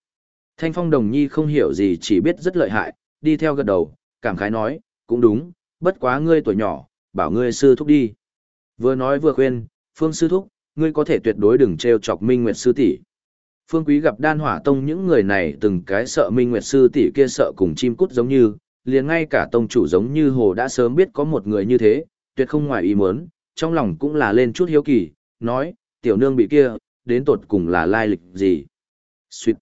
Thanh Phong Đồng Nhi không hiểu gì chỉ biết rất lợi hại, đi theo gật đầu, cảm khái nói, cũng đúng, bất quá ngươi tuổi nhỏ, bảo ngươi sư thúc đi. Vừa nói vừa khuyên, Phương sư thúc, ngươi có thể tuyệt đối đừng treo chọc Minh Nguyệt sư tỷ. Phương Quý gặp Đan Hỏa Tông những người này từng cái sợ Minh Nguyệt sư tỷ kia sợ cùng chim cút giống như, liền ngay cả tông chủ giống như hồ đã sớm biết có một người như thế, tuyệt không ngoài ý muốn, trong lòng cũng là lên chút hiếu kỳ, nói, tiểu nương bị kia, đến tột cùng là lai lịch gì. Xuyệt.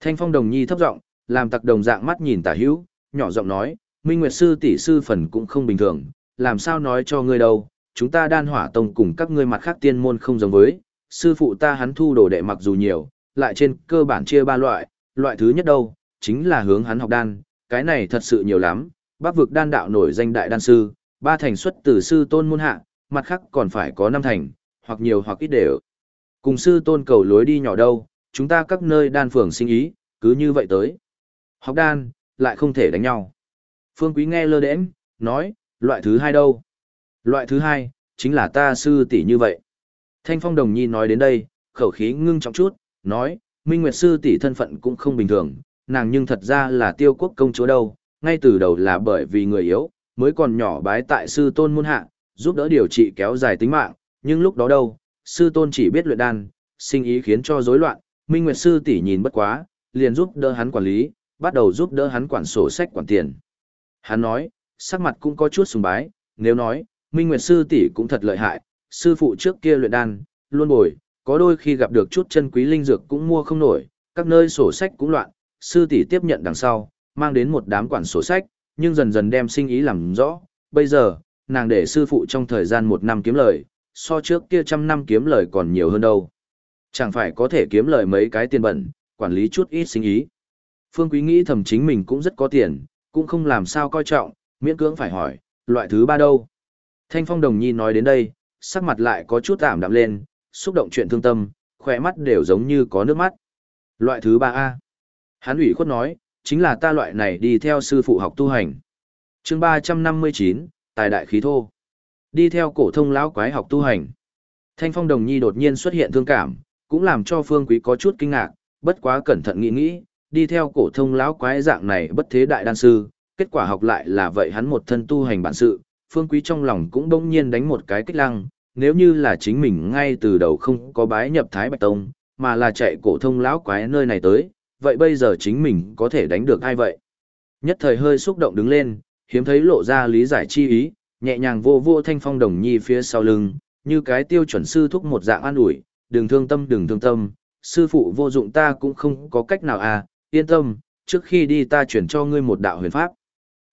Thanh phong đồng nhi thấp giọng, làm tặc đồng dạng mắt nhìn tả hữu, nhỏ giọng nói, Minh Nguyệt sư tỷ sư phần cũng không bình thường, làm sao nói cho ngươi đâu, chúng ta đan hỏa tông cùng các ngươi mặt khác tiên môn không giống với, sư phụ ta hắn thu đồ đệ mặc dù nhiều, lại trên cơ bản chia ba loại, loại thứ nhất đâu, chính là hướng hắn học đan, cái này thật sự nhiều lắm, bác vực đan đạo nổi danh đại đan sư, ba thành xuất từ sư tôn môn hạ, mặt khác còn phải có năm thành, hoặc nhiều hoặc ít đều. Cùng sư tôn cầu lối đi nhỏ đâu, chúng ta các nơi đan phường sinh ý, cứ như vậy tới. Học đan, lại không thể đánh nhau. Phương Quý nghe lơ đễnh, nói, loại thứ hai đâu? Loại thứ hai, chính là ta sư tỷ như vậy. Thanh Phong Đồng Nhi nói đến đây, khẩu khí ngưng trọng chút, nói, Minh Nguyệt sư tỷ thân phận cũng không bình thường, nàng nhưng thật ra là tiêu quốc công chúa đâu, ngay từ đầu là bởi vì người yếu, mới còn nhỏ bái tại sư tôn môn hạ, giúp đỡ điều trị kéo dài tính mạng, nhưng lúc đó đâu, sư tôn chỉ biết luyện đan, sinh ý khiến cho rối loạn, Minh Nguyệt sư tỷ nhìn bất quá, liền giúp đỡ hắn quản lý, bắt đầu giúp đỡ hắn quản sổ sách quản tiền. Hắn nói, sắc mặt cũng có chút sùng bái, nếu nói, Minh Nguyệt sư tỷ cũng thật lợi hại, sư phụ trước kia luyện đan, luôn bồi, có đôi khi gặp được chút chân quý linh dược cũng mua không nổi, các nơi sổ sách cũng loạn, sư tỷ tiếp nhận đằng sau, mang đến một đám quản sổ sách, nhưng dần dần đem sinh ý làm rõ, bây giờ, nàng để sư phụ trong thời gian một năm kiếm lời, so trước kia trăm năm kiếm lời còn nhiều hơn đâu. Chẳng phải có thể kiếm lời mấy cái tiền bẩn, quản lý chút ít sinh ý. Phương Quý nghĩ thầm chính mình cũng rất có tiền, cũng không làm sao coi trọng, miễn cưỡng phải hỏi, loại thứ ba đâu. Thanh Phong Đồng Nhi nói đến đây, sắc mặt lại có chút ảm đạm lên, xúc động chuyện thương tâm, khỏe mắt đều giống như có nước mắt. Loại thứ ba A. Hán ủy khuất nói, chính là ta loại này đi theo sư phụ học tu hành. chương 359, Tài Đại Khí Thô. Đi theo cổ thông lão quái học tu hành. Thanh Phong Đồng Nhi đột nhiên xuất hiện thương cảm, cũng làm cho Phương Quý có chút kinh ngạc, bất quá cẩn thận nghĩ nghĩ, đi theo cổ thông lão quái dạng này bất thế đại đan sư, kết quả học lại là vậy hắn một thân tu hành bản sự, Phương Quý trong lòng cũng bỗng nhiên đánh một cái kích lăng, nếu như là chính mình ngay từ đầu không có bái nhập Thái Bạch Tông, mà là chạy cổ thông lão quái nơi này tới, vậy bây giờ chính mình có thể đánh được ai vậy? Nhất thời hơi xúc động đứng lên, hiếm thấy lộ ra lý giải chi ý, nhẹ nhàng vô vô thanh phong đồng nhi phía sau lưng, như cái tiêu chuẩn sư thúc một dạng an ủi, đừng thương tâm đừng thương tâm, sư phụ vô dụng ta cũng không có cách nào à, yên tâm, trước khi đi ta chuyển cho ngươi một đạo huyền pháp.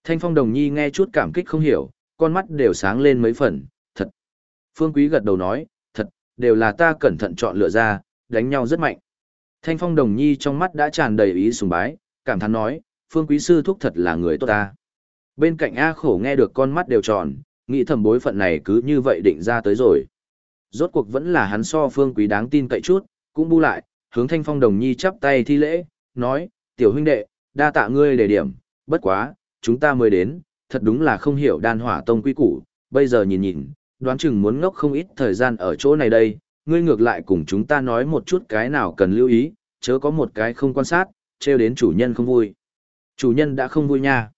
Thanh phong đồng nhi nghe chút cảm kích không hiểu, con mắt đều sáng lên mấy phần. Phương Quý gật đầu nói, thật, đều là ta cẩn thận chọn lựa ra, đánh nhau rất mạnh. Thanh phong đồng nhi trong mắt đã tràn đầy ý sùng bái, cảm thán nói, Phương Quý sư thúc thật là người tốt ta. Bên cạnh A khổ nghe được con mắt đều tròn, nghĩ thầm bối phận này cứ như vậy định ra tới rồi. Rốt cuộc vẫn là hắn so Phương Quý đáng tin cậy chút, cũng bu lại, hướng Thanh Phong Đồng Nhi chắp tay thi lễ, nói, tiểu huynh đệ, đa tạ ngươi để điểm, bất quá, chúng ta mới đến, thật đúng là không hiểu đan hỏa tông quy củ, bây giờ nhìn nhìn, đoán chừng muốn ngốc không ít thời gian ở chỗ này đây, ngươi ngược lại cùng chúng ta nói một chút cái nào cần lưu ý, chớ có một cái không quan sát, treo đến chủ nhân không vui. Chủ nhân đã không vui nha.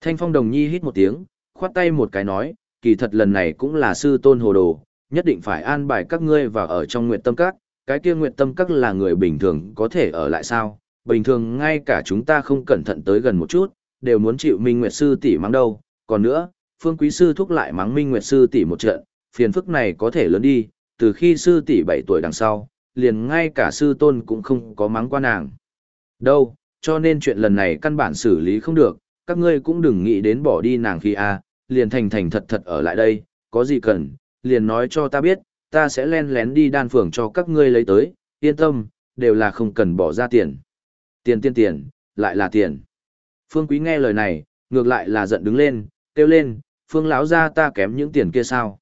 Thanh Phong Đồng Nhi hít một tiếng, khoát tay một cái nói, kỳ thật lần này cũng là sư tôn hồ đồ, nhất định phải an bài các ngươi vào ở trong nguyện tâm các, cái kia nguyện tâm các là người bình thường có thể ở lại sao, bình thường ngay cả chúng ta không cẩn thận tới gần một chút, đều muốn chịu Minh Nguyệt Sư tỷ mắng đâu, còn nữa, Phương Quý Sư thúc lại mắng Minh Nguyệt Sư tỷ một trận, phiền phức này có thể lớn đi, từ khi Sư tỷ 7 tuổi đằng sau, liền ngay cả Sư Tôn cũng không có mắng qua nàng. Đâu, cho nên chuyện lần này căn bản xử lý không được, các ngươi cũng đừng nghĩ đến bỏ đi nàng khi a liền thành thành thật thật ở lại đây, có gì cần, liền nói cho ta biết, ta sẽ len lén đi đan phường cho các ngươi lấy tới, yên tâm, đều là không cần bỏ ra tiền. Tiền tiền tiền, lại là tiền. Phương Quý nghe lời này, ngược lại là giận đứng lên, kêu lên, Phương lão gia ta kém những tiền kia sao?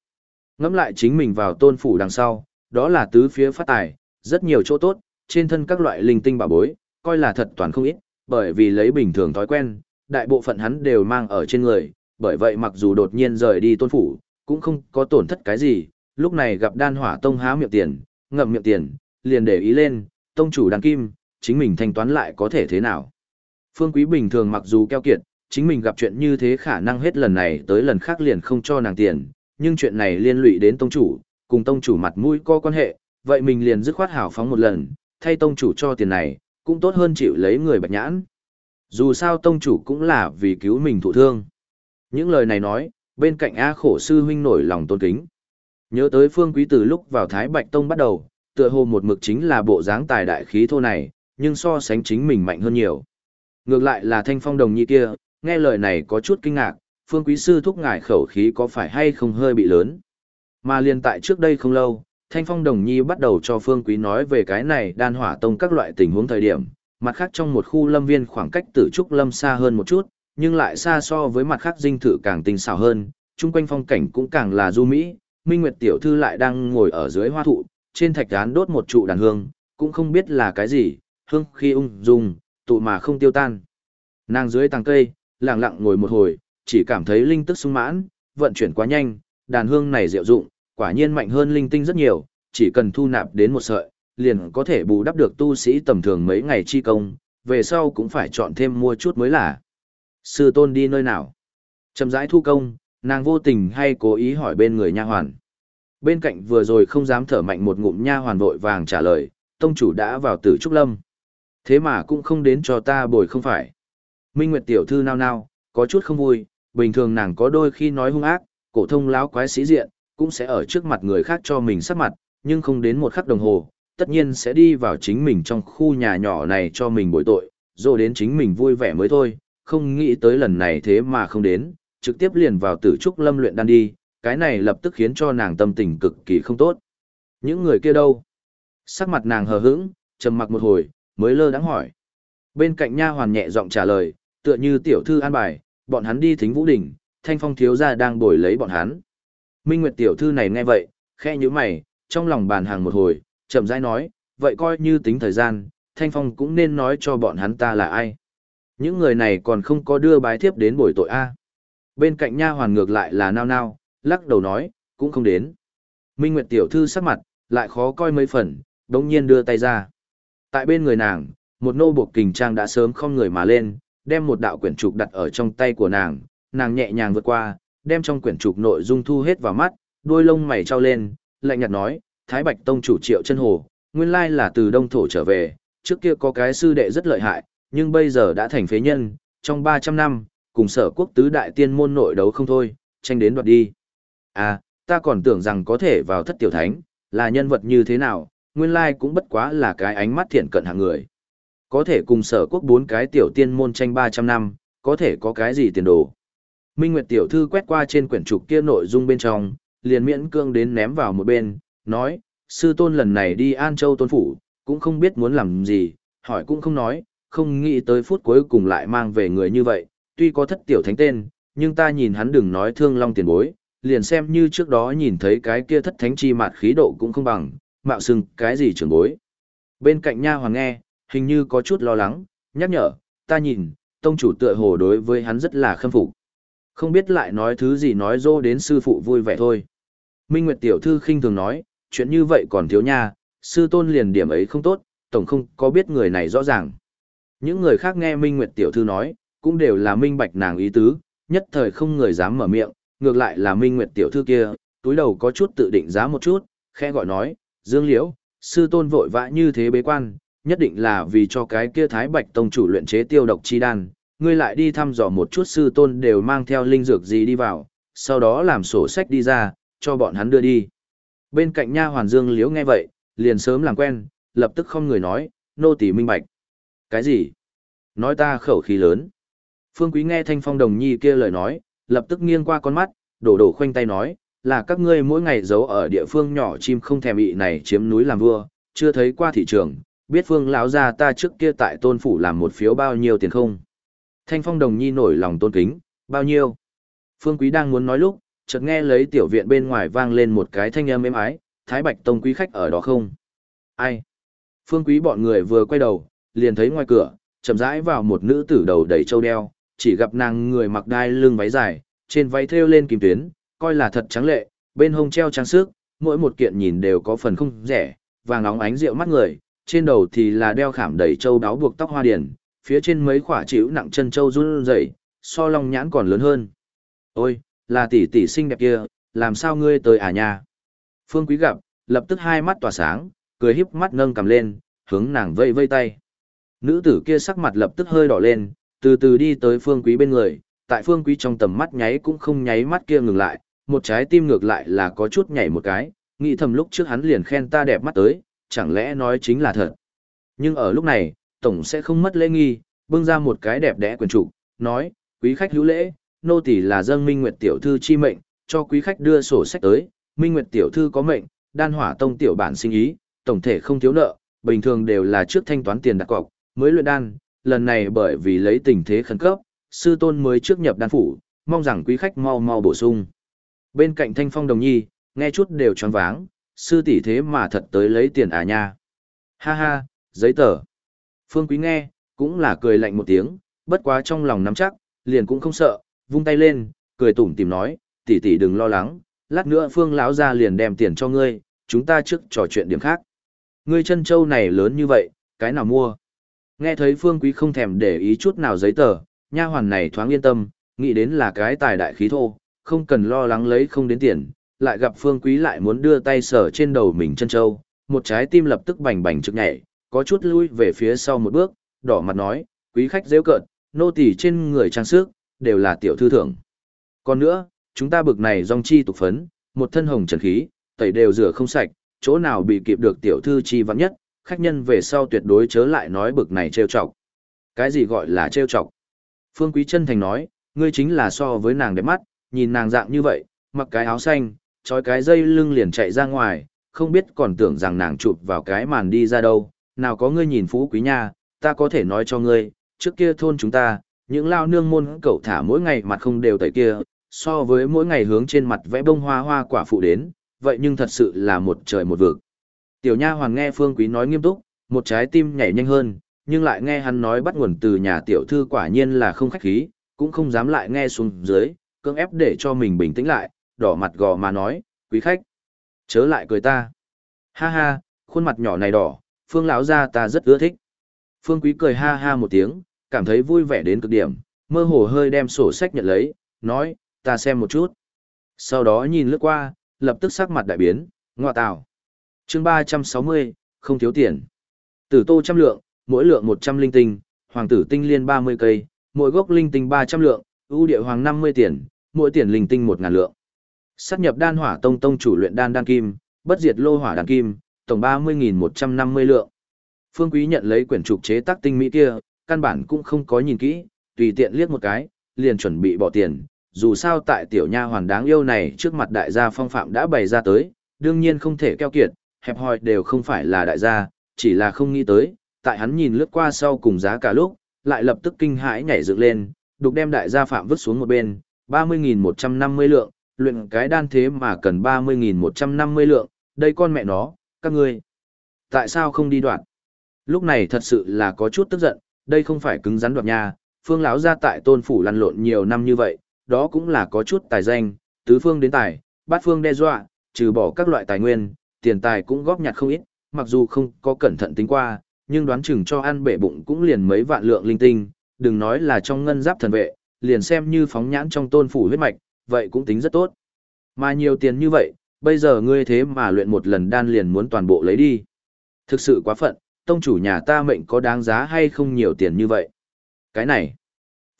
Ngẫm lại chính mình vào tôn phủ đằng sau, đó là tứ phía phát tài, rất nhiều chỗ tốt, trên thân các loại linh tinh bảo bối, coi là thật toàn không ít, bởi vì lấy bình thường thói quen, đại bộ phận hắn đều mang ở trên người, bởi vậy mặc dù đột nhiên rời đi tôn phủ, cũng không có tổn thất cái gì, lúc này gặp đan hỏa tông há miệng tiền, ngậm miệng tiền, liền để ý lên, tông chủ đàn kim, chính mình thanh toán lại có thể thế nào. Phương Quý bình thường mặc dù keo kiệt, chính mình gặp chuyện như thế khả năng hết lần này tới lần khác liền không cho nàng tiền, nhưng chuyện này liên lụy đến tông chủ, cùng tông chủ mặt mũi có quan hệ, vậy mình liền dứt khoát hảo phóng một lần, thay tông chủ cho tiền này, cũng tốt hơn chịu lấy người bạch nhãn. Dù sao tông chủ cũng là vì cứu mình thụ thương. Những lời này nói, bên cạnh A khổ sư huynh nổi lòng tôn kính. Nhớ tới Phương Quý từ lúc vào Thái Bạch Tông bắt đầu, tựa hồ một mực chính là bộ dáng tài đại khí thô này, nhưng so sánh chính mình mạnh hơn nhiều. Ngược lại là Thanh Phong Đồng Nhi kia, nghe lời này có chút kinh ngạc, Phương Quý sư thúc ngài khẩu khí có phải hay không hơi bị lớn. Mà liền tại trước đây không lâu, Thanh Phong Đồng Nhi bắt đầu cho Phương Quý nói về cái này đan hỏa tông các loại tình huống thời điểm, mặt khác trong một khu lâm viên khoảng cách tử trúc lâm xa hơn một chút, nhưng lại xa so với mặt khác dinh thự càng tinh xảo hơn, chung quanh phong cảnh cũng càng là du mỹ, Minh Nguyệt tiểu thư lại đang ngồi ở dưới hoa thụ, trên thạch án đốt một trụ đàn hương, cũng không biết là cái gì, hương khi ung dung, tụ mà không tiêu tan. Nàng dưới tàng cây, lặng lặng ngồi một hồi, chỉ cảm thấy linh tức sung mãn, vận chuyển quá nhanh, đàn hương này diệu dụng, quả nhiên mạnh hơn linh tinh rất nhiều, chỉ cần thu nạp đến một sợi, liền có thể bù đắp được tu sĩ tầm thường mấy ngày chi công, về sau cũng phải chọn thêm mua chút mới là. Sư tôn đi nơi nào? Chậm rãi thu công, nàng vô tình hay cố ý hỏi bên người nha hoàn. Bên cạnh vừa rồi không dám thở mạnh một ngụm nha hoàn vội vàng trả lời, tông chủ đã vào tử trúc lâm. Thế mà cũng không đến cho ta bồi không phải. Minh Nguyệt tiểu thư nao nao, có chút không vui, bình thường nàng có đôi khi nói hung ác, cổ thông láo quái sĩ diện, cũng sẽ ở trước mặt người khác cho mình sắc mặt, nhưng không đến một khắc đồng hồ, tất nhiên sẽ đi vào chính mình trong khu nhà nhỏ này cho mình bồi tội, rồi đến chính mình vui vẻ mới thôi, không nghĩ tới lần này thế mà không đến, trực tiếp liền vào tử trúc lâm luyện đan đi, cái này lập tức khiến cho nàng tâm tình cực kỳ không tốt. Những người kia đâu? Sắc mặt nàng hờ hững, trầm mặc một hồi, mới lơ đãng hỏi. Bên cạnh nha hoàn nhẹ giọng trả lời, tựa như tiểu thư an bài, bọn hắn đi thính vũ đỉnh, thanh phong thiếu gia đang bồi lấy bọn hắn. Minh Nguyệt tiểu thư này nghe vậy, khe như mày, trong lòng bàn hàng một hồi, chậm rãi nói, vậy coi như tính thời gian, thanh phong cũng nên nói cho bọn hắn ta là ai. Những người này còn không có đưa bái thiếp đến bồi tội A. Bên cạnh nha hoàn ngược lại là nao nao, lắc đầu nói, cũng không đến. Minh Nguyệt tiểu thư sắc mặt, lại khó coi mấy phần, đống nhiên đưa tay ra. Tại bên người nàng, một nô buộc kình trang đã sớm không người mà lên, đem một đạo quyển trục đặt ở trong tay của nàng, nàng nhẹ nhàng vượt qua, đem trong quyển trục nội dung thu hết vào mắt, đôi lông mày trao lên, lạnh nhạt nói, Thái Bạch Tông chủ triệu chân hồ, nguyên lai là từ Đông Thổ trở về, trước kia có cái sư đệ rất lợi hại, nhưng bây giờ đã thành phế nhân, trong 300 năm, cùng sở quốc tứ đại tiên môn nội đấu không thôi, tranh đến đoạt đi. À, ta còn tưởng rằng có thể vào thất tiểu thánh, là nhân vật như thế nào, nguyên lai cũng bất quá là cái ánh mắt thiện cận hạng người. Có thể cùng sở quốc bốn cái tiểu tiên môn tranh 300 năm, có thể có cái gì tiền đồ. Minh Nguyệt tiểu thư quét qua trên quyển trục kia nội dung bên trong, liền miễn cương đến ném vào một bên, nói, sư tôn lần này đi An Châu tôn phủ, cũng không biết muốn làm gì, hỏi cũng không nói, không nghĩ tới phút cuối cùng lại mang về người như vậy, tuy có thất tiểu thánh tên, nhưng ta nhìn hắn đừng nói thương long tiền bối, liền xem như trước đó nhìn thấy cái kia thất thánh chi mạt khí độ cũng không bằng, mạo xưng cái gì trưởng bối. Bên cạnh nha hoàng nghe, hình như có chút lo lắng, nhắc nhở, ta nhìn, tông chủ tựa hồ đối với hắn rất là khâm phục. Không biết lại nói thứ gì nói dô đến sư phụ vui vẻ thôi. Minh Nguyệt tiểu thư khinh thường nói, chuyện như vậy còn thiếu nha, sư tôn liền điểm ấy không tốt, tổng không có biết người này rõ ràng. Những người khác nghe Minh Nguyệt tiểu thư nói, cũng đều là minh bạch nàng ý tứ, nhất thời không người dám mở miệng, ngược lại là Minh Nguyệt tiểu thư kia, túi đầu có chút tự định giá một chút, khẽ gọi nói, Dương Liễu, sư tôn vội vã như thế bế quan, nhất định là vì cho cái kia Thái Bạch tông chủ luyện chế tiêu độc chi đan, ngươi lại đi thăm dò một chút sư tôn đều mang theo linh dược gì đi vào, sau đó làm sổ sách đi ra, cho bọn hắn đưa đi. Bên cạnh nha hoàn Dương Liễu nghe vậy, liền sớm làm quen, lập tức không người nói, nô tỳ minh bạch. Cái gì? Nói ta khẩu khí lớn. Phương Quý nghe Thanh Phong Đồng Nhi kia lời nói, lập tức nghiêng qua con mắt, đổ đổ khoanh tay nói, là các ngươi mỗi ngày giấu ở địa phương nhỏ chim không thèm bị này chiếm núi làm vua, chưa thấy qua thị trường, biết phương lão gia ta trước kia tại tôn phủ làm một phiếu bao nhiêu tiền không? Thanh Phong Đồng Nhi nổi lòng tôn kính, bao nhiêu? Phương Quý đang muốn nói lúc, chợt nghe lấy tiểu viện bên ngoài vang lên một cái thanh âm êm ái, Thái Bạch Tông quý khách ở đó không? Ai? Phương Quý bọn người vừa quay đầu, liền thấy ngoài cửa, chậm rãi vào một nữ tử đầu đầy châu đeo, chỉ gặp nàng người mặc đai lưng váy dài, trên váy thêu lên kim tuyến, coi là thật trắng lệ, bên hông treo trang sức, mỗi một kiện nhìn đều có phần không rẻ, vàng óng ánh rượu mắt người, trên đầu thì là đeo khảm đầy châu đáo buộc tóc hoa điển, phía trên mấy khỏa chịu nặng chân châu run rẩy, so long nhãn còn lớn hơn. Ôi, là tỷ tỷ xinh đẹp kia, làm sao ngươi tới à nhà? Phương Quý gặp, lập tức hai mắt tỏa sáng, cười híp mắt nâng cầm lên, hướng nàng vây vây tay. Nữ tử kia sắc mặt lập tức hơi đỏ lên, từ từ đi tới Phương Quý bên người, tại Phương Quý trong tầm mắt nháy cũng không nháy mắt kia ngừng lại, một trái tim ngược lại là có chút nhảy một cái, nghĩ thầm lúc trước hắn liền khen ta đẹp mắt tới, chẳng lẽ nói chính là thật. Nhưng ở lúc này, tổng sẽ không mất lễ nghi, bưng ra một cái đẹp đẽ quyền trục, nói, quý khách hữu lễ, nô tỳ là dân Minh Nguyệt tiểu thư chi mệnh, cho quý khách đưa sổ sách tới, Minh Nguyệt tiểu thư có mệnh, đan hỏa tông tiểu bản sinh ý, tổng thể không thiếu nợ, bình thường đều là trước thanh toán tiền đặt cọc, mới luyện đan, lần này bởi vì lấy tình thế khẩn cấp, sư tôn mới trước nhập đan phủ, mong rằng quý khách mau mau bổ sung. Bên cạnh Thanh Phong Đồng Nhi, nghe chút đều choáng váng, sư tỷ thế mà thật tới lấy tiền à nha. Ha ha, giấy tờ. Phương Quý nghe, cũng là cười lạnh một tiếng, bất quá trong lòng nắm chắc, liền cũng không sợ, vung tay lên, cười tủm tìm nói, tỷ tỷ đừng lo lắng, lát nữa Phương lão gia liền đem tiền cho ngươi, chúng ta trước trò chuyện điểm khác. Ngươi chân châu này lớn như vậy, cái nào mua? Nghe thấy Phương Quý không thèm để ý chút nào giấy tờ, nha hoàn này thoáng yên tâm, nghĩ đến là cái tài đại khí thô, không cần lo lắng lấy không đến tiền, lại gặp Phương Quý lại muốn đưa tay sờ trên đầu mình chân châu, một trái tim lập tức bành bành trực nhảy, có chút lui về phía sau một bước, đỏ mặt nói, quý khách dễ cợt, nô tỳ trên người trang sức, đều là tiểu thư thưởng. Còn nữa, chúng ta bực này dòng chi tục phấn, một thân hồng trần khí, tẩy đều rửa không sạch, chỗ nào bị kịp được tiểu thư chi vắng nhất, khách nhân về sau tuyệt đối chớ lại nói bực này trêu chọc. Cái gì gọi là trêu chọc? Phương Quý chân thành nói, ngươi chính là so với nàng đẹp mắt, nhìn nàng dạng như vậy, mặc cái áo xanh, trói cái dây lưng liền chạy ra ngoài, không biết còn tưởng rằng nàng chụp vào cái màn đi ra đâu, nào có ngươi nhìn phú quý nha, ta có thể nói cho ngươi, trước kia thôn chúng ta, những lao nương môn cậu thả mỗi ngày mặt không đều tẩy kia, so với mỗi ngày hướng trên mặt vẽ bông hoa hoa quả phụ đến, vậy nhưng thật sự là một trời một vực. Tiểu nha hoàng nghe Phương Quý nói nghiêm túc, một trái tim nhảy nhanh hơn, nhưng lại nghe hắn nói bắt nguồn từ nhà tiểu thư quả nhiên là không khách khí, cũng không dám lại nghe xuống dưới, cưỡng ép để cho mình bình tĩnh lại, đỏ mặt gò mà nói, quý khách, chớ lại cười ta. Ha ha, khuôn mặt nhỏ này đỏ, Phương lão gia ta rất ưa thích. Phương Quý cười ha ha một tiếng, cảm thấy vui vẻ đến cực điểm, mơ hồ hơi đem sổ sách nhận lấy, nói, ta xem một chút. Sau đó nhìn lướt qua, lập tức sắc mặt đại biến, ngọa tào. chương 360, không thiếu tiền. Tử tô trăm lượng, mỗi lượng 100 linh tinh, hoàng tử tinh liên 30 cây, mỗi gốc linh tinh 300 lượng, ưu địa hoàng 50 tiền, mỗi tiền linh tinh 1 ngàn lượng. Sát nhập đan hỏa tông tông chủ luyện đan đan kim, bất diệt lô hỏa đan kim, tổng 30.150 lượng. Phương Quý nhận lấy quyển trục chế tác tinh mỹ kia, căn bản cũng không có nhìn kỹ, tùy tiện liếc một cái, liền chuẩn bị bỏ tiền. Dù sao tại tiểu nha hoàn đáng yêu này trước mặt đại gia phong phạm đã bày ra tới, đương nhiên không thể keo kiệt, hẹp hòi đều không phải là đại gia, chỉ là không nghĩ tới, tại hắn nhìn lướt qua sau cùng giá cả lúc, lại lập tức kinh hãi nhảy dựng lên, đục đem đại gia phạm vứt xuống một bên, 30.150 lượng, luyện cái đan thế mà cần 30.150 lượng, đây con mẹ nó, các ngươi. Tại sao không đi đoạn? Lúc này thật sự là có chút tức giận, đây không phải cứng rắn đoạt nha, phương lão ra tại tôn phủ lăn lộn nhiều năm như vậy, đó cũng là có chút tài danh, tứ phương đến tài, bát phương đe dọa, trừ bỏ các loại tài nguyên, tiền tài cũng góp nhặt không ít, mặc dù không có cẩn thận tính qua, nhưng đoán chừng cho ăn bể bụng cũng liền mấy vạn lượng linh tinh, đừng nói là trong ngân giáp thần vệ, liền xem như phóng nhãn trong tôn phủ huyết mạch, vậy cũng tính rất tốt. Mà nhiều tiền như vậy, bây giờ ngươi thế mà luyện một lần đan liền muốn toàn bộ lấy đi. Thực sự quá phận, tông chủ nhà ta mệnh có đáng giá hay không nhiều tiền như vậy. Cái này,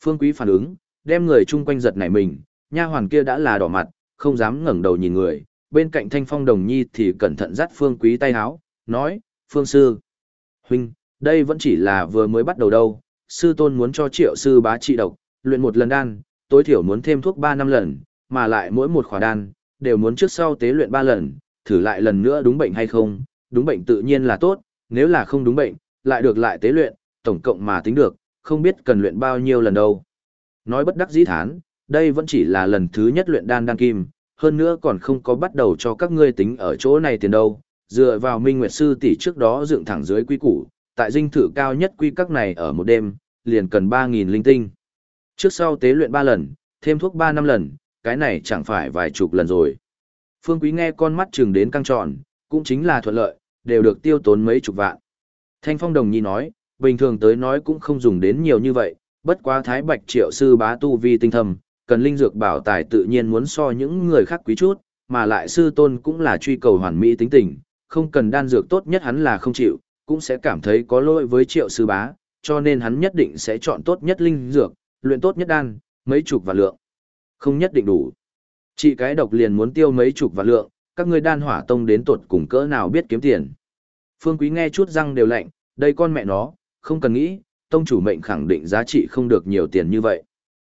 phương quý phản ứng, đem người chung quanh giật nảy mình, nha hoàn kia đã là đỏ mặt, không dám ngẩng đầu nhìn người, bên cạnh thanh phong đồng nhi thì cẩn thận dắt phương quý tay háo, nói, phương sư. Huynh, đây vẫn chỉ là vừa mới bắt đầu đâu, sư tôn muốn cho triệu sư bá trị độc, luyện một lần đan, tối thiểu muốn thêm thuốc 3 năm lần, mà lại mỗi một khỏa đan, đều muốn trước sau tế luyện 3 lần, thử lại lần nữa đúng bệnh hay không, đúng bệnh tự nhiên là tốt, nếu là không đúng bệnh, lại được lại tế luyện, tổng cộng mà tính được, không biết cần luyện bao nhiêu lần đâu. Nói bất đắc dĩ thán, đây vẫn chỉ là lần thứ nhất luyện đan đan kim, hơn nữa còn không có bắt đầu cho các ngươi tính ở chỗ này tiền đâu, dựa vào Minh Nguyệt Sư tỷ trước đó dựng thẳng dưới quy củ, tại dinh thự cao nhất quy các này ở một đêm, liền cần 3.000 linh tinh. Trước sau tế luyện 3 lần, thêm thuốc 3 năm lần, cái này chẳng phải vài chục lần rồi. Phương Quý nghe con mắt trừng đến căng tròn, cũng chính là thuận lợi, đều được tiêu tốn mấy chục vạn. Thanh Phong Đồng Nhi nói, bình thường tới nói cũng không dùng đến nhiều như vậy, bất quá Thái Bạch Triệu Sư bá tu vi tinh thầm, cần linh dược bảo tài tự nhiên muốn so những người khác quý chút, mà lại sư tôn cũng là truy cầu hoàn mỹ tính tình, không cần đan dược tốt nhất hắn là không chịu, cũng sẽ cảm thấy có lỗi với Triệu Sư bá, cho nên hắn nhất định sẽ chọn tốt nhất linh dược, luyện tốt nhất đan, mấy chục và lượng. Không nhất định đủ. Chị cái độc liền muốn tiêu mấy chục vạn lượng, các ngươi đan hỏa tông đến tột cùng cỡ nào biết kiếm tiền. Phương Quý nghe chút răng đều lạnh, đây con mẹ nó, không cần nghĩ, tông chủ mệnh khẳng định giá trị không được nhiều tiền như vậy.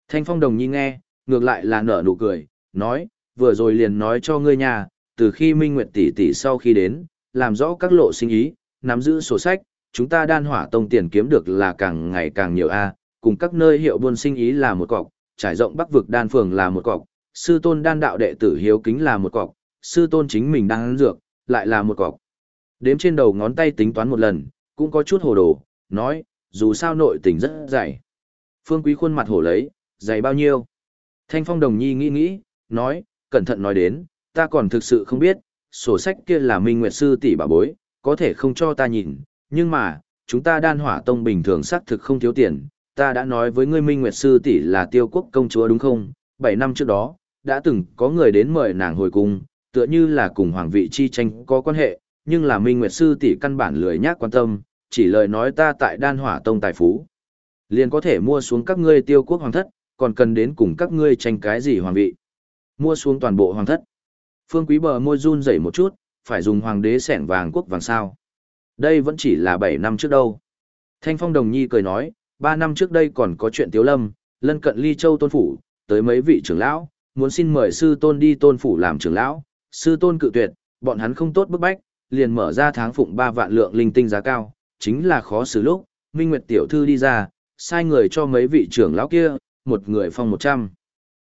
Thanh Phong Đồng Nhi nghe, ngược lại là nở nụ cười, nói, vừa rồi liền nói cho ngươi nhà, từ khi Minh Nguyệt tỷ tỷ sau khi đến, làm rõ các lộ sinh ý, nắm giữ sổ sách, chúng ta đan hỏa tông tiền kiếm được là càng ngày càng nhiều a, cùng các nơi hiệu buôn sinh ý là một cọc, trải rộng Bắc vực đan phường là một cọc, sư tôn đan đạo đệ tử hiếu kính là một cọc, sư tôn chính mình đang dược, lại là một cọc. Đếm trên đầu ngón tay tính toán một lần, cũng có chút hồ đồ, nói, dù sao nội tình rất dày. Phương Quý khuôn mặt hổ lấy, dày bao nhiêu? Thanh Phong Đồng Nhi nghĩ nghĩ, nói, cẩn thận nói đến, ta còn thực sự không biết, sổ sách kia là Minh Nguyệt Sư tỷ bà bối, có thể không cho ta nhìn, nhưng mà, chúng ta đan hỏa tông bình thường xác thực không thiếu tiền, ta đã nói với ngươi Minh Nguyệt Sư tỷ là tiêu quốc công chúa đúng không? Bảy năm trước đó, đã từng có người đến mời nàng hồi cung, tựa như là cùng hoàng vị chi tranh có quan hệ, nhưng là Minh Nguyệt Sư tỷ căn bản lười nhác quan tâm, chỉ lời nói ta tại đan hỏa tông tài phú. Liền có thể mua xuống các ngươi tiêu quốc hoàng thất, còn cần đến cùng các ngươi tranh cái gì hoàng vị. Mua xuống toàn bộ hoàng thất. Phương Quý bờ môi run rẩy một chút, phải dùng hoàng đế sẻn vàng quốc vàng sao. Đây vẫn chỉ là 7 năm trước đâu. Thanh Phong Đồng Nhi cười nói, Ba năm trước đây còn có chuyện Tiếu Lâm, lân cận Ly Châu Tôn Phủ, tới mấy vị trưởng lão, muốn xin mời sư tôn đi Tôn Phủ làm trưởng lão, sư tôn cự tuyệt, bọn hắn không tốt bức bách, liền mở ra tháng phụng ba vạn lượng linh tinh giá cao, chính là khó xử lúc, Minh Nguyệt Tiểu Thư đi ra, sai người cho mấy vị trưởng lão kia, một người phong 100.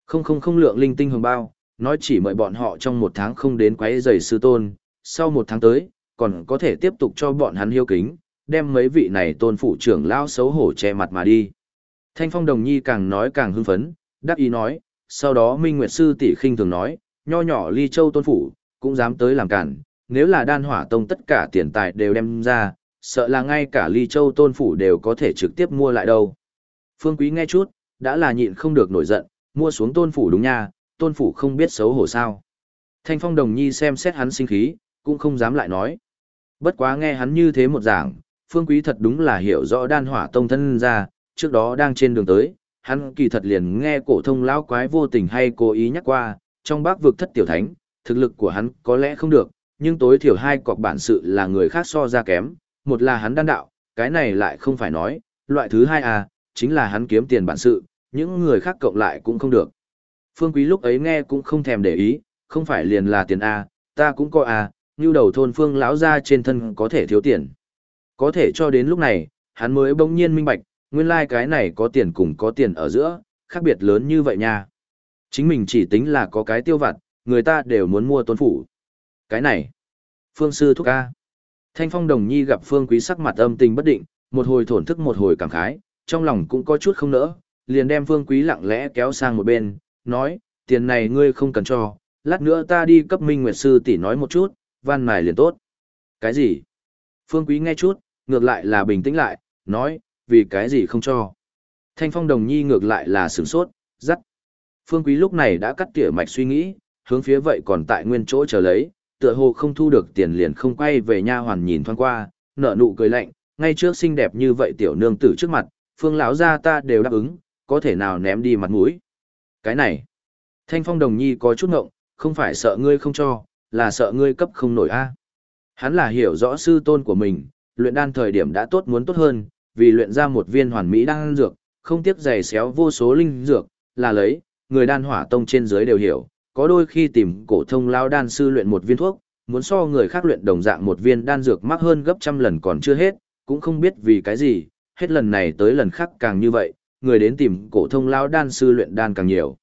Không không không lượng linh tinh hồng bao, nói chỉ mời bọn họ trong một tháng không đến quấy giày sư tôn, sau một tháng tới, còn có thể tiếp tục cho bọn hắn hiếu kính, đem mấy vị này tôn phủ trưởng lão xấu hổ che mặt mà đi. Thanh Phong Đồng Nhi càng nói càng hưng phấn, đáp ý nói, sau đó Minh Nguyệt Sư tỷ khinh thường nói, nho nhỏ ly châu tôn phủ, cũng dám tới làm cản, nếu là đan hỏa tông tất cả tiền tài đều đem ra, sợ là ngay cả ly châu tôn phủ đều có thể trực tiếp mua lại đâu. Phương Quý nghe chút, đã là nhịn không được nổi giận, mua xuống tôn phủ đúng nha, tôn phủ không biết xấu hổ sao. Thanh phong đồng nhi xem xét hắn sinh khí, cũng không dám lại nói. Bất quá nghe hắn như thế một giảng, phương quý thật đúng là hiểu rõ đan hỏa tông thân ra, trước đó đang trên đường tới, hắn kỳ thật liền nghe cổ thông lão quái vô tình hay cố ý nhắc qua, trong bác vực thất tiểu thánh, thực lực của hắn có lẽ không được, nhưng tối thiểu hai cọc bản sự là người khác so ra kém, một là hắn đan đạo, cái này lại không phải nói, loại thứ hai à, chính là hắn kiếm tiền bản sự, những người khác cộng lại cũng không được. Phương Quý lúc ấy nghe cũng không thèm để ý, không phải liền là tiền A, ta cũng có A, như đầu thôn phương lão ra trên thân có thể thiếu tiền. Có thể cho đến lúc này, hắn mới bỗng nhiên minh bạch, nguyên lai like cái này có tiền cùng có tiền ở giữa, khác biệt lớn như vậy nha. Chính mình chỉ tính là có cái tiêu vặt, người ta đều muốn mua tôn phủ. Cái này, phương sư thúc ca Thanh phong đồng nhi gặp phương quý sắc mặt âm tình bất định, một hồi thổn thức một hồi cảm khái, trong lòng cũng có chút không nỡ, liền đem phương quý lặng lẽ kéo sang một bên, nói, tiền này ngươi không cần cho, lát nữa ta đi cấp minh nguyệt sư tỷ nói một chút, van mài liền tốt. Cái gì? Phương quý nghe chút, ngược lại là bình tĩnh lại, nói, vì cái gì không cho. Thanh phong đồng nhi ngược lại là sửng sốt, dắt. Phương quý lúc này đã cắt tỉa mạch suy nghĩ, hướng phía vậy còn tại nguyên chỗ chờ lấy, tựa hồ không thu được tiền liền không quay về nha hoàn nhìn thoáng qua, nở nụ cười lạnh, ngay trước xinh đẹp như vậy tiểu nương tử trước mặt, phương lão gia ta đều đáp ứng, có thể nào ném đi mặt mũi. Cái này, Thanh Phong Đồng Nhi có chút ngộng, không phải sợ ngươi không cho, là sợ ngươi cấp không nổi a. Hắn là hiểu rõ sư tôn của mình, luyện đan thời điểm đã tốt muốn tốt hơn, vì luyện ra một viên hoàn mỹ đan dược, không tiếc giày xéo vô số linh dược, là lấy, người đan hỏa tông trên dưới đều hiểu, có đôi khi tìm cổ thông lao đan sư luyện một viên thuốc, muốn so người khác luyện đồng dạng một viên đan dược mắc hơn gấp trăm lần còn chưa hết, cũng không biết vì cái gì, hết lần này tới lần khác càng như vậy, người đến tìm cổ thông lao đan sư luyện đan càng nhiều.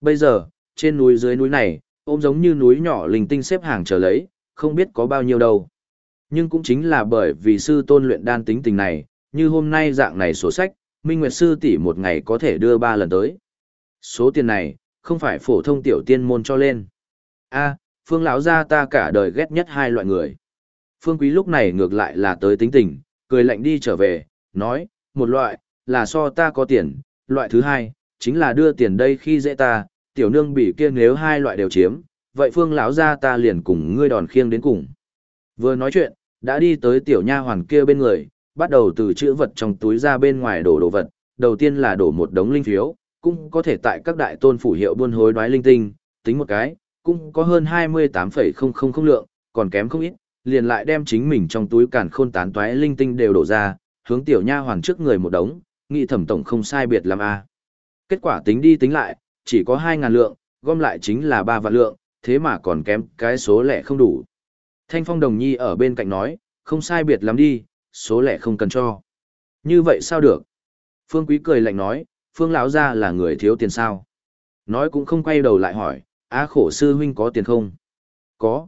Bây giờ, trên núi dưới núi này, ôm giống như núi nhỏ linh tinh xếp hàng chờ lấy, không biết có bao nhiêu đâu. Nhưng cũng chính là bởi vì sư tôn luyện đan tính tình này, như hôm nay dạng này sổ sách, Minh Nguyệt sư tỷ một ngày có thể đưa ba lần tới. Số tiền này, không phải phổ thông tiểu tiên môn cho lên. A, Phương lão gia ta cả đời ghét nhất hai loại người. Phương Quý lúc này ngược lại là tới tính tình, cười lạnh đi trở về, nói, một loại, là so ta có tiền, loại thứ hai, chính là đưa tiền đây khi dễ ta, tiểu nương bị kia nếu hai loại đều chiếm, vậy phương lão gia ta liền cùng ngươi đòn khiêng đến cùng. Vừa nói chuyện, đã đi tới tiểu nha hoàn kia bên người, bắt đầu từ chữ vật trong túi ra bên ngoài đổ đồ vật, đầu tiên là đổ một đống linh phiếu, cũng có thể tại các đại tôn phủ hiệu buôn hối đoái linh tinh, tính một cái, cũng có hơn 28,000 lượng, còn kém không ít, liền lại đem chính mình trong túi càn khôn tán toái linh tinh đều đổ ra, hướng tiểu nha hoàng trước người một đống, nghị thẩm tổng không sai biệt làm a. À. Kết quả tính đi tính lại, chỉ có 2.000 lượng, gom lại chính là 3 vạn lượng, thế mà còn kém cái số lẻ không đủ. Thanh Phong Đồng Nhi ở bên cạnh nói, không sai biệt lắm đi, số lẻ không cần cho. Như vậy sao được? Phương Quý cười lạnh nói, Phương lão gia là người thiếu tiền sao? Nói cũng không quay đầu lại hỏi, A khổ sư huynh có tiền không? Có.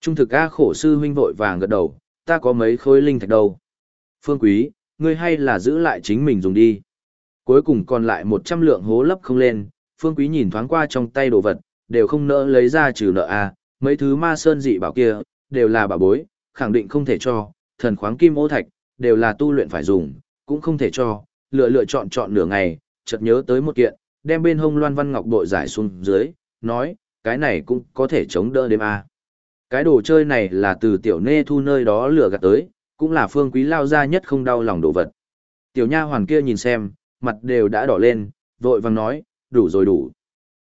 Trung thực A khổ sư huynh vội vàng gật đầu, ta có mấy khối linh thạch đâu. Phương Quý, ngươi hay là giữ lại chính mình dùng đi. Cuối cùng còn lại 100 lượng hố lấp không lên, Phương Quý nhìn thoáng qua trong tay đồ vật, đều không nỡ lấy ra trừ nợ A, mấy thứ ma sơn dị bảo kia, đều là bảo bối, khẳng định không thể cho, thần khoáng kim ô thạch, đều là tu luyện phải dùng, cũng không thể cho, lựa lựa chọn chọn nửa ngày, chợt nhớ tới một kiện, đem bên hông loan văn ngọc bội giải xuống dưới, nói, cái này cũng có thể chống đỡ đêm à? Cái đồ chơi này là từ tiểu nê thu nơi đó lừa gạt tới, cũng là phương quý lao ra nhất không đau lòng đồ vật. Tiểu nha hoàn kia nhìn xem, mặt đều đã đỏ lên, vội vàng nói, đủ rồi đủ.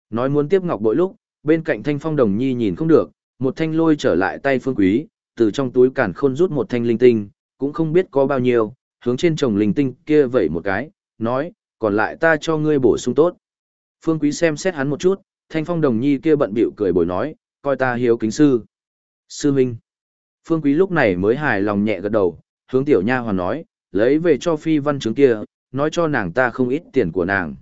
Nói muốn tiếp ngọc bội lúc, bên cạnh thanh phong đồng nhi nhìn không được, một thanh lôi trở lại tay phương quý, từ trong túi cản khôn rút một thanh linh tinh, cũng không biết có bao nhiêu, hướng trên chồng linh tinh kia vẩy một cái, nói, còn lại ta cho ngươi bổ sung tốt. Phương quý xem xét hắn một chút, thanh phong đồng nhi kia bận bịu cười bồi nói, coi ta hiếu kính sư. Sư Minh. Phương quý lúc này mới hài lòng nhẹ gật đầu, hướng tiểu nha hoàn nói, lấy về cho phi văn chứng kia, nói cho nàng ta không ít tiền của nàng.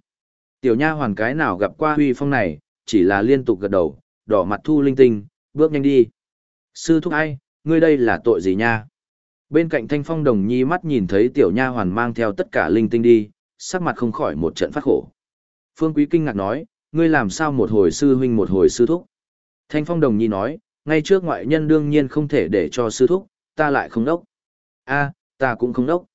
Tiểu nha hoàn cái nào gặp qua huy phong này, chỉ là liên tục gật đầu, đỏ mặt thu linh tinh, bước nhanh đi. Sư thúc ai, ngươi đây là tội gì nha? Bên cạnh thanh phong đồng nhi mắt nhìn thấy tiểu nha hoàn mang theo tất cả linh tinh đi, sắc mặt không khỏi một trận phát khổ. Phương Quý kinh ngạc nói, ngươi làm sao một hồi sư huynh một hồi sư thúc? Thanh phong đồng nhi nói, ngay trước ngoại nhân đương nhiên không thể để cho sư thúc, ta lại không đốc. a ta cũng không đốc.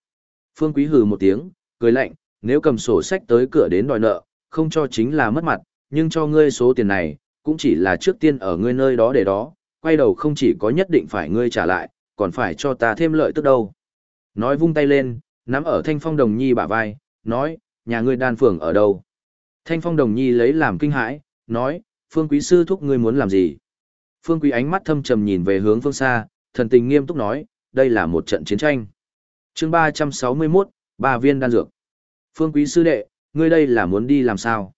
Phương Quý hừ một tiếng, cười lạnh, nếu cầm sổ sách tới cửa đến đòi nợ, không cho chính là mất mặt, nhưng cho ngươi số tiền này, cũng chỉ là trước tiên ở ngươi nơi đó để đó, quay đầu không chỉ có nhất định phải ngươi trả lại, còn phải cho ta thêm lợi tức đâu. Nói vung tay lên, nắm ở thanh phong đồng nhi bả vai, nói, nhà ngươi đan phường ở đâu? Thanh phong đồng nhi lấy làm kinh hãi, nói, phương quý sư thúc ngươi muốn làm gì? Phương quý ánh mắt thâm trầm nhìn về hướng phương xa, thần tình nghiêm túc nói, đây là một trận chiến tranh. chương 361, ba viên đan dược. Phương quý sư đệ, ngươi đây là muốn đi làm sao?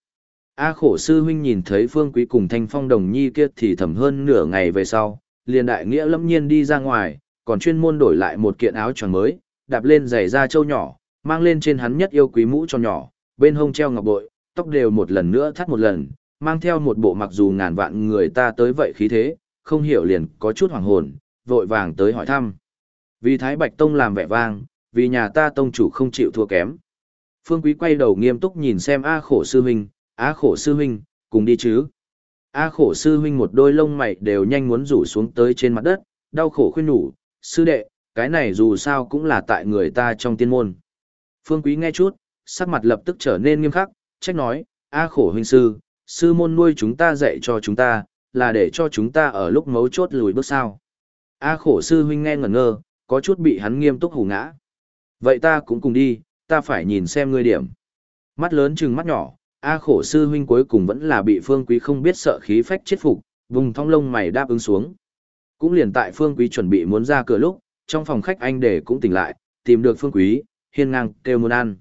A khổ sư huynh nhìn thấy phương quý cùng thanh phong đồng nhi kia thì thầm hơn nửa ngày về sau, liền đại nghĩa lâm nhiên đi ra ngoài, còn chuyên môn đổi lại một kiện áo tròn mới, đạp lên giày da trâu nhỏ, mang lên trên hắn nhất yêu quý mũ cho nhỏ, bên hông treo ngọc bội, tóc đều một lần nữa thắt một lần, mang theo một bộ mặc dù ngàn vạn người ta tới vậy khí thế, không hiểu liền có chút hoàng hồn, vội vàng tới hỏi thăm. Vì Thái Bạch Tông làm vẻ vang, vì nhà ta tông chủ không chịu thua kém. Phương Quý quay đầu nghiêm túc nhìn xem A khổ sư huynh, A khổ sư huynh, cùng đi chứ. A khổ sư huynh một đôi lông mày đều nhanh muốn rủ xuống tới trên mặt đất, đau khổ khuyên nhủ, sư đệ, cái này dù sao cũng là tại người ta trong tiên môn. Phương Quý nghe chút, sắc mặt lập tức trở nên nghiêm khắc, trách nói, A khổ huynh sư, sư môn nuôi chúng ta dạy cho chúng ta, là để cho chúng ta ở lúc mấu chốt lùi bước sao. A khổ sư huynh nghe ngẩn ngơ, có chút bị hắn nghiêm túc hù ngã. Vậy ta cũng cùng đi, ta phải nhìn xem ngươi điểm. Mắt lớn chừng mắt nhỏ, A khổ sư huynh cuối cùng vẫn là bị phương quý không biết sợ khí phách chết phục, vùng thong lông mày đáp ứng xuống. Cũng liền tại phương quý chuẩn bị muốn ra cửa lúc, trong phòng khách anh để cũng tỉnh lại, tìm được phương quý, hiên ngang kêu muốn ăn.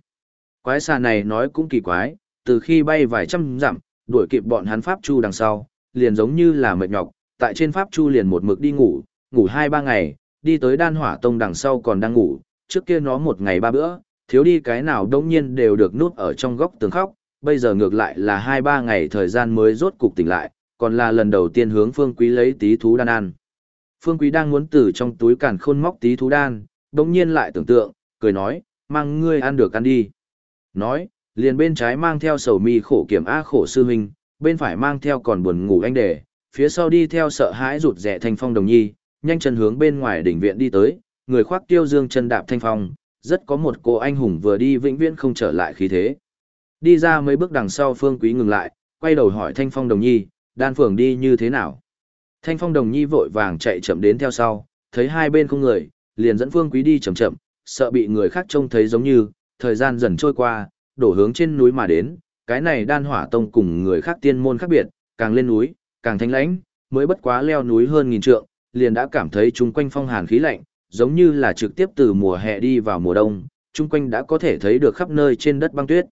Quái xà này nói cũng kỳ quái, từ khi bay vài trăm dặm, đuổi kịp bọn hắn pháp chu đằng sau, liền giống như là mệt nhọc, tại trên pháp chu liền một mực đi ngủ, ngủ hai ba ngày, đi tới đan hỏa tông đằng sau còn đang ngủ, trước kia nó một ngày ba bữa, thiếu đi cái nào đông nhiên đều được nút ở trong góc tường khóc, bây giờ ngược lại là hai ba ngày thời gian mới rốt cục tỉnh lại, còn là lần đầu tiên hướng Phương Quý lấy tí thú đan ăn. Phương Quý đang muốn từ trong túi càn khôn móc tí thú đan, đồng nhiên lại tưởng tượng, cười nói, mang ngươi ăn được ăn đi. Nói, liền bên trái mang theo sầu mi khổ kiểm á khổ sư huynh, bên phải mang theo còn buồn ngủ anh đề, phía sau đi theo sợ hãi rụt rẻ thanh phong đồng nhi, nhanh chân hướng bên ngoài đỉnh viện đi tới, người khoác tiêu dương chân đạp thanh phong, rất có một cô anh hùng vừa đi vĩnh viễn không trở lại khí thế. Đi ra mấy bước đằng sau Phương Quý ngừng lại, quay đầu hỏi Thanh Phong Đồng Nhi, đan phường đi như thế nào? Thanh Phong Đồng Nhi vội vàng chạy chậm đến theo sau, thấy hai bên không người, liền dẫn Phương Quý đi chậm chậm, sợ bị người khác trông thấy giống như, thời gian dần trôi qua, đổ hướng trên núi mà đến, cái này đan hỏa tông cùng người khác tiên môn khác biệt, càng lên núi, càng thanh lãnh, mới bất quá leo núi hơn nghìn trượng, liền đã cảm thấy chung quanh phong hàn khí lạnh, giống như là trực tiếp từ mùa hè đi vào mùa đông, chung quanh đã có thể thấy được khắp nơi trên đất băng tuyết.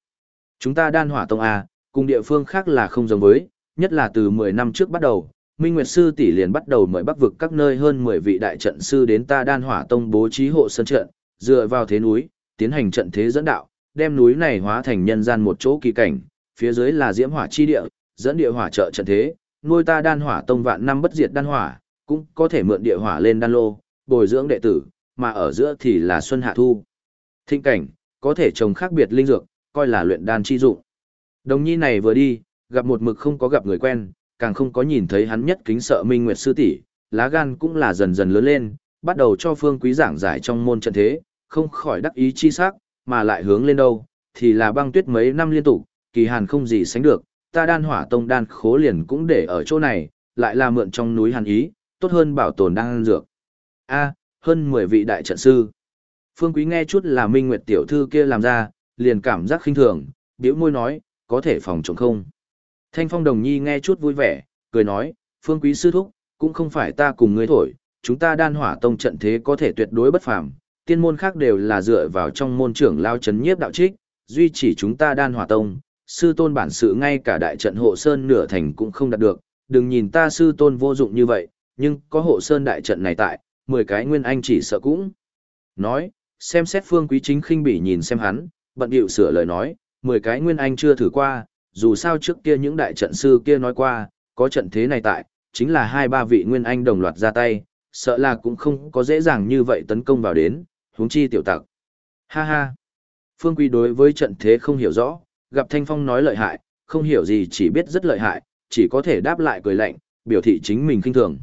Chúng ta đan hỏa tông A, cùng địa phương khác là không giống với, nhất là từ 10 năm trước bắt đầu, Minh Nguyệt Sư tỷ liền bắt đầu mời bắc vực các nơi hơn 10 vị đại trận sư đến ta đan hỏa tông bố trí hộ sân trận, dựa vào thế núi, tiến hành trận thế dẫn đạo, đem núi này hóa thành nhân gian một chỗ kỳ cảnh, phía dưới là diễm hỏa chi địa, dẫn địa hỏa trợ trận thế, nuôi ta đan hỏa tông vạn năm bất diệt đan hỏa, cũng có thể mượn địa hỏa lên đan lô, bồi dưỡng đệ tử, mà ở giữa thì là xuân hạ thu. Thịnh cảnh, có thể trồng khác biệt linh dược, coi là luyện đan chi dụng. Đồng nhi này vừa đi, gặp một mực không có gặp người quen, càng không có nhìn thấy hắn nhất kính sợ Minh Nguyệt sư tỷ, lá gan cũng là dần dần lớn lên, bắt đầu cho Phương Quý giảng giải trong môn trận thế, không khỏi đắc ý chi sắc, mà lại hướng lên đâu, thì là băng tuyết mấy năm liên tục, kỳ hàn không gì sánh được, ta đan hỏa tông đan khố liền cũng để ở chỗ này, lại là mượn trong núi hàn ý, tốt hơn bảo tồn đan dược. A, hơn 10 vị đại trận sư. Phương Quý nghe chút là Minh Nguyệt tiểu thư kia làm ra, liền cảm giác khinh thường, biểu môi nói, có thể phòng chống không. Thanh Phong Đồng Nhi nghe chút vui vẻ, cười nói, Phương Quý sư thúc, cũng không phải ta cùng ngươi thổi, chúng ta đan hỏa tông trận thế có thể tuyệt đối bất phàm, tiên môn khác đều là dựa vào trong môn trưởng lao chấn nhiếp đạo trích, duy chỉ chúng ta đan hỏa tông, sư tôn bản sự ngay cả đại trận hộ sơn nửa thành cũng không đạt được, đừng nhìn ta sư tôn vô dụng như vậy, nhưng có hộ sơn đại trận này tại, 10 cái nguyên anh chỉ sợ cũng. Nói, xem xét phương quý chính khinh bỉ nhìn xem hắn, bận điệu sửa lời nói, 10 cái nguyên anh chưa thử qua, dù sao trước kia những đại trận sư kia nói qua, có trận thế này tại, chính là hai ba vị nguyên anh đồng loạt ra tay, sợ là cũng không có dễ dàng như vậy tấn công vào đến, huống chi tiểu tặc. Ha ha. Phương Quý đối với trận thế không hiểu rõ, gặp Thanh Phong nói lợi hại, không hiểu gì chỉ biết rất lợi hại, chỉ có thể đáp lại cười lạnh, biểu thị chính mình kinh thường.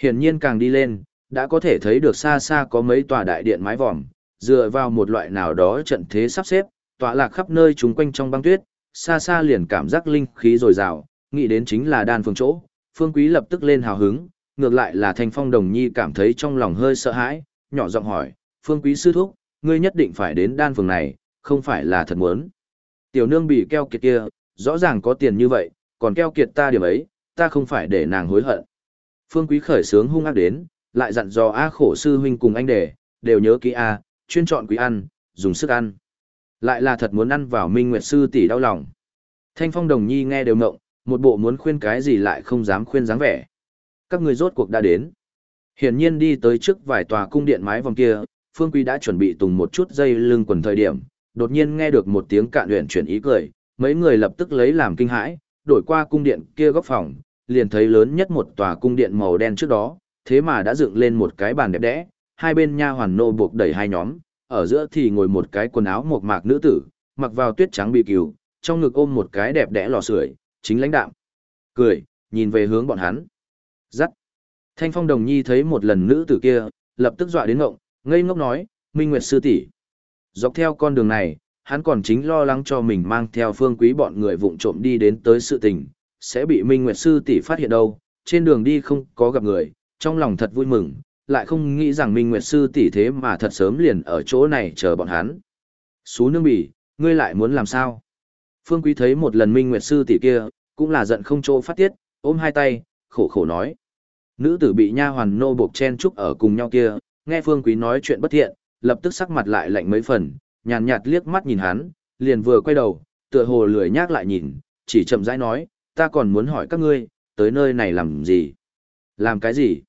Hiển nhiên càng đi lên, đã có thể thấy được xa xa có mấy tòa đại điện mái vòm, dựa vào một loại nào đó trận thế sắp xếp, tọa lạc khắp nơi chúng quanh trong băng tuyết, xa xa liền cảm giác linh khí dồi dào, nghĩ đến chính là đan phương chỗ, Phương Quý lập tức lên hào hứng, ngược lại là Thanh Phong Đồng Nhi cảm thấy trong lòng hơi sợ hãi, nhỏ giọng hỏi, Phương Quý sư thúc, ngươi nhất định phải đến đan phường này, không phải là thật muốn. Tiểu nương bị keo kiệt kia, rõ ràng có tiền như vậy, còn keo kiệt ta điểm ấy, ta không phải để nàng hối hận. Phương Quý khởi sướng hung ác đến, lại dặn dò A khổ sư huynh cùng anh đệ đều nhớ kỹ A, chuyên chọn quý ăn, dùng sức ăn. Lại là thật muốn ăn vào Minh Nguyệt sư tỷ đau lòng. Thanh Phong Đồng Nhi nghe đều ngộng, một bộ muốn khuyên cái gì lại không dám khuyên dáng vẻ. Các người rốt cuộc đã đến. Hiển nhiên đi tới trước vài tòa cung điện mái vòng kia, Phương Quý đã chuẩn bị tùng một chút dây lưng quần thời điểm, đột nhiên nghe được một tiếng cạn luyện chuyển ý cười, mấy người lập tức lấy làm kinh hãi, đổi qua cung điện kia góc phòng, liền thấy lớn nhất một tòa cung điện màu đen trước đó, thế mà đã dựng lên một cái bàn đẹp đẽ, hai bên nha hoàn nô buộc đẩy hai nhóm, ở giữa thì ngồi một cái quần áo một mạc nữ tử, mặc vào tuyết trắng bị cừu, trong ngực ôm một cái đẹp đẽ lò sưởi, chính lãnh đạm. Cười, nhìn về hướng bọn hắn. Dắt. Thanh Phong Đồng Nhi thấy một lần nữ tử kia, lập tức dọa đến ngộng, ngây ngốc nói, Minh Nguyệt sư tỷ. Dọc theo con đường này, hắn còn chính lo lắng cho mình mang theo phương quý bọn người vụng trộm đi đến tới sự tình, sẽ bị Minh Nguyệt sư tỷ phát hiện đâu, trên đường đi không có gặp người, trong lòng thật vui mừng, lại không nghĩ rằng Minh Nguyệt sư tỷ thế mà thật sớm liền ở chỗ này chờ bọn hắn. Xú nương bỉ, ngươi lại muốn làm sao? Phương Quý thấy một lần Minh Nguyệt sư tỷ kia, cũng là giận không chỗ phát tiết, ôm hai tay, khổ khổ nói. Nữ tử bị nha hoàn nô buộc chen chúc ở cùng nhau kia, nghe Phương Quý nói chuyện bất thiện, lập tức sắc mặt lại lạnh mấy phần, nhàn nhạt liếc mắt nhìn hắn, liền vừa quay đầu, tựa hồ lười nhác lại nhìn, chỉ chậm rãi nói, ta còn muốn hỏi các ngươi, tới nơi này làm gì? Làm cái gì?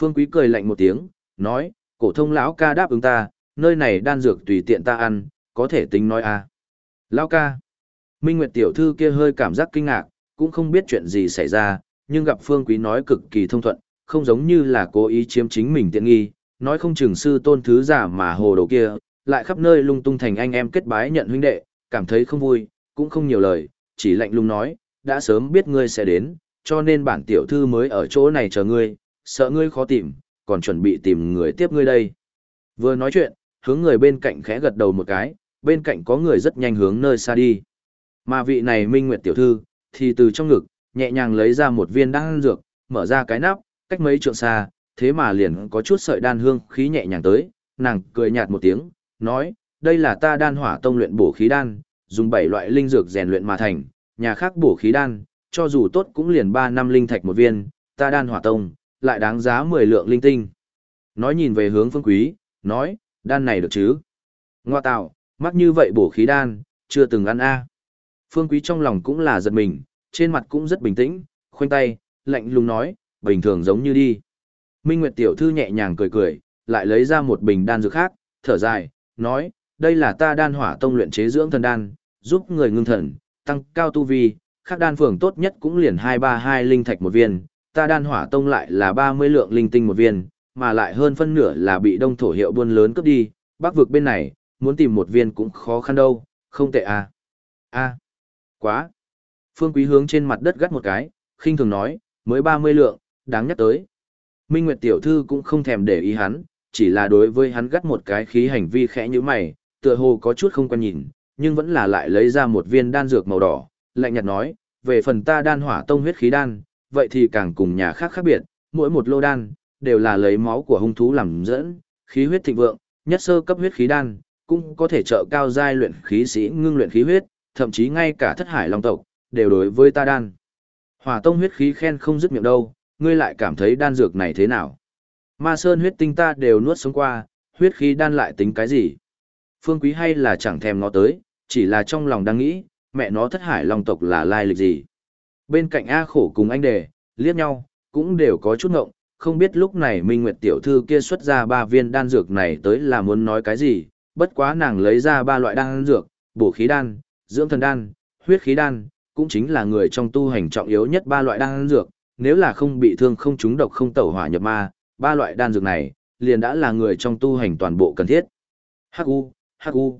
Phương Quý cười lạnh một tiếng, nói, cổ thông lão ca đáp ứng ta, nơi này đan dược tùy tiện ta ăn, có thể tính nói à. Lão ca. Minh Nguyệt tiểu thư kia hơi cảm giác kinh ngạc, cũng không biết chuyện gì xảy ra, nhưng gặp Phương Quý nói cực kỳ thông thuận, không giống như là cố ý chiếm chính mình tiện nghi, nói không chừng sư tôn thứ giả mà hồ đồ kia, lại khắp nơi lung tung thành anh em kết bái nhận huynh đệ, cảm thấy không vui, cũng không nhiều lời, chỉ lạnh lùng nói, đã sớm biết ngươi sẽ đến, cho nên bản tiểu thư mới ở chỗ này chờ ngươi, sợ ngươi khó tìm, còn chuẩn bị tìm người tiếp ngươi đây. Vừa nói chuyện, hướng người bên cạnh khẽ gật đầu một cái, bên cạnh có người rất nhanh hướng nơi xa đi. Mà vị này Minh Nguyệt tiểu thư, thì từ trong ngực, nhẹ nhàng lấy ra một viên đan dược, mở ra cái nắp, cách mấy trượng xa, thế mà liền có chút sợi đan hương khí nhẹ nhàng tới, nàng cười nhạt một tiếng, nói, đây là ta đan hỏa tông luyện bổ khí đan, dùng bảy loại linh dược rèn luyện mà thành, nhà khác bổ khí đan, cho dù tốt cũng liền 3 năm linh thạch một viên, ta đan hỏa tông, lại đáng giá 10 lượng linh tinh. Nói nhìn về hướng phương quý, nói, đan này được chứ? Ngoa tạo, mắc như vậy bổ khí đan, chưa từng ăn a. Phương quý trong lòng cũng là giật mình, trên mặt cũng rất bình tĩnh, khoanh tay, lạnh lùng nói, bình thường giống như đi. Minh Nguyệt tiểu thư nhẹ nhàng cười cười, lại lấy ra một bình đan dược khác, thở dài, nói, đây là ta đan hỏa tông luyện chế dưỡng thần đan, giúp người ngưng thần, tăng cao tu vi, khác đan phường tốt nhất cũng liền 232 linh thạch một viên, ta đan hỏa tông lại là 30 lượng linh tinh một viên, mà lại hơn phân nửa là bị đông thổ hiệu buôn lớn cướp đi, bắc vực bên này, muốn tìm một viên cũng khó khăn đâu, không tệ à. a quá. Phương Quý hướng trên mặt đất gắt một cái, khinh thường nói, mới 30 lượng, đáng nhắc tới. Minh Nguyệt tiểu thư cũng không thèm để ý hắn, chỉ là đối với hắn gắt một cái khí hành vi khẽ như mày, tựa hồ có chút không quan nhìn, nhưng vẫn là lại lấy ra một viên đan dược màu đỏ, lạnh nhạt nói, về phần ta đan hỏa tông huyết khí đan, vậy thì càng cùng nhà khác khác biệt, mỗi một lô đan, đều là lấy máu của hung thú làm dẫn, khí huyết thịnh vượng, nhất sơ cấp huyết khí đan, cũng có thể trợ cao giai luyện khí sĩ ngưng luyện khí huyết, thậm chí ngay cả thất hải long tộc, đều đối với ta đan. Hỏa tông huyết khí khen không dứt miệng đâu, ngươi lại cảm thấy đan dược này thế nào? Ma sơn huyết tinh ta đều nuốt sống qua, huyết khí đan lại tính cái gì? Phương Quý hay là chẳng thèm nó tới, chỉ là trong lòng đang nghĩ, mẹ nó thất hải long tộc là lai lịch gì? Bên cạnh A khổ cùng anh đề, liếc nhau, cũng đều có chút ngộng, không biết lúc này Minh Nguyệt tiểu thư kia xuất ra ba viên đan dược này tới là muốn nói cái gì, bất quá nàng lấy ra ba loại đan dược, bổ khí đan, dưỡng thần đan, huyết khí đan, cũng chính là người trong tu hành trọng yếu nhất ba loại đan dược, nếu là không bị thương không trúng độc không tẩu hỏa nhập ma, ba loại đan dược này, liền đã là người trong tu hành toàn bộ cần thiết. Hắc u, hắc u.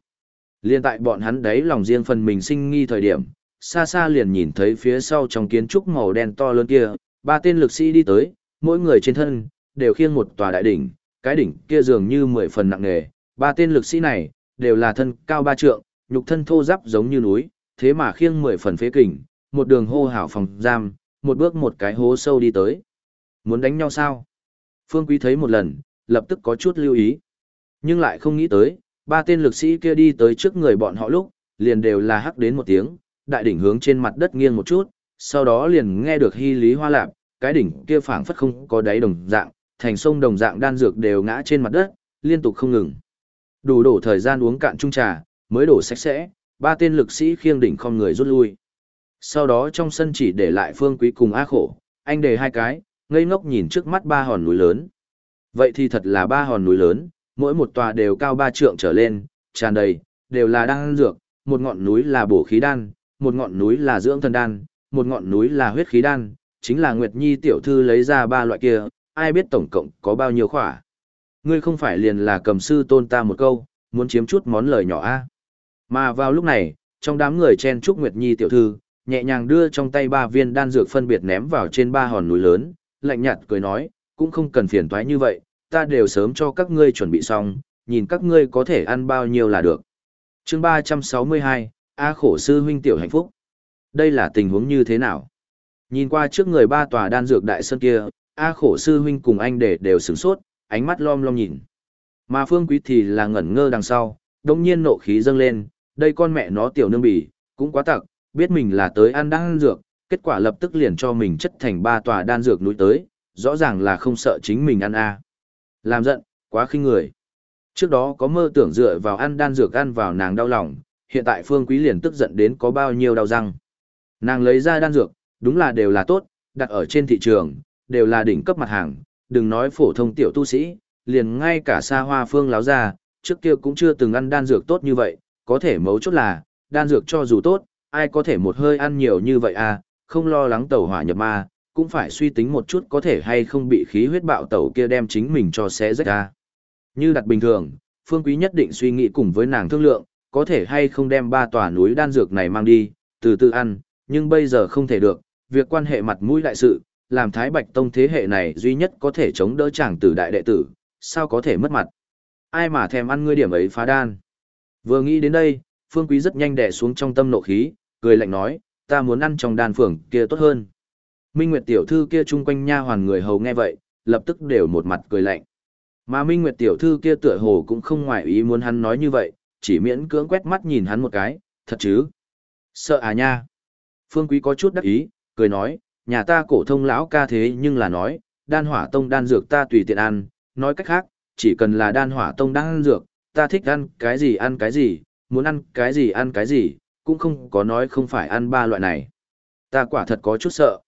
Liên tại bọn hắn đấy lòng riêng phần mình sinh nghi thời điểm, xa xa liền nhìn thấy phía sau trong kiến trúc màu đen to lớn kia, ba tên lực sĩ đi tới, mỗi người trên thân, đều khiêng một tòa đại đỉnh, cái đỉnh kia dường như mười phần nặng nề, ba tên lực sĩ này, đều là thân cao ba trượng, nhục thân thô giáp giống như núi, thế mà khiêng mười phần phế kình, một đường hô hào phòng giam, một bước một cái hố sâu đi tới. Muốn đánh nhau sao? Phương Quý thấy một lần, lập tức có chút lưu ý. Nhưng lại không nghĩ tới, ba tên lực sĩ kia đi tới trước người bọn họ lúc, liền đều là hắc đến một tiếng, đại đỉnh hướng trên mặt đất nghiêng một chút, sau đó liền nghe được hy lý hoa lạp, cái đỉnh kia phảng phất không có đáy đồng dạng, thành sông đồng dạng đan dược đều ngã trên mặt đất, liên tục không ngừng. Đủ đổ thời gian uống cạn chung trà, mới đổ sạch sẽ, ba tên lực sĩ khiêng đỉnh không người rút lui. Sau đó trong sân chỉ để lại phương quý cùng A khổ, anh đề hai cái, ngây ngốc nhìn trước mắt ba hòn núi lớn. Vậy thì thật là ba hòn núi lớn, mỗi một tòa đều cao ba trượng trở lên, tràn đầy, đều là đan dược, một ngọn núi là bổ khí đan, một ngọn núi là dưỡng thần đan, một ngọn núi là huyết khí đan, chính là Nguyệt Nhi tiểu thư lấy ra ba loại kia, ai biết tổng cộng có bao nhiêu khỏa. Ngươi không phải liền là cầm sư tôn ta một câu, muốn chiếm chút món lời nhỏ a Mà vào lúc này, trong đám người chen chúc Nguyệt Nhi tiểu thư, nhẹ nhàng đưa trong tay ba viên đan dược phân biệt ném vào trên ba hòn núi lớn, lạnh nhạt cười nói, cũng không cần phiền toái như vậy, ta đều sớm cho các ngươi chuẩn bị xong, nhìn các ngươi có thể ăn bao nhiêu là được. chương 362, A khổ sư huynh tiểu hạnh phúc. Đây là tình huống như thế nào? Nhìn qua trước người ba tòa đan dược đại sơn kia, A khổ sư huynh cùng anh để đều sửng sốt, ánh mắt lom lom nhìn. Mà phương quý thì là ngẩn ngơ đằng sau, đông nhiên nộ khí dâng lên, đây con mẹ nó tiểu nương bỉ, cũng quá tặc, biết mình là tới ăn đan dược, kết quả lập tức liền cho mình chất thành ba tòa đan dược núi tới, rõ ràng là không sợ chính mình ăn a. Làm giận, quá khinh người. Trước đó có mơ tưởng dựa vào ăn đan dược ăn vào nàng đau lòng, hiện tại Phương Quý liền tức giận đến có bao nhiêu đau răng. Nàng lấy ra đan dược, đúng là đều là tốt, đặt ở trên thị trường, đều là đỉnh cấp mặt hàng, đừng nói phổ thông tiểu tu sĩ, liền ngay cả xa hoa phương láo ra, trước kia cũng chưa từng ăn đan dược tốt như vậy, có thể mấu chốt là, đan dược cho dù tốt, ai có thể một hơi ăn nhiều như vậy à, không lo lắng tẩu hỏa nhập ma, cũng phải suy tính một chút có thể hay không bị khí huyết bạo tẩu kia đem chính mình cho xé rách ra. Như đặt bình thường, Phương Quý nhất định suy nghĩ cùng với nàng thương lượng, có thể hay không đem ba tòa núi đan dược này mang đi, từ từ ăn, nhưng bây giờ không thể được, việc quan hệ mặt mũi đại sự, làm Thái Bạch Tông thế hệ này duy nhất có thể chống đỡ chàng tử đại đệ tử, sao có thể mất mặt. Ai mà thèm ăn ngươi điểm ấy phá đan. Vừa nghĩ đến đây, Phương Quý rất nhanh đè xuống trong tâm nộ khí, cười lạnh nói, ta muốn ăn trong đan phường kia tốt hơn. Minh Nguyệt tiểu thư kia chung quanh nha hoàn người hầu nghe vậy, lập tức đều một mặt cười lạnh. Mà Minh Nguyệt tiểu thư kia tựa hồ cũng không ngoại ý muốn hắn nói như vậy, chỉ miễn cưỡng quét mắt nhìn hắn một cái, thật chứ? Sợ à nha? Phương Quý có chút đắc ý, cười nói, nhà ta cổ thông lão ca thế nhưng là nói, đan hỏa tông đan dược ta tùy tiện ăn, nói cách khác, chỉ cần là đan hỏa tông đan dược, ta thích ăn cái gì ăn cái gì, muốn ăn cái gì ăn cái gì, cũng không có nói không phải ăn ba loại này. Ta quả thật có chút sợ.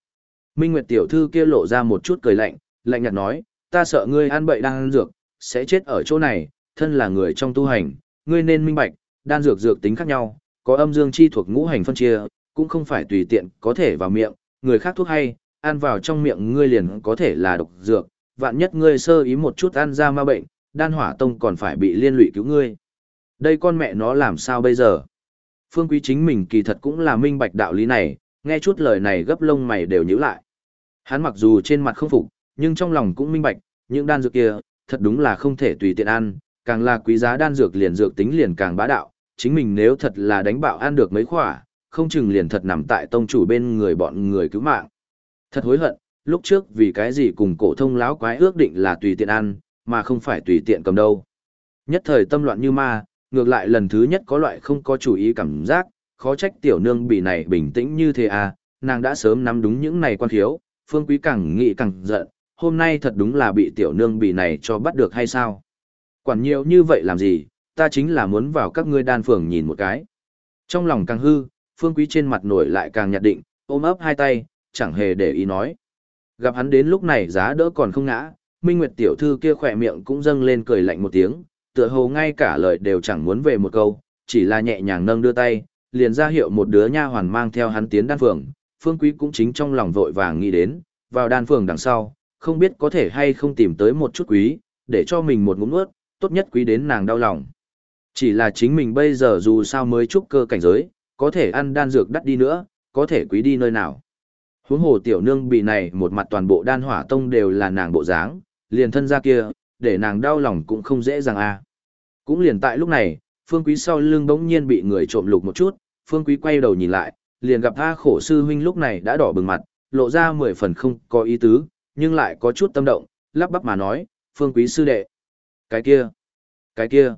Minh Nguyệt tiểu thư kia lộ ra một chút cười lạnh, lạnh nhạt nói, ta sợ ngươi ăn bậy đan dược, sẽ chết ở chỗ này, thân là người trong tu hành, ngươi nên minh bạch, đan dược dược tính khác nhau, có âm dương chi thuộc ngũ hành phân chia, cũng không phải tùy tiện có thể vào miệng, người khác thuốc hay, ăn vào trong miệng ngươi liền có thể là độc dược, vạn nhất ngươi sơ ý một chút ăn ra ma bệnh, đan hỏa tông còn phải bị liên lụy cứu ngươi. Đây con mẹ nó làm sao bây giờ? Phương Quý chính mình kỳ thật cũng là minh bạch đạo lý này, nghe chút lời này gấp lông mày đều nhíu lại. Hắn mặc dù trên mặt không phục, nhưng trong lòng cũng minh bạch, những đan dược kia, thật đúng là không thể tùy tiện ăn, càng là quý giá đan dược liền dược tính liền càng bá đạo, chính mình nếu thật là đánh bạo ăn được mấy khỏa, không chừng liền thật nằm tại tông chủ bên người bọn người cứu mạng. Thật hối hận, lúc trước vì cái gì cùng cổ thông lão quái ước định là tùy tiện ăn, mà không phải tùy tiện cầm đâu. Nhất thời tâm loạn như ma, ngược lại lần thứ nhất có loại không có chủ ý cảm giác, khó trách tiểu nương bị này bình tĩnh như thế à, nàng đã sớm nắm đúng những này quan thiếu, phương quý càng nghĩ càng giận, hôm nay thật đúng là bị tiểu nương bị này cho bắt được hay sao? Quản nhiều như vậy làm gì, ta chính là muốn vào các ngươi đan phường nhìn một cái. Trong lòng càng hư, phương quý trên mặt nổi lại càng nhạt định, ôm ấp hai tay, chẳng hề để ý nói. Gặp hắn đến lúc này giá đỡ còn không ngã, Minh Nguyệt tiểu thư kia khỏe miệng cũng dâng lên cười lạnh một tiếng, tựa hồ ngay cả lời đều chẳng muốn về một câu, chỉ là nhẹ nhàng nâng đưa tay, liền ra hiệu một đứa nha hoàn mang theo hắn tiến đan phường. Phương Quý cũng chính trong lòng vội vàng nghĩ đến, vào đan phường đằng sau, không biết có thể hay không tìm tới một chút quý, để cho mình một ngụm nuốt, tốt nhất quý đến nàng đau lòng. Chỉ là chính mình bây giờ dù sao mới trúc cơ cảnh giới, có thể ăn đan dược đắt đi nữa, có thể quý đi nơi nào. Huống hồ tiểu nương bị này một mặt toàn bộ đan hỏa tông đều là nàng bộ dáng, liền thân ra kia, để nàng đau lòng cũng không dễ dàng a. À. Cũng liền tại lúc này, Phương Quý sau lưng bỗng nhiên bị người trộm lục một chút, Phương Quý quay đầu nhìn lại, liền gặp A khổ sư huynh lúc này đã đỏ bừng mặt, lộ ra mười phần không có ý tứ, nhưng lại có chút tâm động, lắp bắp mà nói, Phương Quý sư đệ. Cái kia, cái kia,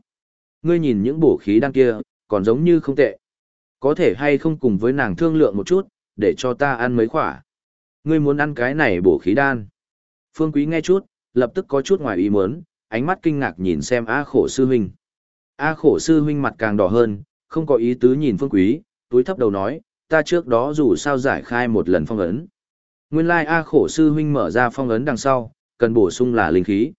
ngươi nhìn những bổ khí đan kia, còn giống như không tệ. Có thể hay không cùng với nàng thương lượng một chút, để cho ta ăn mấy khỏa. Ngươi muốn ăn cái này bổ khí đan. Phương Quý nghe chút, lập tức có chút ngoài ý muốn, ánh mắt kinh ngạc nhìn xem A khổ sư huynh. A khổ sư huynh mặt càng đỏ hơn, không có ý tứ nhìn Phương Quý, túi thấp đầu nói, ta trước đó dù sao giải khai một lần phong ấn. Nguyên lai A khổ sư huynh mở ra phong ấn đằng sau, cần bổ sung là linh khí.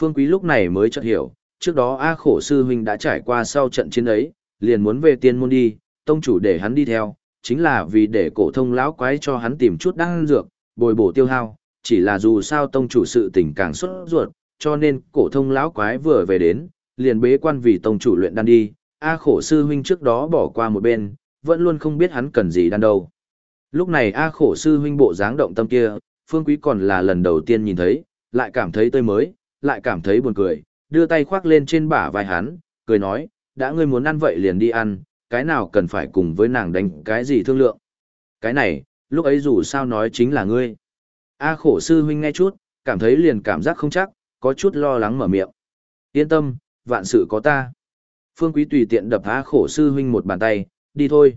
Phương Quý lúc này mới chợt hiểu, trước đó A khổ sư huynh đã trải qua sau trận chiến ấy, liền muốn về tiên môn đi, tông chủ để hắn đi theo, chính là vì để cổ thông lão quái cho hắn tìm chút đan dược, bồi bổ tiêu hao, chỉ là dù sao tông chủ sự tình càng xuất ruột, cho nên cổ thông lão quái vừa về đến, liền bế quan vì tông chủ luyện đan đi, A khổ sư huynh trước đó bỏ qua một bên, vẫn luôn không biết hắn cần gì đan đâu. Lúc này A khổ sư huynh bộ dáng động tâm kia, Phương Quý còn là lần đầu tiên nhìn thấy, lại cảm thấy tươi mới, lại cảm thấy buồn cười, đưa tay khoác lên trên bả vai hắn, cười nói, đã ngươi muốn ăn vậy liền đi ăn, cái nào cần phải cùng với nàng đánh cái gì thương lượng. Cái này, lúc ấy dù sao nói chính là ngươi. A khổ sư huynh nghe chút, cảm thấy liền cảm giác không chắc, có chút lo lắng mở miệng. Yên tâm, vạn sự có ta. Phương Quý tùy tiện đập A khổ sư huynh một bàn tay, đi thôi.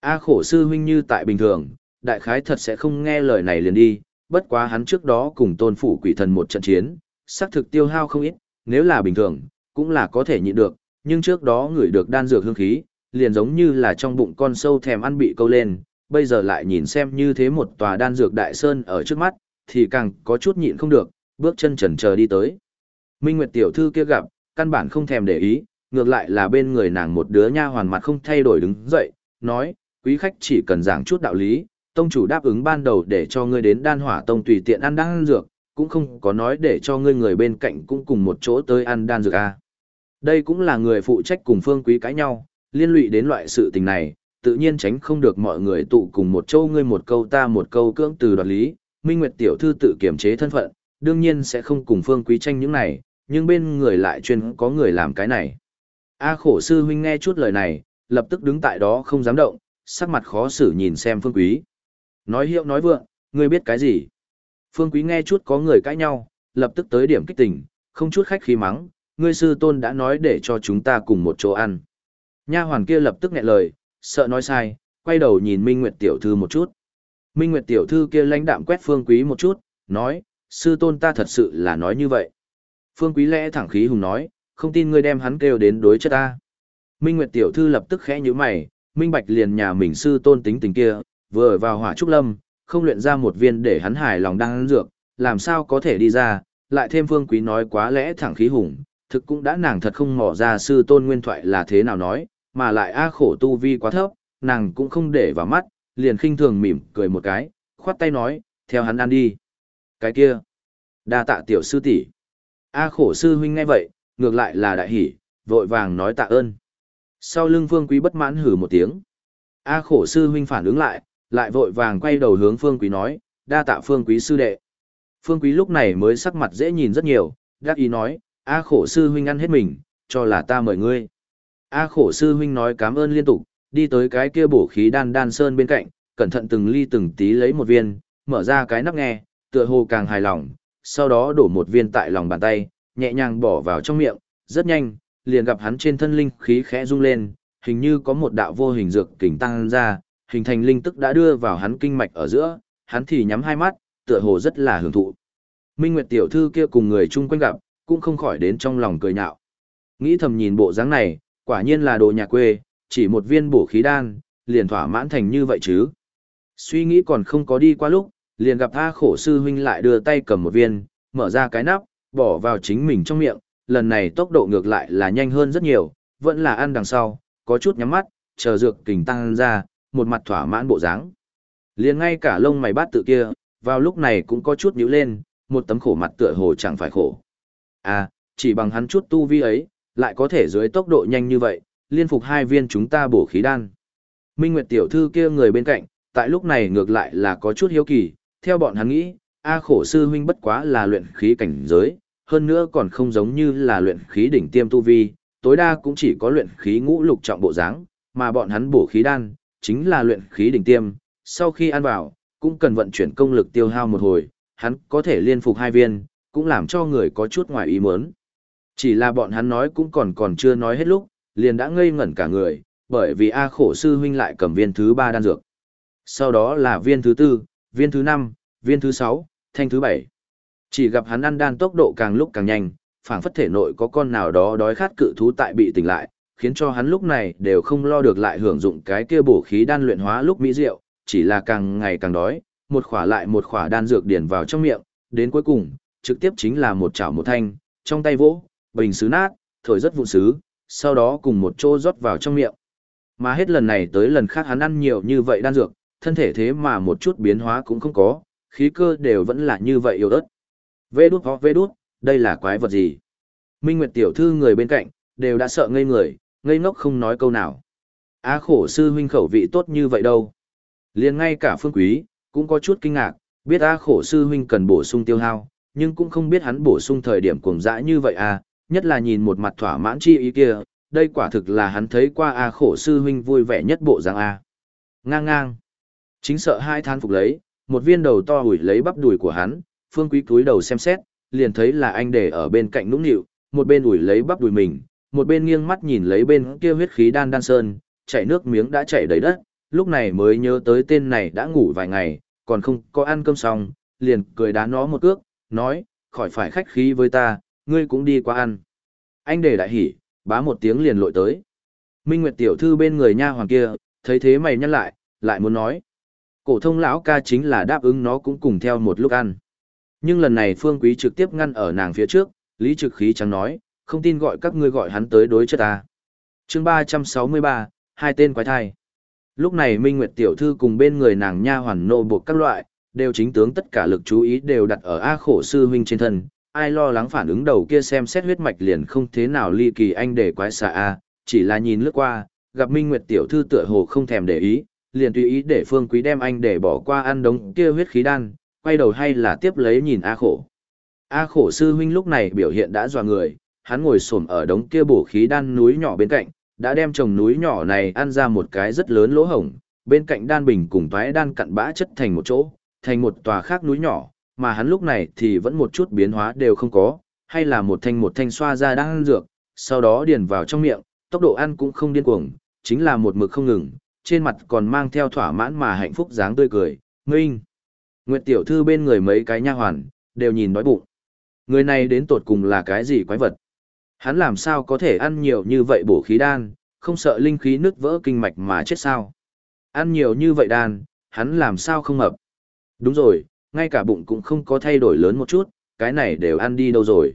A khổ sư huynh như tại bình thường, đại khái thật sẽ không nghe lời này liền đi, bất quá hắn trước đó cùng tôn phủ quỷ thần một trận chiến, xác thực tiêu hao không ít, nếu là bình thường, cũng là có thể nhịn được, nhưng trước đó ngửi được đan dược hương khí, liền giống như là trong bụng con sâu thèm ăn bị câu lên, bây giờ lại nhìn xem như thế một tòa đan dược đại sơn ở trước mắt, thì càng có chút nhịn không được, bước chân chần chờ đi tới. Minh Nguyệt tiểu thư kia gặp, căn bản không thèm để ý, ngược lại là bên người nàng một đứa nha hoàn mặt không thay đổi đứng dậy, nói, quý khách chỉ cần giảng chút đạo lý, tông chủ đáp ứng ban đầu để cho ngươi đến đan hỏa tông tùy tiện ăn đan dược, cũng không có nói để cho ngươi người bên cạnh cũng cùng một chỗ tới ăn đan dược a. À. Đây cũng là người phụ trách cùng phương quý cãi nhau, liên lụy đến loại sự tình này, tự nhiên tránh không được mọi người tụ cùng một châu ngươi một câu ta một câu cưỡng từ đoạt lý, Minh Nguyệt tiểu thư tự kiểm chế thân phận, đương nhiên sẽ không cùng phương quý tranh những này, nhưng bên người lại chuyên có người làm cái này. A khổ sư huynh nghe chút lời này, lập tức đứng tại đó không dám động, sắc mặt khó xử nhìn xem phương quý. Nói hiệu nói vượng, ngươi biết cái gì? Phương quý nghe chút có người cãi nhau, lập tức tới điểm kích tình, không chút khách khí mắng, ngươi sư tôn đã nói để cho chúng ta cùng một chỗ ăn. Nha hoàn kia lập tức nghẹn lời, sợ nói sai, quay đầu nhìn Minh Nguyệt tiểu thư một chút. Minh Nguyệt tiểu thư kia lãnh đạm quét Phương Quý một chút, nói, sư tôn ta thật sự là nói như vậy. Phương Quý lẽ thẳng khí hùng nói, không tin ngươi đem hắn kêu đến đối chất ta. Minh Nguyệt tiểu thư lập tức khẽ nhíu mày, minh bạch liền nhà mình sư tôn tính tình kia, vừa vào hỏa trúc lâm, không luyện ra một viên để hắn hài lòng đang dược, làm sao có thể đi ra, lại thêm Phương Quý nói quá lẽ thẳng khí hùng, thực cũng đã nàng thật không mò ra sư tôn nguyên thoại là thế nào nói, mà lại a khổ tu vi quá thấp, nàng cũng không để vào mắt, liền khinh thường mỉm cười một cái, khoát tay nói, theo hắn ăn đi. Cái kia, đa tạ tiểu sư tỷ. A khổ sư huynh nghe vậy, ngược lại là đại hỉ, vội vàng nói tạ ơn. Sau lưng Phương Quý bất mãn hử một tiếng. A khổ sư huynh phản ứng lại, lại vội vàng quay đầu hướng Phương Quý nói, đa tạ Phương Quý sư đệ. Phương Quý lúc này mới sắc mặt dễ nhìn rất nhiều, đắc ý nói, A khổ sư huynh ăn hết mình, cho là ta mời ngươi. A khổ sư huynh nói cảm ơn liên tục, đi tới cái kia bổ khí đan đan sơn bên cạnh, cẩn thận từng ly từng tí lấy một viên, mở ra cái nắp nghe, tựa hồ càng hài lòng, sau đó đổ một viên tại lòng bàn tay, nhẹ nhàng bỏ vào trong miệng, rất nhanh, liền gặp hắn trên thân linh khí khẽ rung lên, hình như có một đạo vô hình dược kình tăng ra, hình thành linh tức đã đưa vào hắn kinh mạch ở giữa, hắn thì nhắm hai mắt, tựa hồ rất là hưởng thụ. Minh Nguyệt tiểu thư kia cùng người chung quanh gặp, cũng không khỏi đến trong lòng cười nhạo. Nghĩ thầm nhìn bộ dáng này, quả nhiên là đồ nhà quê, chỉ một viên bổ khí đan, liền thỏa mãn thành như vậy chứ. Suy nghĩ còn không có đi qua lúc, liền gặp A khổ sư huynh lại đưa tay cầm một viên, mở ra cái nắp, bỏ vào chính mình trong miệng, lần này tốc độ ngược lại là nhanh hơn rất nhiều, vẫn là ăn đằng sau, có chút nhắm mắt, chờ dược kình tăng ra, một mặt thỏa mãn bộ dáng. Liền ngay cả lông mày bát tự kia, vào lúc này cũng có chút nhíu lên, một tấm khổ mặt tựa hồ chẳng phải khổ. À, chỉ bằng hắn chút tu vi ấy, lại có thể dưới tốc độ nhanh như vậy, liên phục hai viên chúng ta bổ khí đan. Minh Nguyệt tiểu thư kia người bên cạnh, tại lúc này ngược lại là có chút hiếu kỳ, theo bọn hắn nghĩ, A khổ sư huynh bất quá là luyện khí cảnh giới, hơn nữa còn không giống như là luyện khí đỉnh tiêm tu vi, tối đa cũng chỉ có luyện khí ngũ lục trọng bộ dáng, mà bọn hắn bổ khí đan, chính là luyện khí đỉnh tiêm, sau khi ăn vào, cũng cần vận chuyển công lực tiêu hao một hồi, hắn có thể liên phục hai viên, cũng làm cho người có chút ngoài ý muốn. Chỉ là bọn hắn nói cũng còn còn chưa nói hết lúc, liền đã ngây ngẩn cả người, bởi vì A khổ sư huynh lại cầm viên thứ ba đan dược. Sau đó là viên thứ tư, viên thứ năm, viên thứ sáu, thanh thứ bảy. Chỉ gặp hắn ăn đan tốc độ càng lúc càng nhanh, phảng phất thể nội có con nào đó đói khát cự thú tại bị tỉnh lại, khiến cho hắn lúc này đều không lo được lại hưởng dụng cái kia bổ khí đan luyện hóa lúc mỹ diệu, chỉ là càng ngày càng đói, một khỏa lại một khỏa đan dược điển vào trong miệng, đến cuối cùng, trực tiếp chính là một chảo một thanh, trong tay vỗ, bình sứ nát, thổi rất vụn sứ, sau đó cùng một chỗ rót vào trong miệng. Mà hết lần này tới lần khác hắn ăn nhiều như vậy đan dược, thân thể thế mà một chút biến hóa cũng không có, khí cơ đều vẫn là như vậy yếu ớt. Vê đút ho vê đút, đây là quái vật gì? Minh Nguyệt tiểu thư người bên cạnh, đều đã sợ ngây người, ngây ngốc không nói câu nào. Á khổ sư huynh khẩu vị tốt như vậy đâu. liền ngay cả phương quý, cũng có chút kinh ngạc, biết A khổ sư huynh cần bổ sung tiêu hao, nhưng cũng không biết hắn bổ sung thời điểm cuồng dã như vậy à, nhất là nhìn một mặt thỏa mãn chi ý kia, đây quả thực là hắn thấy qua A khổ sư huynh vui vẻ nhất bộ dáng A. Ngang ngang. Chính sợ hai than phục lấy, một viên đầu to hủi lấy bắp đùi của hắn, phương quý túi đầu xem xét, liền thấy là anh để ở bên cạnh nũng nịu, một bên ủi lấy bắp đùi mình, một bên nghiêng mắt nhìn lấy bên kia huyết khí đan đan sơn, chảy nước miếng đã chảy đầy đất, lúc này mới nhớ tới tên này đã ngủ vài ngày, còn không có ăn cơm xong, liền cười đá nó một cước, nói, khỏi phải khách khí với ta, ngươi cũng đi qua ăn. Anh để đại hỉ, bá một tiếng liền lội tới. Minh Nguyệt tiểu thư bên người nha hoàng kia, thấy thế mày nhăn lại, lại muốn nói. Cổ thông lão ca chính là đáp ứng nó cũng cùng theo một lúc ăn. Nhưng lần này Phương Quý trực tiếp ngăn ở nàng phía trước, Lý Trực Khí chẳng nói, không tin gọi các ngươi gọi hắn tới đối chất ta. Chương 363, hai tên quái thai. Lúc này Minh Nguyệt tiểu thư cùng bên người nàng nha hoàn nô buộc các loại, đều chính tướng tất cả lực chú ý đều đặt ở A khổ sư huynh trên thân, ai lo lắng phản ứng đầu kia xem xét huyết mạch liền không thế nào ly kỳ anh để quái xạ A, chỉ là nhìn lướt qua, gặp Minh Nguyệt tiểu thư tựa hồ không thèm để ý, liền tùy ý để Phương Quý đem anh để bỏ qua ăn đống kia huyết khí đan, quay đầu hay là tiếp lấy nhìn A khổ. A khổ sư huynh lúc này biểu hiện đã dọa người, hắn ngồi xổm ở đống kia bổ khí đan núi nhỏ bên cạnh, đã đem trồng núi nhỏ này ăn ra một cái rất lớn lỗ hổng, bên cạnh đan bình cùng toái đan cặn bã chất thành một chỗ, thành một tòa khác núi nhỏ, mà hắn lúc này thì vẫn một chút biến hóa đều không có, hay là một thanh một thanh xoa ra đang ăn dược, sau đó điền vào trong miệng, tốc độ ăn cũng không điên cuồng, chính là một mực không ngừng, trên mặt còn mang theo thỏa mãn mà hạnh phúc dáng tươi cười, Minh. Nguyệt tiểu thư bên người mấy cái nha hoàn, đều nhìn đói bụng. Người này đến tột cùng là cái gì quái vật? Hắn làm sao có thể ăn nhiều như vậy bổ khí đan, không sợ linh khí nứt vỡ kinh mạch mà chết sao? Ăn nhiều như vậy đan, hắn làm sao không mập? Đúng rồi, ngay cả bụng cũng không có thay đổi lớn một chút, cái này đều ăn đi đâu rồi?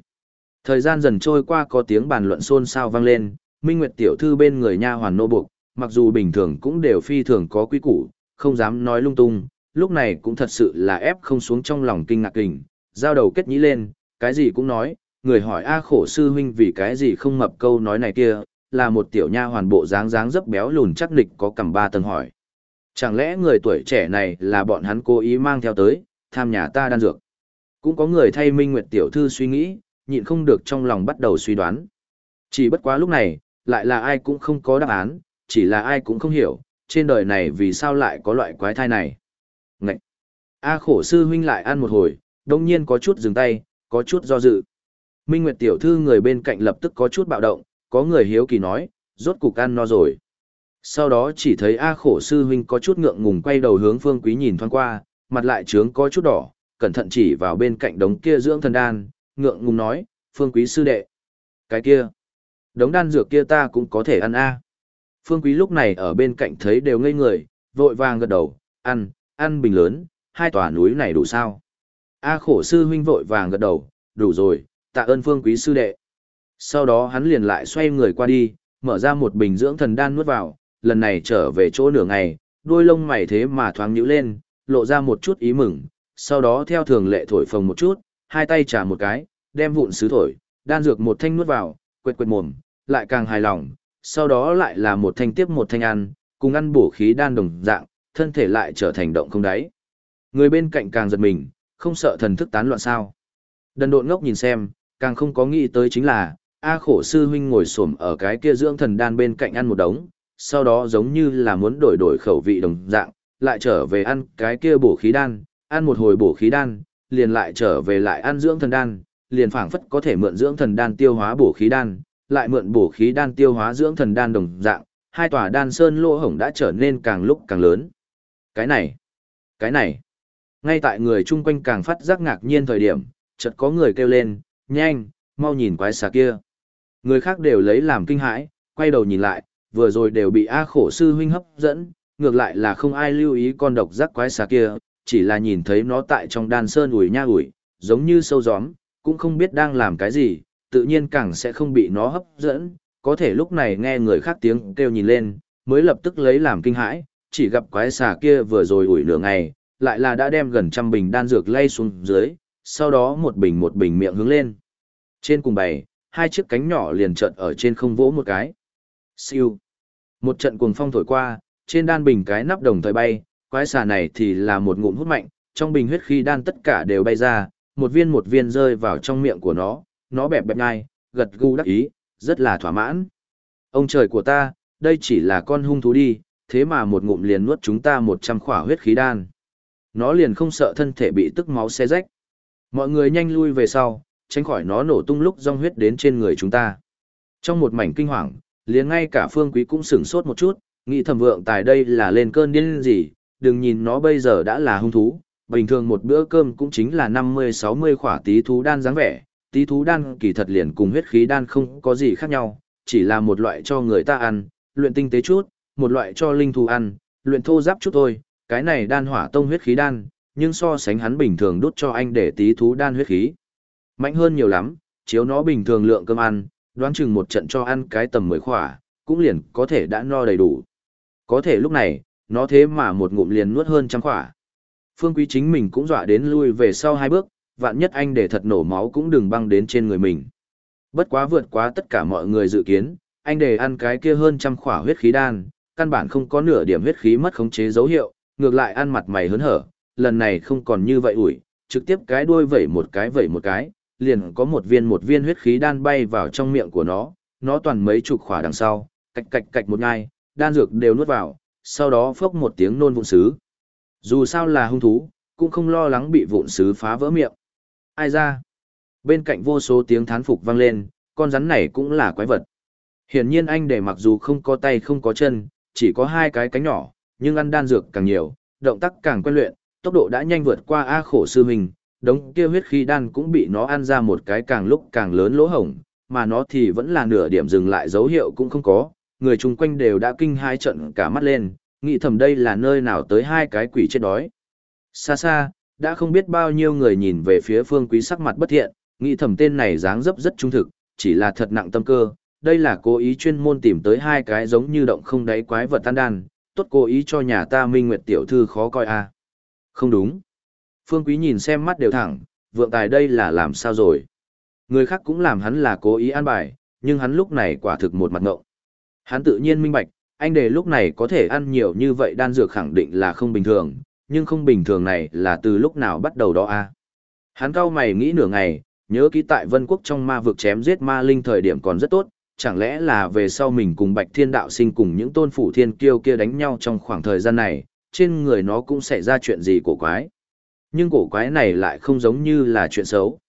Thời gian dần trôi qua có tiếng bàn luận xôn xao vang lên, Minh Nguyệt tiểu thư bên người nha hoàn nô buộc, mặc dù bình thường cũng đều phi thường có quý củ, không dám nói lung tung, lúc này cũng thật sự là ép không xuống trong lòng kinh ngạc kình, giao đầu kết nhĩ lên, cái gì cũng nói, người hỏi A khổ sư huynh vì cái gì không mập câu nói này kia, là một tiểu nha hoàn bộ dáng dáng dấp béo lùn chắc nịch có cầm ba tầng hỏi. Chẳng lẽ người tuổi trẻ này là bọn hắn cố ý mang theo tới, tham nhà ta đan dược. Cũng có người thay Minh Nguyệt tiểu thư suy nghĩ, nhịn không được trong lòng bắt đầu suy đoán. Chỉ bất quá lúc này, lại là ai cũng không có đáp án, chỉ là ai cũng không hiểu, trên đời này vì sao lại có loại quái thai này. Ngậy! A khổ sư huynh lại ăn một hồi, đông nhiên có chút dừng tay, có chút do dự. Minh Nguyệt tiểu thư người bên cạnh lập tức có chút bạo động, có người hiếu kỳ nói, rốt cục ăn no rồi. Sau đó chỉ thấy A khổ sư huynh có chút ngượng ngùng quay đầu hướng phương quý nhìn thoáng qua, mặt lại trướng có chút đỏ, cẩn thận chỉ vào bên cạnh đống kia dưỡng thần đan, ngượng ngùng nói, phương quý sư đệ. Cái kia, đống đan dược kia ta cũng có thể ăn a. Phương quý lúc này ở bên cạnh thấy đều ngây người, vội vàng gật đầu, ăn, ăn bình lớn, hai tòa núi này đủ sao. A khổ sư huynh vội vàng gật đầu, đủ rồi, tạ ơn phương quý sư đệ. Sau đó hắn liền lại xoay người qua đi, mở ra một bình dưỡng thần đan nuốt vào, lần này trở về chỗ nửa ngày, đôi lông mày thế mà thoáng nhíu lên, lộ ra một chút ý mừng, sau đó theo thường lệ thổi phồng một chút, hai tay trả một cái, đem vụn sứ thổi, đan dược một thanh nuốt vào, quệt quệt mồm, lại càng hài lòng, sau đó lại là một thanh tiếp một thanh ăn, cùng ăn bổ khí đan đồng dạng, thân thể lại trở thành động không đáy. Người bên cạnh càng giật mình, không sợ thần thức tán loạn sao. Đần độn ngốc nhìn xem, càng không có nghĩ tới chính là, A khổ sư huynh ngồi xổm ở cái kia dưỡng thần đan bên cạnh ăn một đống, sau đó giống như là muốn đổi đổi khẩu vị đồng dạng, lại trở về ăn cái kia bổ khí đan, ăn một hồi bổ khí đan, liền lại trở về lại ăn dưỡng thần đan, liền phảng phất có thể mượn dưỡng thần đan tiêu hóa bổ khí đan, lại mượn bổ khí đan tiêu hóa dưỡng thần đan đồng dạng, hai tòa đan sơn lỗ hổng đã trở nên càng lúc càng lớn. Cái này, cái này. Ngay tại người chung quanh càng phát giác ngạc nhiên thời điểm, chợt có người kêu lên, nhanh, mau nhìn quái xà kia. Người khác đều lấy làm kinh hãi, quay đầu nhìn lại, vừa rồi đều bị A khổ sư huynh hấp dẫn, ngược lại là không ai lưu ý con độc giác quái xà kia, chỉ là nhìn thấy nó tại trong đan sơn ủi nha ủi, giống như sâu gióm, cũng không biết đang làm cái gì, tự nhiên càng sẽ không bị nó hấp dẫn, có thể lúc này nghe người khác tiếng kêu nhìn lên, mới lập tức lấy làm kinh hãi, chỉ gặp quái xà kia vừa rồi ủi nửa ngày, lại là đã đem gần trăm bình đan dược lay xuống dưới, sau đó một bình một bình miệng hướng lên. Trên cùng bày, hai chiếc cánh nhỏ liền trợn ở trên không vỗ một cái. Siêu. Một trận cuồng phong thổi qua, trên đan bình cái nắp đồng thời bay, quái xà này thì là một ngụm hút mạnh, trong bình huyết khí đan tất cả đều bay ra, một viên một viên rơi vào trong miệng của nó, nó bẹp bẹp ngay, gật gù đắc ý, rất là thỏa mãn. Ông trời của ta, đây chỉ là con hung thú đi, thế mà một ngụm liền nuốt chúng ta một trăm khỏa huyết khí đan. Nó liền không sợ thân thể bị tức máu xe rách. Mọi người nhanh lui về sau, tránh khỏi nó nổ tung lúc rong huyết đến trên người chúng ta. Trong một mảnh kinh hoàng, liền ngay cả phương quý cũng sửng sốt một chút, nghĩ thầm vượng tài đây là lên cơn điên gì, đừng nhìn nó bây giờ đã là hung thú, bình thường một bữa cơm cũng chính là 50-60 khỏa tí thú đan dáng vẻ, tí thú đan kỳ thật liền cùng huyết khí đan không có gì khác nhau, chỉ là một loại cho người ta ăn, luyện tinh tế chút, một loại cho linh thú ăn, luyện thô giáp chút thôi, cái này đan hỏa tông huyết khí đan, nhưng so sánh hắn bình thường đút cho anh để tí thú đan huyết khí. Mạnh hơn nhiều lắm, chiếu nó bình thường lượng cơm ăn, đoán chừng một trận cho ăn cái tầm mới khỏa, cũng liền có thể đã no đầy đủ. Có thể lúc này, nó thế mà một ngụm liền nuốt hơn trăm khỏa. Phương Quý chính mình cũng dọa đến lui về sau hai bước, vạn nhất anh để thật nổ máu cũng đừng băng đến trên người mình. Bất quá vượt quá tất cả mọi người dự kiến, anh để ăn cái kia hơn trăm khỏa huyết khí đan, căn bản không có nửa điểm huyết khí mất khống chế dấu hiệu, ngược lại ăn mặt mày hớn hở, lần này không còn như vậy ủi, trực tiếp cái đuôi vẩy một cái vẩy một cái, liền có một viên một viên huyết khí đan bay vào trong miệng của nó, nó toàn mấy chục khỏa đằng sau, cạch cạch cạch một ngai, đan dược đều nuốt vào, sau đó phốc một tiếng nôn vụn sứ. Dù sao là hung thú, cũng không lo lắng bị vụn sứ phá vỡ miệng. Ai ra? Bên cạnh vô số tiếng thán phục vang lên, con rắn này cũng là quái vật. Hiển nhiên anh để mặc dù không có tay không có chân, chỉ có hai cái cánh nhỏ, nhưng ăn đan dược càng nhiều, động tác càng quen luyện, tốc độ đã nhanh vượt qua A khổ sư mình, đống kia huyết khí đan cũng bị nó ăn ra một cái càng lúc càng lớn lỗ hổng, mà nó thì vẫn là nửa điểm dừng lại dấu hiệu cũng không có, người chung quanh đều đã kinh hai trận cả mắt lên, nghĩ thầm đây là nơi nào tới hai cái quỷ chết đói. Xa xa, đã không biết bao nhiêu người nhìn về phía phương quý sắc mặt bất thiện, nghĩ thầm tên này dáng dấp rất trung thực, chỉ là thật nặng tâm cơ, đây là cố ý chuyên môn tìm tới hai cái giống như động không đáy quái vật tan đan, tốt cố ý cho nhà ta minh nguyệt tiểu thư khó coi a à. Không đúng. Phương quý nhìn xem mắt đều thẳng, vượng tài đây là làm sao rồi. Người khác cũng làm hắn là cố ý an bài, nhưng hắn lúc này quả thực một mặt ngộng. Hắn tự nhiên minh bạch, anh đề lúc này có thể ăn nhiều như vậy đan dược khẳng định là không bình thường, nhưng không bình thường này là từ lúc nào bắt đầu đó a Hắn cao mày nghĩ nửa ngày, nhớ kỹ tại vân quốc trong ma vực chém giết ma linh thời điểm còn rất tốt, chẳng lẽ là về sau mình cùng bạch thiên đạo sinh cùng những tôn phủ thiên kiêu kia đánh nhau trong khoảng thời gian này, trên người nó cũng xảy ra chuyện gì cổ quái. Nhưng cổ quái này lại không giống như là chuyện xấu.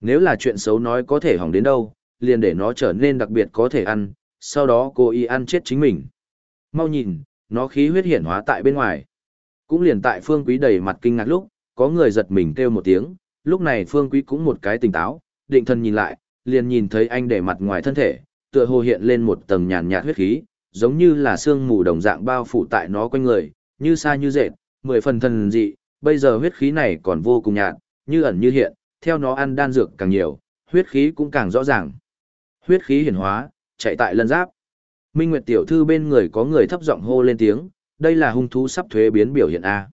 Nếu là chuyện xấu nói có thể hỏng đến đâu, liền để nó trở nên đặc biệt có thể ăn, sau đó cô y ăn chết chính mình. Mau nhìn, nó khí huyết hiển hóa tại bên ngoài. Cũng liền tại Phương Quý đầy mặt kinh ngạc lúc, có người giật mình kêu một tiếng, lúc này Phương Quý cũng một cái tỉnh táo, định thần nhìn lại, liền nhìn thấy anh để mặt ngoài thân thể, tựa hồ hiện lên một tầng nhàn nhạt huyết khí, giống như là sương mù đồng dạng bao phủ tại nó quanh người, như xa như dệt, mười phần thần dị, bây giờ huyết khí này còn vô cùng nhạt, như ẩn như hiện, theo nó ăn đan dược càng nhiều, huyết khí cũng càng rõ ràng. Huyết khí hiển hóa, chạy tại lân giáp. Minh Nguyệt tiểu thư bên người có người thấp giọng hô lên tiếng, đây là hung thú sắp thuế biến biểu hiện A.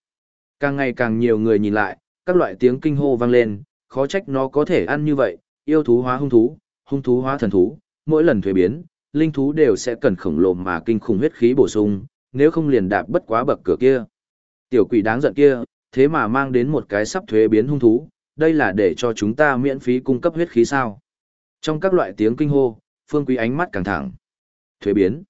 Càng ngày càng nhiều người nhìn lại, các loại tiếng kinh hô vang lên, khó trách nó có thể ăn như vậy, yêu thú hóa hung thú, hung thú hóa thần thú, mỗi lần thuế biến, linh thú đều sẽ cần khổng lồ mà kinh khủng huyết khí bổ sung, nếu không liền đạp bất quá bậc cửa kia. Tiểu quỷ đáng giận kia, thế mà mang đến một cái sắp thuế biến hung thú, đây là để cho chúng ta miễn phí cung cấp huyết khí sao. Trong các loại tiếng kinh hô, phương quý ánh mắt càng thẳng. Thuế biến.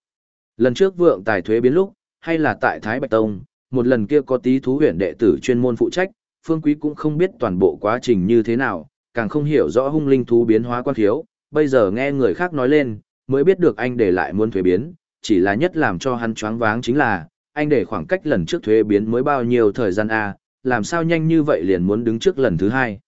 Lần trước vượng tài thuế biến lúc, hay là tại Thái Bạch Tông, một lần kia có tí thú huyền đệ tử chuyên môn phụ trách, phương quý cũng không biết toàn bộ quá trình như thế nào, càng không hiểu rõ hung linh thú biến hóa quan thiếu, bây giờ nghe người khác nói lên, mới biết được anh để lại muốn thuế biến, chỉ là nhất làm cho hắn choáng váng chính là, anh để khoảng cách lần trước thuế biến mới bao nhiêu thời gian A, làm sao nhanh như vậy liền muốn đứng trước lần thứ hai.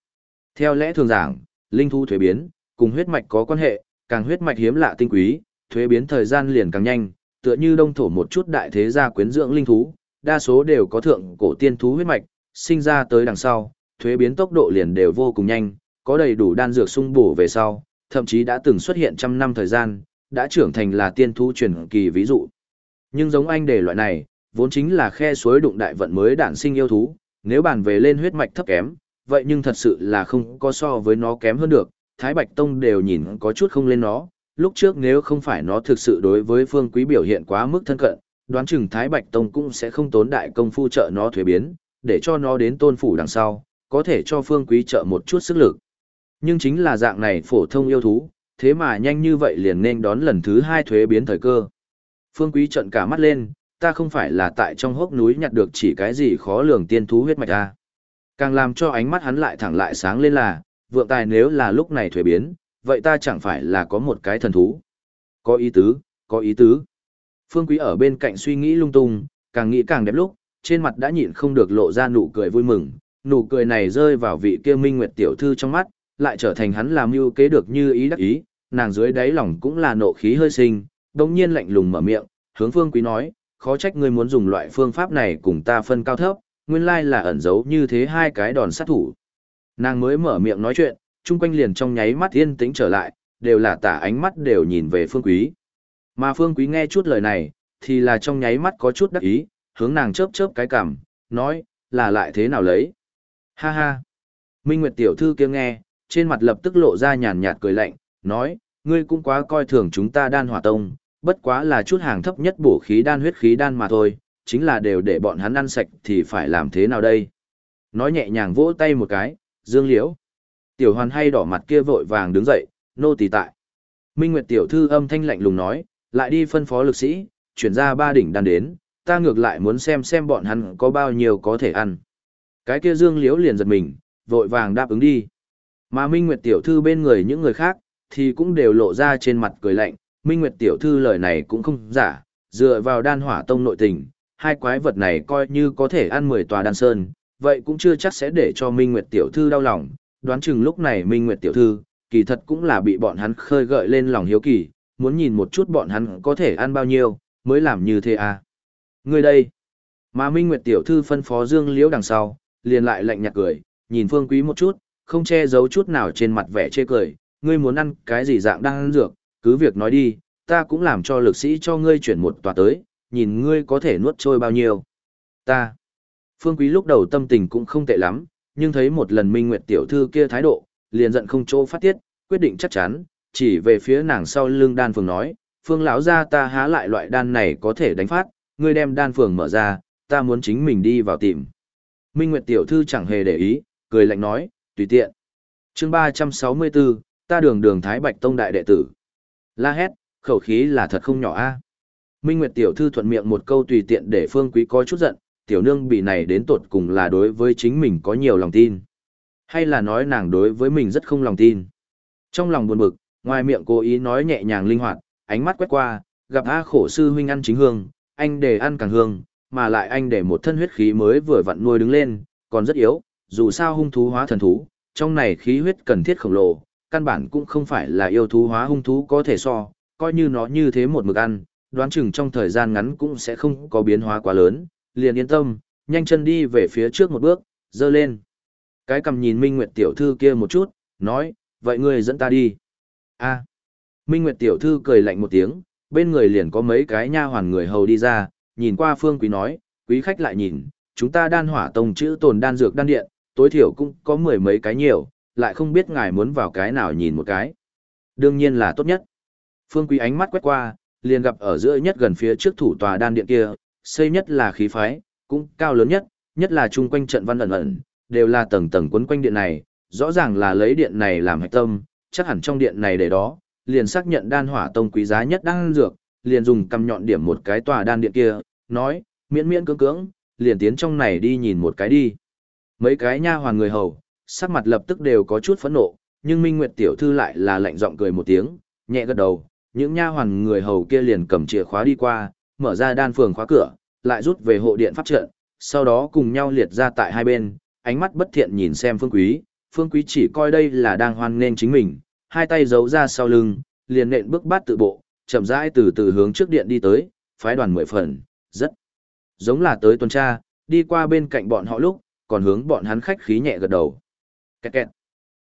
Theo lẽ thường giảng, linh thú thuế biến, cùng huyết mạch có quan hệ, càng huyết mạch hiếm lạ tinh quý, thuế biến thời gian liền càng nhanh, tựa như đông thổ một chút đại thế gia quyến dưỡng linh thú, đa số đều có thượng cổ tiên thú huyết mạch, sinh ra tới đằng sau, thuế biến tốc độ liền đều vô cùng nhanh, có đầy đủ đan dược sung bổ về sau, thậm chí đã từng xuất hiện trăm năm thời gian, đã trưởng thành là tiên thú truyền kỳ ví dụ. Nhưng giống anh đề loại này, vốn chính là khe suối đụng đại vận mới đản sinh yêu thú, nếu bàn về lên huyết mạch thấp kém, vậy nhưng thật sự là không có so với nó kém hơn được, Thái Bạch Tông đều nhìn có chút không lên nó, lúc trước nếu không phải nó thực sự đối với Phương Quý biểu hiện quá mức thân cận, đoán chừng Thái Bạch Tông cũng sẽ không tốn đại công phu trợ nó thuế biến, để cho nó đến tôn phủ đằng sau, có thể cho Phương Quý trợ một chút sức lực. Nhưng chính là dạng này phổ thông yêu thú, thế mà nhanh như vậy liền nên đón lần thứ hai thuế biến thời cơ. Phương Quý trận cả mắt lên, ta không phải là tại trong hốc núi nhặt được chỉ cái gì khó lường tiên thú huyết mạch a. Càng làm cho ánh mắt hắn lại thẳng lại sáng lên là, vượng tài nếu là lúc này thuế biến, vậy ta chẳng phải là có một cái thần thú. Có ý tứ, có ý tứ. Phương Quý ở bên cạnh suy nghĩ lung tung, càng nghĩ càng đẹp lúc, trên mặt đã nhịn không được lộ ra nụ cười vui mừng, nụ cười này rơi vào vị kia Minh Nguyệt tiểu thư trong mắt, lại trở thành hắn làm mưu kế được như ý đắc ý, nàng dưới đáy lòng cũng là nộ khí hơi sinh, đồng nhiên lạnh lùng mở miệng, hướng Phương Quý nói, khó trách ngươi muốn dùng loại phương pháp này cùng ta phân cao thấp, nguyên lai là ẩn giấu như thế hai cái đòn sát thủ. Nàng mới mở miệng nói chuyện, chung quanh liền trong nháy mắt yên tĩnh trở lại, đều là tả ánh mắt đều nhìn về Phương Quý. Mà Phương Quý nghe chút lời này, thì là trong nháy mắt có chút đắc ý, hướng nàng chớp chớp cái cằm, nói, là lại thế nào lấy. Ha ha. Minh Nguyệt tiểu thư kia nghe, trên mặt lập tức lộ ra nhàn nhạt cười lạnh, nói, ngươi cũng quá coi thường chúng ta đan hỏa tông, bất quá là chút hàng thấp nhất bổ khí đan huyết khí đan mà thôi, chính là đều để bọn hắn ăn sạch thì phải làm thế nào đây? Nói nhẹ nhàng vỗ tay một cái, dương liễu. Tiểu hoàn hay đỏ mặt kia vội vàng đứng dậy, nô tỳ tại. Minh Nguyệt tiểu thư âm thanh lạnh lùng nói, lại đi phân phó lực sĩ, chuyển ra ba đỉnh đan đến, ta ngược lại muốn xem xem bọn hắn có bao nhiêu có thể ăn. Cái kia dương liễu liền giật mình, vội vàng đáp ứng đi. Mà Minh Nguyệt tiểu thư bên người những người khác, thì cũng đều lộ ra trên mặt cười lạnh, Minh Nguyệt tiểu thư lời này cũng không giả, dựa vào đan hỏa tông nội tình, hai quái vật này coi như có thể ăn 10 tòa đan sơn, vậy cũng chưa chắc sẽ để cho Minh Nguyệt tiểu thư đau lòng, đoán chừng lúc này Minh Nguyệt tiểu thư, kỳ thật cũng là bị bọn hắn khơi gợi lên lòng hiếu kỳ, muốn nhìn một chút bọn hắn có thể ăn bao nhiêu, mới làm như thế à. Người đây, mà Minh Nguyệt tiểu thư phân phó Dương Liễu đằng sau, liền lại lạnh nhạt cười, nhìn Phương Quý một chút, không che giấu chút nào trên mặt vẻ chê cười, ngươi muốn ăn cái gì dạng đang ăn dược, cứ việc nói đi, ta cũng làm cho lực sĩ cho ngươi chuyển một tòa tới, nhìn ngươi có thể nuốt trôi bao nhiêu. Ta. Phương Quý lúc đầu tâm tình cũng không tệ lắm, nhưng thấy một lần Minh Nguyệt tiểu thư kia thái độ, liền giận không chỗ phát tiết, quyết định chắc chắn, chỉ về phía nàng sau lưng đan phường nói, Phương lão gia ta há lại loại đan này có thể đánh phát, ngươi đem đan phường mở ra, ta muốn chính mình đi vào tìm. Minh Nguyệt tiểu thư chẳng hề để ý, cười lạnh nói, tùy tiện. Chương 364, ta đường đường Thái Bạch Tông đại đệ tử. La hét, khẩu khí là thật không nhỏ a. Minh Nguyệt tiểu thư thuận miệng một câu tùy tiện để Phương Quý có chút giận, tiểu nương bị này đến tột cùng là đối với chính mình có nhiều lòng tin. Hay là nói nàng đối với mình rất không lòng tin. Trong lòng buồn bực, ngoài miệng cố ý nói nhẹ nhàng linh hoạt, ánh mắt quét qua, gặp A khổ sư huynh ăn chính hương, anh để ăn càng hương, mà lại anh để một thân huyết khí mới vừa vặn nuôi đứng lên, còn rất yếu, dù sao hung thú hóa thần thú, trong này khí huyết cần thiết khổng lồ, căn bản cũng không phải là yêu thú hóa hung thú có thể so, coi như nó như thế một mực ăn, đoán chừng trong thời gian ngắn cũng sẽ không có biến hóa quá lớn, liền yên tâm, nhanh chân đi về phía trước một bước, dơ lên. Cái cầm nhìn Minh Nguyệt tiểu thư kia một chút, nói, vậy ngươi dẫn ta đi. a Minh Nguyệt tiểu thư cười lạnh một tiếng, bên người liền có mấy cái nha hoàn người hầu đi ra, nhìn qua phương quý nói, quý khách lại nhìn, chúng ta đan hỏa tông chữ tồn đan dược đan điện, tối thiểu cũng có mười mấy cái nhiều, lại không biết ngài muốn vào cái nào nhìn một cái. Đương nhiên là tốt nhất. Phương quý ánh mắt quét qua, liền gặp ở giữa nhất gần phía trước thủ tòa đan điện kia, xây nhất là khí phái, cũng cao lớn nhất, nhất là chung quanh trận văn ẩn ẩn, đều là tầng tầng quấn quanh điện này, rõ ràng là lấy điện này làm hạch tâm, chắc hẳn trong điện này để đó, liền xác nhận đan hỏa tông quý giá nhất đang dược, liền dùng cầm nhọn điểm một cái tòa đan điện kia, nói, miễn miễn cưỡng cưỡng, liền tiến trong này đi nhìn một cái đi. Mấy cái nha hoàn người hầu, sắc mặt lập tức đều có chút phẫn nộ, nhưng Minh Nguyệt tiểu thư lại là lạnh giọng cười một tiếng, nhẹ gật đầu, những nha hoàn người hầu kia liền cầm chìa khóa đi qua, mở ra đan phường khóa cửa, lại rút về hộ điện pháp trận, sau đó cùng nhau liệt ra tại hai bên, ánh mắt bất thiện nhìn xem Phương Quý, Phương Quý chỉ coi đây là đang hoan nên chính mình, hai tay giấu ra sau lưng, liền nện bước bát tự bộ, chậm rãi từ từ hướng trước điện đi tới, phái đoàn mười phần, rất giống là tới tuần tra, đi qua bên cạnh bọn họ lúc, còn hướng bọn hắn khách khí nhẹ gật đầu. Kẹt kẹt.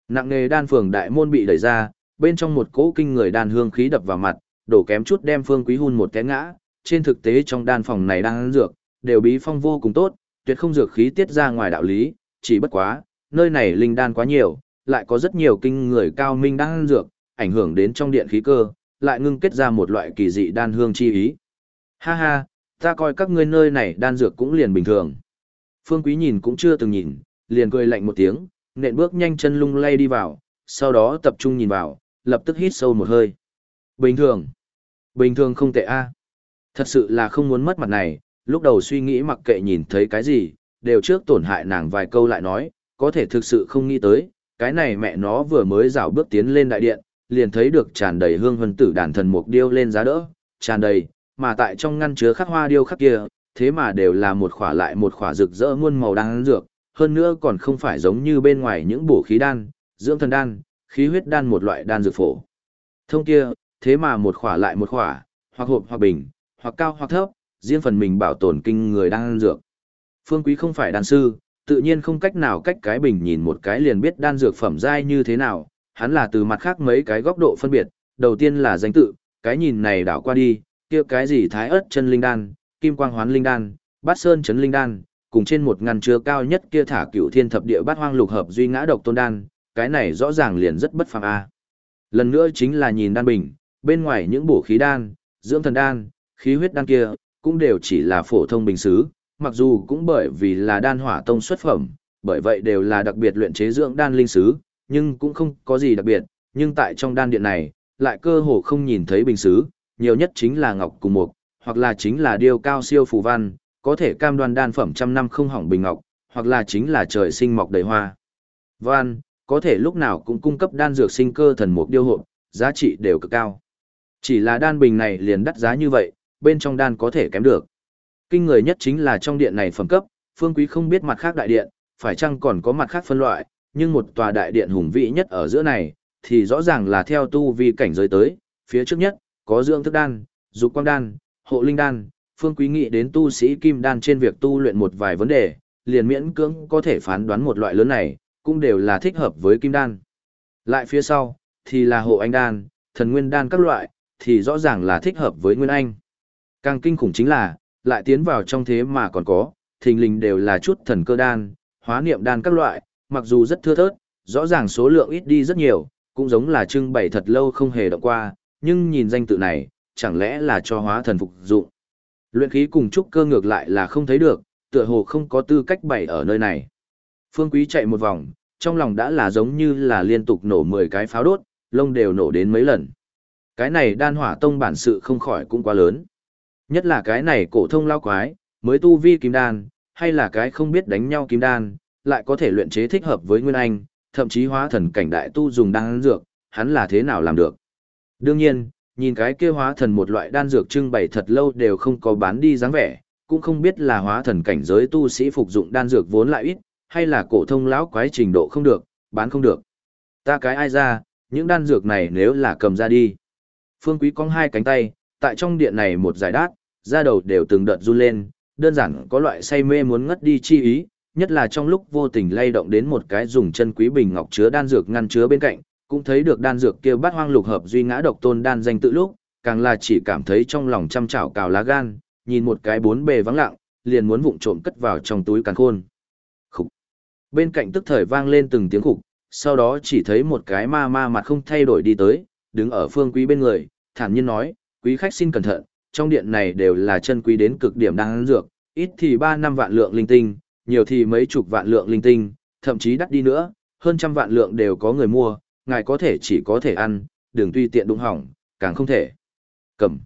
Nặng nghề đan phường đại môn bị đẩy ra, bên trong một cỗ kinh người đan hương khí đập vào mặt, đổ kém chút đem Phương Quý hun một cái ngã, trên thực tế trong đan phòng này đang dược, đều bí phong vô cùng tốt, tuyệt không dược khí tiết ra ngoài đạo lý, chỉ bất quá, nơi này linh đan quá nhiều, lại có rất nhiều kinh người cao minh đan dược, ảnh hưởng đến trong điện khí cơ, lại ngưng kết ra một loại kỳ dị đan hương chi ý. Ha ha, ta coi các ngươi nơi này đan dược cũng liền bình thường. Phương Quý nhìn cũng chưa từng nhìn, liền cười lạnh một tiếng, nện bước nhanh chân lung lay đi vào, sau đó tập trung nhìn vào, lập tức hít sâu một hơi. Bình thường. Bình thường không tệ a. Thật sự là không muốn mất mặt này, lúc đầu suy nghĩ mặc kệ nhìn thấy cái gì, đều trước tổn hại nàng vài câu lại nói, có thể thực sự không nghĩ tới, cái này mẹ nó vừa mới rảo bước tiến lên đại điện, liền thấy được tràn đầy hương hân tử đàn thần mục điêu lên giá đỡ, tràn đầy, mà tại trong ngăn chứa khắc hoa điêu khắc kia, thế mà đều là một khỏa lại một khỏa rực rỡ muôn màu đang dược, hơn nữa còn không phải giống như bên ngoài những bổ khí đan, dưỡng thần đan, khí huyết đan một loại đan dược phổ. Thông kia, thế mà một khỏa lại một khỏa, hoặc hộp hoặc bình, hoặc cao hoặc thấp, riêng phần mình bảo tồn kinh người đan dược. Phương Quý không phải đan sư, tự nhiên không cách nào cách cái bình nhìn một cái liền biết đan dược phẩm giai như thế nào, hắn là từ mặt khác mấy cái góc độ phân biệt, đầu tiên là danh tự, cái nhìn này đảo qua đi, kia cái gì thái ớt chân linh đan, kim quang hoán linh đan, bát sơn chấn linh đan, cùng trên một ngăn chứa cao nhất kia thả cựu thiên thập địa bát hoang lục hợp duy ngã độc tôn đan, cái này rõ ràng liền rất bất phàm a. Lần nữa chính là nhìn đan bình, bên ngoài những bổ khí đan, dưỡng thần đan, khí huyết đan kia, cũng đều chỉ là phổ thông bình xứ, mặc dù cũng bởi vì là đan hỏa tông xuất phẩm, bởi vậy đều là đặc biệt luyện chế dưỡng đan linh xứ, nhưng cũng không có gì đặc biệt, nhưng tại trong đan điện này, lại cơ hồ không nhìn thấy bình xứ, nhiều nhất chính là ngọc cùng mục, hoặc là chính là điêu cao siêu phù văn, có thể cam đoan đan phẩm trăm năm không hỏng bình ngọc, hoặc là chính là trời sinh mọc đầy hoa. Văn, có thể lúc nào cũng cung cấp đan dược sinh cơ thần mục điêu hộp, giá trị đều cực cao. Chỉ là đan bình này liền đắt giá như vậy, bên trong đan có thể kém được. Kinh người nhất chính là trong điện này phẩm cấp, phương quý không biết mặt khác đại điện, phải chăng còn có mặt khác phân loại, nhưng một tòa đại điện hùng vĩ nhất ở giữa này, thì rõ ràng là theo tu vi cảnh giới tới, phía trước nhất, có dưỡng thức đan, dục quang đan, hộ linh đan, phương quý nghị đến tu sĩ kim đan trên việc tu luyện một vài vấn đề, liền miễn cưỡng có thể phán đoán một loại lớn này, cũng đều là thích hợp với kim đan. Lại phía sau, thì là hộ anh đan, thần nguyên đan các loại, thì rõ ràng là thích hợp với nguyên anh. Càng kinh khủng chính là, lại tiến vào trong thế mà còn có, thình lình đều là chút thần cơ đan, hóa niệm đan các loại, mặc dù rất thưa thớt, rõ ràng số lượng ít đi rất nhiều, cũng giống là trưng bày thật lâu không hề động qua, nhưng nhìn danh tự này, chẳng lẽ là cho hóa thần phục dụng. Luyện khí cùng trúc cơ ngược lại là không thấy được, tựa hồ không có tư cách bày ở nơi này. Phương Quý chạy một vòng, trong lòng đã là giống như là liên tục nổ 10 cái pháo đốt, lông đều nổ đến mấy lần. Cái này đan hỏa tông bản sự không khỏi cũng quá lớn. Nhất là cái này cổ thông lao quái, mới tu vi kim đan, hay là cái không biết đánh nhau kim đan, lại có thể luyện chế thích hợp với Nguyên Anh, thậm chí hóa thần cảnh đại tu dùng đan dược, hắn là thế nào làm được. Đương nhiên, nhìn cái kia hóa thần một loại đan dược trưng bày thật lâu đều không có bán đi dáng vẻ, cũng không biết là hóa thần cảnh giới tu sĩ phục dụng đan dược vốn lại ít, hay là cổ thông lão quái trình độ không được, bán không được. Ta cái ai ra, những đan dược này nếu là cầm ra đi. Phương Quý cong hai cánh tay, tại trong điện này một giải đát, da đầu đều từng đợt run lên, đơn giản có loại say mê muốn ngất đi chi ý, nhất là trong lúc vô tình lay động đến một cái dùng chân quý bình ngọc chứa đan dược ngăn chứa bên cạnh, cũng thấy được đan dược kia bát hoang lục hợp duy ngã độc tôn đan danh tự lúc, càng là chỉ cảm thấy trong lòng chăm chảo cào lá gan, nhìn một cái bốn bề vắng lặng, liền muốn vụng trộm cất vào trong túi càn khôn. khục Bên cạnh tức thời vang lên từng tiếng khục, sau đó chỉ thấy một cái ma ma mặt không thay đổi đi tới, đứng ở phương quý bên người, thản nhiên nói, quý khách xin cẩn thận, trong điện này đều là chân quý đến cực điểm đang dược, ít thì 3 năm vạn lượng linh tinh, nhiều thì mấy chục vạn lượng linh tinh, thậm chí đắt đi nữa, hơn trăm vạn lượng đều có người mua, ngài có thể chỉ có thể ăn, đừng tùy tiện đụng hỏng, càng không thể. Cầm.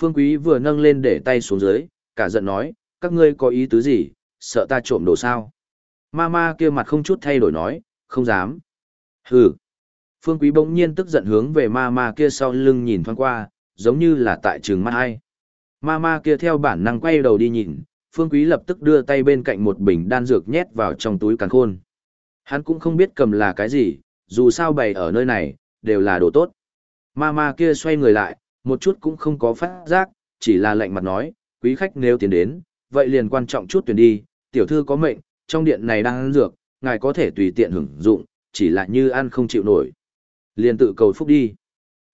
Phương Quý vừa nâng lên để tay xuống dưới, cả giận nói, các ngươi có ý tứ gì, sợ ta trộm đồ sao? Ma ma kia mặt không chút thay đổi nói, không dám. Hừ. Phương Quý bỗng nhiên tức giận hướng về ma ma kia sau lưng nhìn thoáng qua, giống như là tại trường mắt ai. Ma ma kia theo bản năng quay đầu đi nhìn, Phương Quý lập tức đưa tay bên cạnh một bình đan dược nhét vào trong túi càng khôn. Hắn cũng không biết cầm là cái gì, dù sao bày ở nơi này, đều là đồ tốt. Ma ma kia xoay người lại, một chút cũng không có phát giác, chỉ là lạnh mặt nói, quý khách nếu tiến đến, vậy liền quan trọng chút tuyển đi, tiểu thư có mệnh, trong điện này đang ăn dược, ngài có thể tùy tiện hưởng dụng, chỉ là như ăn không chịu nổi. Liền tự cầu phúc đi.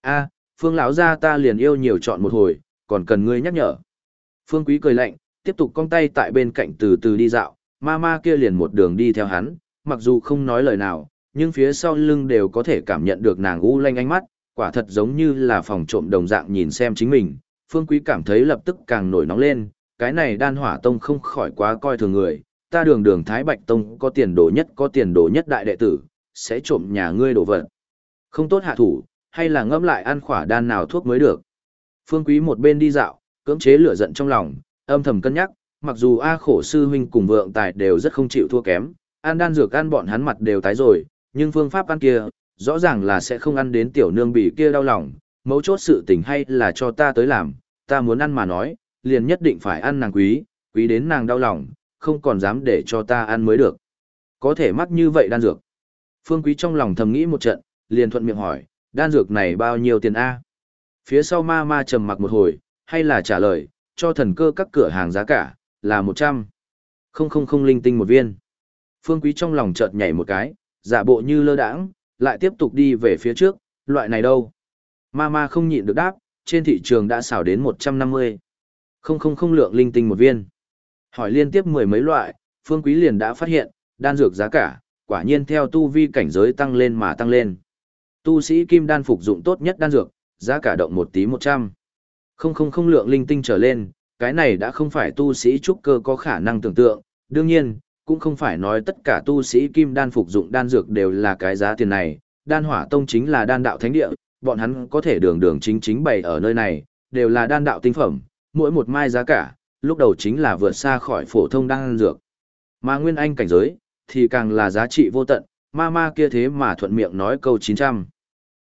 a phương lão gia ta liền yêu nhiều chọn một hồi, còn cần ngươi nhắc nhở. Phương quý cười lạnh, tiếp tục cong tay tại bên cạnh từ từ đi dạo, ma ma kia liền một đường đi theo hắn, mặc dù không nói lời nào, nhưng phía sau lưng đều có thể cảm nhận được nàng u lanh ánh mắt, quả thật giống như là phòng trộm đồng dạng nhìn xem chính mình. Phương Quý cảm thấy lập tức càng nổi nóng lên, cái này đan hỏa tông không khỏi quá coi thường người, ta đường đường Thái Bạch Tông có tiền đồ nhất có tiền đồ nhất đại đệ tử, sẽ trộm nhà ngươi đồ vật. Không tốt hạ thủ, hay là ngâm lại ăn khỏa đan nào thuốc mới được. Phương Quý một bên đi dạo, cưỡng chế lửa giận trong lòng, âm thầm cân nhắc, mặc dù A khổ sư huynh cùng vượng tài đều rất không chịu thua kém, ăn đan dược ăn bọn hắn mặt đều tái rồi, nhưng phương pháp ăn kia, rõ ràng là sẽ không ăn đến tiểu nương bị kia đau lòng, mấu chốt sự tình hay là cho ta tới làm, ta muốn ăn mà nói, liền nhất định phải ăn nàng quý, quý đến nàng đau lòng, không còn dám để cho ta ăn mới được. Có thể mắc như vậy đan dược. Phương Quý trong lòng thầm nghĩ một trận, liền thuận miệng hỏi, đan dược này bao nhiêu tiền A? Phía sau ma ma trầm mặc một hồi, hay là trả lời, cho thần cơ các cửa hàng giá cả, là 100. Không không không linh tinh một viên. Phương Quý trong lòng chợt nhảy một cái, giả bộ như lơ đãng, lại tiếp tục đi về phía trước, loại này đâu? Ma ma không nhịn được đáp, trên thị trường đã xảo đến 150. Không không không lượng linh tinh một viên. Hỏi liên tiếp mười mấy loại, Phương Quý liền đã phát hiện, đan dược giá cả, quả nhiên theo tu vi cảnh giới tăng lên mà tăng lên. Tu sĩ kim đan phục dụng tốt nhất đan dược, giá cả động một tí 100. Không không không lượng linh tinh trở lên, cái này đã không phải tu sĩ trúc cơ có khả năng tưởng tượng, đương nhiên, cũng không phải nói tất cả tu sĩ kim đan phục dụng đan dược đều là cái giá tiền này, đan hỏa tông chính là đan đạo thánh địa, bọn hắn có thể đường đường chính chính bày ở nơi này, đều là đan đạo tinh phẩm, mỗi một mai giá cả, lúc đầu chính là vượt xa khỏi phổ thông đan dược. Mà nguyên anh cảnh giới, thì càng là giá trị vô tận, ma ma kia thế mà thuận miệng nói câu 900.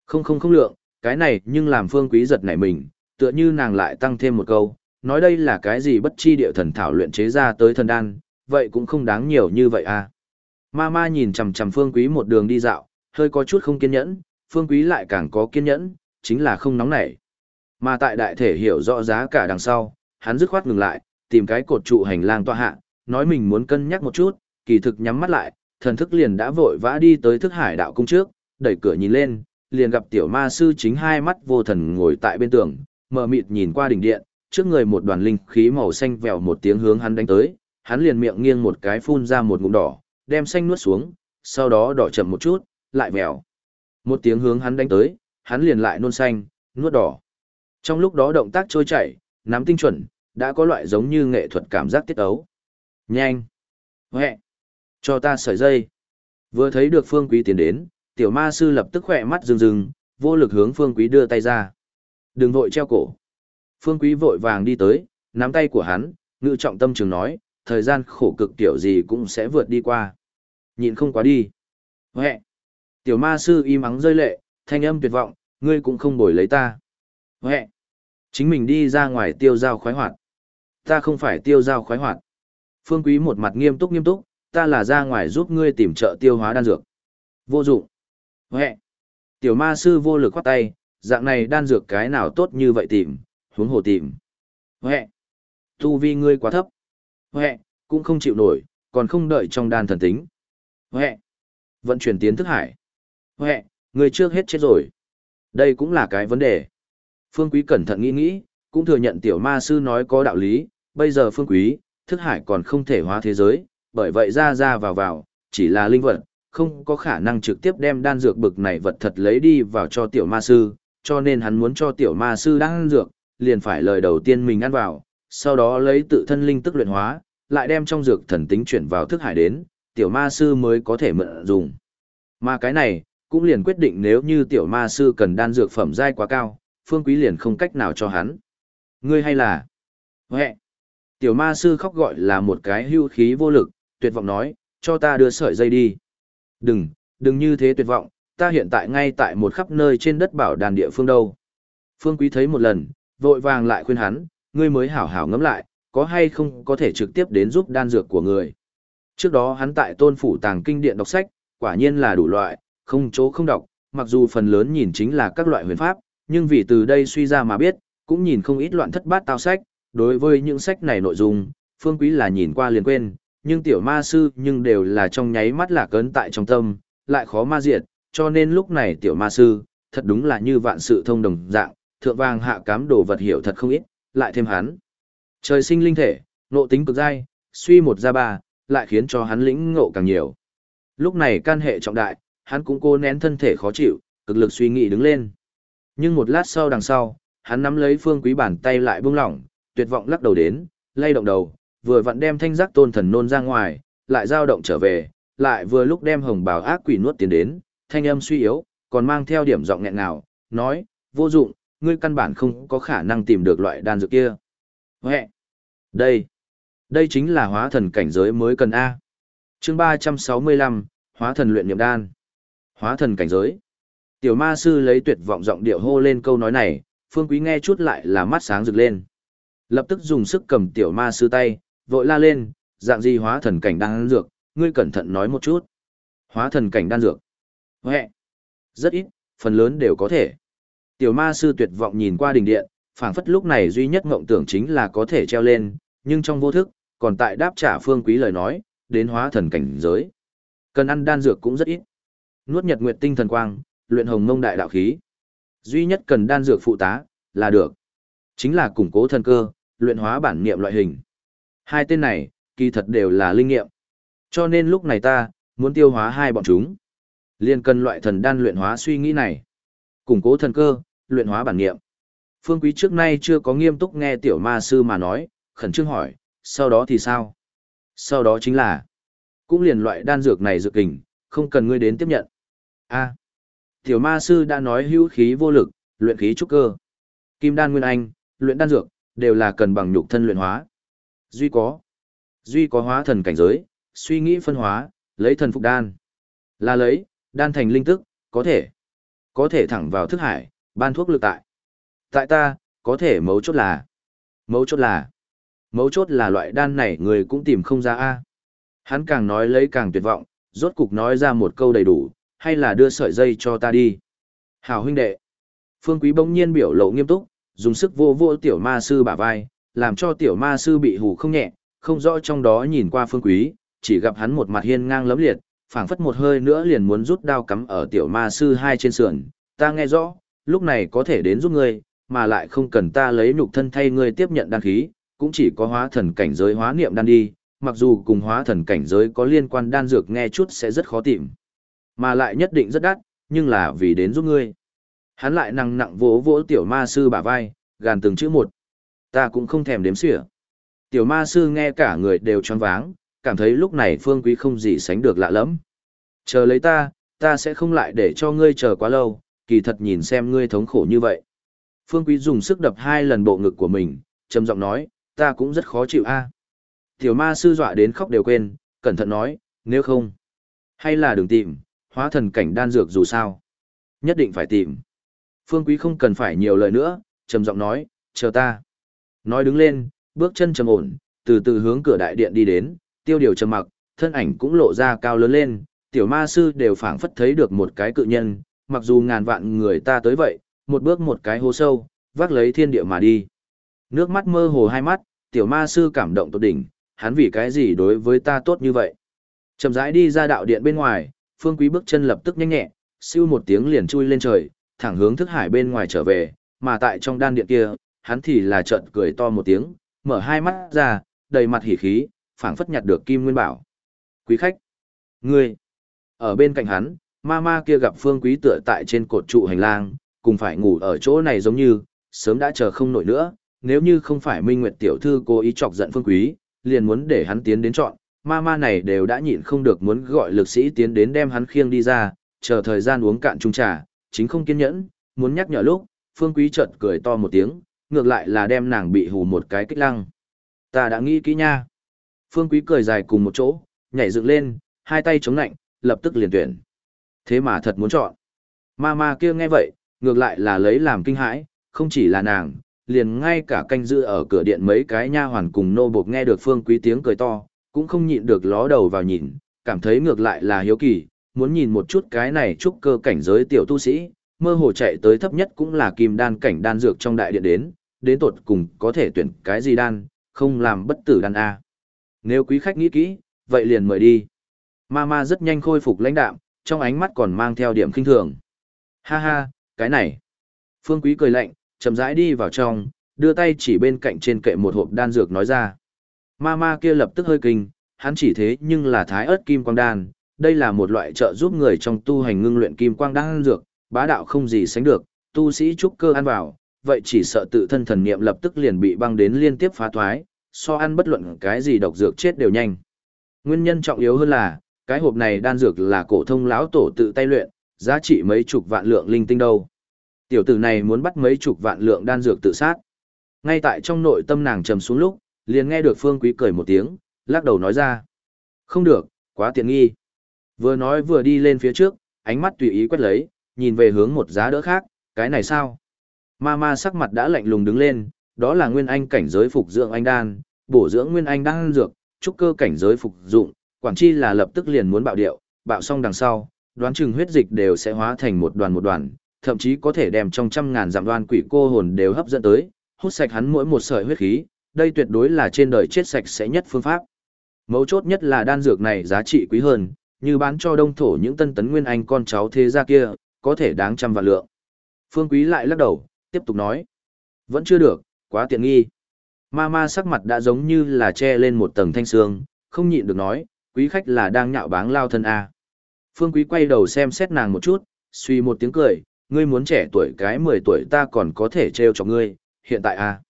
Không không không lượng, cái này nhưng làm phương quý giật nảy mình, tựa như nàng lại tăng thêm một câu, nói đây là cái gì bất chi địa thần thảo luyện chế ra tới thần đan, vậy cũng không đáng nhiều như vậy à. Ma ma nhìn chằm chằm Phương Quý một đường đi dạo, hơi có chút không kiên nhẫn, Phương Quý lại càng có kiên nhẫn, chính là không nóng nảy. Mà tại đại thể hiểu rõ giá cả đằng sau, hắn dứt khoát ngừng lại, tìm cái cột trụ hành lang tọa hạ, nói mình muốn cân nhắc một chút, kỳ thực nhắm mắt lại, thần thức liền đã vội vã đi tới thức hải đạo cung trước, đẩy cửa nhìn lên, liền gặp tiểu ma sư chính hai mắt vô thần ngồi tại bên tường, mờ mịt nhìn qua đỉnh điện, trước người một đoàn linh khí màu xanh vèo một tiếng hướng hắn đánh tới, hắn liền miệng nghiêng một cái phun ra một ngụm đỏ, đem xanh nuốt xuống, sau đó đỏ chậm một chút, lại vèo. Một tiếng hướng hắn đánh tới, hắn liền lại nôn xanh, nuốt đỏ. Trong lúc đó động tác trôi chảy, nắm tinh chuẩn, đã có loại giống như nghệ thuật cảm giác tiết ấu. Nhanh! Huệ! Cho ta sợi dây! Vừa thấy được phương quý tiến đến, tiểu ma sư lập tức khỏe mắt rừng rừng, vô lực hướng phương quý đưa tay ra. Đừng vội treo cổ. Phương quý vội vàng đi tới, nắm tay của hắn, ngự trọng tâm trường nói, thời gian khổ cực tiểu gì cũng sẽ vượt đi qua. nhìn không quá đi. Huệ! Tiểu ma sư im ắng rơi lệ, thanh âm tuyệt vọng, ngươi cũng không bồi lấy ta. Huệ! Chính mình đi ra ngoài tiêu giao khoái hoạt. Ta không phải tiêu giao khoái hoạt. Phương Quý một mặt nghiêm túc nghiêm túc, ta là ra ngoài giúp ngươi tìm trợ tiêu hóa đan dược. Vô dụng. Huệ! Tiểu ma sư vô lực khoát tay, dạng này đan dược cái nào tốt như vậy tìm, huống hồ tìm. Huệ! Tu vi ngươi quá thấp. Huệ! Cũng không chịu nổi, còn không đợi trong đan thần tính. Huệ! Vận chuyển tiến thức hải. Huệ! người trước hết chết rồi. Đây cũng là cái vấn đề. Phương Quý cẩn thận nghĩ nghĩ, cũng thừa nhận tiểu ma sư nói có đạo lý, bây giờ Phương Quý, thức hải còn không thể hóa thế giới, bởi vậy ra ra vào vào, chỉ là linh vật, không có khả năng trực tiếp đem đan dược bực này vật thật lấy đi vào cho tiểu ma sư, cho nên hắn muốn cho tiểu ma sư đan dược, liền phải lời đầu tiên mình ăn vào, sau đó lấy tự thân linh tức luyện hóa, lại đem trong dược thần tính chuyển vào thức hải đến, tiểu ma sư mới có thể mượn dùng. Mà cái này, cũng liền quyết định nếu như tiểu ma sư cần đan dược phẩm giai quá cao, phương quý liền không cách nào cho hắn. Ngươi hay là... Huệ! Tiểu ma sư khóc gọi là một cái hưu khí vô lực, tuyệt vọng nói, cho ta đưa sợi dây đi. Đừng, đừng như thế tuyệt vọng, ta hiện tại ngay tại một khắp nơi trên đất bảo đàn địa phương đâu. Phương quý thấy một lần, vội vàng lại khuyên hắn, ngươi mới hảo hảo ngẫm lại, có hay không có thể trực tiếp đến giúp đan dược của người. Trước đó hắn tại tôn phủ tàng kinh điện đọc sách, quả nhiên là đủ loại, không chỗ không đọc, mặc dù phần lớn nhìn chính là các loại huyền pháp, nhưng vì từ đây suy ra mà biết, cũng nhìn không ít loạn thất bát tao sách, đối với những sách này nội dung, phương quý là nhìn qua liền quên, nhưng tiểu ma sư nhưng đều là trong nháy mắt là cấn tại trong tâm, lại khó ma diệt, cho nên lúc này tiểu ma sư, thật đúng là như vạn sự thông đồng dạng, thượng vàng hạ cám đồ vật hiểu thật không ít, lại thêm hắn. Trời sinh linh thể, nộ tính cực dai, suy một ra ba, lại khiến cho hắn lĩnh ngộ càng nhiều. Lúc này can hệ trọng đại, hắn cũng cố nén thân thể khó chịu, cực lực suy nghĩ đứng lên. Nhưng một lát sau đằng sau, hắn nắm lấy phương quý bàn tay lại buông lỏng, tuyệt vọng lắc đầu đến, lay động đầu, vừa vặn đem thanh giác tôn thần nôn ra ngoài, lại dao động trở về, lại vừa lúc đem hồng bào ác quỷ nuốt tiến đến, thanh âm suy yếu, còn mang theo điểm giọng nghẹn ngào, nói, vô dụng, ngươi căn bản không có khả năng tìm được loại đan dược kia. Huệ! Đây! Đây chính là hóa thần cảnh giới mới cần A. chương 365, hóa thần luyện niệm đan. Hóa thần cảnh giới. Tiểu ma sư lấy tuyệt vọng giọng điệu hô lên câu nói này, phương quý nghe chút lại là mắt sáng rực lên. Lập tức dùng sức cầm tiểu ma sư tay, vội la lên, dạng gì hóa thần cảnh đan dược, ngươi cẩn thận nói một chút. Hóa thần cảnh đan dược. Huệ. Rất ít, phần lớn đều có thể. Tiểu ma sư tuyệt vọng nhìn qua đình điện, phảng phất lúc này duy nhất ngộng tưởng chính là có thể treo lên, nhưng trong vô thức, còn tại đáp trả phương quý lời nói, đến hóa thần cảnh giới. Cần ăn đan dược cũng rất ít. Nuốt nhật nguyệt tinh thần quang, luyện hồng mông đại đạo khí. Duy nhất cần đan dược phụ tá, là được. Chính là củng cố thân cơ, luyện hóa bản niệm loại hình. Hai tên này, kỳ thật đều là linh nghiệm. Cho nên lúc này ta, muốn tiêu hóa hai bọn chúng. Liên cần loại thần đan luyện hóa suy nghĩ này. Củng cố thần cơ, luyện hóa bản niệm. Phương Quý trước nay chưa có nghiêm túc nghe tiểu ma sư mà nói, khẩn trương hỏi, sau đó thì sao? Sau đó chính là, cũng liền loại đan dược này dược kình, không cần ngươi đến tiếp nhận. a tiểu ma sư đã nói hữu khí vô lực, luyện khí trúc cơ. Kim đan nguyên anh, luyện đan dược, đều là cần bằng nhục thân luyện hóa. Duy có, duy có hóa thần cảnh giới, suy nghĩ phân hóa, lấy thần phục đan. Là lấy, đan thành linh tức, có thể. Có thể thẳng vào thức hải, ban thuốc lực tại. Tại ta, có thể mấu chốt là. Mấu chốt là. Mấu chốt là loại đan này người cũng tìm không ra a. Hắn càng nói lấy càng tuyệt vọng, rốt cục nói ra một câu đầy đủ, hay là đưa sợi dây cho ta đi. Hảo huynh đệ. Phương Quý bỗng nhiên biểu lộ nghiêm túc, dùng sức vô vô tiểu ma sư bả vai, làm cho tiểu ma sư bị hù không nhẹ, không rõ trong đó nhìn qua Phương Quý, chỉ gặp hắn một mặt hiên ngang lấm liệt, phảng phất một hơi nữa liền muốn rút đao cắm ở tiểu ma sư hai trên sườn. Ta nghe rõ, lúc này có thể đến giúp ngươi, mà lại không cần ta lấy nhục thân thay ngươi tiếp nhận đan khí, cũng chỉ có hóa thần cảnh giới hóa niệm đan đi, mặc dù cùng hóa thần cảnh giới có liên quan đan dược nghe chút sẽ rất khó tìm. Mà lại nhất định rất đắt, nhưng là vì đến giúp ngươi. Hắn lại nặng nặng vỗ vỗ tiểu ma sư bả vai, gàn từng chữ một. Ta cũng không thèm đếm xỉa. Tiểu ma sư nghe cả người đều choáng váng, cảm thấy lúc này phương quý không gì sánh được lạ lắm. Chờ lấy ta, ta sẽ không lại để cho ngươi chờ quá lâu, kỳ thật nhìn xem ngươi thống khổ như vậy. Phương quý dùng sức đập hai lần bộ ngực của mình, trầm giọng nói, ta cũng rất khó chịu a. Tiểu ma sư dọa đến khóc đều quên, cẩn thận nói, nếu không, hay là đừng tìm, hóa thần cảnh đan dược dù sao. Nhất định phải tìm. Phương quý không cần phải nhiều lời nữa, trầm giọng nói, chờ ta. Nói đứng lên, bước chân trầm ổn, từ từ hướng cửa đại điện đi đến, tiêu điều trầm mặc, thân ảnh cũng lộ ra cao lớn lên, tiểu ma sư đều phảng phất thấy được một cái cự nhân, mặc dù ngàn vạn người ta tới vậy, một bước một cái hố sâu, vác lấy thiên địa mà đi. Nước mắt mơ hồ hai mắt, tiểu ma sư cảm động tột đỉnh, hắn vì cái gì đối với ta tốt như vậy. Chậm rãi đi ra đạo điện bên ngoài, phương quý bước chân lập tức nhanh nhẹ, siêu một tiếng liền chui lên trời, thẳng hướng thức hải bên ngoài trở về, mà tại trong đan điện kia, hắn thì là trợn cười to một tiếng, mở hai mắt ra, đầy mặt hỉ khí, phảng phất nhặt được kim nguyên bảo. Quý khách, ngươi, ở bên cạnh hắn, ma ma kia gặp phương quý tựa tại trên cột trụ hành lang, cùng phải ngủ ở chỗ này giống như, sớm đã chờ không nổi nữa, nếu như không phải Minh Nguyệt tiểu thư cố ý chọc giận phương quý, liền muốn để hắn tiến đến chọn, ma ma này đều đã nhịn không được muốn gọi lực sĩ tiến đến đem hắn khiêng đi ra, chờ thời gian uống cạn chung trà, chính không kiên nhẫn, muốn nhắc nhở lúc, phương quý chợt cười to một tiếng, ngược lại là đem nàng bị hù một cái kích lăng. Ta đã nghĩ kỹ nha. Phương quý cười dài cùng một chỗ, nhảy dựng lên, hai tay chống nạnh, lập tức liền tuyển. Thế mà thật muốn chọn. Ma ma kia nghe vậy, ngược lại là lấy làm kinh hãi, không chỉ là nàng, liền ngay cả canh giữ ở cửa điện mấy cái nha hoàn cùng nô buộc nghe được phương quý tiếng cười to, cũng không nhịn được ló đầu vào nhìn, cảm thấy ngược lại là hiếu kỳ, muốn nhìn một chút cái này trúc cơ cảnh giới tiểu tu sĩ, mơ hồ chạy tới thấp nhất cũng là kim đan cảnh đan dược trong đại điện đến, đến tột cùng có thể tuyển cái gì đan, không làm bất tử đan A. Nếu quý khách nghĩ kỹ, vậy liền mời đi. Mama rất nhanh khôi phục lãnh đạm, trong ánh mắt còn mang theo điểm kinh thường. Ha ha, cái này. Phương quý cười lạnh, chậm rãi đi vào trong, đưa tay chỉ bên cạnh trên kệ một hộp đan dược nói ra. Mama kia lập tức hơi kinh, hắn chỉ thế nhưng là thái ớt kim quang đan, đây là một loại trợ giúp người trong tu hành ngưng luyện kim quang đan dược, bá đạo không gì sánh được, tu sĩ trúc cơ ăn vào, vậy chỉ sợ tự thân thần niệm lập tức liền bị băng đến liên tiếp phá thoái, so ăn bất luận cái gì độc dược chết đều nhanh. Nguyên nhân trọng yếu hơn là, cái hộp này đan dược là cổ thông lão tổ tự tay luyện, giá trị mấy chục vạn lượng linh tinh đâu. Tiểu tử này muốn bắt mấy chục vạn lượng đan dược tự sát. Ngay tại trong nội tâm nàng trầm xuống lúc, liền nghe được Phương Quý cười một tiếng, lắc đầu nói ra. Không được, quá tiện nghi. Vừa nói vừa đi lên phía trước, ánh mắt tùy ý quét lấy, nhìn về hướng một giá đỡ khác, cái này sao? Ma ma sắc mặt đã lạnh lùng đứng lên, đó là nguyên anh cảnh giới phục dưỡng anh đan, bổ dưỡng nguyên anh đan dược, trúc cơ cảnh giới phục dụng, quản chi là lập tức liền muốn bạo điệu, bạo xong đằng sau, đoán chừng huyết dịch đều sẽ hóa thành một đoàn một đoàn, thậm chí có thể đem trong trăm ngàn giảm đoan quỷ cô hồn đều hấp dẫn tới, hút sạch hắn mỗi một sợi huyết khí, đây tuyệt đối là trên đời chết sạch sẽ nhất phương pháp. Mấu chốt nhất là đan dược này giá trị quý hơn, như bán cho đông thổ những tân tấn nguyên anh con cháu thế gia kia, có thể đáng trăm vạn lượng. Phương Quý lại lắc đầu, tiếp tục nói. Vẫn chưa được, quá tiện nghi. Ma ma sắc mặt đã giống như là che lên một tầng thanh xương, không nhịn được nói, quý khách là đang nhạo báng lao thân à. Phương Quý quay đầu xem xét nàng một chút, suy một tiếng cười, ngươi muốn trẻ tuổi cái 10 tuổi ta còn có thể trêu cho ngươi, hiện tại à.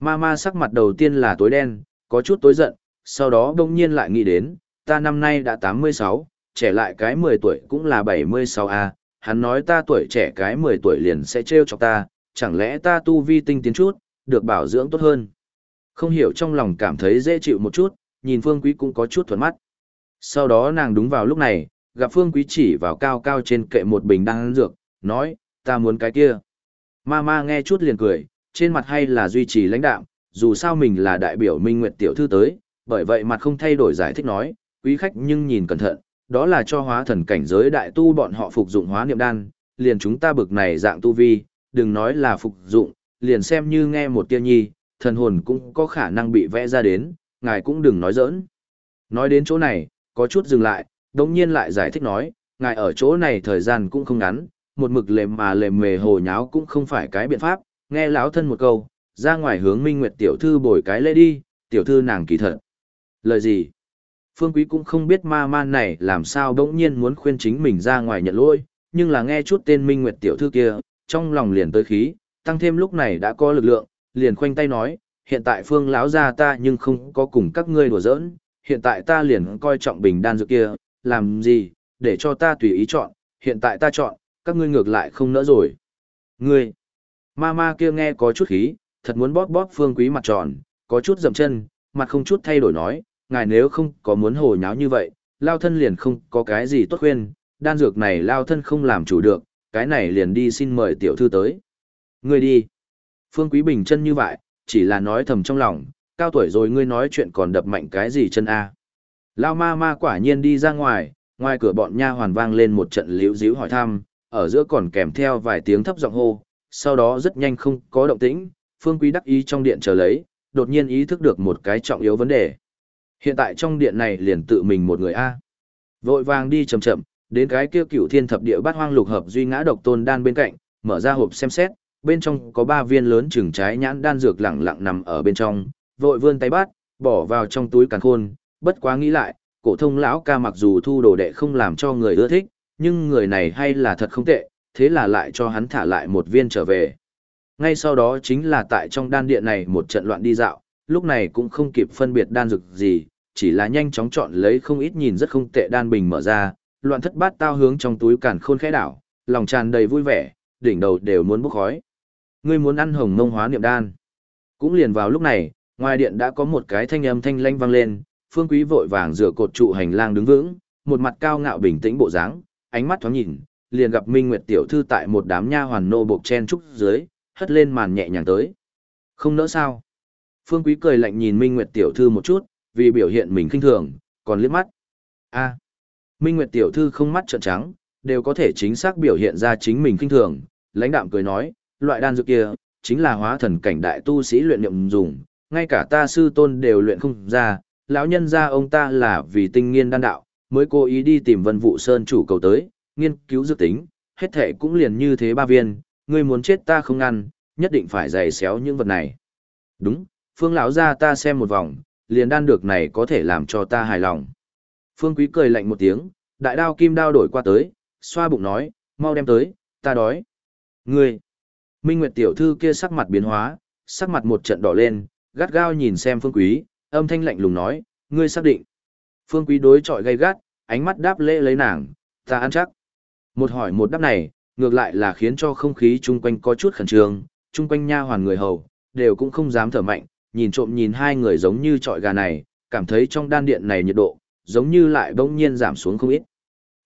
Ma ma sắc mặt đầu tiên là tối đen, có chút tối giận, sau đó đông nhiên lại nghĩ đến, ta năm nay đã 86, trẻ lại cái 10 tuổi cũng là 76 à, hắn nói ta tuổi trẻ cái 10 tuổi liền sẽ trêu chọc ta, chẳng lẽ ta tu vi tinh tiến chút, được bảo dưỡng tốt hơn. Không hiểu trong lòng cảm thấy dễ chịu một chút, nhìn Phương Quý cũng có chút thuận mắt. Sau đó nàng đúng vào lúc này, gặp Phương Quý chỉ vào cao cao trên kệ một bình đan dược, nói, ta muốn cái kia. Ma ma nghe chút liền cười, trên mặt hay là duy trì lãnh đạm, dù sao mình là đại biểu Minh Nguyệt tiểu thư tới, bởi vậy mặt không thay đổi giải thích nói, quý khách nhưng nhìn cẩn thận, đó là cho hóa thần cảnh giới đại tu bọn họ phục dụng hóa niệm đan, liền chúng ta bực này dạng tu vi, đừng nói là phục dụng, liền xem như nghe một tia nhi, thần hồn cũng có khả năng bị vẽ ra đến, ngài cũng đừng nói giỡn. Nói đến chỗ này, có chút dừng lại, đồng nhiên lại giải thích nói, ngài ở chỗ này thời gian cũng không ngắn, một mực lềm mà lềm mề hồ nháo cũng không phải cái biện pháp, nghe lão thân một câu, ra ngoài hướng Minh Nguyệt tiểu thư bồi cái lễ đi, tiểu thư nàng kỳ thật. Lời gì? Phương Quý cũng không biết ma man này làm sao đống nhiên muốn khuyên chính mình ra ngoài nhận lỗi, nhưng là nghe chút tên Minh Nguyệt tiểu thư kia, trong lòng liền tới khí, tăng thêm lúc này đã có lực lượng, liền khoanh tay nói, hiện tại Phương lão gia ta nhưng không có cùng các ngươi đùa giỡn, hiện tại ta liền coi trọng bình đan dược kia, làm gì, để cho ta tùy ý chọn, hiện tại ta chọn, các ngươi ngược lại không nỡ rồi. Ngươi, ma ma kia nghe có chút khí, thật muốn bóp bóp phương quý mặt tròn, có chút dậm chân, mặt không chút thay đổi nói, ngài nếu không có muốn hồ nháo như vậy, lao thân liền không có cái gì tốt khuyên, đan dược này lao thân không làm chủ được, cái này liền đi xin mời tiểu thư tới. Ngươi đi. Phương Quý Bình chân như vậy, chỉ là nói thầm trong lòng, cao tuổi rồi ngươi nói chuyện còn đập mạnh cái gì chân a? Lao ma ma quả nhiên đi ra ngoài, ngoài cửa bọn nha hoàn vang lên một trận liễu díu hỏi thăm, ở giữa còn kèm theo vài tiếng thấp giọng hô, sau đó rất nhanh không có động tĩnh, Phương Quý đắc ý trong điện chờ lấy, đột nhiên ý thức được một cái trọng yếu vấn đề. Hiện tại trong điện này liền tự mình một người a. Vội vàng đi chậm chậm, đến cái kia cựu thiên thập địa bát hoang lục hợp duy ngã độc tôn đan bên cạnh, mở ra hộp xem xét, bên trong có ba viên lớn chừng trái nhãn đan dược lẳng lặng nằm ở bên trong, vội vươn tay bắt, bỏ vào trong túi càn khôn, bất quá nghĩ lại, cổ thông lão ca mặc dù thu đồ đệ không làm cho người ưa thích, nhưng người này hay là thật không tệ, thế là lại cho hắn thả lại một viên trở về. Ngay sau đó chính là tại trong đan điện này một trận loạn đi dạo, lúc này cũng không kịp phân biệt đan dược gì, chỉ là nhanh chóng chọn lấy không ít nhìn rất không tệ đan bình mở ra, loạn thất bát tao hướng trong túi càn khôn khẽ đảo, lòng tràn đầy vui vẻ, đỉnh đầu đều muốn bốc khói. Ngươi muốn ăn hồng mông hóa niệm đan. Cũng liền vào lúc này, ngoài điện đã có một cái thanh âm thanh lanh vang lên, Phương Quý vội vàng dựa cột trụ hành lang đứng vững, một mặt cao ngạo bình tĩnh bộ dáng, ánh mắt thoáng nhìn, liền gặp Minh Nguyệt tiểu thư tại một đám nha hoàn nô buộc chen trúc dưới, hất lên màn nhẹ nhàng tới. Không nỡ sao? Phương Quý cười lạnh nhìn Minh Nguyệt tiểu thư một chút, vì biểu hiện mình khinh thường, còn liếc mắt. A. Minh Nguyệt tiểu thư không mắt trợn trắng, đều có thể chính xác biểu hiện ra chính mình khinh thường, lãnh đạm cười nói, loại đan dược kia chính là hóa thần cảnh đại tu sĩ luyện niệm dùng, ngay cả ta sư tôn đều luyện không ra, lão nhân gia ông ta là vì tinh nghiên đan đạo, mới cố ý đi tìm Vân Vũ Sơn chủ cầu tới, nghiên cứu dược tính, hết thể cũng liền như thế ba viên, ngươi muốn chết ta không ngăn, nhất định phải giày xéo những vật này. Đúng, Phương lão gia ta xem một vòng, liền đan được này có thể làm cho ta hài lòng. Phương Quý cười lạnh một tiếng, đại đao kim đao đổi qua tới, xoa bụng nói, mau đem tới, ta đói. Ngươi, Minh Nguyệt tiểu thư kia sắc mặt biến hóa, sắc mặt một trận đỏ lên, gắt gao nhìn xem Phương Quý, âm thanh lạnh lùng nói, ngươi xác định. Phương Quý đối chọi gay gắt, ánh mắt đáp lễ lấy nàng, ta ăn chắc. Một hỏi một đáp này, ngược lại là khiến cho không khí chung quanh có chút khẩn trương, chung quanh nha hoàn người hầu, đều cũng không dám thở mạnh, nhìn trộm nhìn hai người giống như trọi gà này, cảm thấy trong đan điện này nhiệt độ, giống như lại bỗng nhiên giảm xuống không ít.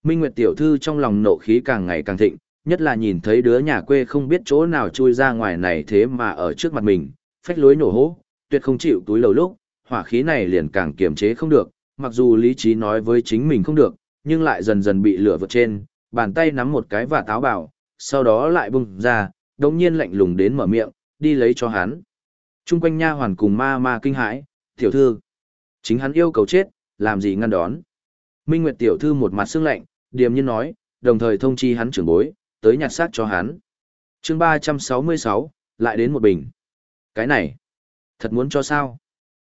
Minh Nguyệt tiểu thư trong lòng nộ khí càng ngày càng thịnh, nhất là nhìn thấy đứa nhà quê không biết chỗ nào chui ra ngoài này thế mà ở trước mặt mình, phách lối nổ hố, tuyệt không chịu túi lầu lúc, hỏa khí này liền càng kiềm chế không được, mặc dù lý trí nói với chính mình không được, nhưng lại dần dần bị lửa vượt trên, bàn tay nắm một cái và táo bảo, sau đó lại bung ra, đồng nhiên lạnh lùng đến mở miệng, đi lấy cho hắn. Trung quanh nha hoàn cùng ma ma kinh hãi, tiểu thư. Chính hắn yêu cầu chết, làm gì ngăn đón. Minh Nguyệt tiểu thư một mặt sương lạnh, điềm nhiên nói, đồng thời thông chi hắn trưởng bối, tới nhặt xác cho hắn. chương 366, lại đến một bình. Cái này, thật muốn cho sao?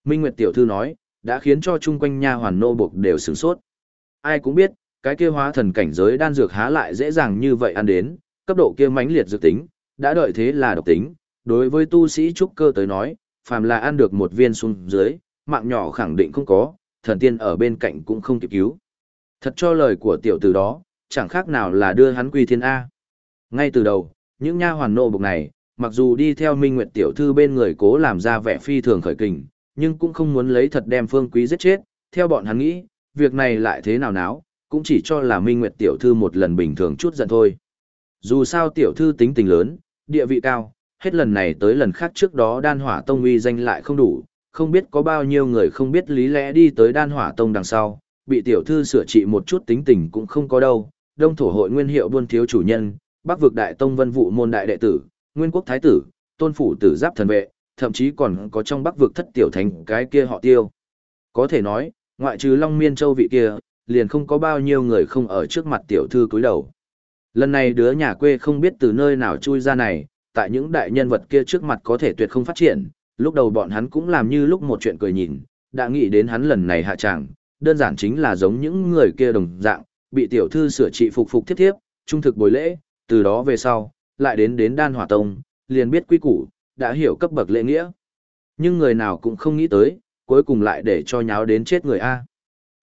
Minh Nguyệt tiểu thư nói, đã khiến cho chung quanh nha hoàn nô buộc đều sửng sốt. Ai cũng biết, cái kia hóa thần cảnh giới đan dược há lại dễ dàng như vậy ăn đến, cấp độ kia mãnh liệt dược tính, đã đợi thế là độc tính, đối với tu sĩ trúc cơ tới nói, phàm là ăn được một viên xuống dưới, mạng nhỏ khẳng định không có, thần tiên ở bên cạnh cũng không kịp cứu. Thật cho lời của tiểu tử đó, chẳng khác nào là đưa hắn quy thiên A. Ngay từ đầu, những nha hoàn nô buộc này, mặc dù đi theo Minh Nguyệt tiểu thư bên người cố làm ra vẻ phi thường khởi kình, nhưng cũng không muốn lấy thật đem Phương Quý giết chết, theo bọn hắn nghĩ, việc này lại thế nào náo, cũng chỉ cho là Minh Nguyệt tiểu thư một lần bình thường chút giận thôi. Dù sao tiểu thư tính tình lớn, địa vị cao, hết lần này tới lần khác trước đó đan hỏa tông uy danh lại không đủ, không biết có bao nhiêu người không biết lý lẽ đi tới đan hỏa tông đằng sau, bị tiểu thư sửa trị một chút tính tình cũng không có đâu. Đông thổ hội nguyên hiệu buôn thiếu chủ nhân, bắc vực đại tông vân vụ môn đại đệ tử, nguyên quốc thái tử, tôn phủ tử giáp thần vệ, thậm chí còn có trong bắc vực thất tiểu thành cái kia họ tiêu. Có thể nói, ngoại trừ Long Miên Châu vị kia, liền không có bao nhiêu người không ở trước mặt tiểu thư cúi đầu. Lần này đứa nhà quê không biết từ nơi nào chui ra này, tại những đại nhân vật kia trước mặt có thể tuyệt không phát triển, lúc đầu bọn hắn cũng làm như lúc một chuyện cười nhìn, đã nghĩ đến hắn lần này hạ tràng, đơn giản chính là giống những người kia đồng dạng, bị tiểu thư sửa trị phục phục tiếp tiếp, trung thực bồi lễ, từ đó về sau, lại đến đến đan hỏa tông, liền biết quy củ, đã hiểu cấp bậc lễ nghĩa. Nhưng người nào cũng không nghĩ tới, cuối cùng lại để cho nháo đến chết người A.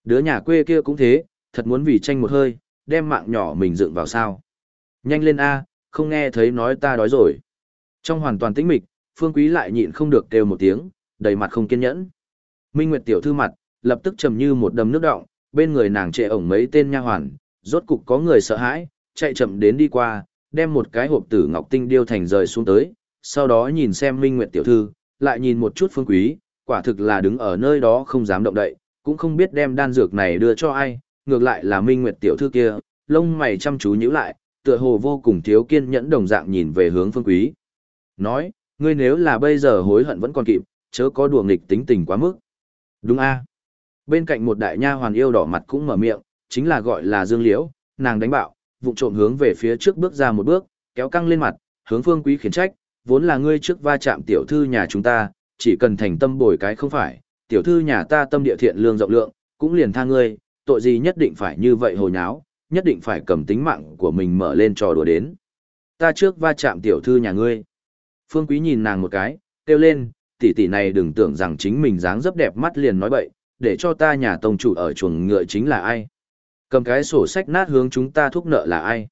Đứa nhà quê kia cũng thế, thật muốn vì tranh một hơi, đem mạng nhỏ mình dựng vào sao. Nhanh lên A, không nghe thấy nói ta đói rồi. Trong hoàn toàn tĩnh mịch, Phương Quý lại nhịn không được kêu một tiếng, đầy mặt không kiên nhẫn. Minh Nguyệt tiểu thư mặt, lập tức trầm như một đầm nước động, bên người nàng trệ ổng mấy tên nha hoàn, rốt cục có người sợ hãi, chạy chậm đến đi qua, đem một cái hộp tử ngọc tinh điêu thành rời xuống tới, sau đó nhìn xem Minh Nguyệt tiểu thư, lại nhìn một chút Phương Quý, quả thực là đứng ở nơi đó không dám động đậy, cũng không biết đem đan dược này đưa cho ai, ngược lại là Minh Nguyệt tiểu thư kia, lông mày chăm chú nhíu lại, tựa hồ vô cùng thiếu kiên nhẫn đồng dạng nhìn về hướng Phương Quý. Nói, ngươi nếu là bây giờ hối hận vẫn còn kịp, chớ có đùa nghịch tính tình quá mức. Đúng a. Bên cạnh một đại nha hoàn yêu đỏ mặt cũng mở miệng, chính là gọi là Dương Liễu, nàng đánh bạo, vụng trộm hướng về phía trước bước ra một bước, kéo căng lên mặt, hướng Phương Quý khiển trách, vốn là ngươi trước va chạm tiểu thư nhà chúng ta, chỉ cần thành tâm bồi cái không phải, tiểu thư nhà ta tâm địa thiện lương rộng lượng, cũng liền tha ngươi, tội gì nhất định phải như vậy hồ nháo, nhất định phải cầm tính mạng của mình mở lên trò đùa đến. Ta trước va chạm tiểu thư nhà ngươi. Phương Quý nhìn nàng một cái, kêu lên, tỷ tỷ này đừng tưởng rằng chính mình dáng dấp đẹp mắt liền nói bậy, để cho ta nhà tông chủ ở chuồng ngựa chính là ai. Cầm cái sổ sách nát hướng chúng ta thúc nợ là ai.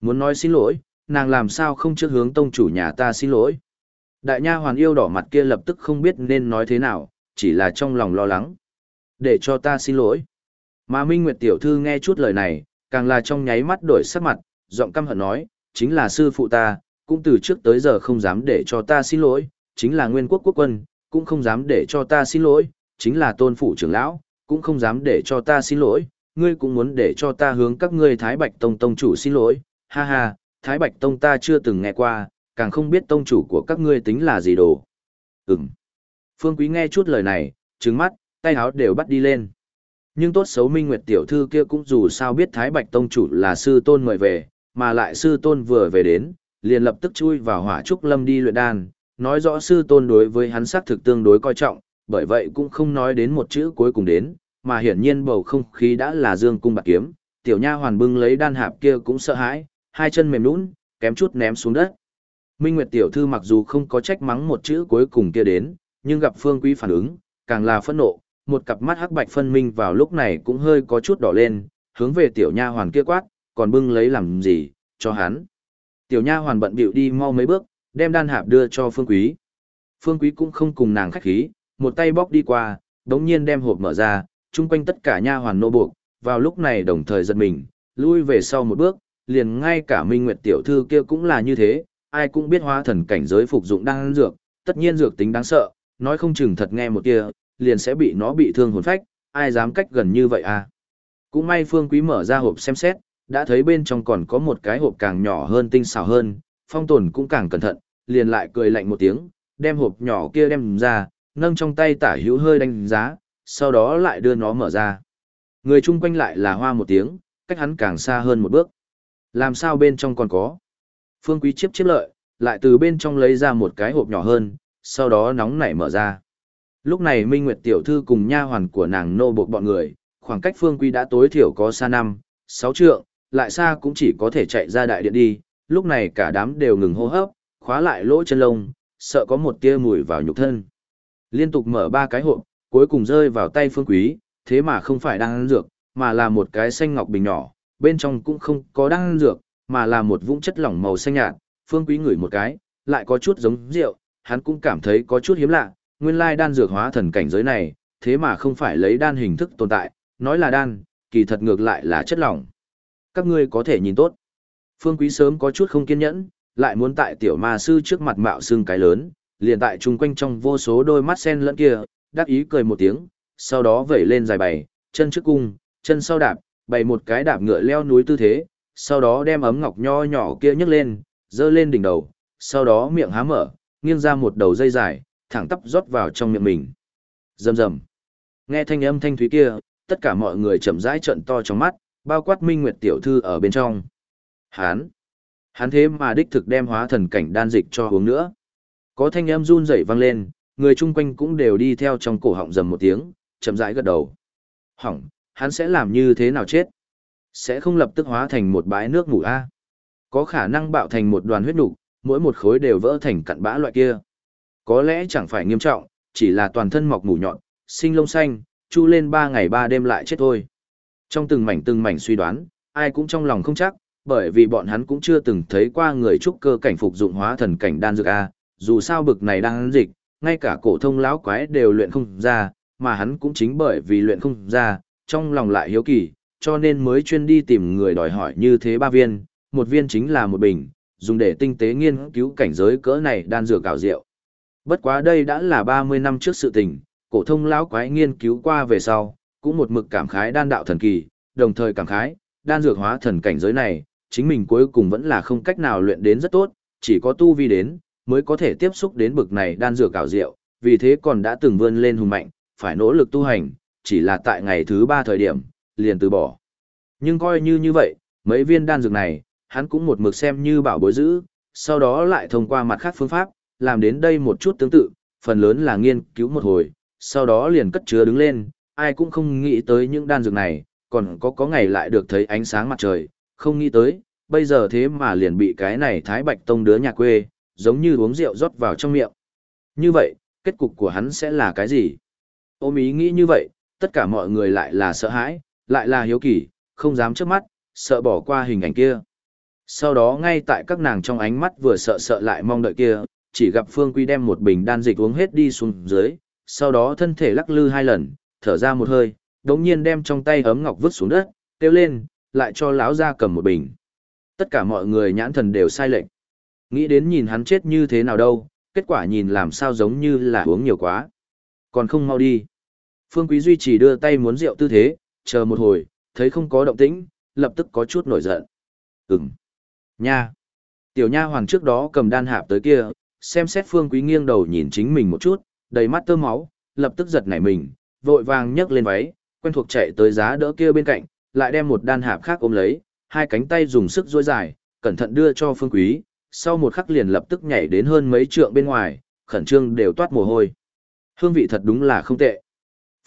Muốn nói xin lỗi, nàng làm sao không trước hướng tông chủ nhà ta xin lỗi. Đại nha hoàn yêu đỏ mặt kia lập tức không biết nên nói thế nào, chỉ là trong lòng lo lắng. Để cho ta xin lỗi. Mà Minh Nguyệt tiểu thư nghe chút lời này, càng là trong nháy mắt đổi sắc mặt, giọng căm hận nói, chính là sư phụ ta, cũng từ trước tới giờ không dám để cho ta xin lỗi, chính là nguyên quốc quốc quân, cũng không dám để cho ta xin lỗi, chính là tôn phủ trưởng lão, cũng không dám để cho ta xin lỗi, ngươi cũng muốn để cho ta hướng các ngươi Thái Bạch Tông Tông chủ xin lỗi, ha ha, Thái Bạch Tông ta chưa từng nghe qua, càng không biết Tông chủ của các ngươi tính là gì đồ. Ừm. Phương Quý nghe chút lời này, trứng mắt, tay áo đều bắt đi lên. Nhưng tốt xấu Minh Nguyệt tiểu thư kia cũng dù sao biết Thái Bạch Tông chủ là sư tôn mời về, mà lại sư tôn vừa về đến, liền lập tức chui vào hỏa trúc lâm đi luyện đan, nói rõ sư tôn đối với hắn xác thực tương đối coi trọng, bởi vậy cũng không nói đến một chữ cuối cùng đến, mà hiển nhiên bầu không khí đã là dương cung bạc kiếm, tiểu nha hoàn bưng lấy đan hạp kia cũng sợ hãi, hai chân mềm nhũn, kém chút ném xuống đất. Minh Nguyệt tiểu thư mặc dù không có trách mắng một chữ cuối cùng kia đến, nhưng gặp Phương Quý phản ứng, càng là phẫn nộ, một cặp mắt hắc bạch phân minh vào lúc này cũng hơi có chút đỏ lên, hướng về tiểu nha hoàn kia quát, còn bưng lấy làm gì, cho hắn. Tiểu nha hoàn bận bịu đi mau mấy bước, đem đan hạp đưa cho Phương Quý. Phương Quý cũng không cùng nàng khách khí, một tay bóc đi qua, đống nhiên đem hộp mở ra, chung quanh tất cả nha hoàn nô buộc, vào lúc này đồng thời giật mình, lui về sau một bước, liền ngay cả Minh Nguyệt tiểu thư kia cũng là như thế, ai cũng biết hóa thần cảnh giới phục dụng đang dược, tất nhiên dược tính đáng sợ, nói không chừng thật nghe một kia, liền sẽ bị nó bị thương hồn phách, ai dám cách gần như vậy à. Cũng may Phương Quý mở ra hộp xem xét, đã thấy bên trong còn có một cái hộp càng nhỏ hơn tinh xảo hơn, phong tồn cũng càng cẩn thận, liền lại cười lạnh một tiếng, đem hộp nhỏ kia đem ra, nâng trong tay tả hữu hơi đánh giá, sau đó lại đưa nó mở ra. Người chung quanh lại là hoa một tiếng, cách hắn càng xa hơn một bước. Làm sao bên trong còn có? Phương Quý chiếp chiếp lợi, lại từ bên trong lấy ra một cái hộp nhỏ hơn, sau đó nóng nảy mở ra. Lúc này Minh Nguyệt tiểu thư cùng nha hoàn của nàng nô buộc bọn người, khoảng cách Phương Quý đã tối thiểu có xa năm, sáu trượng, lại xa cũng chỉ có thể chạy ra đại điện đi, lúc này cả đám đều ngừng hô hấp, khóa lại lỗ chân lông, sợ có một tia mùi vào nhục thân. Liên tục mở ba cái hộp, cuối cùng rơi vào tay Phương Quý, thế mà không phải đan dược, mà là một cái xanh ngọc bình nhỏ, bên trong cũng không có đan dược, mà là một vũng chất lỏng màu xanh nhạt, Phương Quý ngửi một cái, lại có chút giống rượu, hắn cũng cảm thấy có chút hiếm lạ, nguyên lai đan dược hóa thần cảnh giới này, thế mà không phải lấy đan hình thức tồn tại, nói là đan, kỳ thật ngược lại là chất lỏng. Các ngươi có thể nhìn tốt. Phương Quý sớm có chút không kiên nhẫn, lại muốn tại tiểu ma sư trước mặt mạo xương cái lớn, liền tại chung quanh trong vô số đôi mắt sen lẫn kia, đắc ý cười một tiếng, sau đó vẩy lên dài bày, chân trước cung, Chân sau đạp, bày một cái đạp ngựa leo núi tư thế, sau đó đem ấm ngọc nho nhỏ kia nhấc lên, dơ lên đỉnh đầu, sau đó miệng há mở, nghiêng ra một đầu dây dài, thẳng tắp rót vào trong miệng mình. Rầm rầm. Nghe thanh âm thanh thúy kia, tất cả mọi người chậm rãi trợn to trong mắt, bao quát Minh Nguyệt tiểu thư ở bên trong. Hán, hán thế mà đích thực đem hóa thần cảnh đan dịch cho uống nữa. Có thanh âm run rẩy vang lên, người chung quanh cũng đều đi theo trong cổ họng rầm một tiếng, chậm rãi gật đầu. Hỏng, hắn sẽ làm như thế nào chết? Sẽ không lập tức hóa thành một bãi nước ngủ a? Có khả năng bạo thành một đoàn huyết nục, mỗi một khối đều vỡ thành cặn bã loại kia. Có lẽ chẳng phải nghiêm trọng, chỉ là toàn thân mọc ngủ nhọn, sinh lông xanh, chu lên ba ngày ba đêm lại chết thôi. Trong từng mảnh từng mảnh suy đoán, ai cũng trong lòng không chắc, bởi vì bọn hắn cũng chưa từng thấy qua người trúc cơ cảnh phục dụng hóa thần cảnh đan dược A, dù sao bực này đang dịch, ngay cả cổ thông lão quái đều luyện không ra, mà hắn cũng chính bởi vì luyện không ra, trong lòng lại hiếu kỳ, cho nên mới chuyên đi tìm người đòi hỏi như thế ba viên, một viên chính là một bình, dùng để tinh tế nghiên cứu cảnh giới cỡ này đan dược cảo rượu. Bất quá đây đã là 30 năm trước sự tình, cổ thông lão quái nghiên cứu qua về sau, cũng một mực cảm khái đan đạo thần kỳ, đồng thời cảm khái, đan dược hóa thần cảnh giới này, chính mình cuối cùng vẫn là không cách nào luyện đến rất tốt, chỉ có tu vi đến, mới có thể tiếp xúc đến bực này đan dược cảo diệu, vì thế còn đã từng vươn lên hùng mạnh, phải nỗ lực tu hành, chỉ là tại ngày thứ ba thời điểm, liền từ bỏ. Nhưng coi như như vậy, mấy viên đan dược này, hắn cũng một mực xem như bảo bối giữ, sau đó lại thông qua mặt khác phương pháp, làm đến đây một chút tương tự, phần lớn là nghiên cứu một hồi, sau đó liền cất chứa đứng lên, ai cũng không nghĩ tới những đan dược này, còn có có ngày lại được thấy ánh sáng mặt trời, không nghĩ tới, bây giờ thế mà liền bị cái này Thái Bạch Tông đứa nhà quê, giống như uống rượu rót vào trong miệng. Như vậy, kết cục của hắn sẽ là cái gì? Ôm ý nghĩ như vậy, tất cả mọi người lại là sợ hãi, lại là hiếu kỳ, không dám trước mắt, sợ bỏ qua hình ảnh kia. Sau đó ngay tại các nàng trong ánh mắt vừa sợ sợ lại mong đợi kia, chỉ gặp Phương Quy đem một bình đan dịch uống hết đi xuống dưới, sau đó thân thể lắc lư hai lần, thở ra một hơi, đống nhiên đem trong tay ấm ngọc vứt xuống đất, kêu lên, lại cho lão ra cầm một bình. Tất cả mọi người nhãn thần đều sai lệch. Nghĩ đến nhìn hắn chết như thế nào đâu, kết quả nhìn làm sao giống như là uống nhiều quá. Còn không mau đi. Phương Quý duy trì đưa tay muốn rượu tư thế, chờ một hồi, thấy không có động tĩnh, lập tức có chút nổi giận. Ừm. Nha. Tiểu nha hoàng trước đó cầm đan hạp tới kia, xem xét Phương Quý nghiêng đầu nhìn chính mình một chút, đầy mắt tơ máu, lập tức giật nảy mình, vội vàng nhấc lên váy, quen thuộc chạy tới giá đỡ kia bên cạnh, lại đem một đan hạp khác ôm lấy, hai cánh tay dùng sức duỗi dài, cẩn thận đưa cho Phương Quý, sau một khắc liền lập tức nhảy đến hơn mấy trượng bên ngoài, khẩn trương đều toát mồ hôi. Hương vị thật đúng là không tệ.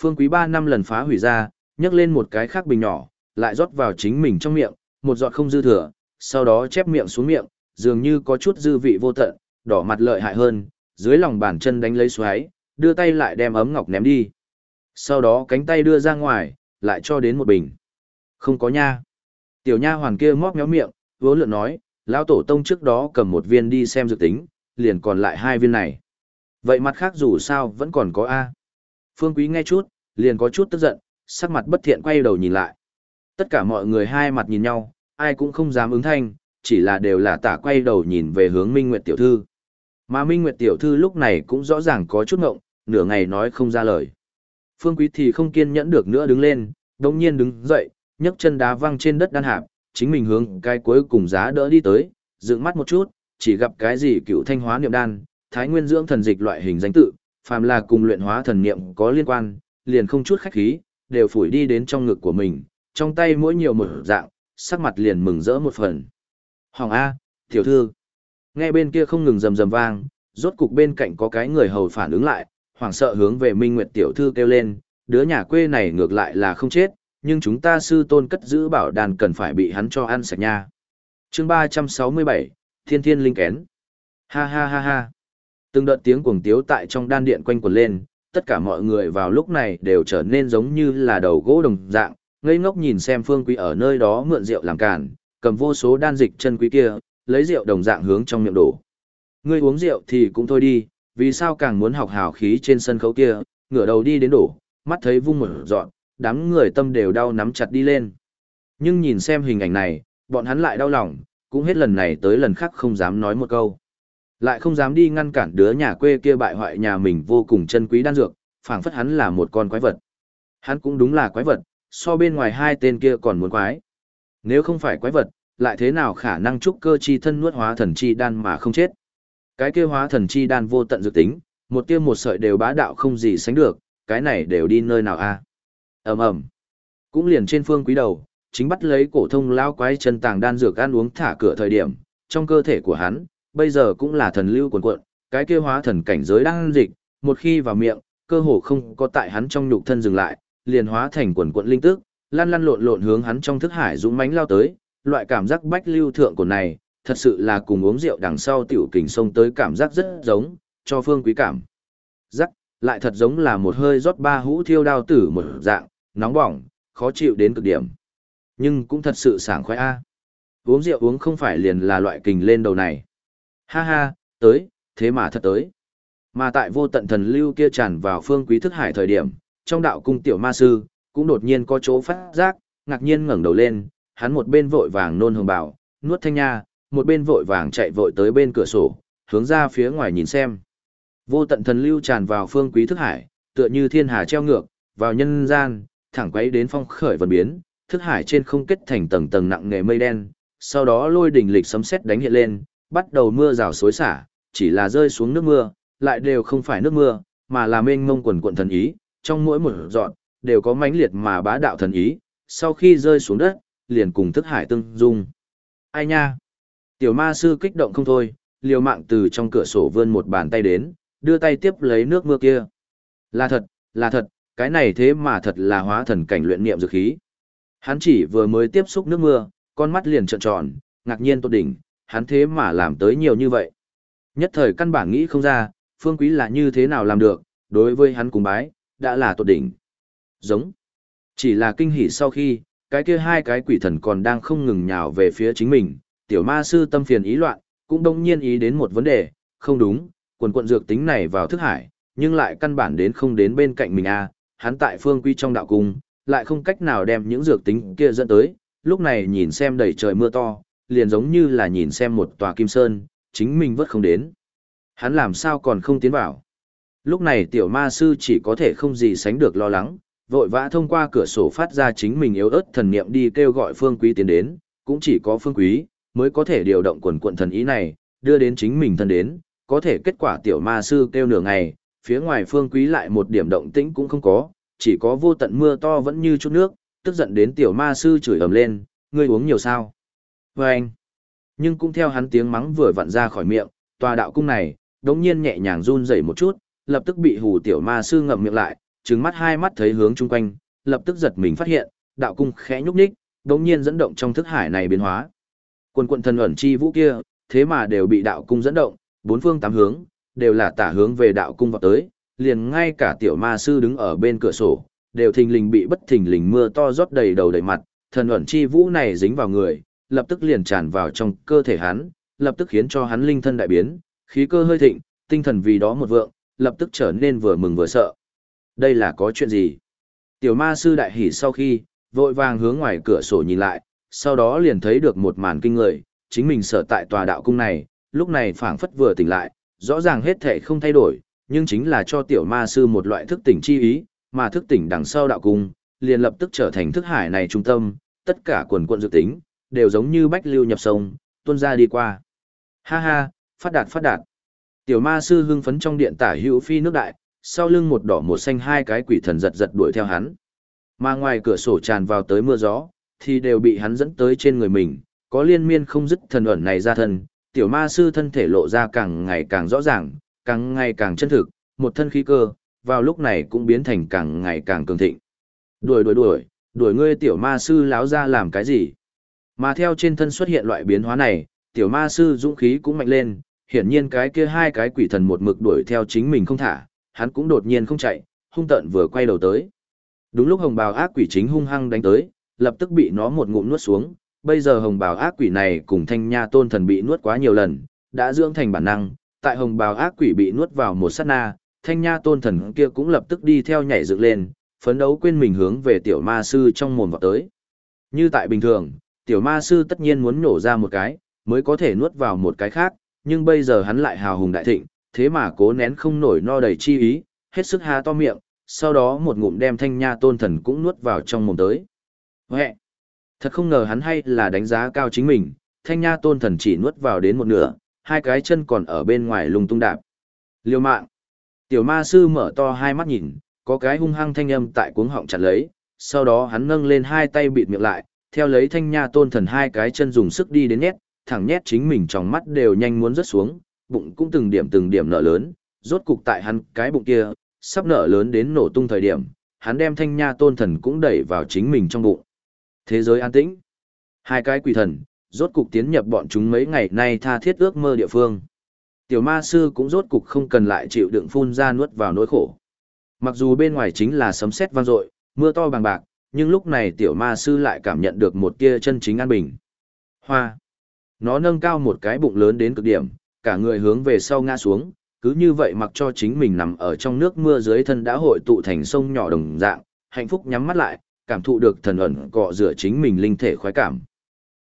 Phương Quý ba năm lần phá hủy ra, nhấc lên một cái khác bình nhỏ, lại rót vào chính mình trong miệng, một giọt không dư thừa, sau đó chép miệng xuống miệng, dường như có chút dư vị vô tận, đỏ mặt lợi hại hơn, dưới lòng bàn chân đánh lấy xoáy, đưa tay lại đem ấm ngọc ném đi. Sau đó cánh tay đưa ra ngoài, lại cho đến một bình. Không có nha. Tiểu nha hoàn kia móc méo miệng, vỗ lượn nói, lão tổ tông trước đó cầm một viên đi xem dự tính, liền còn lại hai viên này. Vậy mặt khác dù sao vẫn còn có A. Phương Quý nghe chút, liền có chút tức giận, sắc mặt bất thiện quay đầu nhìn lại. Tất cả mọi người hai mặt nhìn nhau, ai cũng không dám ứng thanh, chỉ là đều là tả quay đầu nhìn về hướng Minh Nguyệt Tiểu Thư. Mà Minh Nguyệt Tiểu Thư lúc này cũng rõ ràng có chút ngộng, nửa ngày nói không ra lời. Phương Quý thì không kiên nhẫn được nữa đứng lên, đồng nhiên đứng dậy, nhấc chân đá văng trên đất đan hạp, chính mình hướng cái cuối cùng giá đỡ đi tới, dựng mắt một chút, chỉ gặp cái gì cựu thanh hóa niệm đan, thái nguyên dưỡng thần dịch loại hình danh tự, phàm là cùng luyện hóa thần niệm có liên quan, liền không chút khách khí, đều phủi đi đến trong ngực của mình, trong tay mỗi nhiều một dạng, sắc mặt liền mừng rỡ một phần. Hoàng A, tiểu thư. Nghe bên kia không ngừng rầm rầm vang, rốt cục bên cạnh có cái người hầu phản ứng lại, hoảng sợ hướng về Minh Nguyệt tiểu thư kêu lên, đứa nhà quê này ngược lại là không chết, nhưng chúng ta sư tôn cất giữ bảo đàn cần phải bị hắn cho ăn sạch nha. chương 367, Thiên Thiên Linh Kén. Ha ha ha ha. Từng đợt tiếng cuồng tiếu tại trong đan điện quanh quần lên, tất cả mọi người vào lúc này đều trở nên giống như là đầu gỗ đồng dạng, ngây ngốc nhìn xem phương quý ở nơi đó mượn rượu làm cản, cầm vô số đan dịch chân quý kia, lấy rượu đồng dạng hướng trong miệng đổ. Ngươi uống rượu thì cũng thôi đi, vì sao càng muốn học hào khí trên sân khấu kia, ngửa đầu đi đến đổ, mắt thấy vung mở dọn, đám người tâm đều đau nắm chặt đi lên. Nhưng nhìn xem hình ảnh này, bọn hắn lại đau lòng, cũng hết lần này tới lần khác không dám nói một câu. Lại không dám đi ngăn cản đứa nhà quê kia bại hoại nhà mình vô cùng chân quý đan dược, phảng phất hắn là một con quái vật. Hắn cũng đúng là quái vật, so bên ngoài hai tên kia còn muốn quái. Nếu không phải quái vật, lại thế nào khả năng trúc cơ chi thân nuốt hóa thần chi đan mà không chết. Cái kia hóa thần chi đan vô tận dự tính, một tiêm một sợi đều bá đạo không gì sánh được, cái này đều đi nơi nào a? Ầm ầm. Cũng liền trên phương quý đầu, chính bắt lấy cổ thông lao quái chân tàng đan dược ăn uống thả cửa thời điểm, trong cơ thể của hắn, bây giờ cũng là thần lưu cuồn cuộn, cái kia hóa thần cảnh giới đang dịch, một khi vào miệng, cơ hồ không có tại hắn trong nhục thân dừng lại, liền hóa thành quần quận linh tức, lăn lăn lộn lộn hướng hắn trong thức hải dũng mãnh lao tới, loại cảm giác bách lưu thượng của này, thật sự là cùng uống rượu đằng sau tiểu kình sông tới cảm giác rất giống, cho phương quý cảm. Giác, lại thật giống là một hơi rót ba hũ thiêu đao tử một dạng, nóng bỏng, khó chịu đến cực điểm. Nhưng cũng thật sự sảng khoái a. Uống rượu uống không phải liền là loại kình lên đầu này. Ha ha, tới, thế mà thật tới. Mà tại vô tận thần lưu kia tràn vào phương quý thức hải thời điểm, trong đạo cung tiểu ma sư, cũng đột nhiên có chỗ phát giác, ngạc nhiên ngẩng đầu lên, hắn một bên vội vàng nôn hồng bảo, nuốt thanh nha, một bên vội vàng chạy vội tới bên cửa sổ, hướng ra phía ngoài nhìn xem. Vô tận thần lưu tràn vào phương quý thức hải, tựa như thiên hà treo ngược, vào nhân gian, thẳng quấy đến phong khởi vần biến, thức hải trên không kết thành tầng tầng nặng nghề mây đen, sau đó lôi đỉnh lịch sấm sét đánh hiện lên, bắt đầu mưa rào xối xả, chỉ là rơi xuống nước mưa, lại đều không phải nước mưa, mà là mênh mông quần quần thần ý, trong mỗi một giọt đều có mãnh liệt mà bá đạo thần ý, sau khi rơi xuống đất, liền cùng thức hải tương dung. Ai nha? Tiểu ma sư kích động không thôi, liều mạng từ trong cửa sổ vươn một bàn tay đến, đưa tay tiếp lấy nước mưa kia. Là thật, là thật, cái này thế mà thật là hóa thần cảnh luyện niệm dược khí. Hắn chỉ vừa mới tiếp xúc nước mưa, con mắt liền trợn tròn, ngạc nhiên tột đỉnh, hắn thế mà làm tới nhiều như vậy. Nhất thời căn bản nghĩ không ra, phương quý là như thế nào làm được, đối với hắn cùng bái, đã là tột đỉnh. Giống. Chỉ là kinh hỉ sau khi, cái kia hai cái quỷ thần còn đang không ngừng nhào về phía chính mình, tiểu ma sư tâm phiền ý loạn, cũng đông nhiên ý đến một vấn đề, không đúng, quần quận dược tính này vào thức hải, nhưng lại căn bản đến không đến bên cạnh mình a à, hắn tại phương quy trong đạo cung, lại không cách nào đem những dược tính kia dẫn tới, lúc này nhìn xem đầy trời mưa to, liền giống như là nhìn xem một tòa kim sơn, chính mình vất không đến. Hắn làm sao còn không tiến vào. Lúc này tiểu ma sư chỉ có thể không gì sánh được lo lắng, vội vã thông qua cửa sổ phát ra chính mình yếu ớt thần niệm đi kêu gọi phương quý tiến đến, cũng chỉ có phương quý, mới có thể điều động quần quận thần ý này, đưa đến chính mình thân đến, có thể kết quả tiểu ma sư kêu nửa ngày, phía ngoài phương quý lại một điểm động tĩnh cũng không có, chỉ có vô tận mưa to vẫn như chút nước, tức giận đến tiểu ma sư chửi ầm lên, ngươi uống nhiều sao. Và anh, nhưng cũng theo hắn tiếng mắng vừa vặn ra khỏi miệng, tòa đạo cung này, đống nhiên nhẹ nhàng run rẩy một chút, lập tức bị hù tiểu ma sư ngậm miệng lại, trừng mắt hai mắt thấy hướng chung quanh, lập tức giật mình phát hiện, đạo cung khẽ nhúc nhích, đống nhiên dẫn động trong thức hải này biến hóa. Quân quận thần ẩn chi vũ kia, thế mà đều bị đạo cung dẫn động, bốn phương tám hướng, đều là tả hướng về đạo cung vào tới, liền ngay cả tiểu ma sư đứng ở bên cửa sổ, đều thình lình bị bất thình lình mưa to rót đầy đầu đầy mặt, thần ẩn chi vũ này dính vào người, lập tức liền tràn vào trong cơ thể hắn, lập tức khiến cho hắn linh thân đại biến, khí cơ hơi thịnh, tinh thần vì đó một vượng, lập tức trở nên vừa mừng vừa sợ. Đây là có chuyện gì? Tiểu ma sư đại hỉ sau khi, vội vàng hướng ngoài cửa sổ nhìn lại, sau đó liền thấy được một màn kinh người, chính mình sở tại tòa đạo cung này, lúc này phảng phất vừa tỉnh lại, rõ ràng hết thể không thay đổi, nhưng chính là cho tiểu ma sư một loại thức tỉnh chi ý, mà thức tỉnh đằng sau đạo cung, liền lập tức trở thành thức hải này trung tâm, tất cả quần quận dự tính, đều giống như bách lưu nhập sông, tuôn ra đi qua. Ha ha, phát đạt phát đạt. Tiểu ma sư hưng phấn trong điện tả hữu phi nước đại, sau lưng một đỏ một xanh hai cái quỷ thần giật giật đuổi theo hắn. Mà ngoài cửa sổ tràn vào tới mưa gió, thì đều bị hắn dẫn tới trên người mình, có liên miên không dứt thần ẩn này ra thân, tiểu ma sư thân thể lộ ra càng ngày càng rõ ràng, càng ngày càng chân thực, một thân khí cơ, vào lúc này cũng biến thành càng ngày càng cường thịnh. Đuổi đuổi đuổi, đuổi ngươi tiểu ma sư láo ra làm cái gì? Mà theo trên thân xuất hiện loại biến hóa này, tiểu ma sư dũng khí cũng mạnh lên, hiển nhiên cái kia hai cái quỷ thần một mực đuổi theo chính mình không thả, hắn cũng đột nhiên không chạy, hung tận vừa quay đầu tới. Đúng lúc hồng bào ác quỷ chính hung hăng đánh tới, lập tức bị nó một ngụm nuốt xuống, bây giờ hồng bào ác quỷ này cùng thanh nha tôn thần bị nuốt quá nhiều lần, đã dưỡng thành bản năng, tại hồng bào ác quỷ bị nuốt vào một sát na, thanh nha tôn thần kia cũng lập tức đi theo nhảy dựng lên, phấn đấu quên mình hướng về tiểu ma sư trong mồm vào tới. Như tại bình thường, tiểu ma sư tất nhiên muốn nổ ra một cái, mới có thể nuốt vào một cái khác, nhưng bây giờ hắn lại hào hùng đại thịnh, thế mà cố nén không nổi no đầy chi ý, hết sức há to miệng, sau đó một ngụm đem thanh nha tôn thần cũng nuốt vào trong mồm tới. Huệ! Thật không ngờ hắn hay là đánh giá cao chính mình, thanh nha tôn thần chỉ nuốt vào đến một nửa, hai cái chân còn ở bên ngoài lùng tung đạp. liều mạng! Tiểu ma sư mở to hai mắt nhìn, có cái hung hăng thanh âm tại cuống họng chặt lấy, sau đó hắn nâng lên hai tay bịt miệng lại, theo lấy thanh nha tôn thần hai cái chân dùng sức đi đến nhét, thẳng nhét chính mình trong mắt đều nhanh muốn rớt xuống, bụng cũng từng điểm từng điểm nở lớn, rốt cục tại hắn cái bụng kia, sắp nở lớn đến nổ tung thời điểm, hắn đem thanh nha tôn thần cũng đẩy vào chính mình trong bụng. Thế giới an tĩnh. Hai cái quỷ thần, rốt cục tiến nhập bọn chúng mấy ngày nay tha thiết ước mơ địa phương. Tiểu ma sư cũng rốt cục không cần lại chịu đựng phun ra nuốt vào nỗi khổ. Mặc dù bên ngoài chính là sấm sét vang dội, mưa to bằng bạc, nhưng lúc này tiểu ma sư lại cảm nhận được một tia chân chính an bình. Hoa. Nó nâng cao một cái bụng lớn đến cực điểm, cả người hướng về sau ngã xuống, cứ như vậy mặc cho chính mình nằm ở trong nước mưa dưới thân đã hội tụ thành sông nhỏ đồng dạng, hạnh phúc nhắm mắt lại, cảm thụ được thần ẩn cọ rửa chính mình linh thể khoái cảm.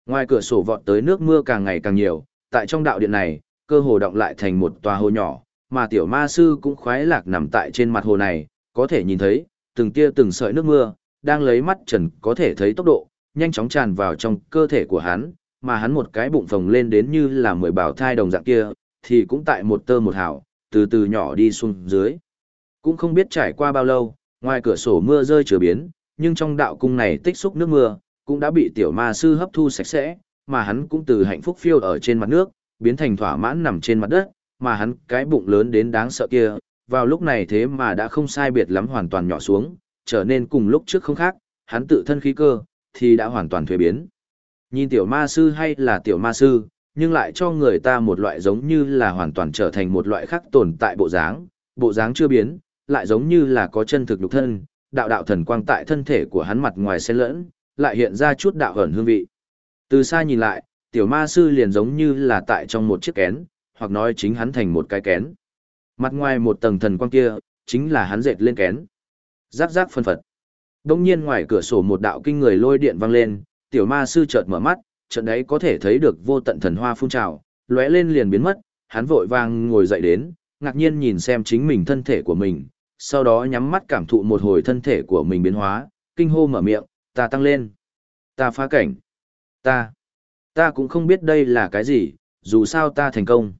Ngoài cửa sổ vọt tới nước mưa càng ngày càng nhiều, tại trong đạo điện này, cơ hồ động lại thành một tòa hồ nhỏ, mà tiểu ma sư cũng khoái lạc nằm tại trên mặt hồ này, có thể nhìn thấy, từng tia từng sợi nước mưa, đang lấy mắt trần có thể thấy tốc độ, nhanh chóng tràn vào trong cơ thể của hắn, mà hắn một cái bụng phồng lên đến như là mười bào thai đồng dạng kia, thì cũng tại một tơ một hào, từ từ nhỏ đi xuống dưới. Cũng không biết trải qua bao lâu, ngoài cửa sổ mưa rơi trở biến, nhưng trong đạo cung này tích xúc nước mưa, cũng đã bị tiểu ma sư hấp thu sạch sẽ, mà hắn cũng từ hạnh phúc phiêu ở trên mặt nước, biến thành thỏa mãn nằm trên mặt đất, mà hắn cái bụng lớn đến đáng sợ kia, vào lúc này thế mà đã không sai biệt lắm hoàn toàn nhỏ xuống, trở nên cùng lúc trước không khác, hắn tự thân khí cơ, thì đã hoàn toàn thuế biến. Nhìn tiểu ma sư hay là tiểu ma sư, nhưng lại cho người ta một loại giống như là hoàn toàn trở thành một loại khác tồn tại bộ dáng, bộ dáng chưa biến, lại giống như là có chân thực lục thân, đạo đạo thần quang tại thân thể của hắn mặt ngoài xen lẫn, lại hiện ra chút đạo ẩn hương vị. Từ xa nhìn lại, tiểu ma sư liền giống như là tại trong một chiếc kén, hoặc nói chính hắn thành một cái kén. Mặt ngoài một tầng thần quang kia, chính là hắn dệt lên kén. Giáp giáp phân phật. Đông nhiên ngoài cửa sổ một đạo kinh người lôi điện vang lên, tiểu ma sư chợt mở mắt, trận đấy có thể thấy được vô tận thần hoa phun trào, lóe lên liền biến mất, hắn vội vàng ngồi dậy đến, ngạc nhiên nhìn xem chính mình thân thể của mình, sau đó nhắm mắt cảm thụ một hồi thân thể của mình biến hóa, kinh hô mở miệng, ta tăng lên, ta phá cảnh, ta, ta cũng không biết đây là cái gì, dù sao ta thành công.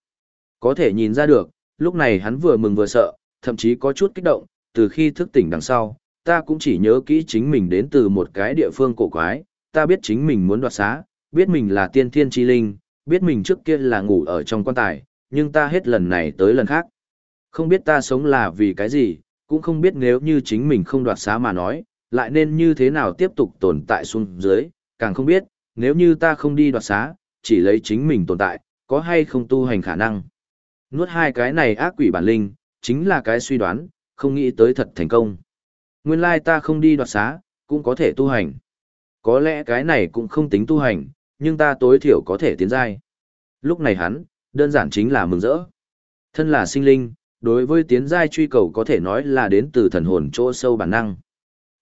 Có thể nhìn ra được, lúc này hắn vừa mừng vừa sợ, thậm chí có chút kích động, từ khi thức tỉnh đằng sau, ta cũng chỉ nhớ kỹ chính mình đến từ một cái địa phương cổ quái, ta biết chính mình muốn đoạt xá, biết mình là tiên thiên chi linh, biết mình trước kia là ngủ ở trong quan tài, nhưng ta hết lần này tới lần khác. Không biết ta sống là vì cái gì, cũng không biết nếu như chính mình không đoạt xá mà nói, lại nên như thế nào tiếp tục tồn tại xuống dưới, càng không biết, nếu như ta không đi đoạt xá, chỉ lấy chính mình tồn tại, có hay không tu hành khả năng. Nuốt hai cái này ác quỷ bản linh, chính là cái suy đoán, không nghĩ tới thật thành công. Nguyên lai ta không đi đoạt xá, cũng có thể tu hành. Có lẽ cái này cũng không tính tu hành, nhưng ta tối thiểu có thể tiến giai. Lúc này hắn, đơn giản chính là mừng rỡ. Thân là sinh linh, đối với tiến giai truy cầu có thể nói là đến từ thần hồn chỗ sâu bản năng.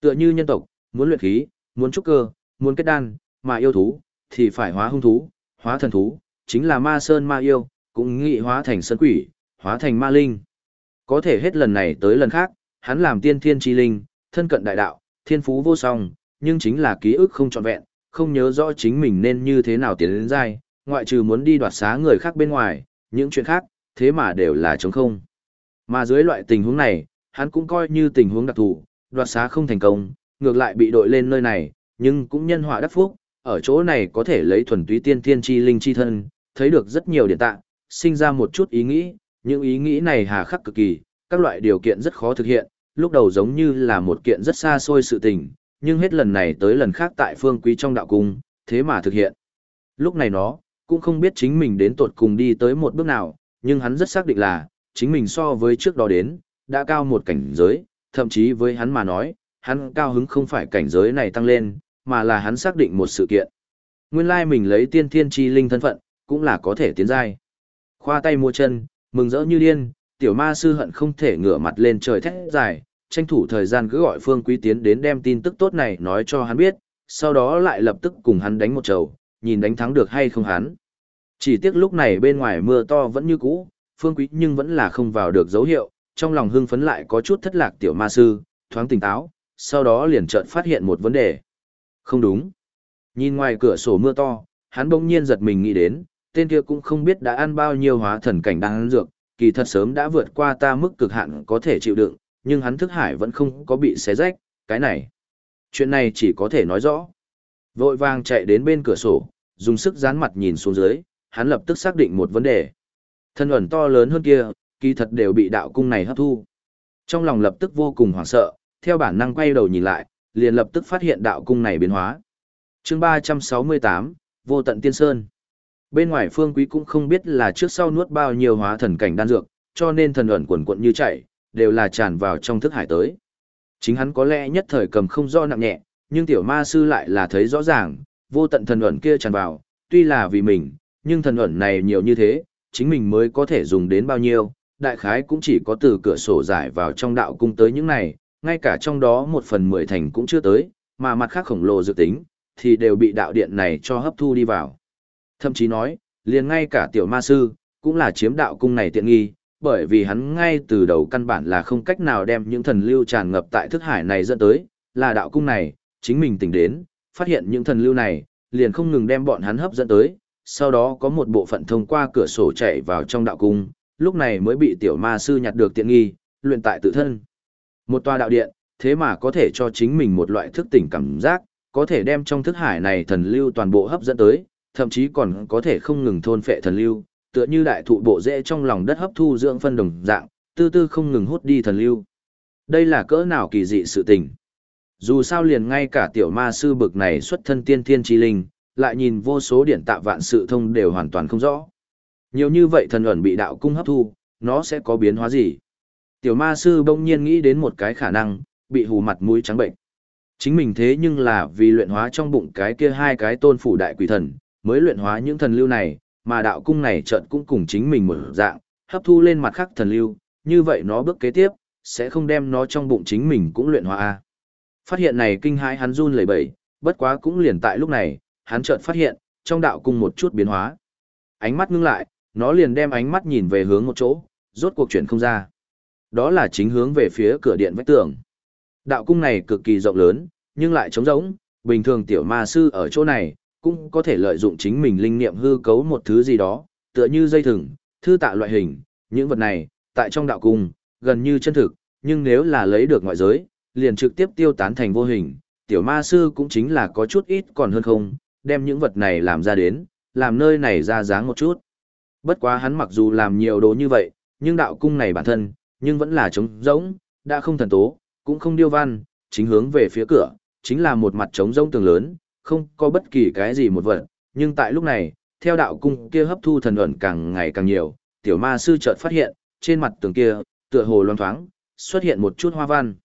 Tựa như nhân tộc, muốn luyện khí, muốn trúc cơ, muốn kết đan, mà yêu thú, thì phải hóa hung thú, hóa thần thú, chính là ma sơn ma yêu, cũng nghị hóa thành sơn quỷ, hóa thành ma linh. Có thể hết lần này tới lần khác, hắn làm tiên thiên chi linh, thân cận đại đạo, thiên phú vô song, nhưng chính là ký ức không trọn vẹn, không nhớ rõ chính mình nên như thế nào tiến đến giai, ngoại trừ muốn đi đoạt xá người khác bên ngoài, những chuyện khác, thế mà đều là trống không. Mà dưới loại tình huống này, hắn cũng coi như tình huống đặc thù, đoạt xá không thành công, ngược lại bị đội lên nơi này, nhưng cũng nhân họa đắc phúc, ở chỗ này có thể lấy thuần túy tiên thiên chi linh chi thân, thấy được rất nhiều điện tạng, sinh ra một chút ý nghĩ, những ý nghĩ này hà khắc cực kỳ, các loại điều kiện rất khó thực hiện, lúc đầu giống như là một kiện rất xa xôi sự tình, nhưng hết lần này tới lần khác tại phương quý trong đạo cung, thế mà thực hiện. Lúc này nó, cũng không biết chính mình đến tột cùng đi tới một bước nào, nhưng hắn rất xác định là, chính mình so với trước đó đến, đã cao một cảnh giới, thậm chí với hắn mà nói, hắn cao hứng không phải cảnh giới này tăng lên, mà là hắn xác định một sự kiện. Nguyên lai mình lấy tiên thiên chi linh thân phận, cũng là có thể tiến giai. Khoa tay mua chân, mừng rỡ như điên, tiểu ma sư hận không thể ngửa mặt lên trời thét dài, tranh thủ thời gian cứ gọi Phương Quý tiến đến đem tin tức tốt này nói cho hắn biết, sau đó lại lập tức cùng hắn đánh một trầu, nhìn đánh thắng được hay không hắn. Chỉ tiếc lúc này bên ngoài mưa to vẫn như cũ, Phương Quý nhưng vẫn là không vào được dấu hiệu, trong lòng hưng phấn lại có chút thất lạc tiểu ma sư, thoáng tỉnh táo, sau đó liền chợt phát hiện một vấn đề. Không đúng. Nhìn ngoài cửa sổ mưa to, hắn bỗng nhiên giật mình nghĩ đến, tên kia cũng không biết đã ăn bao nhiêu hóa thần cảnh đang ăn dược, kỳ thật sớm đã vượt qua ta mức cực hạn có thể chịu đựng, nhưng hắn thức hải vẫn không có bị xé rách, cái này. Chuyện này chỉ có thể nói rõ. Vội vàng chạy đến bên cửa sổ, dùng sức dán mặt nhìn xuống dưới, hắn lập tức xác định một vấn đề. Thân ẩn to lớn hơn kia, kỳ thật đều bị đạo cung này hấp thu. Trong lòng lập tức vô cùng hoảng sợ, theo bản năng quay đầu nhìn lại, liền lập tức phát hiện đạo cung này biến hóa. chương 368, Vô tận tiên sơn. Bên ngoài phương quý cũng không biết là trước sau nuốt bao nhiêu hóa thần cảnh đan dược, cho nên thần ẩn quần quận như chạy, đều là tràn vào trong thức hải tới. Chính hắn có lẽ nhất thời cầm không do nặng nhẹ, nhưng tiểu ma sư lại là thấy rõ ràng, vô tận thần ẩn kia tràn vào, tuy là vì mình, nhưng thần ẩn này nhiều như thế, chính mình mới có thể dùng đến bao nhiêu, đại khái cũng chỉ có từ cửa sổ giải vào trong đạo cung tới những này, ngay cả trong đó một phần mười thành cũng chưa tới, mà mặt khác khổng lồ dự tính, thì đều bị đạo điện này cho hấp thu đi vào. Thậm chí nói, liền ngay cả tiểu ma sư, cũng là chiếm đạo cung này tiện nghi, bởi vì hắn ngay từ đầu căn bản là không cách nào đem những thần lưu tràn ngập tại thức hải này dẫn tới, là đạo cung này, chính mình tỉnh đến, phát hiện những thần lưu này, liền không ngừng đem bọn hắn hấp dẫn tới, sau đó có một bộ phận thông qua cửa sổ chạy vào trong đạo cung, lúc này mới bị tiểu ma sư nhặt được tiện nghi, luyện tại tự thân. Một tòa đạo điện, thế mà có thể cho chính mình một loại thức tỉnh cảm giác, có thể đem trong thức hải này thần lưu toàn bộ hấp dẫn tới, thậm chí còn có thể không ngừng thôn phệ thần lưu, tựa như đại thụ bộ rễ trong lòng đất hấp thu dưỡng phân đồng dạng, tư tư không ngừng hút đi thần lưu. Đây là cỡ nào kỳ dị sự tình. Dù sao liền ngay cả tiểu ma sư bực này xuất thân tiên thiên chi linh, lại nhìn vô số điển tạ vạn sự thông đều hoàn toàn không rõ. Nhiều như vậy thần ẩn bị đạo cung hấp thu, nó sẽ có biến hóa gì? Tiểu ma sư bỗng nhiên nghĩ đến một cái khả năng, bị hù mặt mũi trắng bệnh. Chính mình thế nhưng là vì luyện hóa trong bụng cái kia hai cái tôn phủ đại quỷ thần, mới luyện hóa những thần lưu này, mà đạo cung này chợt cũng cùng chính mình một dạng, hấp thu lên mặt khác thần lưu, như vậy nó bước kế tiếp, sẽ không đem nó trong bụng chính mình cũng luyện hóa a. Phát hiện này kinh hãi hắn run lẩy bẩy, bất quá cũng liền tại lúc này, hắn chợt phát hiện, trong đạo cung một chút biến hóa. Ánh mắt ngưng lại, nó liền đem ánh mắt nhìn về hướng một chỗ, rốt cuộc chuyển không ra. Đó là chính hướng về phía cửa điện vách tường. Đạo cung này cực kỳ rộng lớn, nhưng lại trống rỗng, bình thường tiểu ma sư ở chỗ này, cũng có thể lợi dụng chính mình linh niệm hư cấu một thứ gì đó, tựa như dây thừng, thư tạ loại hình, những vật này, tại trong đạo cung, gần như chân thực, nhưng nếu là lấy được ngoại giới, liền trực tiếp tiêu tán thành vô hình, tiểu ma sư cũng chính là có chút ít còn hơn không, đem những vật này làm ra đến, làm nơi này ra dáng một chút. Bất quá hắn mặc dù làm nhiều đồ như vậy, nhưng đạo cung này bản thân, nhưng vẫn là trống rỗng, đã không thần tố, cũng không điêu văn, chính hướng về phía cửa, chính là một mặt trống rỗng tường lớn, không có bất kỳ cái gì một vật, nhưng tại lúc này, theo đạo cung kia hấp thu thần ẩn càng ngày càng nhiều, tiểu ma sư chợt phát hiện, trên mặt tường kia, tựa hồ loan thoáng, xuất hiện một chút hoa văn.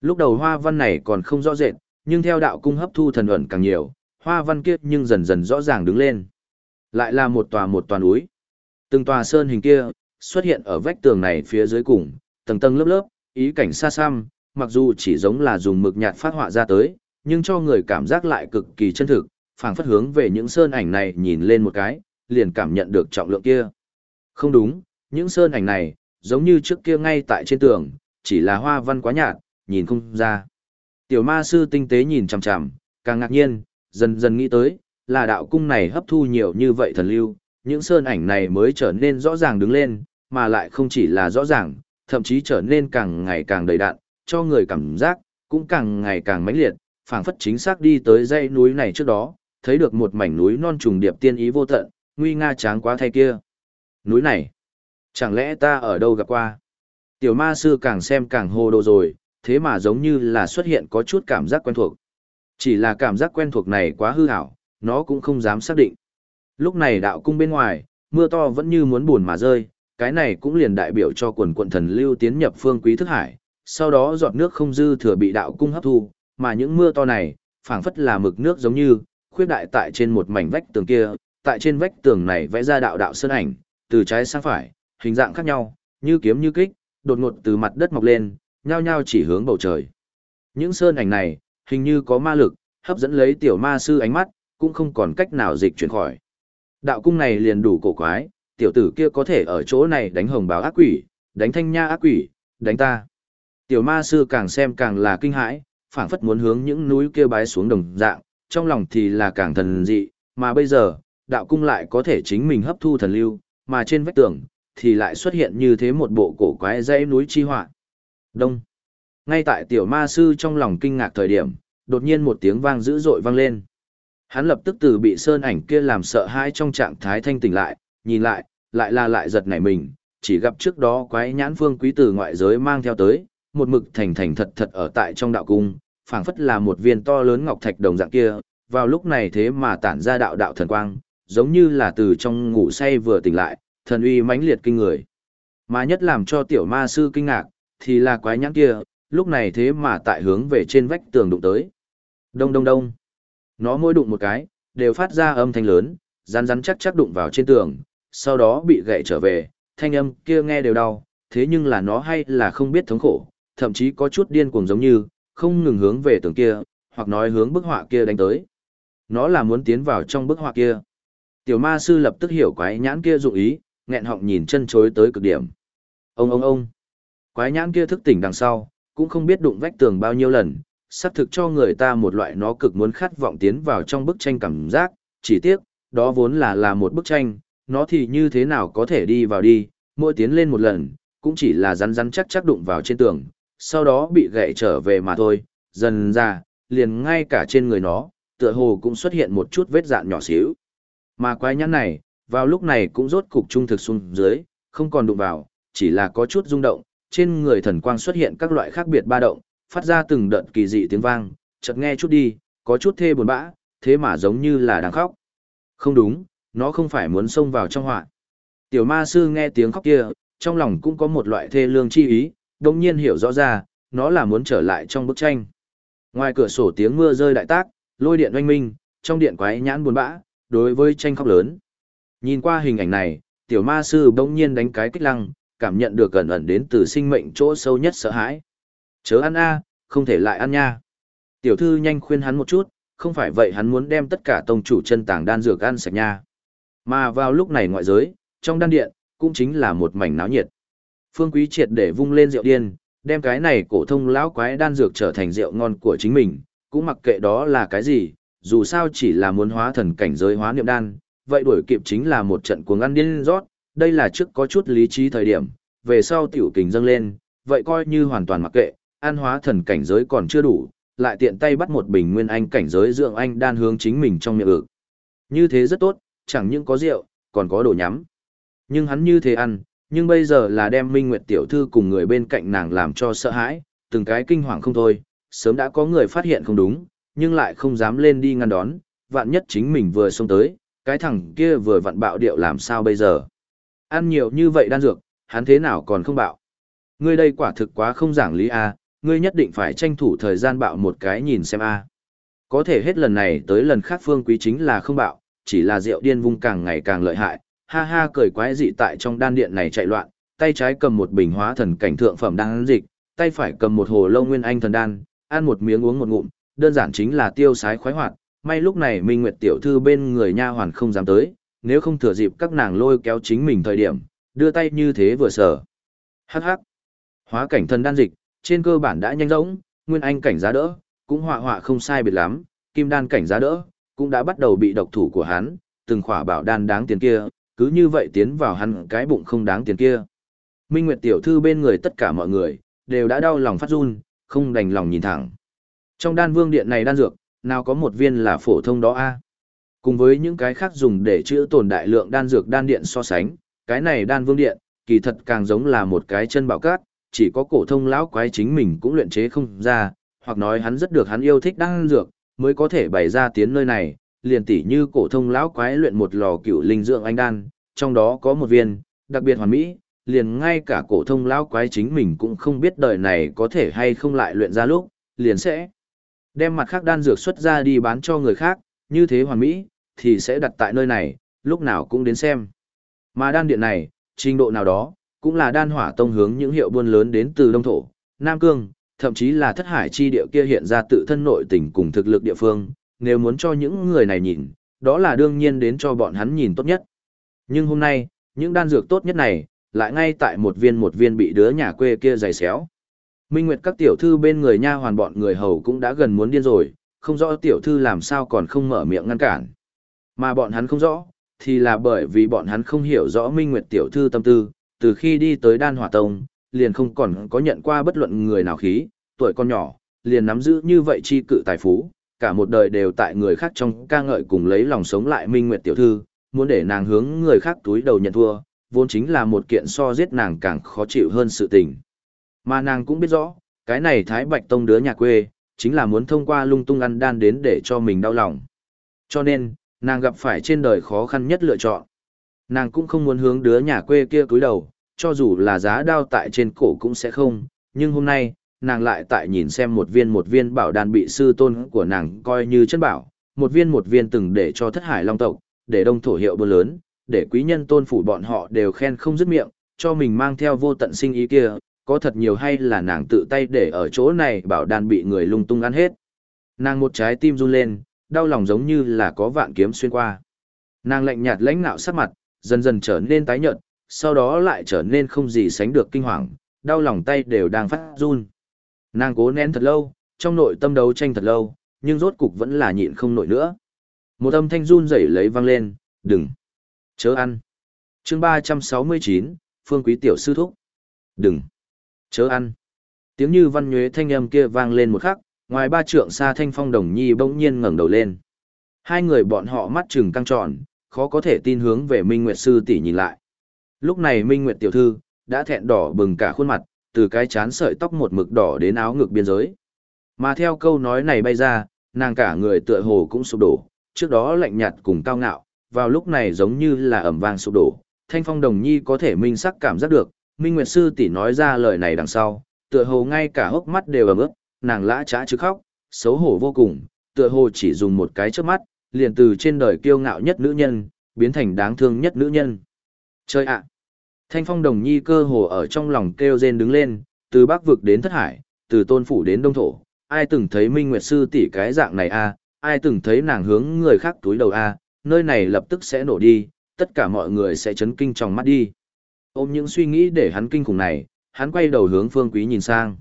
Lúc đầu hoa văn này còn không rõ rệt, nhưng theo đạo cung hấp thu thần ẩn càng nhiều, hoa văn kia nhưng dần dần rõ ràng đứng lên. Lại là một tòa một tòa núi. Từng tòa sơn hình kia, xuất hiện ở vách tường này phía dưới cùng, tầng tầng lớp lớp, ý cảnh xa xăm, mặc dù chỉ giống là dùng mực nhạt phát họa ra tới, nhưng cho người cảm giác lại cực kỳ chân thực, phảng phất hướng về những sơn ảnh này nhìn lên một cái, liền cảm nhận được trọng lượng kia. Không đúng, những sơn ảnh này, giống như trước kia ngay tại trên tường, chỉ là hoa văn quá nhạt, nhìn không ra. Tiểu ma sư tinh tế nhìn chằm chằm, càng ngạc nhiên, dần dần nghĩ tới, là đạo cung này hấp thu nhiều như vậy thần lưu, những sơn ảnh này mới trở nên rõ ràng đứng lên, mà lại không chỉ là rõ ràng, thậm chí trở nên càng ngày càng đầy đạn, cho người cảm giác, cũng càng ngày càng mãnh liệt, phảng phất chính xác đi tới dãy núi này trước đó, thấy được một mảnh núi non trùng điệp tiên ý vô tận, nguy nga tráng quá thay kia. Núi này, chẳng lẽ ta ở đâu gặp qua? Tiểu ma sư càng xem càng hồ đồ rồi, thế mà giống như là xuất hiện có chút cảm giác quen thuộc. Chỉ là cảm giác quen thuộc này quá hư hảo, nó cũng không dám xác định. Lúc này đạo cung bên ngoài, mưa to vẫn như muốn buồn mà rơi, cái này cũng liền đại biểu cho quần quận thần lưu tiến nhập phương quý thức hải, sau đó giọt nước không dư thừa bị đạo cung hấp thu, mà những mưa to này, phảng phất là mực nước giống như, khuyết đại tại trên một mảnh vách tường kia, tại trên vách tường này vẽ ra đạo đạo sơn ảnh, từ trái sang phải, hình dạng khác nhau, như kiếm như kích, đột ngột từ mặt đất mọc lên, nhao nhao chỉ hướng bầu trời. Những sơn ảnh này, hình như có ma lực, hấp dẫn lấy tiểu ma sư ánh mắt, cũng không còn cách nào dịch chuyển khỏi. Đạo cung này liền đủ cổ quái, tiểu tử kia có thể ở chỗ này đánh hồng báo ác quỷ, đánh thanh nha ác quỷ, đánh ta. Tiểu ma sư càng xem càng là kinh hãi, phảng phất muốn hướng những núi kia bái xuống đồng dạng, trong lòng thì là càng thần dị, mà bây giờ, đạo cung lại có thể chính mình hấp thu thần lưu, mà trên vách tường thì lại xuất hiện như thế một bộ cổ quái dãy núi chi họa. Đông. Ngay tại tiểu ma sư trong lòng kinh ngạc thời điểm, đột nhiên một tiếng vang dữ dội vang lên. Hắn lập tức từ bị sơn ảnh kia làm sợ hãi trong trạng thái thanh tỉnh lại, nhìn lại, lại là lại giật nảy mình, chỉ gặp trước đó quái nhãn phương quý tử ngoại giới mang theo tới, một mực thành thành thật thật ở tại trong đạo cung, phảng phất là một viên to lớn ngọc thạch đồng dạng kia, vào lúc này thế mà tản ra đạo đạo thần quang, giống như là từ trong ngủ say vừa tỉnh lại, thần uy mãnh liệt kinh người. Mà nhất làm cho tiểu ma sư kinh ngạc, thì là quái nhãn kia, lúc này thế mà tại hướng về trên vách tường đụng tới. Đông đông đông. Nó mỗi đụng một cái, đều phát ra âm thanh lớn, rắn rắn chắc chắc đụng vào trên tường, sau đó bị gãy trở về, thanh âm kia nghe đều đau, thế nhưng là nó hay là không biết thống khổ, thậm chí có chút điên cuồng giống như, không ngừng hướng về tường kia, hoặc nói hướng bức họa kia đánh tới. Nó là muốn tiến vào trong bức họa kia. Tiểu ma sư lập tức hiểu quái nhãn kia dụng ý, nghẹn họng nhìn chân chối tới cực điểm. Ông ông ông. Quái nhãn kia thức tỉnh đằng sau, cũng không biết đụng vách tường bao nhiêu lần, xác thực cho người ta một loại nó cực muốn khát vọng tiến vào trong bức tranh cảm giác, chỉ tiếc, đó vốn là là một bức tranh, nó thì như thế nào có thể đi vào đi, mỗi tiến lên một lần, cũng chỉ là rắn rắn chắc chắc đụng vào trên tường, sau đó bị gãy trở về mà thôi, dần ra, liền ngay cả trên người nó, tựa hồ cũng xuất hiện một chút vết dạn nhỏ xíu. Mà quái nhãn này, vào lúc này cũng rốt cục trung thực xuống dưới, không còn đụng vào, chỉ là có chút rung động, trên người thần quang xuất hiện các loại khác biệt ba động, phát ra từng đợt kỳ dị tiếng vang, chợt nghe chút đi, có chút thê buồn bã, thế mà giống như là đang khóc. Không đúng, nó không phải muốn xông vào trong họa. Tiểu ma sư nghe tiếng khóc kia, trong lòng cũng có một loại thê lương chi ý, đồng nhiên hiểu rõ ra, nó là muốn trở lại trong bức tranh. Ngoài cửa sổ tiếng mưa rơi đại tác, lôi điện oanh minh, trong điện quái nhãn buồn bã, đối với tranh khóc lớn. Nhìn qua hình ảnh này, tiểu ma sư bỗng nhiên đánh cái kích lăng, cảm nhận được gần ẩn đến từ sinh mệnh chỗ sâu nhất sợ hãi. Chớ ăn a, không thể lại ăn nha. Tiểu thư nhanh khuyên hắn một chút, không phải vậy hắn muốn đem tất cả tông chủ chân tàng đan dược ăn sạch nha. Mà vào lúc này ngoại giới, trong đan điện, cũng chính là một mảnh náo nhiệt. Phương Quý triệt để vung lên rượu điên, đem cái này cổ thông lão quái đan dược trở thành rượu ngon của chính mình, cũng mặc kệ đó là cái gì, dù sao chỉ là muốn hóa thần cảnh giới hóa niệm đan, vậy đuổi kịp chính là một trận cuồng ăn điên rót, đây là trước có chút lý trí thời điểm, về sau tiểu kình dâng lên, vậy coi như hoàn toàn mặc kệ, an hóa thần cảnh giới còn chưa đủ, lại tiện tay bắt một bình nguyên anh cảnh giới dưỡng anh đan hướng chính mình trong miệng ực. Như thế rất tốt, chẳng những có rượu, còn có đồ nhắm. Nhưng hắn như thế ăn, nhưng bây giờ là đem Minh Nguyệt tiểu thư cùng người bên cạnh nàng làm cho sợ hãi, từng cái kinh hoàng không thôi, sớm đã có người phát hiện không đúng, nhưng lại không dám lên đi ngăn đón, vạn nhất chính mình vừa xông tới, cái thằng kia vừa vặn bạo điệu làm sao bây giờ. Ăn nhiều như vậy đan dược, hắn thế nào còn không bạo. Ngươi đây quả thực quá không giảng lý a, ngươi nhất định phải tranh thủ thời gian bạo một cái nhìn xem a. Có thể hết lần này tới lần khác phương quý chính là không bạo, chỉ là rượu điên vung càng ngày càng lợi hại, ha ha cười quái dị tại trong đan điện này chạy loạn, tay trái cầm một bình hóa thần cảnh thượng phẩm đan dịch, tay phải cầm một hồ lâu nguyên anh thần đan, ăn một miếng uống một ngụm, đơn giản chính là tiêu sái khoái hoạt. May lúc này Minh Nguyệt tiểu thư bên người nha hoàn không dám tới, nếu không thừa dịp các nàng lôi kéo chính mình thời điểm, đưa tay như thế vừa sở. Hắc hắc. Hóa cảnh thần đan dịch, trên cơ bản đã nhanh rỗng, nguyên anh cảnh giá đỡ, cũng họa họa không sai biệt lắm, kim đan cảnh giá đỡ, cũng đã bắt đầu bị độc thủ của hắn, từng khỏa bảo đan đáng tiền kia, cứ như vậy tiến vào hắn cái bụng không đáng tiền kia. Minh Nguyệt tiểu thư bên người tất cả mọi người, đều đã đau lòng phát run, không đành lòng nhìn thẳng. Trong đan vương điện này đan dược, nào có một viên là phổ thông đó a Cùng với những cái khác dùng để chữa tồn đại lượng đan dược đan điện so sánh, cái này đan vương điện, kỳ thật càng giống là một cái chân bảo cát, chỉ có cổ thông lão quái chính mình cũng luyện chế không ra, hoặc nói hắn rất được hắn yêu thích đan dược, mới có thể bày ra tiến nơi này, liền tỉ như cổ thông lão quái luyện một lò cựu linh dưỡng anh đan, trong đó có một viên, đặc biệt hoàn mỹ, liền ngay cả cổ thông lão quái chính mình cũng không biết đời này có thể hay không lại luyện ra lúc, liền sẽ đem mặt khác đan dược xuất ra đi bán cho người khác, như thế hoàn mỹ, thì sẽ đặt tại nơi này, lúc nào cũng đến xem. Mà đan điện này, trình độ nào đó, cũng là đan hỏa tông hướng những hiệu buôn lớn đến từ Đông Thổ, Nam Cương, thậm chí là thất hải chi địa kia hiện ra tự thân nội tình cùng thực lực địa phương, nếu muốn cho những người này nhìn, đó là đương nhiên đến cho bọn hắn nhìn tốt nhất. Nhưng hôm nay, những đan dược tốt nhất này, lại ngay tại một viên một viên bị đứa nhà quê kia giày xéo. Minh Nguyệt các tiểu thư bên người nha hoàn bọn người hầu cũng đã gần muốn điên rồi, không rõ tiểu thư làm sao còn không mở miệng ngăn cản. Mà bọn hắn không rõ, thì là bởi vì bọn hắn không hiểu rõ Minh Nguyệt tiểu thư tâm tư, từ khi đi tới Đan Hỏa Tông, liền không còn có nhận qua bất luận người nào khí, tuổi con nhỏ, liền nắm giữ như vậy chi cự tài phú, cả một đời đều tại người khác trong ca ngợi cùng lấy lòng sống lại Minh Nguyệt tiểu thư, muốn để nàng hướng người khác túi đầu nhận thua, vốn chính là một kiện so giết nàng càng khó chịu hơn sự tình. Mà nàng cũng biết rõ, cái này Thái Bạch Tông đứa nhà quê, chính là muốn thông qua lung tung ăn đan đến để cho mình đau lòng. Cho nên, nàng gặp phải trên đời khó khăn nhất lựa chọn. Nàng cũng không muốn hướng đứa nhà quê kia cúi đầu, cho dù là giá đao tại trên cổ cũng sẽ không, nhưng hôm nay, nàng lại tại nhìn xem một viên một viên bảo đan bị sư tôn của nàng coi như chân bảo, một viên một viên từng để cho thất hải long tộc, để đông thổ hiệu bơ lớn, để quý nhân tôn phủ bọn họ đều khen không dứt miệng, cho mình mang theo vô tận sinh ý kia, có thật nhiều hay là nàng tự tay để ở chỗ này bảo đan bị người lung tung ăn hết. Nàng một trái tim run lên, đau lòng giống như là có vạn kiếm xuyên qua. Nàng lạnh nhạt lãnh nạo sắc mặt, dần dần trở nên tái nhợt, sau đó lại trở nên không gì sánh được kinh hoàng, đau lòng tay đều đang phát run. Nàng cố nén thật lâu, trong nội tâm đấu tranh thật lâu, nhưng rốt cục vẫn là nhịn không nổi nữa. Một âm thanh run rẩy lấy vang lên, đừng, chớ ăn. chương 369, Phương Quý Tiểu Sư Thúc. Đừng, chớ ăn. Tiếng như văn nhuế thanh âm kia vang lên một khắc, ngoài ba trượng xa thanh phong đồng nhi bỗng nhiên ngẩng đầu lên. Hai người bọn họ mắt trừng căng tròn, khó có thể tin hướng về Minh Nguyệt Sư tỷ nhìn lại. Lúc này Minh Nguyệt Tiểu Thư, đã thẹn đỏ bừng cả khuôn mặt, từ cái chán sợi tóc một mực đỏ đến áo ngực biên giới. Mà theo câu nói này bay ra, nàng cả người tựa hồ cũng sụp đổ, trước đó lạnh nhạt cùng cao ngạo, vào lúc này giống như là ẩm vang sụp đổ. Thanh Phong Đồng Nhi có thể minh sắc cảm giác được, Minh Nguyệt Sư tỷ nói ra lời này đằng sau, tựa hồ ngay cả hốc mắt đều ẩm ướt, nàng lã trá chứ khóc, xấu hổ vô cùng, tựa hồ chỉ dùng một cái chớp mắt, liền từ trên đời kiêu ngạo nhất nữ nhân, biến thành đáng thương nhất nữ nhân. Chơi ạ! Thanh phong đồng nhi cơ hồ ở trong lòng kêu rên đứng lên, từ bắc vực đến thất hải, từ tôn phủ đến đông thổ, ai từng thấy Minh Nguyệt Sư tỷ cái dạng này a ai từng thấy nàng hướng người khác túi đầu a nơi này lập tức sẽ nổ đi, tất cả mọi người sẽ chấn kinh trong mắt đi. Ôm những suy nghĩ để hắn kinh khủng này, hắn quay đầu hướng Phương Quý nhìn sang.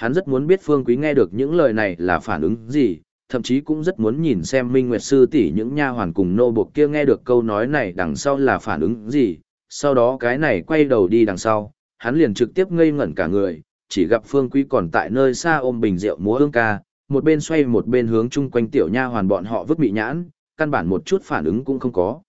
Hắn rất muốn biết Phương Quý nghe được những lời này là phản ứng gì, thậm chí cũng rất muốn nhìn xem Minh Nguyệt sư tỷ những nha hoàn cùng nô buộc kia nghe được câu nói này đằng sau là phản ứng gì, sau đó cái này quay đầu đi đằng sau, hắn liền trực tiếp ngây ngẩn cả người, chỉ gặp Phương Quý còn tại nơi xa ôm bình rượu múa ương ca, một bên xoay một bên hướng chung quanh tiểu nha hoàn bọn họ vứt bị nhãn, căn bản một chút phản ứng cũng không có.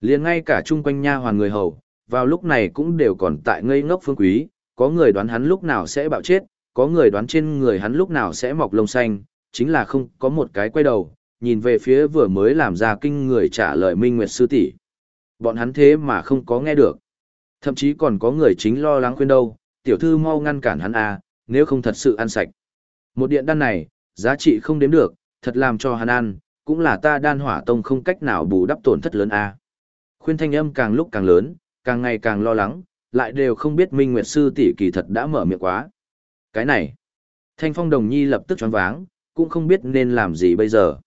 Liền ngay cả chung quanh nha hoàn người hầu, vào lúc này cũng đều còn tại ngây ngốc Phương Quý, có người đoán hắn lúc nào sẽ bạo chết, có người đoán trên người hắn lúc nào sẽ mọc lông xanh, chính là không có một cái quay đầu, nhìn về phía vừa mới làm ra kinh người trả lời Minh Nguyệt Sư tỷ Bọn hắn thế mà không có nghe được. Thậm chí còn có người chính lo lắng khuyên đâu, tiểu thư mau ngăn cản hắn à, nếu không thật sự ăn sạch. Một điện đan này, giá trị không đếm được, thật làm cho hắn ăn, cũng là ta đan hỏa tông không cách nào bù đắp tổn thất lớn à. Khuyên thanh âm càng lúc càng lớn, càng ngày càng lo lắng, lại đều không biết Minh Nguyệt Sư tỷ kỳ thật đã mở miệng quá. Cái này, Thanh Phong Đồng Nhi lập tức choáng váng, cũng không biết nên làm gì bây giờ.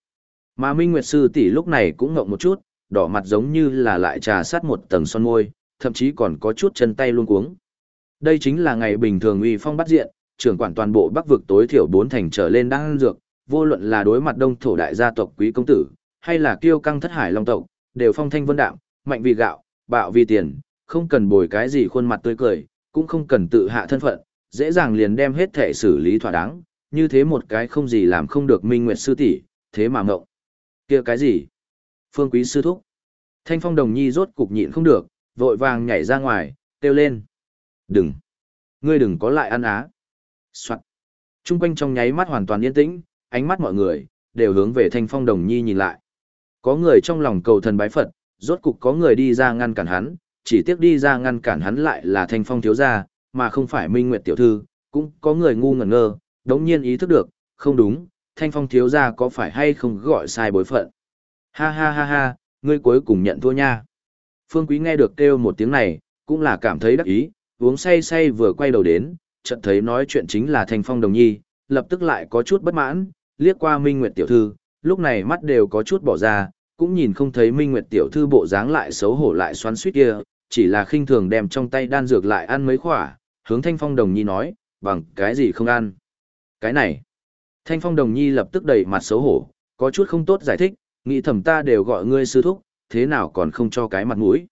Mà Minh Nguyệt Sư tỷ lúc này cũng ngộng một chút, đỏ mặt giống như là lại trà sát một tầng son môi, thậm chí còn có chút chân tay luôn cuống. Đây chính là ngày bình thường uy phong bắt diện, trưởng quản toàn bộ Bắc vực tối thiểu bốn thành trở lên đang ăn dược, vô luận là đối mặt đông thổ đại gia tộc quý công tử, hay là kiêu căng thất hải long tộc, đều phong thanh vân đạm, mạnh vì gạo, bạo vì tiền, không cần bồi cái gì khuôn mặt tươi cười, cũng không cần tự hạ thân phận, dễ dàng liền đem hết thể xử lý thỏa đáng, như thế một cái không gì làm không được minh nguyệt sư tỷ, thế mà ngộng. kia cái gì? Phương quý sư thúc. Thanh phong đồng nhi rốt cục nhịn không được, vội vàng nhảy ra ngoài, kêu lên. Đừng! Ngươi đừng có lại ăn á. Soạn. Trung quanh trong nháy mắt hoàn toàn yên tĩnh, ánh mắt mọi người, đều hướng về thanh phong đồng nhi nhìn lại. Có người trong lòng cầu thần bái Phật, rốt cục có người đi ra ngăn cản hắn, chỉ tiếc đi ra ngăn cản hắn lại là thanh phong thiếu gia, mà không phải Minh Nguyệt tiểu thư, cũng có người ngu ngẩn ngơ, đống nhiên ý thức được, không đúng, thanh phong thiếu gia có phải hay không gọi sai bối phận. Ha ha ha ha, ngươi cuối cùng nhận thua nha. Phương Quý nghe được kêu một tiếng này, cũng là cảm thấy đắc ý, uống say say vừa quay đầu đến, chợt thấy nói chuyện chính là thanh phong đồng nhi, lập tức lại có chút bất mãn, liếc qua Minh Nguyệt tiểu thư, lúc này mắt đều có chút bỏ ra, cũng nhìn không thấy Minh Nguyệt tiểu thư bộ dáng lại xấu hổ lại xoắn xuýt kia, chỉ là khinh thường đem trong tay đan dược lại ăn mấy khỏa, hướng Thanh Phong Đồng Nhi nói, bằng cái gì không ăn. Cái này. Thanh phong đồng nhi lập tức đầy mặt xấu hổ, có chút không tốt giải thích, nghĩ thầm ta đều gọi ngươi sư thúc, thế nào còn không cho cái mặt mũi.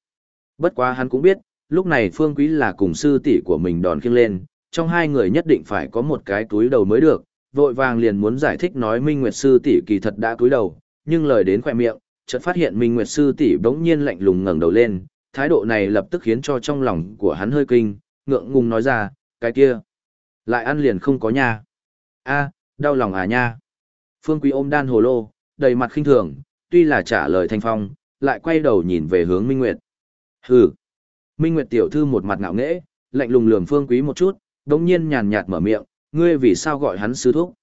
Bất quá hắn cũng biết, lúc này phương quý là cùng sư tỷ của mình đòn khiêng lên, trong hai người nhất định phải có một cái túi đầu mới được, vội vàng liền muốn giải thích nói Minh Nguyệt sư tỷ kỳ thật đã túi đầu, nhưng lời đến khỏe miệng, chợt phát hiện Minh Nguyệt sư tỷ bỗng nhiên lạnh lùng ngẩng đầu lên, thái độ này lập tức khiến cho trong lòng của hắn hơi kinh, ngượng ngùng nói ra, cái kia, lại ăn liền không có nha. A, đau lòng à nha. Phương Quý ôm đan hồ lô, đầy mặt khinh thường, tuy là trả lời thanh phong, lại quay đầu nhìn về hướng Minh Nguyệt. Hừ. Minh Nguyệt tiểu thư một mặt ngạo nghễ, lạnh lùng lườm Phương Quý một chút, đống nhiên nhàn nhạt mở miệng, ngươi vì sao gọi hắn sư thúc?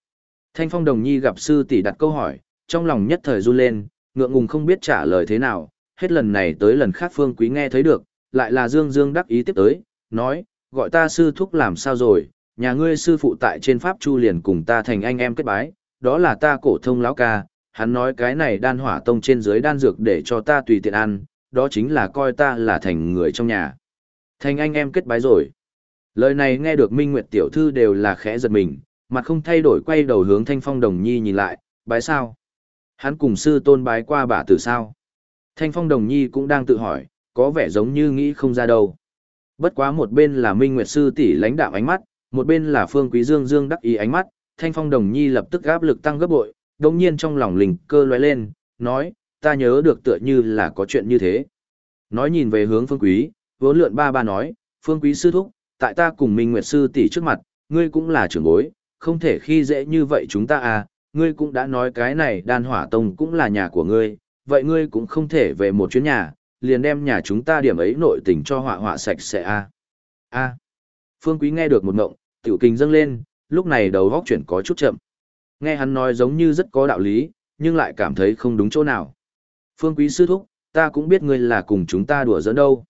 Thanh Phong Đồng Nhi gặp sư tỷ đặt câu hỏi, trong lòng nhất thời run lên, ngượng ngùng không biết trả lời thế nào, hết lần này tới lần khác Phương Quý nghe thấy được, lại là Dương Dương đắc ý tiếp tới, nói, gọi ta sư thúc làm sao rồi, nhà ngươi sư phụ tại trên Pháp Chu liền cùng ta thành anh em kết bái, đó là ta cổ thông lão ca, hắn nói cái này đan hỏa tông trên dưới đan dược để cho ta tùy tiện ăn, đó chính là coi ta là thành người trong nhà. Thành anh em kết bái rồi. Lời này nghe được Minh Nguyệt tiểu thư đều là khẽ giật mình, mặt không thay đổi quay đầu hướng Thanh Phong Đồng Nhi nhìn lại, bái sao? Hắn cùng sư tôn bái qua bà tử sao? Thanh Phong Đồng Nhi cũng đang tự hỏi, có vẻ giống như nghĩ không ra đâu. Bất quá một bên là Minh Nguyệt sư tỷ lãnh đạo ánh mắt, một bên là Phương Quý Dương Dương đắc ý ánh mắt, Thanh Phong Đồng Nhi lập tức áp lực tăng gấp bội, đồng nhiên trong lòng lình cơ lóe lên, nói, ta nhớ được tựa như là có chuyện như thế. Nói nhìn về hướng Phương Quý, vốn lượn ba ba nói, Phương Quý sư thúc, tại ta cùng Minh Nguyệt sư tỷ trước mặt, ngươi cũng là trưởng bối, không thể khi dễ như vậy chúng ta à, ngươi cũng đã nói cái này đan hỏa tông cũng là nhà của ngươi, vậy ngươi cũng không thể về một chuyến nhà, liền đem nhà chúng ta điểm ấy nội tình cho họa họa sạch sẽ a. A. Phương Quý nghe được một ngộng, tiểu kinh dâng lên, lúc này đầu góc chuyển có chút chậm. Nghe hắn nói giống như rất có đạo lý, nhưng lại cảm thấy không đúng chỗ nào. Phương Quý sư thúc, ta cũng biết ngươi là cùng chúng ta đùa giỡn đâu.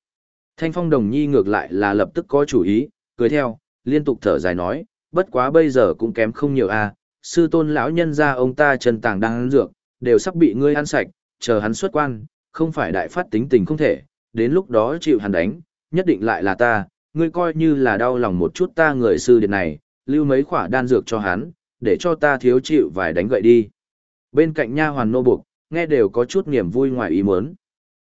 Thanh Phong Đồng Nhi ngược lại là lập tức có chủ ý, cười theo, liên tục thở dài nói, bất quá bây giờ cũng kém không nhiều a, sư tôn lão nhân gia ông ta chân tàng đang ăn dược, đều sắp bị ngươi ăn sạch, chờ hắn xuất quan, không phải đại phát tính tình không thể, đến lúc đó chịu hắn đánh, nhất định lại là ta, ngươi coi như là đau lòng một chút ta người sư điện này, lưu mấy khỏa đan dược cho hắn, để cho ta thiếu chịu vài đánh gậy đi. Bên cạnh nha hoàn nô buộc, nghe đều có chút niềm vui ngoài ý muốn.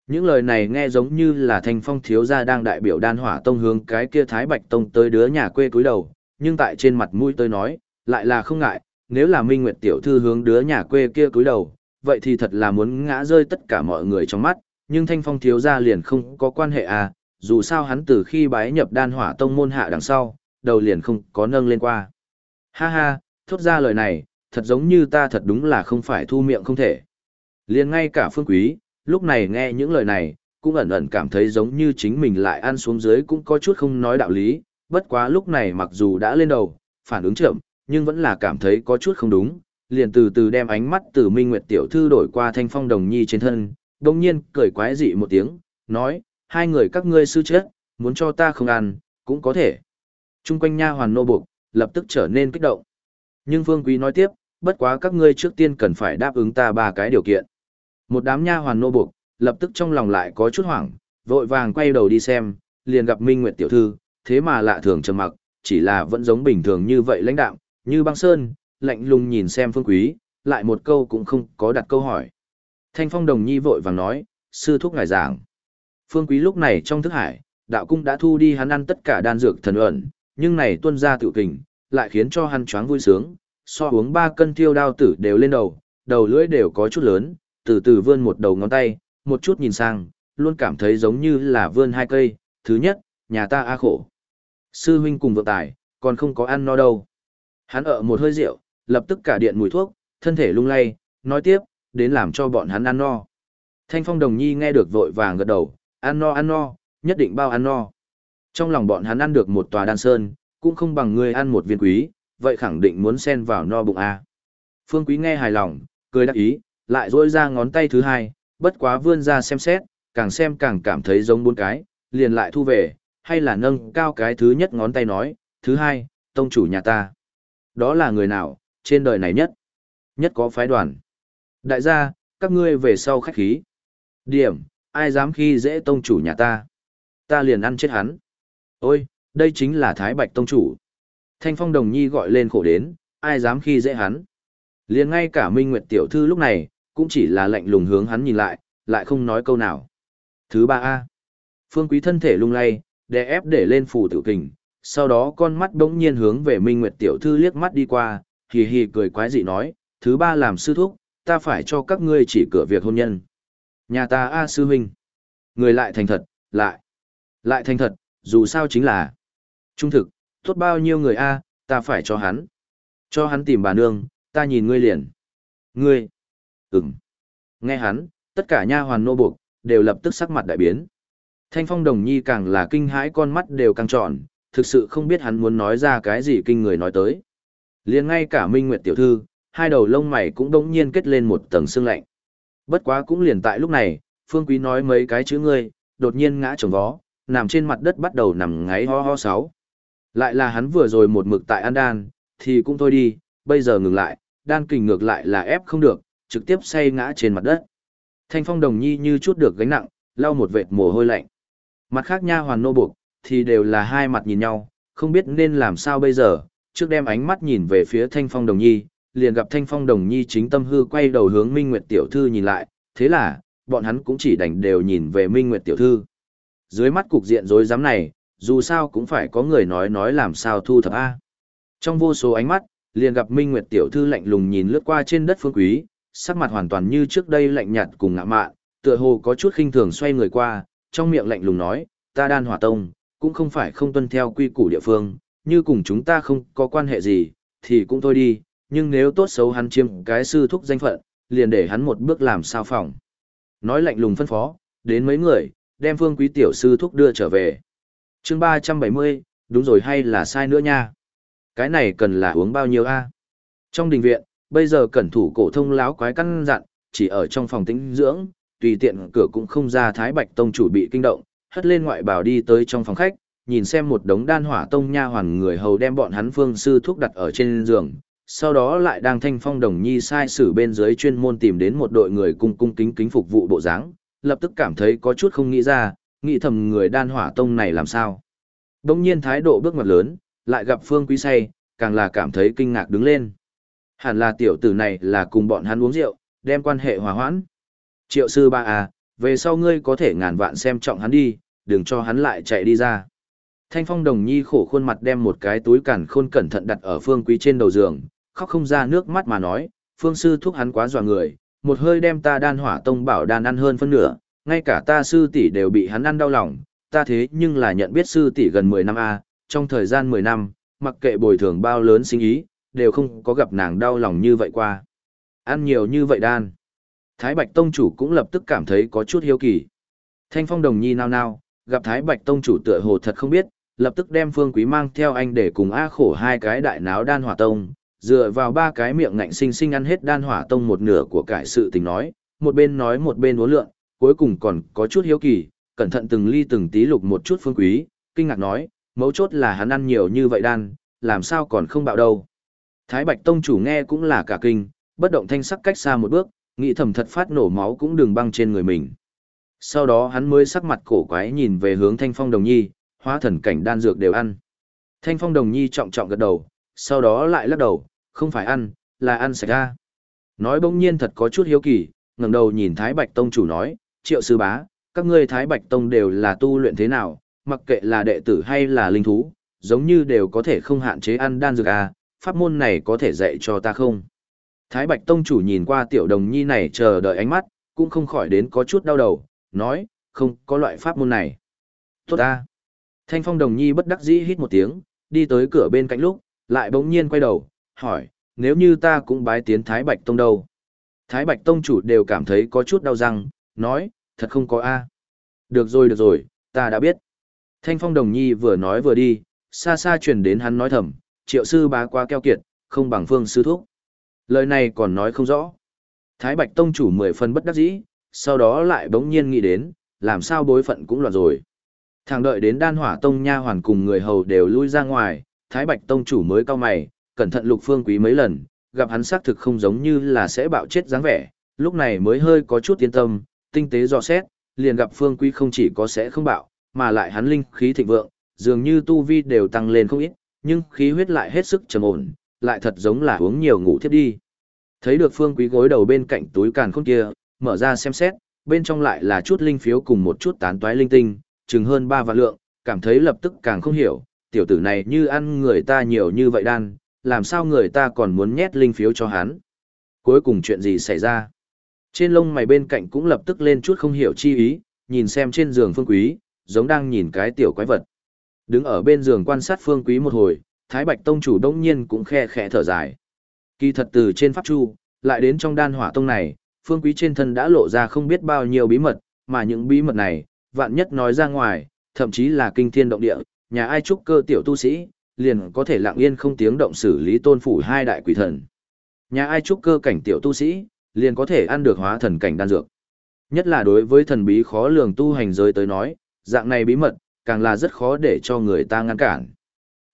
Những lời này nghe giống như là thanh phong thiếu gia đang đại biểu đan hỏa tông hướng cái kia thái bạch tông tới đứa nhà quê cúi đầu, nhưng tại trên mặt mũi tôi nói, lại là không ngại, nếu là minh nguyệt tiểu thư hướng đứa nhà quê kia cúi đầu, vậy thì thật là muốn ngã rơi tất cả mọi người trong mắt, nhưng thanh phong thiếu gia liền không có quan hệ à, dù sao hắn từ khi bái nhập đan hỏa tông môn hạ đằng sau, đầu liền không có nâng lên qua. Ha ha, thốt ra lời này, thật giống như ta thật đúng là không phải thu miệng không thể. Liền ngay cả phương quý, lúc này nghe những lời này, cũng ẩn ẩn cảm thấy giống như chính mình lại ăn xuống dưới cũng có chút không nói đạo lý, bất quá lúc này mặc dù đã lên đầu, phản ứng chậm, nhưng vẫn là cảm thấy có chút không đúng, liền từ từ đem ánh mắt từ Minh Nguyệt tiểu thư đổi qua Thanh Phong Đồng Nhi trên thân, đồng nhiên cười quái dị một tiếng, nói, hai người các ngươi sư chết, muốn cho ta không ăn, cũng có thể. Trung quanh nha hoàn nô buộc, lập tức trở nên kích động. Nhưng Phương Quý nói tiếp, bất quá các ngươi trước tiên cần phải đáp ứng ta ba cái điều kiện. Một đám nha hoàn nô buộc, lập tức trong lòng lại có chút hoảng, vội vàng quay đầu đi xem, liền gặp Minh Nguyệt tiểu thư, thế mà lạ thường trầm mặc, chỉ là vẫn giống bình thường như vậy lãnh đạm, như băng sơn, lạnh lùng nhìn xem Phương Quý, lại một câu cũng không có đặt câu hỏi. Thanh Phong Đồng Nhi vội vàng nói, sư thúc ngài giảng. Phương Quý lúc này trong thức hải, đạo cung đã thu đi hắn ăn tất cả đan dược thần ẩn, nhưng này tuân ra tự kình, lại khiến cho hắn choáng vui sướng, so uống ba cân tiêu đao tử đều lên đầu, đầu lưỡi đều có chút lớn, từ từ vươn một đầu ngón tay, một chút nhìn sang, luôn cảm thấy giống như là vươn hai cây, thứ nhất, nhà ta a khổ. Sư huynh cùng vợ tài, còn không có ăn no đâu. Hắn ở một hơi rượu, lập tức cả điện mùi thuốc, thân thể lung lay, nói tiếp, đến làm cho bọn hắn ăn no. Thanh phong đồng nhi nghe được vội vàng gật đầu, ăn no ăn no, nhất định bao ăn no. Trong lòng bọn hắn ăn được một tòa đan sơn, cũng không bằng người ăn một viên quý, vậy khẳng định muốn xen vào no bụng a. Phương Quý nghe hài lòng, cười đắc ý, lại duỗi ra ngón tay thứ hai, bất quá vươn ra xem xét, càng xem càng cảm thấy giống bốn cái, liền lại thu về, hay là nâng cao cái thứ nhất ngón tay nói, thứ hai, tông chủ nhà ta. Đó là người nào, trên đời này nhất, nhất có phái đoàn. Đại gia, các ngươi về sau khách khí. Điểm, ai dám khi dễ tông chủ nhà ta. Ta liền ăn chết hắn. Ôi, đây chính là Thái Bạch tông chủ. Thanh phong đồng nhi gọi lên khổ đến, ai dám khi dễ hắn. liền ngay cả Minh Nguyệt tiểu thư lúc này, cũng chỉ là lạnh lùng hướng hắn nhìn lại, lại không nói câu nào. Thứ ba A. Phương Quý thân thể lung lay, đè ép để lên phủ tử kình, sau đó con mắt bỗng nhiên hướng về Minh Nguyệt tiểu thư liếc mắt đi qua, hì hì cười quái dị nói, thứ ba làm sư thúc, ta phải cho các ngươi chỉ cửa việc hôn nhân. Nhà ta A sư huynh. Người lại thành thật, lại. Lại thành thật, dù sao chính là. Trung thực, tốt bao nhiêu người A, ta phải cho hắn. Cho hắn tìm bà nương, ta nhìn ngươi liền. Ngươi. Ừm. Nghe hắn, tất cả nha hoàn nô buộc, đều lập tức sắc mặt đại biến. Thanh phong đồng nhi càng là kinh hãi con mắt đều căng tròn, thực sự không biết hắn muốn nói ra cái gì kinh người nói tới liền ngay cả Minh Nguyệt tiểu thư, hai đầu lông mày cũng đống nhiên kết lên một tầng sương lạnh. Bất quá cũng liền tại lúc này, Phương Quý nói mấy cái chữ ngươi, đột nhiên ngã trồng vó, nằm trên mặt đất bắt đầu nằm ngáy ho ho sáu. Lại là hắn vừa rồi một mực tại An Đan, thì cũng thôi đi, bây giờ ngừng lại, đan kình ngược lại là ép không được, trực tiếp say ngã trên mặt đất. Thanh phong đồng nhi như chút được gánh nặng, lau một vệt mồ hôi lạnh. Mặt khác nha hoàn nô buộc, thì đều là hai mặt nhìn nhau, không biết nên làm sao bây giờ, trước đem ánh mắt nhìn về phía thanh phong đồng nhi, liền gặp thanh phong đồng nhi chính tâm hư quay đầu hướng Minh Nguyệt tiểu thư nhìn lại, thế là, bọn hắn cũng chỉ đành đều nhìn về Minh Nguyệt tiểu thư. Dưới mắt cục diện rối rắm này, dù sao cũng phải có người nói nói làm sao thu thập A. Trong vô số ánh mắt, liền gặp Minh Nguyệt tiểu thư lạnh lùng nhìn lướt qua trên đất phương quý, sắc mặt hoàn toàn như trước đây lạnh nhạt cùng ngạ mạn, tựa hồ có chút khinh thường xoay người qua, trong miệng lạnh lùng nói, ta đan hỏa tông, cũng không phải không tuân theo quy củ địa phương, như cùng chúng ta không có quan hệ gì, thì cũng thôi đi, nhưng nếu tốt xấu hắn chiếm cái sư thúc danh phận, liền để hắn một bước làm sao phòng. Nói lạnh lùng phân phó, đến mấy người, đem phương quý tiểu sư thúc đưa trở về. chương 370, đúng rồi hay là sai nữa nha. Cái này cần là uống bao nhiêu a Trong đình viện, bây giờ cẩn thủ cổ thông láo quái căn dặn, chỉ ở trong phòng tĩnh dưỡng, tùy tiện cửa cũng không ra Thái Bạch Tông chủ bị kinh động, hất lên ngoại bào đi tới trong phòng khách, nhìn xem một đống đan hỏa tông nha hoàn người hầu đem bọn hắn phương sư thuốc đặt ở trên giường, sau đó lại đang thanh phong đồng nhi sai sử bên dưới chuyên môn tìm đến một đội người cung cung kính kính phục vụ bộ dáng, lập tức cảm thấy có chút không nghĩ ra, nghĩ thầm người đan hỏa tông này làm sao. Đông nhiên thái độ bước ngoặt lớn, lại gặp phương quý say, càng là cảm thấy kinh ngạc đứng lên. Hẳn là tiểu tử này là cùng bọn hắn uống rượu, đem quan hệ hòa hoãn. Triệu sư ba à, về sau ngươi có thể ngàn vạn xem trọng hắn đi, đừng cho hắn lại chạy đi ra. Thanh phong đồng nhi khổ khuôn mặt đem một cái túi cản khôn cẩn thận đặt ở phương quý trên đầu giường, khóc không ra nước mắt mà nói, phương sư thúc hắn quá dọa người, một hơi đem ta đan hỏa tông bảo đan ăn hơn phân nửa, ngay cả ta sư tỷ đều bị hắn ăn đau lòng, ta thế nhưng là nhận biết sư tỷ gần 10 năm a, trong thời gian 10 năm, mặc kệ bồi thường bao lớn sinh ý, đều không có gặp nàng đau lòng như vậy qua. Ăn nhiều như vậy đan. Thái Bạch Tông chủ cũng lập tức cảm thấy có chút hiếu kỳ. Thanh Phong Đồng Nhi nao nao, gặp Thái Bạch Tông chủ tựa hồ thật không biết, lập tức đem Phương Quý mang theo anh để cùng A khổ hai cái đại náo đan hỏa tông, dựa vào ba cái miệng ngạnh sinh sinh ăn hết đan hỏa tông một nửa của cải sự tình nói, một bên nói một bên uốn lượn, cuối cùng còn có chút hiếu kỳ, cẩn thận từng ly từng tí lục một chút Phương Quý, kinh ngạc nói, mấu chốt là hắn ăn nhiều như vậy đan, làm sao còn không bạo đâu. Thái Bạch Tông chủ nghe cũng là cả kinh, bất động thanh sắc cách xa một bước, nghĩ thầm thật phát nổ máu cũng đừng băng trên người mình. Sau đó hắn mới sắc mặt cổ quái nhìn về hướng Thanh Phong Đồng Nhi, hóa thần cảnh đan dược đều ăn. Thanh Phong Đồng Nhi trọng trọng gật đầu, sau đó lại lắc đầu, không phải ăn, là ăn sạch ra. Nói bỗng nhiên thật có chút hiếu kỳ, ngẩng đầu nhìn Thái Bạch Tông chủ nói, triệu sư bá, các ngươi Thái Bạch Tông đều là tu luyện thế nào, mặc kệ là đệ tử hay là linh thú, giống như đều có thể không hạn chế ăn đan dược à, pháp môn này có thể dạy cho ta không? Thái Bạch Tông chủ nhìn qua tiểu đồng nhi này chờ đợi ánh mắt, cũng không khỏi đến có chút đau đầu, nói, không có loại pháp môn này. Tốt ta. Thanh phong đồng nhi bất đắc dĩ hít một tiếng, đi tới cửa bên cạnh lúc, lại bỗng nhiên quay đầu, hỏi, nếu như ta cũng bái tiến Thái Bạch Tông đâu? Thái Bạch Tông chủ đều cảm thấy có chút đau răng, nói, thật không có A. Được rồi được rồi, ta đã biết. Thanh phong đồng nhi vừa nói vừa đi, xa xa truyền đến hắn nói thầm, triệu sư bá quá keo kiệt, không bằng phương sư thúc. Lời này còn nói không rõ. Thái Bạch Tông chủ mười phần bất đắc dĩ, sau đó lại bỗng nhiên nghĩ đến, làm sao bối phận cũng loạn rồi. Thẳng đợi đến đan hỏa tông nha hoàn cùng người hầu đều lui ra ngoài, Thái Bạch Tông chủ mới cao mày, cẩn thận lục phương quý mấy lần, gặp hắn xác thực không giống như là sẽ bạo chết dáng vẻ, lúc này mới hơi có chút yên tâm, tinh tế dò xét, liền gặp phương quý không chỉ có sẽ không bạo, mà lại hắn linh khí thịnh vượng, dường như tu vi đều tăng lên không ít, nhưng khí huyết lại hết sức trầm ổn, lại thật giống là uống nhiều ngủ thiếp đi. Thấy được phương quý gối đầu bên cạnh túi càn khôn kia, mở ra xem xét, bên trong lại là chút linh phiếu cùng một chút tán toái linh tinh, chừng hơn 3 vạn lượng, cảm thấy lập tức càng không hiểu, tiểu tử này như ăn người ta nhiều như vậy đan, làm sao người ta còn muốn nhét linh phiếu cho hắn. Cuối cùng chuyện gì xảy ra? Trên lông mày bên cạnh cũng lập tức lên chút không hiểu chi ý, nhìn xem trên giường phương quý, giống đang nhìn cái tiểu quái vật. Đứng ở bên giường quan sát phương quý một hồi, Thái Bạch Tông chủ đông nhiên cũng khe khẽ thở dài. Kỳ thật từ trên pháp chu, lại đến trong đan hỏa tông này, phương quý trên thân đã lộ ra không biết bao nhiêu bí mật, mà những bí mật này, vạn nhất nói ra ngoài, thậm chí là kinh thiên động địa, nhà ai trúc cơ tiểu tu sĩ, liền có thể lặng yên không tiếng động xử lý tôn phủ hai đại quỷ thần. Nhà ai trúc cơ cảnh tiểu tu sĩ, liền có thể ăn được hóa thần cảnh đan dược. Nhất là đối với thần bí khó lường tu hành giới tới nói, dạng này bí mật, càng là rất khó để cho người ta ngăn cản.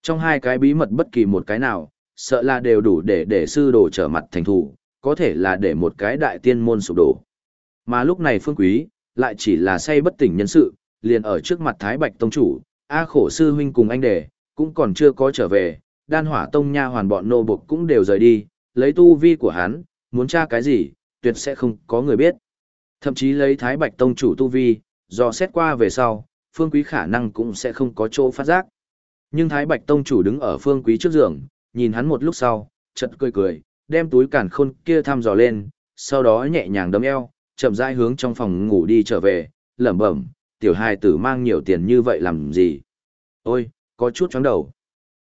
Trong hai cái bí mật bất kỳ một cái nào, sợ là đều đủ để để sư đồ trở mặt thành thủ, có thể là để một cái đại tiên môn sụp đổ. Mà lúc này phương quý, lại chỉ là say bất tỉnh nhân sự, liền ở trước mặt Thái Bạch Tông Chủ, A khổ sư huynh cùng anh đệ cũng còn chưa có trở về, đan hỏa tông nha hoàn bọn nô buộc cũng đều rời đi, lấy tu vi của hắn, muốn tra cái gì, tuyệt sẽ không có người biết. Thậm chí lấy Thái Bạch Tông Chủ tu vi, do xét qua về sau, phương quý khả năng cũng sẽ không có chỗ phát giác. Nhưng Thái Bạch Tông Chủ đứng ở phương quý trước giường, nhìn hắn một lúc sau, chợt cười cười, đem túi cản khôn kia thăm dò lên, sau đó nhẹ nhàng đấm eo, chậm rãi hướng trong phòng ngủ đi trở về, lẩm bẩm, tiểu hài tử mang nhiều tiền như vậy làm gì? Ôi, có chút chóng đầu.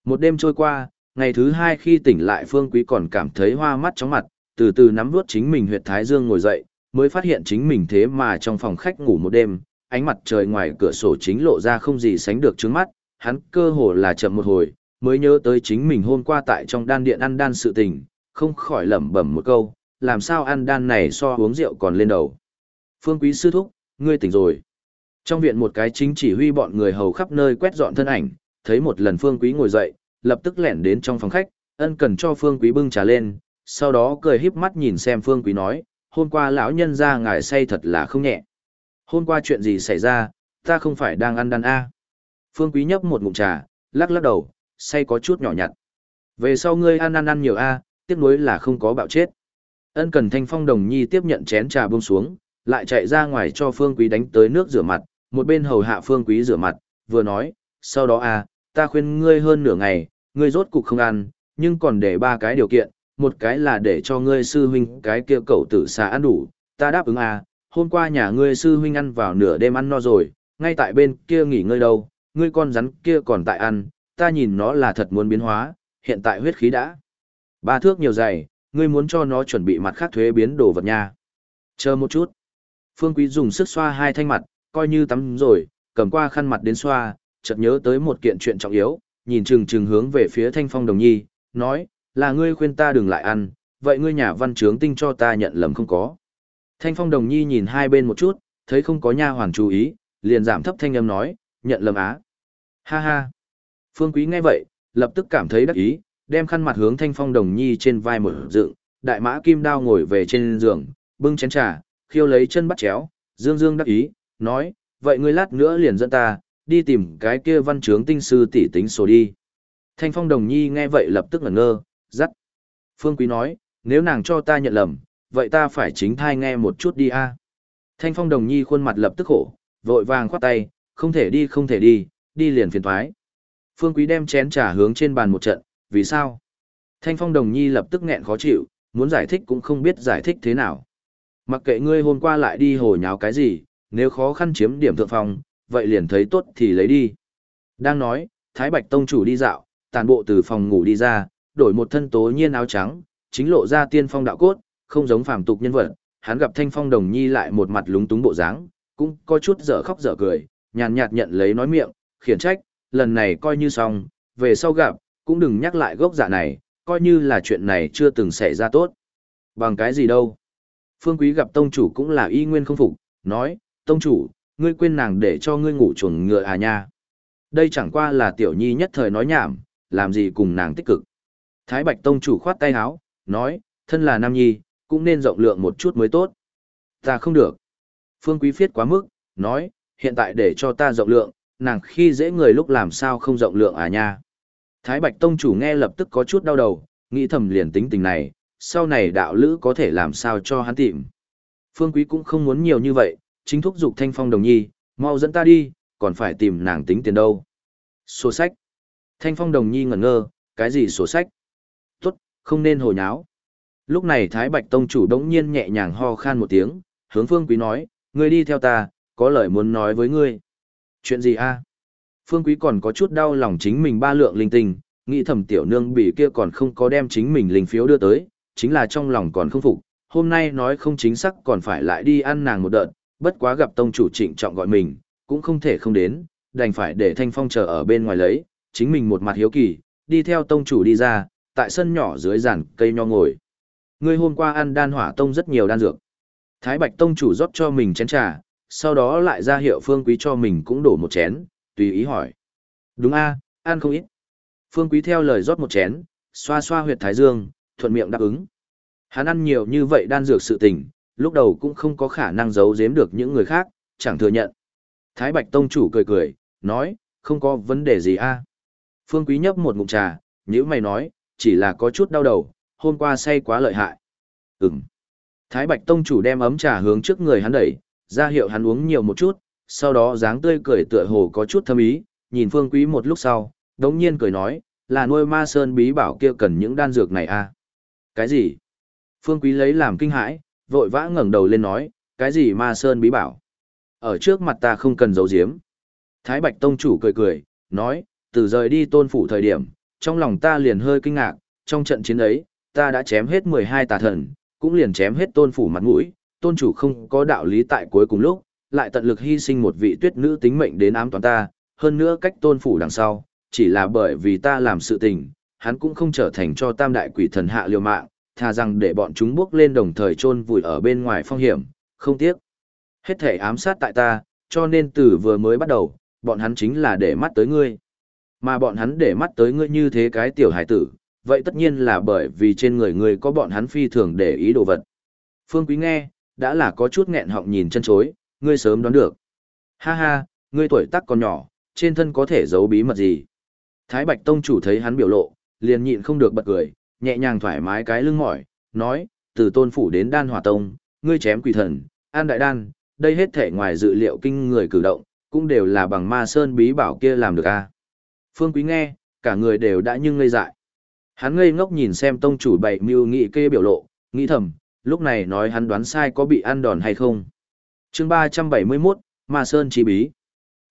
Một đêm trôi qua, ngày thứ hai khi tỉnh lại Phương Quý còn cảm thấy hoa mắt chóng mặt, từ từ nắm vuốt chính mình huyệt thái dương ngồi dậy, mới phát hiện chính mình thế mà trong phòng khách ngủ một đêm, ánh mặt trời ngoài cửa sổ chính lộ ra không gì sánh được trước mắt, hắn cơ hồ là chậm một hồi, mới nhớ tới chính mình hôm qua tại trong đan điện ăn đan sự tình, không khỏi lẩm bẩm một câu, làm sao ăn đan này so uống rượu còn lên đầu. Phương Quý sư thúc, ngươi tỉnh rồi. Trong viện một cái chính chỉ huy bọn người hầu khắp nơi quét dọn thân ảnh, thấy một lần Phương Quý ngồi dậy, lập tức lẻn đến trong phòng khách, ân cần cho Phương Quý bưng trà lên, sau đó cười híp mắt nhìn xem Phương Quý nói, hôm qua lão nhân ra ngài say thật là không nhẹ. Hôm qua chuyện gì xảy ra, ta không phải đang ăn đan a. Phương Quý nhấp một ngụm trà, lắc lắc đầu, say có chút nhỏ nhặt. Về sau ngươi ăn ăn ăn nhiều a, tiếc nuối là không có bạo chết. Ân cần Thanh Phong Đồng Nhi tiếp nhận chén trà buông xuống, lại chạy ra ngoài cho Phương Quý đánh tới nước rửa mặt, một bên hầu hạ Phương Quý rửa mặt, vừa nói, sau đó à, ta khuyên ngươi hơn nửa ngày, ngươi rốt cục không ăn, nhưng còn để ba cái điều kiện, một cái là để cho ngươi sư huynh cái kia cậu tử xà ăn đủ, ta đáp ứng à, hôm qua nhà ngươi sư huynh ăn vào nửa đêm ăn no rồi, ngay tại bên kia nghỉ ngơi đâu, ngươi con rắn kia còn tại ăn, ta nhìn nó là thật muốn biến hóa, hiện tại huyết khí đã. Ba thước nhiều dày, ngươi muốn cho nó chuẩn bị mặt khác thuế biến đồ vật nha. Chờ một chút. Phương Quý dùng sức xoa hai thanh mặt, coi như tắm rồi, cầm qua khăn mặt đến xoa, chợt nhớ tới một kiện chuyện trọng yếu, nhìn chừng chừng hướng về phía Thanh Phong Đồng Nhi, nói, là ngươi khuyên ta đừng lại ăn, vậy ngươi nhà văn trướng tinh cho ta nhận lầm không có. Thanh Phong Đồng Nhi nhìn hai bên một chút, thấy không có nha hoàn chú ý, liền giảm thấp thanh âm nói, nhận lầm á. Ha ha. Phương Quý nghe vậy, lập tức cảm thấy đắc ý, đem khăn mặt hướng Thanh Phong Đồng Nhi trên vai mở dựng, đại mã kim đao ngồi về trên giường, bưng chén trà, khiêu lấy chân bắt chéo, dương dương đắc ý, nói, vậy ngươi lát nữa liền dẫn ta, đi tìm cái kia văn trướng tinh sư tỷ tính sổ đi. Thanh Phong Đồng Nhi nghe vậy lập tức ngẩn ngơ, dắt. Phương Quý nói, nếu nàng cho ta nhận lầm, vậy ta phải chính thai nghe một chút đi a. Thanh Phong Đồng Nhi khuôn mặt lập tức khổ, vội vàng khoát tay, không thể đi không thể đi, đi liền phiền thoái. Phương Quý đem chén trà hướng trên bàn một trận, vì sao? Thanh Phong Đồng Nhi lập tức nghẹn khó chịu, muốn giải thích cũng không biết giải thích thế nào. Mặc kệ ngươi hôm qua lại đi hồ nháo cái gì, nếu khó khăn chiếm điểm thượng phong, vậy liền thấy tốt thì lấy đi. Đang nói, Thái Bạch Tông chủ đi dạo, tàn bộ từ phòng ngủ đi ra, đổi một thân tố nhiên áo trắng, chính lộ ra tiên phong đạo cốt, không giống phàm tục nhân vật. Hắn gặp Thanh Phong Đồng Nhi lại một mặt lúng túng bộ dáng, cũng có chút dở khóc dở cười, nhàn nhạt nhận lấy nói miệng, khiển trách, lần này coi như xong, về sau gặp, cũng đừng nhắc lại gốc dạ này, coi như là chuyện này chưa từng xảy ra tốt. Bằng cái gì đâu? Phương Quý gặp tông chủ cũng là y nguyên không phục, nói, tông chủ, ngươi quên nàng để cho ngươi ngủ chuồng ngựa à nha. Đây chẳng qua là tiểu nhi nhất thời nói nhảm, làm gì cùng nàng tích cực. Thái Bạch tông chủ khoát tay áo, nói, thân là nam nhi, cũng nên rộng lượng một chút mới tốt. Ta không được. Phương Quý phiết quá mức, nói, hiện tại để cho ta rộng lượng, nàng khi dễ người lúc làm sao không rộng lượng à nha. Thái Bạch Tông chủ nghe lập tức có chút đau đầu, nghĩ thầm liền tính tình này, sau này đạo lữ có thể làm sao cho hắn tìm. Phương Quý cũng không muốn nhiều như vậy, chính thúc dục Thanh Phong đồng nhi, mau dẫn ta đi, còn phải tìm nàng tính tiền đâu. Sổ sách. Thanh Phong đồng nhi ngẩn ngơ, cái gì sổ sách? Tốt, không nên hồ nháo. Lúc này Thái Bạch Tông chủ đống nhiên nhẹ nhàng ho khan một tiếng, hướng Phương Quý nói, ngươi đi theo ta, có lời muốn nói với ngươi. Chuyện gì a? Phương Quý còn có chút đau lòng chính mình ba lượng linh tinh, nghĩ thầm tiểu nương bị kia còn không có đem chính mình linh phiếu đưa tới, chính là trong lòng còn không phục, hôm nay nói không chính xác còn phải lại đi ăn nàng một đợt, bất quá gặp tông chủ trịnh trọng gọi mình, cũng không thể không đến, đành phải để Thanh Phong chờ ở bên ngoài lấy, chính mình một mặt hiếu kỳ, đi theo tông chủ đi ra, tại sân nhỏ dưới giàn cây nho ngồi. Ngươi hôm qua ăn đan hỏa tông rất nhiều đan dược. Thái Bạch tông chủ rót cho mình chén trà, sau đó lại ra hiệu Phương Quý cho mình cũng đổ một chén, tùy ý hỏi. Đúng a, ăn không ít. Phương Quý theo lời rót một chén, xoa xoa huyệt thái dương, thuận miệng đáp ứng. Hắn ăn nhiều như vậy đan dược sự tình, lúc đầu cũng không có khả năng giấu giếm được những người khác, chẳng thừa nhận. Thái Bạch Tông chủ cười cười, nói, không có vấn đề gì a. Phương Quý nhấp một ngụm trà, nếu mày nói, chỉ là có chút đau đầu, hôm qua say quá lợi hại. Ừm. Thái Bạch Tông chủ đem ấm trà hướng trước người hắn đẩy, ra hiệu hắn uống nhiều một chút, sau đó dáng tươi cười tựa hồ có chút thâm ý, nhìn Phương Quý một lúc sau, đống nhiên cười nói, là nuôi ma sơn bí bảo kia cần những đan dược này à? Cái gì? Phương Quý lấy làm kinh hãi, vội vã ngẩng đầu lên nói, cái gì ma sơn bí bảo? Ở trước mặt ta không cần giấu giếm. Thái Bạch Tông chủ cười cười, nói, từ rời đi tôn phủ thời điểm, trong lòng ta liền hơi kinh ngạc, trong trận chiến ấy, ta đã chém hết 12 tà thần, cũng liền chém hết tôn phủ mặt mũi, tôn chủ không có đạo lý tại cuối cùng lúc, lại tận lực hy sinh một vị tuyết nữ tính mệnh đến ám toán ta, hơn nữa cách tôn phủ đằng sau, chỉ là bởi vì ta làm sự tình, hắn cũng không trở thành cho tam đại quỷ thần hạ liều mạng, thà rằng để bọn chúng bước lên đồng thời chôn vùi ở bên ngoài phong hiểm, không tiếc. Hết thể ám sát tại ta, cho nên từ vừa mới bắt đầu, bọn hắn chính là để mắt tới ngươi. Mà bọn hắn để mắt tới ngươi như thế cái tiểu hải tử, vậy tất nhiên là bởi vì trên người ngươi có bọn hắn phi thường để ý đồ vật. Phương Quý nghe, đã là có chút nghẹn họng nhìn chân chối, ngươi sớm đoán được. Ha ha, ngươi tuổi tác còn nhỏ, trên thân có thể giấu bí mật gì. Thái Bạch Tông chủ thấy hắn biểu lộ, liền nhịn không được bật cười, nhẹ nhàng thoải mái cái lưng mỏi, nói, từ tôn phủ đến đan hòa tông, ngươi chém quỷ thần, an đại đan, đây hết thể ngoài dự liệu kinh người cử động, cũng đều là bằng ma sơn bí bảo kia làm được a. Phương Quý nghe, cả người đều đã nhưng ngây dại. Hắn ngây ngốc nhìn xem tông chủ bảy mưu nghị kê biểu lộ, nghĩ thầm, lúc này nói hắn đoán sai có bị ăn đòn hay không chương 371, Ma Sơn Chi Bí.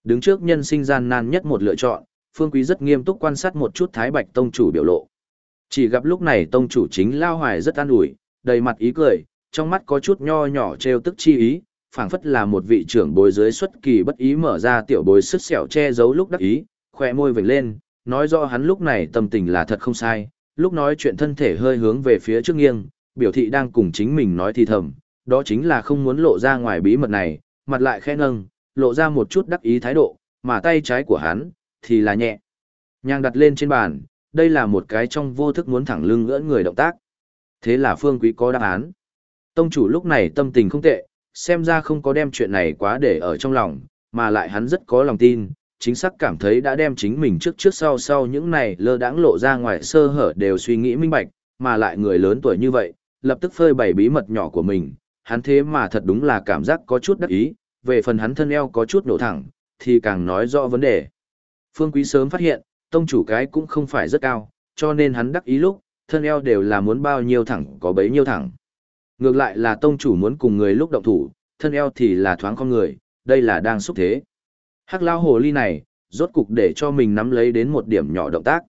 Đứng trước nhân sinh gian nan nhất một lựa chọn, Phương Quý rất nghiêm túc quan sát một chút Thái Bạch Tông chủ biểu lộ. Chỉ gặp lúc này Tông chủ chính lao hoài rất an ủi, đầy mặt ý cười, trong mắt có chút nho nhỏ trêu tức chi ý, phảng phất là một vị trưởng bối dưới xuất kỳ bất ý mở ra tiểu bối sức sẹo che giấu lúc đắc ý, khỏe môi vểnh lên, nói rõ hắn lúc này tâm tình là thật không sai, lúc nói chuyện thân thể hơi hướng về phía trước nghiêng, biểu thị đang cùng chính mình nói thì thầm, đó chính là không muốn lộ ra ngoài bí mật này, mặt lại khẽ nâng, lộ ra một chút đắc ý thái độ, mà tay trái của hắn, thì là nhẹ. Nhàng đặt lên trên bàn, đây là một cái trong vô thức muốn thẳng lưng ngỡ người động tác. Thế là Phương Quý có đáp án. Tông chủ lúc này tâm tình không tệ, xem ra không có đem chuyện này quá để ở trong lòng, mà lại hắn rất có lòng tin, chính xác cảm thấy đã đem chính mình trước trước sau sau những này lơ đãng lộ ra ngoài sơ hở đều suy nghĩ minh bạch, mà lại người lớn tuổi như vậy, lập tức phơi bày bí mật nhỏ của mình, hắn thế mà thật đúng là cảm giác có chút đắc ý, về phần hắn thân eo có chút nổ thẳng, thì càng nói rõ vấn đề. Phương Quý sớm phát hiện, tông chủ cái cũng không phải rất cao, cho nên hắn đắc ý lúc, thân eo đều là muốn bao nhiêu thẳng có bấy nhiêu thẳng. Ngược lại là tông chủ muốn cùng người lúc động thủ, thân eo thì là thoáng con người, đây là đang xúc thế. Hắc lao hồ ly này, rốt cục để cho mình nắm lấy đến một điểm nhỏ động tác.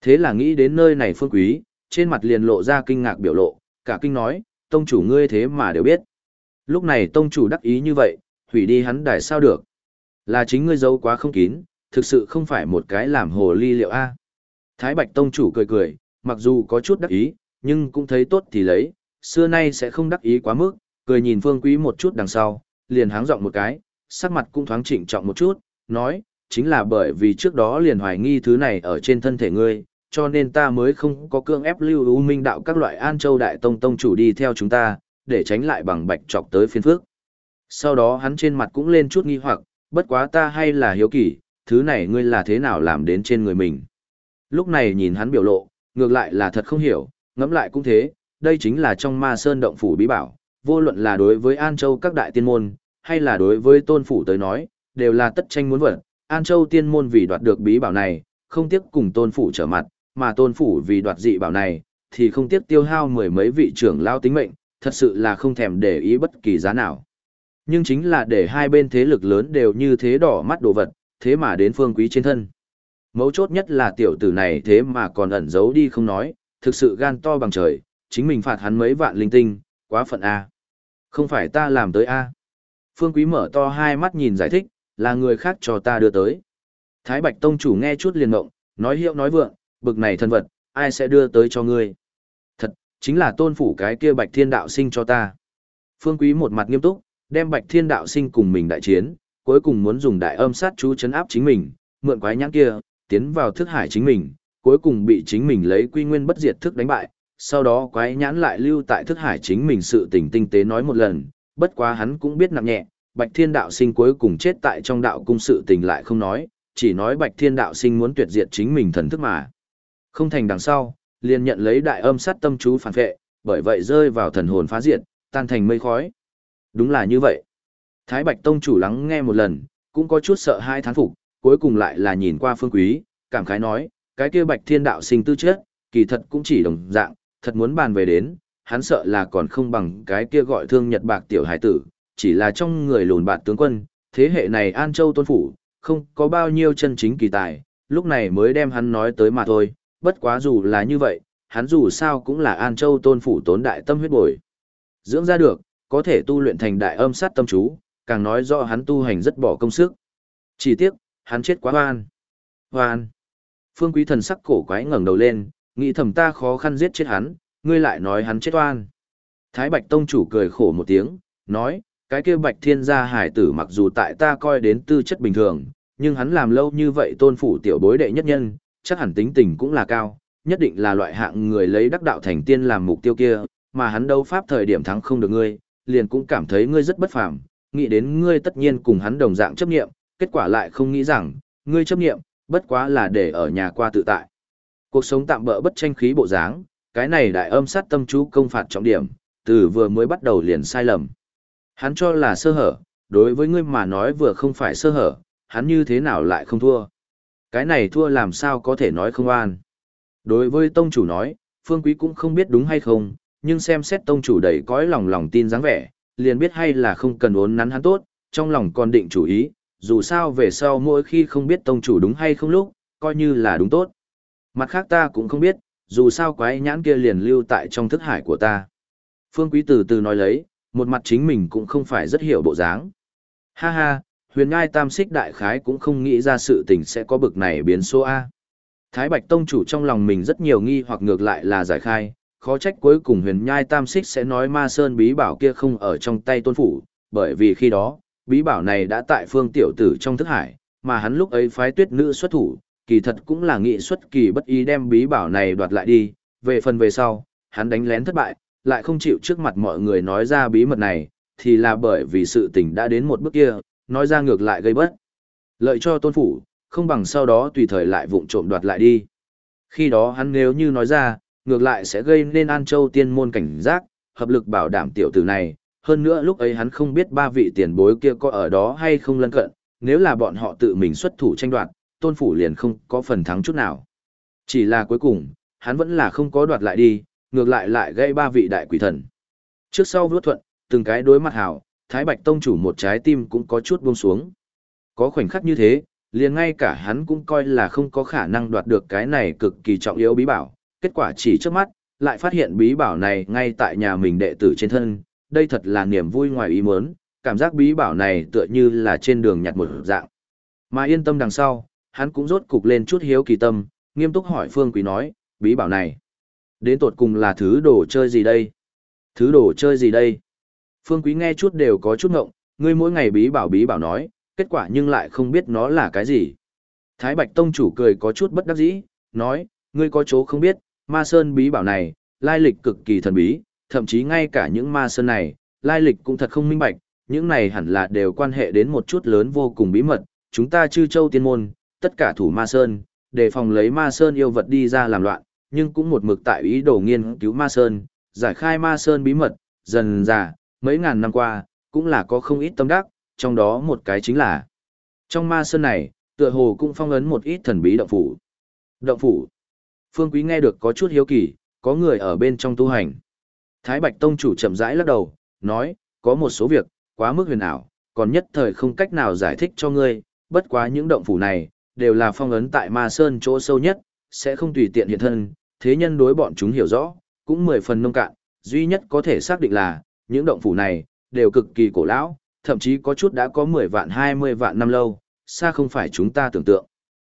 Thế là nghĩ đến nơi này phương quý, trên mặt liền lộ ra kinh ngạc biểu lộ, cả kinh nói, tông chủ ngươi thế mà đều biết. Lúc này tông chủ đắc ý như vậy, hủy đi hắn đài sao được. Là chính ngươi giấu quá không kín, thực sự không phải một cái làm hồ ly liệu A. Thái Bạch tông chủ cười cười, mặc dù có chút đắc ý, nhưng cũng thấy tốt thì lấy, xưa nay sẽ không đắc ý quá mức, cười nhìn phương quý một chút đằng sau, liền háng giọng một cái, sắc mặt cũng thoáng chỉnh trọng một chút, nói, chính là bởi vì trước đó liền hoài nghi thứ này ở trên thân thể ngươi, cho nên ta mới không có cương ép lưu u minh đạo các loại an châu đại tông tông chủ đi theo chúng ta, để tránh lại bằng bạch trọc tới phiên phước. Sau đó hắn trên mặt cũng lên chút nghi hoặc, bất quá ta hay là hiếu kỳ, thứ này ngươi là thế nào làm đến trên người mình. Lúc này nhìn hắn biểu lộ, ngược lại là thật không hiểu, ngẫm lại cũng thế, đây chính là trong ma sơn động phủ bí bảo, vô luận là đối với An Châu các đại tiên môn, hay là đối với tôn phủ tới nói, đều là tất tranh muốn vật. An Châu tiên môn vì đoạt được bí bảo này, không tiếc cùng tôn phủ trở mặt, mà tôn phủ vì đoạt dị bảo này, thì không tiếc tiêu hao mười mấy vị trưởng lao tính mệnh, thật sự là không thèm để ý bất kỳ giá nào. Nhưng chính là để hai bên thế lực lớn đều như thế đỏ mắt đồ vật, thế mà đến phương quý trên thân. Mấu chốt nhất là tiểu tử này thế mà còn ẩn giấu đi không nói, thực sự gan to bằng trời, chính mình phạt hắn mấy vạn linh tinh, quá phận A. Không phải ta làm tới A. Phương Quý mở to hai mắt nhìn giải thích, là người khác cho ta đưa tới. Thái Bạch Tông chủ nghe chút liền ngộng, nói hiệu nói vượng, bực này thân vật, ai sẽ đưa tới cho ngươi. Thật, chính là tôn phủ cái kia Bạch Thiên Đạo sinh cho ta. Phương Quý một mặt nghiêm túc, đem Bạch Thiên Đạo sinh cùng mình đại chiến, cuối cùng muốn dùng đại âm sát chú chấn áp chính mình, mượn quái nhãn kia, tiến vào thức hải chính mình, cuối cùng bị chính mình lấy quy nguyên bất diệt thức đánh bại, sau đó quái nhãn lại lưu tại thức hải chính mình sự tình tinh tế nói một lần, bất quá hắn cũng biết nặng nhẹ, Bạch Thiên Đạo Sinh cuối cùng chết tại trong đạo cung sự tình lại không nói, chỉ nói Bạch Thiên Đạo Sinh muốn tuyệt diệt chính mình thần thức mà. Không thành đằng sau, liền nhận lấy đại âm sát tâm chú phản vệ, bởi vậy rơi vào thần hồn phá diệt, tan thành mây khói. Đúng là như vậy. Thái Bạch Tông chủ lắng nghe một lần, cũng có chút sợ hai thán phục, cuối cùng lại là nhìn qua phương quý, cảm khái nói, cái kia Bạch Thiên Đạo Sinh tư chất, kỳ thật cũng chỉ đồng dạng, thật muốn bàn về đến, hắn sợ là còn không bằng cái kia gọi thương Nhật Bạc tiểu hải tử, chỉ là trong người lùn bạt tướng quân, thế hệ này An Châu tôn phủ, không có bao nhiêu chân chính kỳ tài, lúc này mới đem hắn nói tới mà thôi, bất quá dù là như vậy, hắn dù sao cũng là An Châu tôn phủ tốn đại tâm huyết bồi. Dưỡng ra được, có thể tu luyện thành đại âm sát tâm chú, càng nói rõ hắn tu hành rất bỏ công sức. Chỉ tiếc, hắn chết quá hoan. Hoan. Phương Quý thần sắc cổ quái ngẩng đầu lên, nghĩ thầm ta khó khăn giết chết hắn, ngươi lại nói hắn chết oan. Thái Bạch Tông chủ cười khổ một tiếng, nói, cái kia Bạch Thiên gia hải tử mặc dù tại ta coi đến tư chất bình thường, nhưng hắn làm lâu như vậy tôn phủ tiểu bối đệ nhất nhân, chắc hẳn tính tình cũng là cao, nhất định là loại hạng người lấy đắc đạo thành tiên làm mục tiêu kia, mà hắn đấu pháp thời điểm thắng không được ngươi, liền cũng cảm thấy ngươi rất bất phàm, nghĩ đến ngươi tất nhiên cùng hắn đồng dạng chấp nghiệm, kết quả lại không nghĩ rằng, ngươi chấp nghiệm, bất quá là để ở nhà qua tự tại. Cuộc sống tạm bỡ bất tranh khí bộ dáng, cái này đại âm sát tâm chú công phạt trọng điểm, từ vừa mới bắt đầu liền sai lầm. Hắn cho là sơ hở, đối với ngươi mà nói vừa không phải sơ hở, hắn như thế nào lại không thua. Cái này thua làm sao có thể nói không an. Đối với tông chủ nói, phương quý cũng không biết đúng hay không, nhưng xem xét tông chủ đầy cõi lòng lòng tin dáng vẻ, liền biết hay là không cần uốn nắn hắn tốt, trong lòng còn định chủ ý, dù sao về sau mỗi khi không biết tông chủ đúng hay không lúc, coi như là đúng tốt. Mặt khác ta cũng không biết, dù sao quái nhãn kia liền lưu tại trong thức hải của ta. Phương Quý từ từ nói lấy, một mặt chính mình cũng không phải rất hiểu bộ dáng. Ha ha, huyền ngai tam xích đại khái cũng không nghĩ ra sự tình sẽ có bực này biến số A. Thái Bạch Tông chủ trong lòng mình rất nhiều nghi hoặc ngược lại là giải khai, khó trách cuối cùng huyền nhai tam xích sẽ nói ma sơn bí bảo kia không ở trong tay tôn phủ, bởi vì khi đó, bí bảo này đã tại phương tiểu tử trong thức hải, mà hắn lúc ấy phái tuyết nữ xuất thủ, kỳ thật cũng là nghị xuất kỳ bất ý đem bí bảo này đoạt lại đi, về phần về sau, hắn đánh lén thất bại, lại không chịu trước mặt mọi người nói ra bí mật này, thì là bởi vì sự tình đã đến một bước kia, nói ra ngược lại gây bất. Lợi cho tôn phủ, không bằng sau đó tùy thời lại vụng trộm đoạt lại đi. Khi đó hắn nếu như nói ra, ngược lại sẽ gây nên An Châu tiên môn cảnh giác, hợp lực bảo đảm tiểu tử này, hơn nữa lúc ấy hắn không biết ba vị tiền bối kia có ở đó hay không lân cận, nếu là bọn họ tự mình xuất thủ tranh đoạt, tôn phủ liền không có phần thắng chút nào. Chỉ là cuối cùng, hắn vẫn là không có đoạt lại đi, ngược lại lại gây ba vị đại quỷ thần. Trước sau vút thuận, từng cái đối mặt hảo, Thái Bạch Tông chủ một trái tim cũng có chút buông xuống. Có khoảnh khắc như thế, liền ngay cả hắn cũng coi là không có khả năng đoạt được cái này cực kỳ trọng yếu bí bảo, kết quả chỉ trước mắt, lại phát hiện bí bảo này ngay tại nhà mình đệ tử trên thân, đây thật là niềm vui ngoài ý muốn, cảm giác bí bảo này tựa như là trên đường nhặt một dạng. Mà yên tâm đằng sau, hắn cũng rốt cục lên chút hiếu kỳ tâm, nghiêm túc hỏi Phương Quý nói, bí bảo này, đến tột cùng là thứ đồ chơi gì đây? Thứ đồ chơi gì đây? Phương Quý nghe chút đều có chút ngộng, ngươi mỗi ngày bí bảo bí bảo nói, kết quả nhưng lại không biết nó là cái gì. Thái Bạch Tông chủ cười có chút bất đắc dĩ, nói, ngươi có chỗ không biết, ma sơn bí bảo này, lai lịch cực kỳ thần bí, thậm chí ngay cả những ma sơn này, lai lịch cũng thật không minh bạch, những này hẳn là đều quan hệ đến một chút lớn vô cùng bí mật, chúng ta chư châu tiên môn, tất cả thủ ma sơn, đề phòng lấy ma sơn yêu vật đi ra làm loạn, nhưng cũng một mực tại ý đồ nghiên cứu ma sơn, giải khai ma sơn bí mật, dần dà, mấy ngàn năm qua, cũng là có không ít tâm đắc, trong đó một cái chính là trong ma sơn này, tựa hồ cũng phong ấn một ít thần bí động phủ. Động phủ. Phương Quý nghe được có chút hiếu kỳ, có người ở bên trong tu hành. Thái Bạch Tông chủ chậm rãi lắc đầu, nói, có một số việc, quá mức huyền ảo, còn nhất thời không cách nào giải thích cho ngươi, bất quá những động phủ này, đều là phong ấn tại ma sơn chỗ sâu nhất, sẽ không tùy tiện hiện thân, thế nhân đối bọn chúng hiểu rõ, cũng mười phần nông cạn, duy nhất có thể xác định là, những động phủ này, đều cực kỳ cổ lão, thậm chí có chút đã có 10 vạn 20 vạn năm lâu, xa không phải chúng ta tưởng tượng.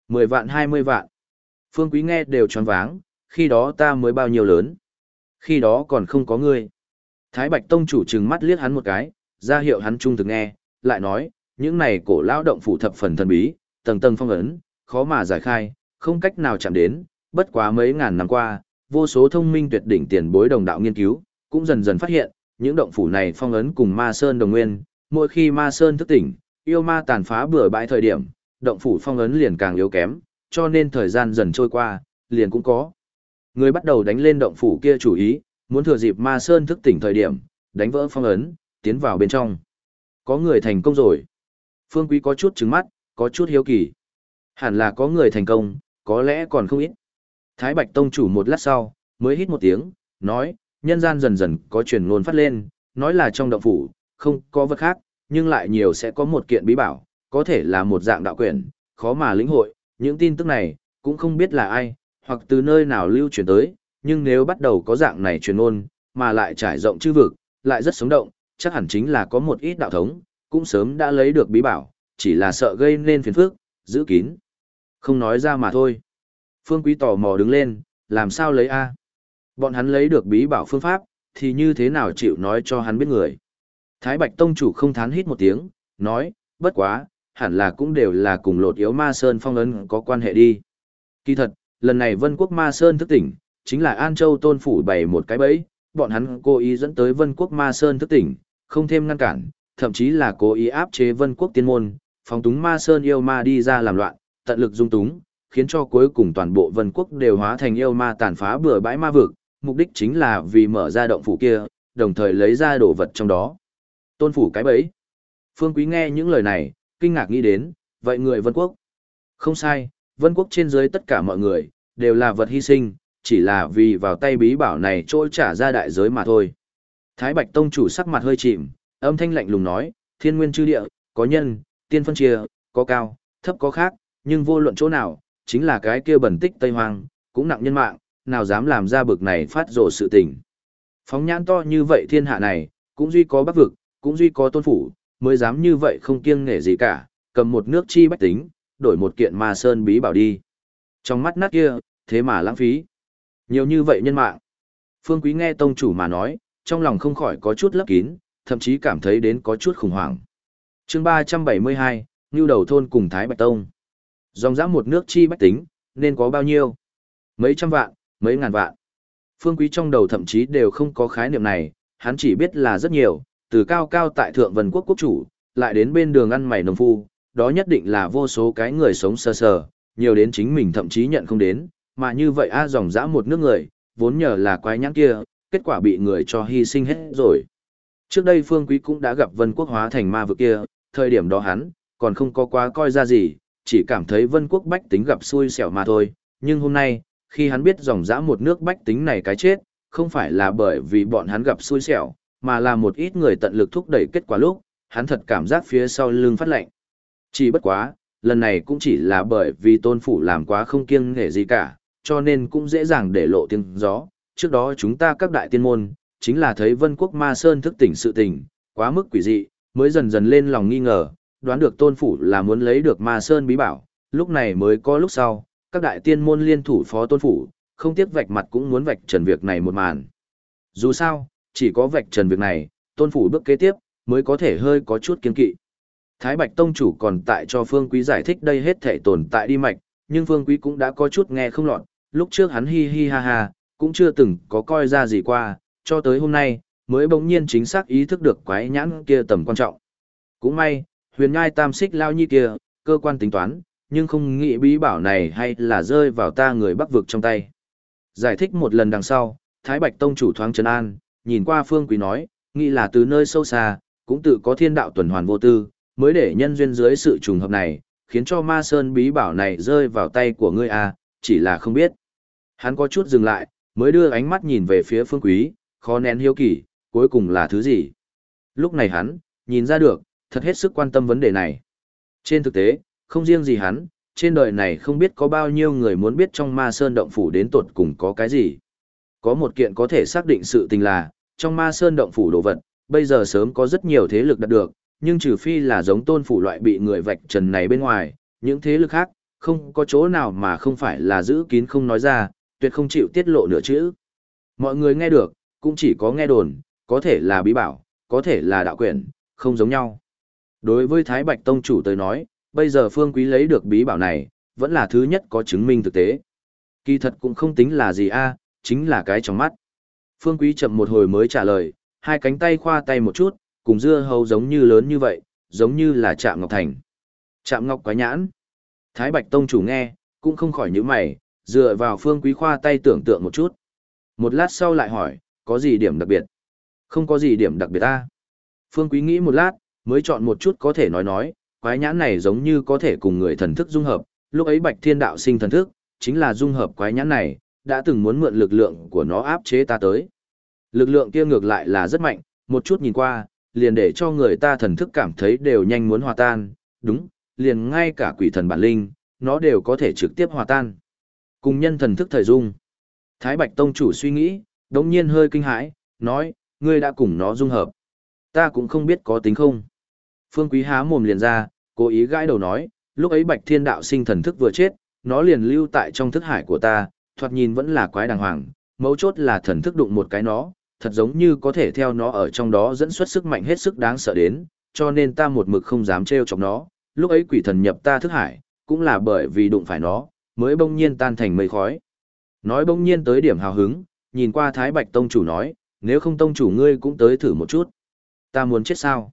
10 vạn 20 vạn. Phương Quý nghe đều tròn váng, khi đó ta mới bao nhiêu lớn. Khi đó còn không có ngươi. Thái Bạch Tông chủ trừng mắt liếc hắn một cái, ra hiệu hắn trung thực nghe, lại nói, những này cổ lão động phủ thập phần thần bí, tầng tầng phong ấn, khó mà giải khai, không cách nào chạm đến, bất quá mấy ngàn năm qua, vô số thông minh tuyệt đỉnh tiền bối đồng đạo nghiên cứu, cũng dần dần phát hiện, những động phủ này phong ấn cùng ma sơn đồng nguyên, mỗi khi ma sơn thức tỉnh, yêu ma tàn phá bừa bãi thời điểm, động phủ phong ấn liền càng yếu kém, cho nên thời gian dần trôi qua, liền cũng có. Người bắt đầu đánh lên động phủ kia chủ ý, muốn thừa dịp ma sơn thức tỉnh thời điểm, đánh vỡ phong ấn, tiến vào bên trong. Có người thành công rồi. Phương Quý có chút trứng mắt, có chút hiếu kỳ. Hẳn là có người thành công, có lẽ còn không ít. Thái Bạch Tông chủ một lát sau, mới hít một tiếng, nói, nhân gian dần dần có truyền ngôn phát lên, nói là trong động phủ, không có vật khác, nhưng lại nhiều sẽ có một kiện bí bảo, có thể là một dạng đạo quyển, khó mà lĩnh hội, những tin tức này, cũng không biết là ai, hoặc từ nơi nào lưu truyền tới, nhưng nếu bắt đầu có dạng này truyền ngôn, mà lại trải rộng chư vực, lại rất sống động, chắc hẳn chính là có một ít đạo thống, cũng sớm đã lấy được bí bảo, chỉ là sợ gây nên phiền phức, giữ kín. Không nói ra mà thôi. Phương Quý tò mò đứng lên, làm sao lấy A? Bọn hắn lấy được bí bảo phương pháp, thì như thế nào chịu nói cho hắn biết người. Thái Bạch Tông chủ không thán hít một tiếng, nói, bất quá, hẳn là cũng đều là cùng lột yếu ma sơn phong ấn có quan hệ đi. Kỳ thật, lần này Vân Quốc ma sơn thức tỉnh, chính là An Châu tôn phủ bày một cái bẫy, bọn hắn cố ý dẫn tới Vân Quốc ma sơn thức tỉnh, không thêm ngăn cản, thậm chí là cố ý áp chế Vân Quốc tiên môn, phóng túng ma sơn yêu ma đi ra làm loạn, tận lực dung túng, khiến cho cuối cùng toàn bộ Vân Quốc đều hóa thành yêu ma tàn phá bừa bãi ma vực, mục đích chính là vì mở ra động phủ kia, đồng thời lấy ra đồ vật trong đó. Tôn phủ cái bẫy. Phương Quý nghe những lời này, kinh ngạc nghĩ đến, vậy người Vân Quốc. Không sai, Vân Quốc trên dưới tất cả mọi người, đều là vật hy sinh, chỉ là vì vào tay bí bảo này trôi trả ra đại giới mà thôi. Thái Bạch Tông chủ sắc mặt hơi chìm, âm thanh lạnh lùng nói, thiên nguyên chư địa, có nhân, tiên phân chia, có cao, thấp có khác, nhưng vô luận chỗ nào, chính là cái kia bẩn tích Tây Hoang, cũng nặng nhân mạng, nào dám làm ra bực này phát rồ sự tình. Phóng nhãn to như vậy thiên hạ này, cũng duy có bắc vực, cũng duy có tôn phủ, mới dám như vậy không kiêng nể gì cả, cầm một nước chi bách tính, đổi một kiện ma sơn bí bảo đi. Trong mắt nát kia, thế mà lãng phí. Nhiều như vậy nhân mạng. Phương Quý nghe tông chủ mà nói, trong lòng không khỏi có chút lấp kín, thậm chí cảm thấy đến có chút khủng hoảng. chương 372, Ngưu Đầu Thôn cùng Thái Bạch Tông. Dòng dã một nước chi bách tính, nên có bao nhiêu? Mấy trăm vạn, mấy ngàn vạn. Phương Quý trong đầu thậm chí đều không có khái niệm này, hắn chỉ biết là rất nhiều, từ cao cao tại thượng vân quốc quốc chủ, lại đến bên đường ăn mày nông phu, đó nhất định là vô số cái người sống sơ sờ, nhiều đến chính mình thậm chí nhận không đến, mà như vậy a dòng dã một nước người, vốn nhờ là quái nhãn kia, kết quả bị người cho hy sinh hết rồi. Trước đây Phương Quý cũng đã gặp Vân Quốc hóa thành ma vực kia, thời điểm đó hắn, còn không có quá coi ra gì, chỉ cảm thấy Vân Quốc bách tính gặp xui xẻo mà thôi, nhưng hôm nay, khi hắn biết dòng dã một nước bách tính này cái chết, không phải là bởi vì bọn hắn gặp xui xẻo, mà là một ít người tận lực thúc đẩy kết quả lúc, hắn thật cảm giác phía sau lưng phát lạnh. Chỉ bất quá, lần này cũng chỉ là bởi vì tôn phủ làm quá không kiêng nghề gì cả, cho nên cũng dễ dàng để lộ tiếng gió. Trước đó chúng ta các đại tiên môn, chính là thấy vân quốc ma sơn thức tỉnh sự tình, quá mức quỷ dị, mới dần dần lên lòng nghi ngờ, đoán được tôn phủ là muốn lấy được ma sơn bí bảo, lúc này mới có lúc sau, các đại tiên môn liên thủ phó tôn phủ, không tiếc vạch mặt cũng muốn vạch trần việc này một màn. Dù sao, chỉ có vạch trần việc này, tôn phủ bước kế tiếp, mới có thể hơi có chút kiên kỵ. Thái Bạch Tông chủ còn tại cho Phương Quý giải thích đây hết thể tồn tại đi mạch, nhưng Phương Quý cũng đã có chút nghe không lọt, lúc trước hắn hi hi ha ha, cũng chưa từng có coi ra gì qua, cho tới hôm nay, mới bỗng nhiên chính xác ý thức được quái nhãn kia tầm quan trọng. Cũng may, huyền nhai tam xích lao nhi kia, cơ quan tính toán, nhưng không nghĩ bí bảo này hay là rơi vào ta người bắc vực trong tay. Giải thích một lần đằng sau, Thái Bạch Tông chủ thoáng trấn an, nhìn qua Phương Quý nói, nghĩ là từ nơi sâu xa, cũng tự có thiên đạo tuần hoàn vô tư, mới để nhân duyên dưới sự trùng hợp này, khiến cho ma sơn bí bảo này rơi vào tay của ngươi à, chỉ là không biết. Hắn có chút dừng lại, mới đưa ánh mắt nhìn về phía Phương Quý, khó nén hiếu kỳ, cuối cùng là thứ gì. Lúc này hắn, nhìn ra được, thật hết sức quan tâm vấn đề này. Trên thực tế, không riêng gì hắn, trên đời này không biết có bao nhiêu người muốn biết trong ma sơn động phủ đến tột cùng có cái gì. Có một kiện có thể xác định sự tình là, trong ma sơn động phủ đồ vật, bây giờ sớm có rất nhiều thế lực đạt được, nhưng trừ phi là giống tôn phủ loại bị người vạch trần này bên ngoài, những thế lực khác, không có chỗ nào mà không phải là giữ kín không nói ra, tuyệt không chịu tiết lộ nửa chữ. Mọi người nghe được, cũng chỉ có nghe đồn, có thể là bí bảo, có thể là đạo quyển, không giống nhau. Đối với Thái Bạch Tông chủ tới nói, bây giờ Phương Quý lấy được bí bảo này, vẫn là thứ nhất có chứng minh thực tế. Kỳ thật cũng không tính là gì a, chính là cái trong mắt. Phương Quý chậm một hồi mới trả lời, hai cánh tay khoa tay một chút, cùng dưa hấu giống như lớn như vậy, giống như là chạm ngọc thành. Chạm ngọc quá nhãn. Thái Bạch Tông chủ nghe, cũng không khỏi nhíu mày, dựa vào Phương Quý khoa tay tưởng tượng một chút. Một lát sau lại hỏi, có gì điểm đặc biệt? Không có gì điểm đặc biệt ta. Phương Quý nghĩ một lát, mới chọn một chút có thể nói nói, quái nhãn này giống như có thể cùng người thần thức dung hợp, lúc ấy Bạch Thiên Đạo sinh thần thức, chính là dung hợp quái nhãn này, đã từng muốn mượn lực lượng của nó áp chế ta tới. Lực lượng kia ngược lại là rất mạnh, một chút nhìn qua, liền để cho người ta thần thức cảm thấy đều nhanh muốn hòa tan, đúng, liền ngay cả quỷ thần bản linh, nó đều có thể trực tiếp hòa tan. Cùng nhân thần thức thời dung. Thái Bạch Tông chủ suy nghĩ, đống nhiên hơi kinh hãi, nói, ngươi đã cùng nó dung hợp. Ta cũng không biết có tính không. Phương Quý há mồm liền ra, cố ý gãi đầu nói, lúc ấy Bạch Thiên Đạo sinh thần thức vừa chết, nó liền lưu tại trong thức hải của ta, thoạt nhìn vẫn là quái đàng hoàng, mấu chốt là thần thức đụng một cái nó, thật giống như có thể theo nó ở trong đó dẫn xuất sức mạnh hết sức đáng sợ đến, cho nên ta một mực không dám trêu chọc nó, lúc ấy quỷ thần nhập ta thức hải, cũng là bởi vì đụng phải nó, mới bỗng nhiên tan thành mây khói. Nói bỗng nhiên tới điểm hào hứng, nhìn qua Thái Bạch Tông chủ nói, nếu không Tông chủ ngươi cũng tới thử một chút. Ta muốn chết sao?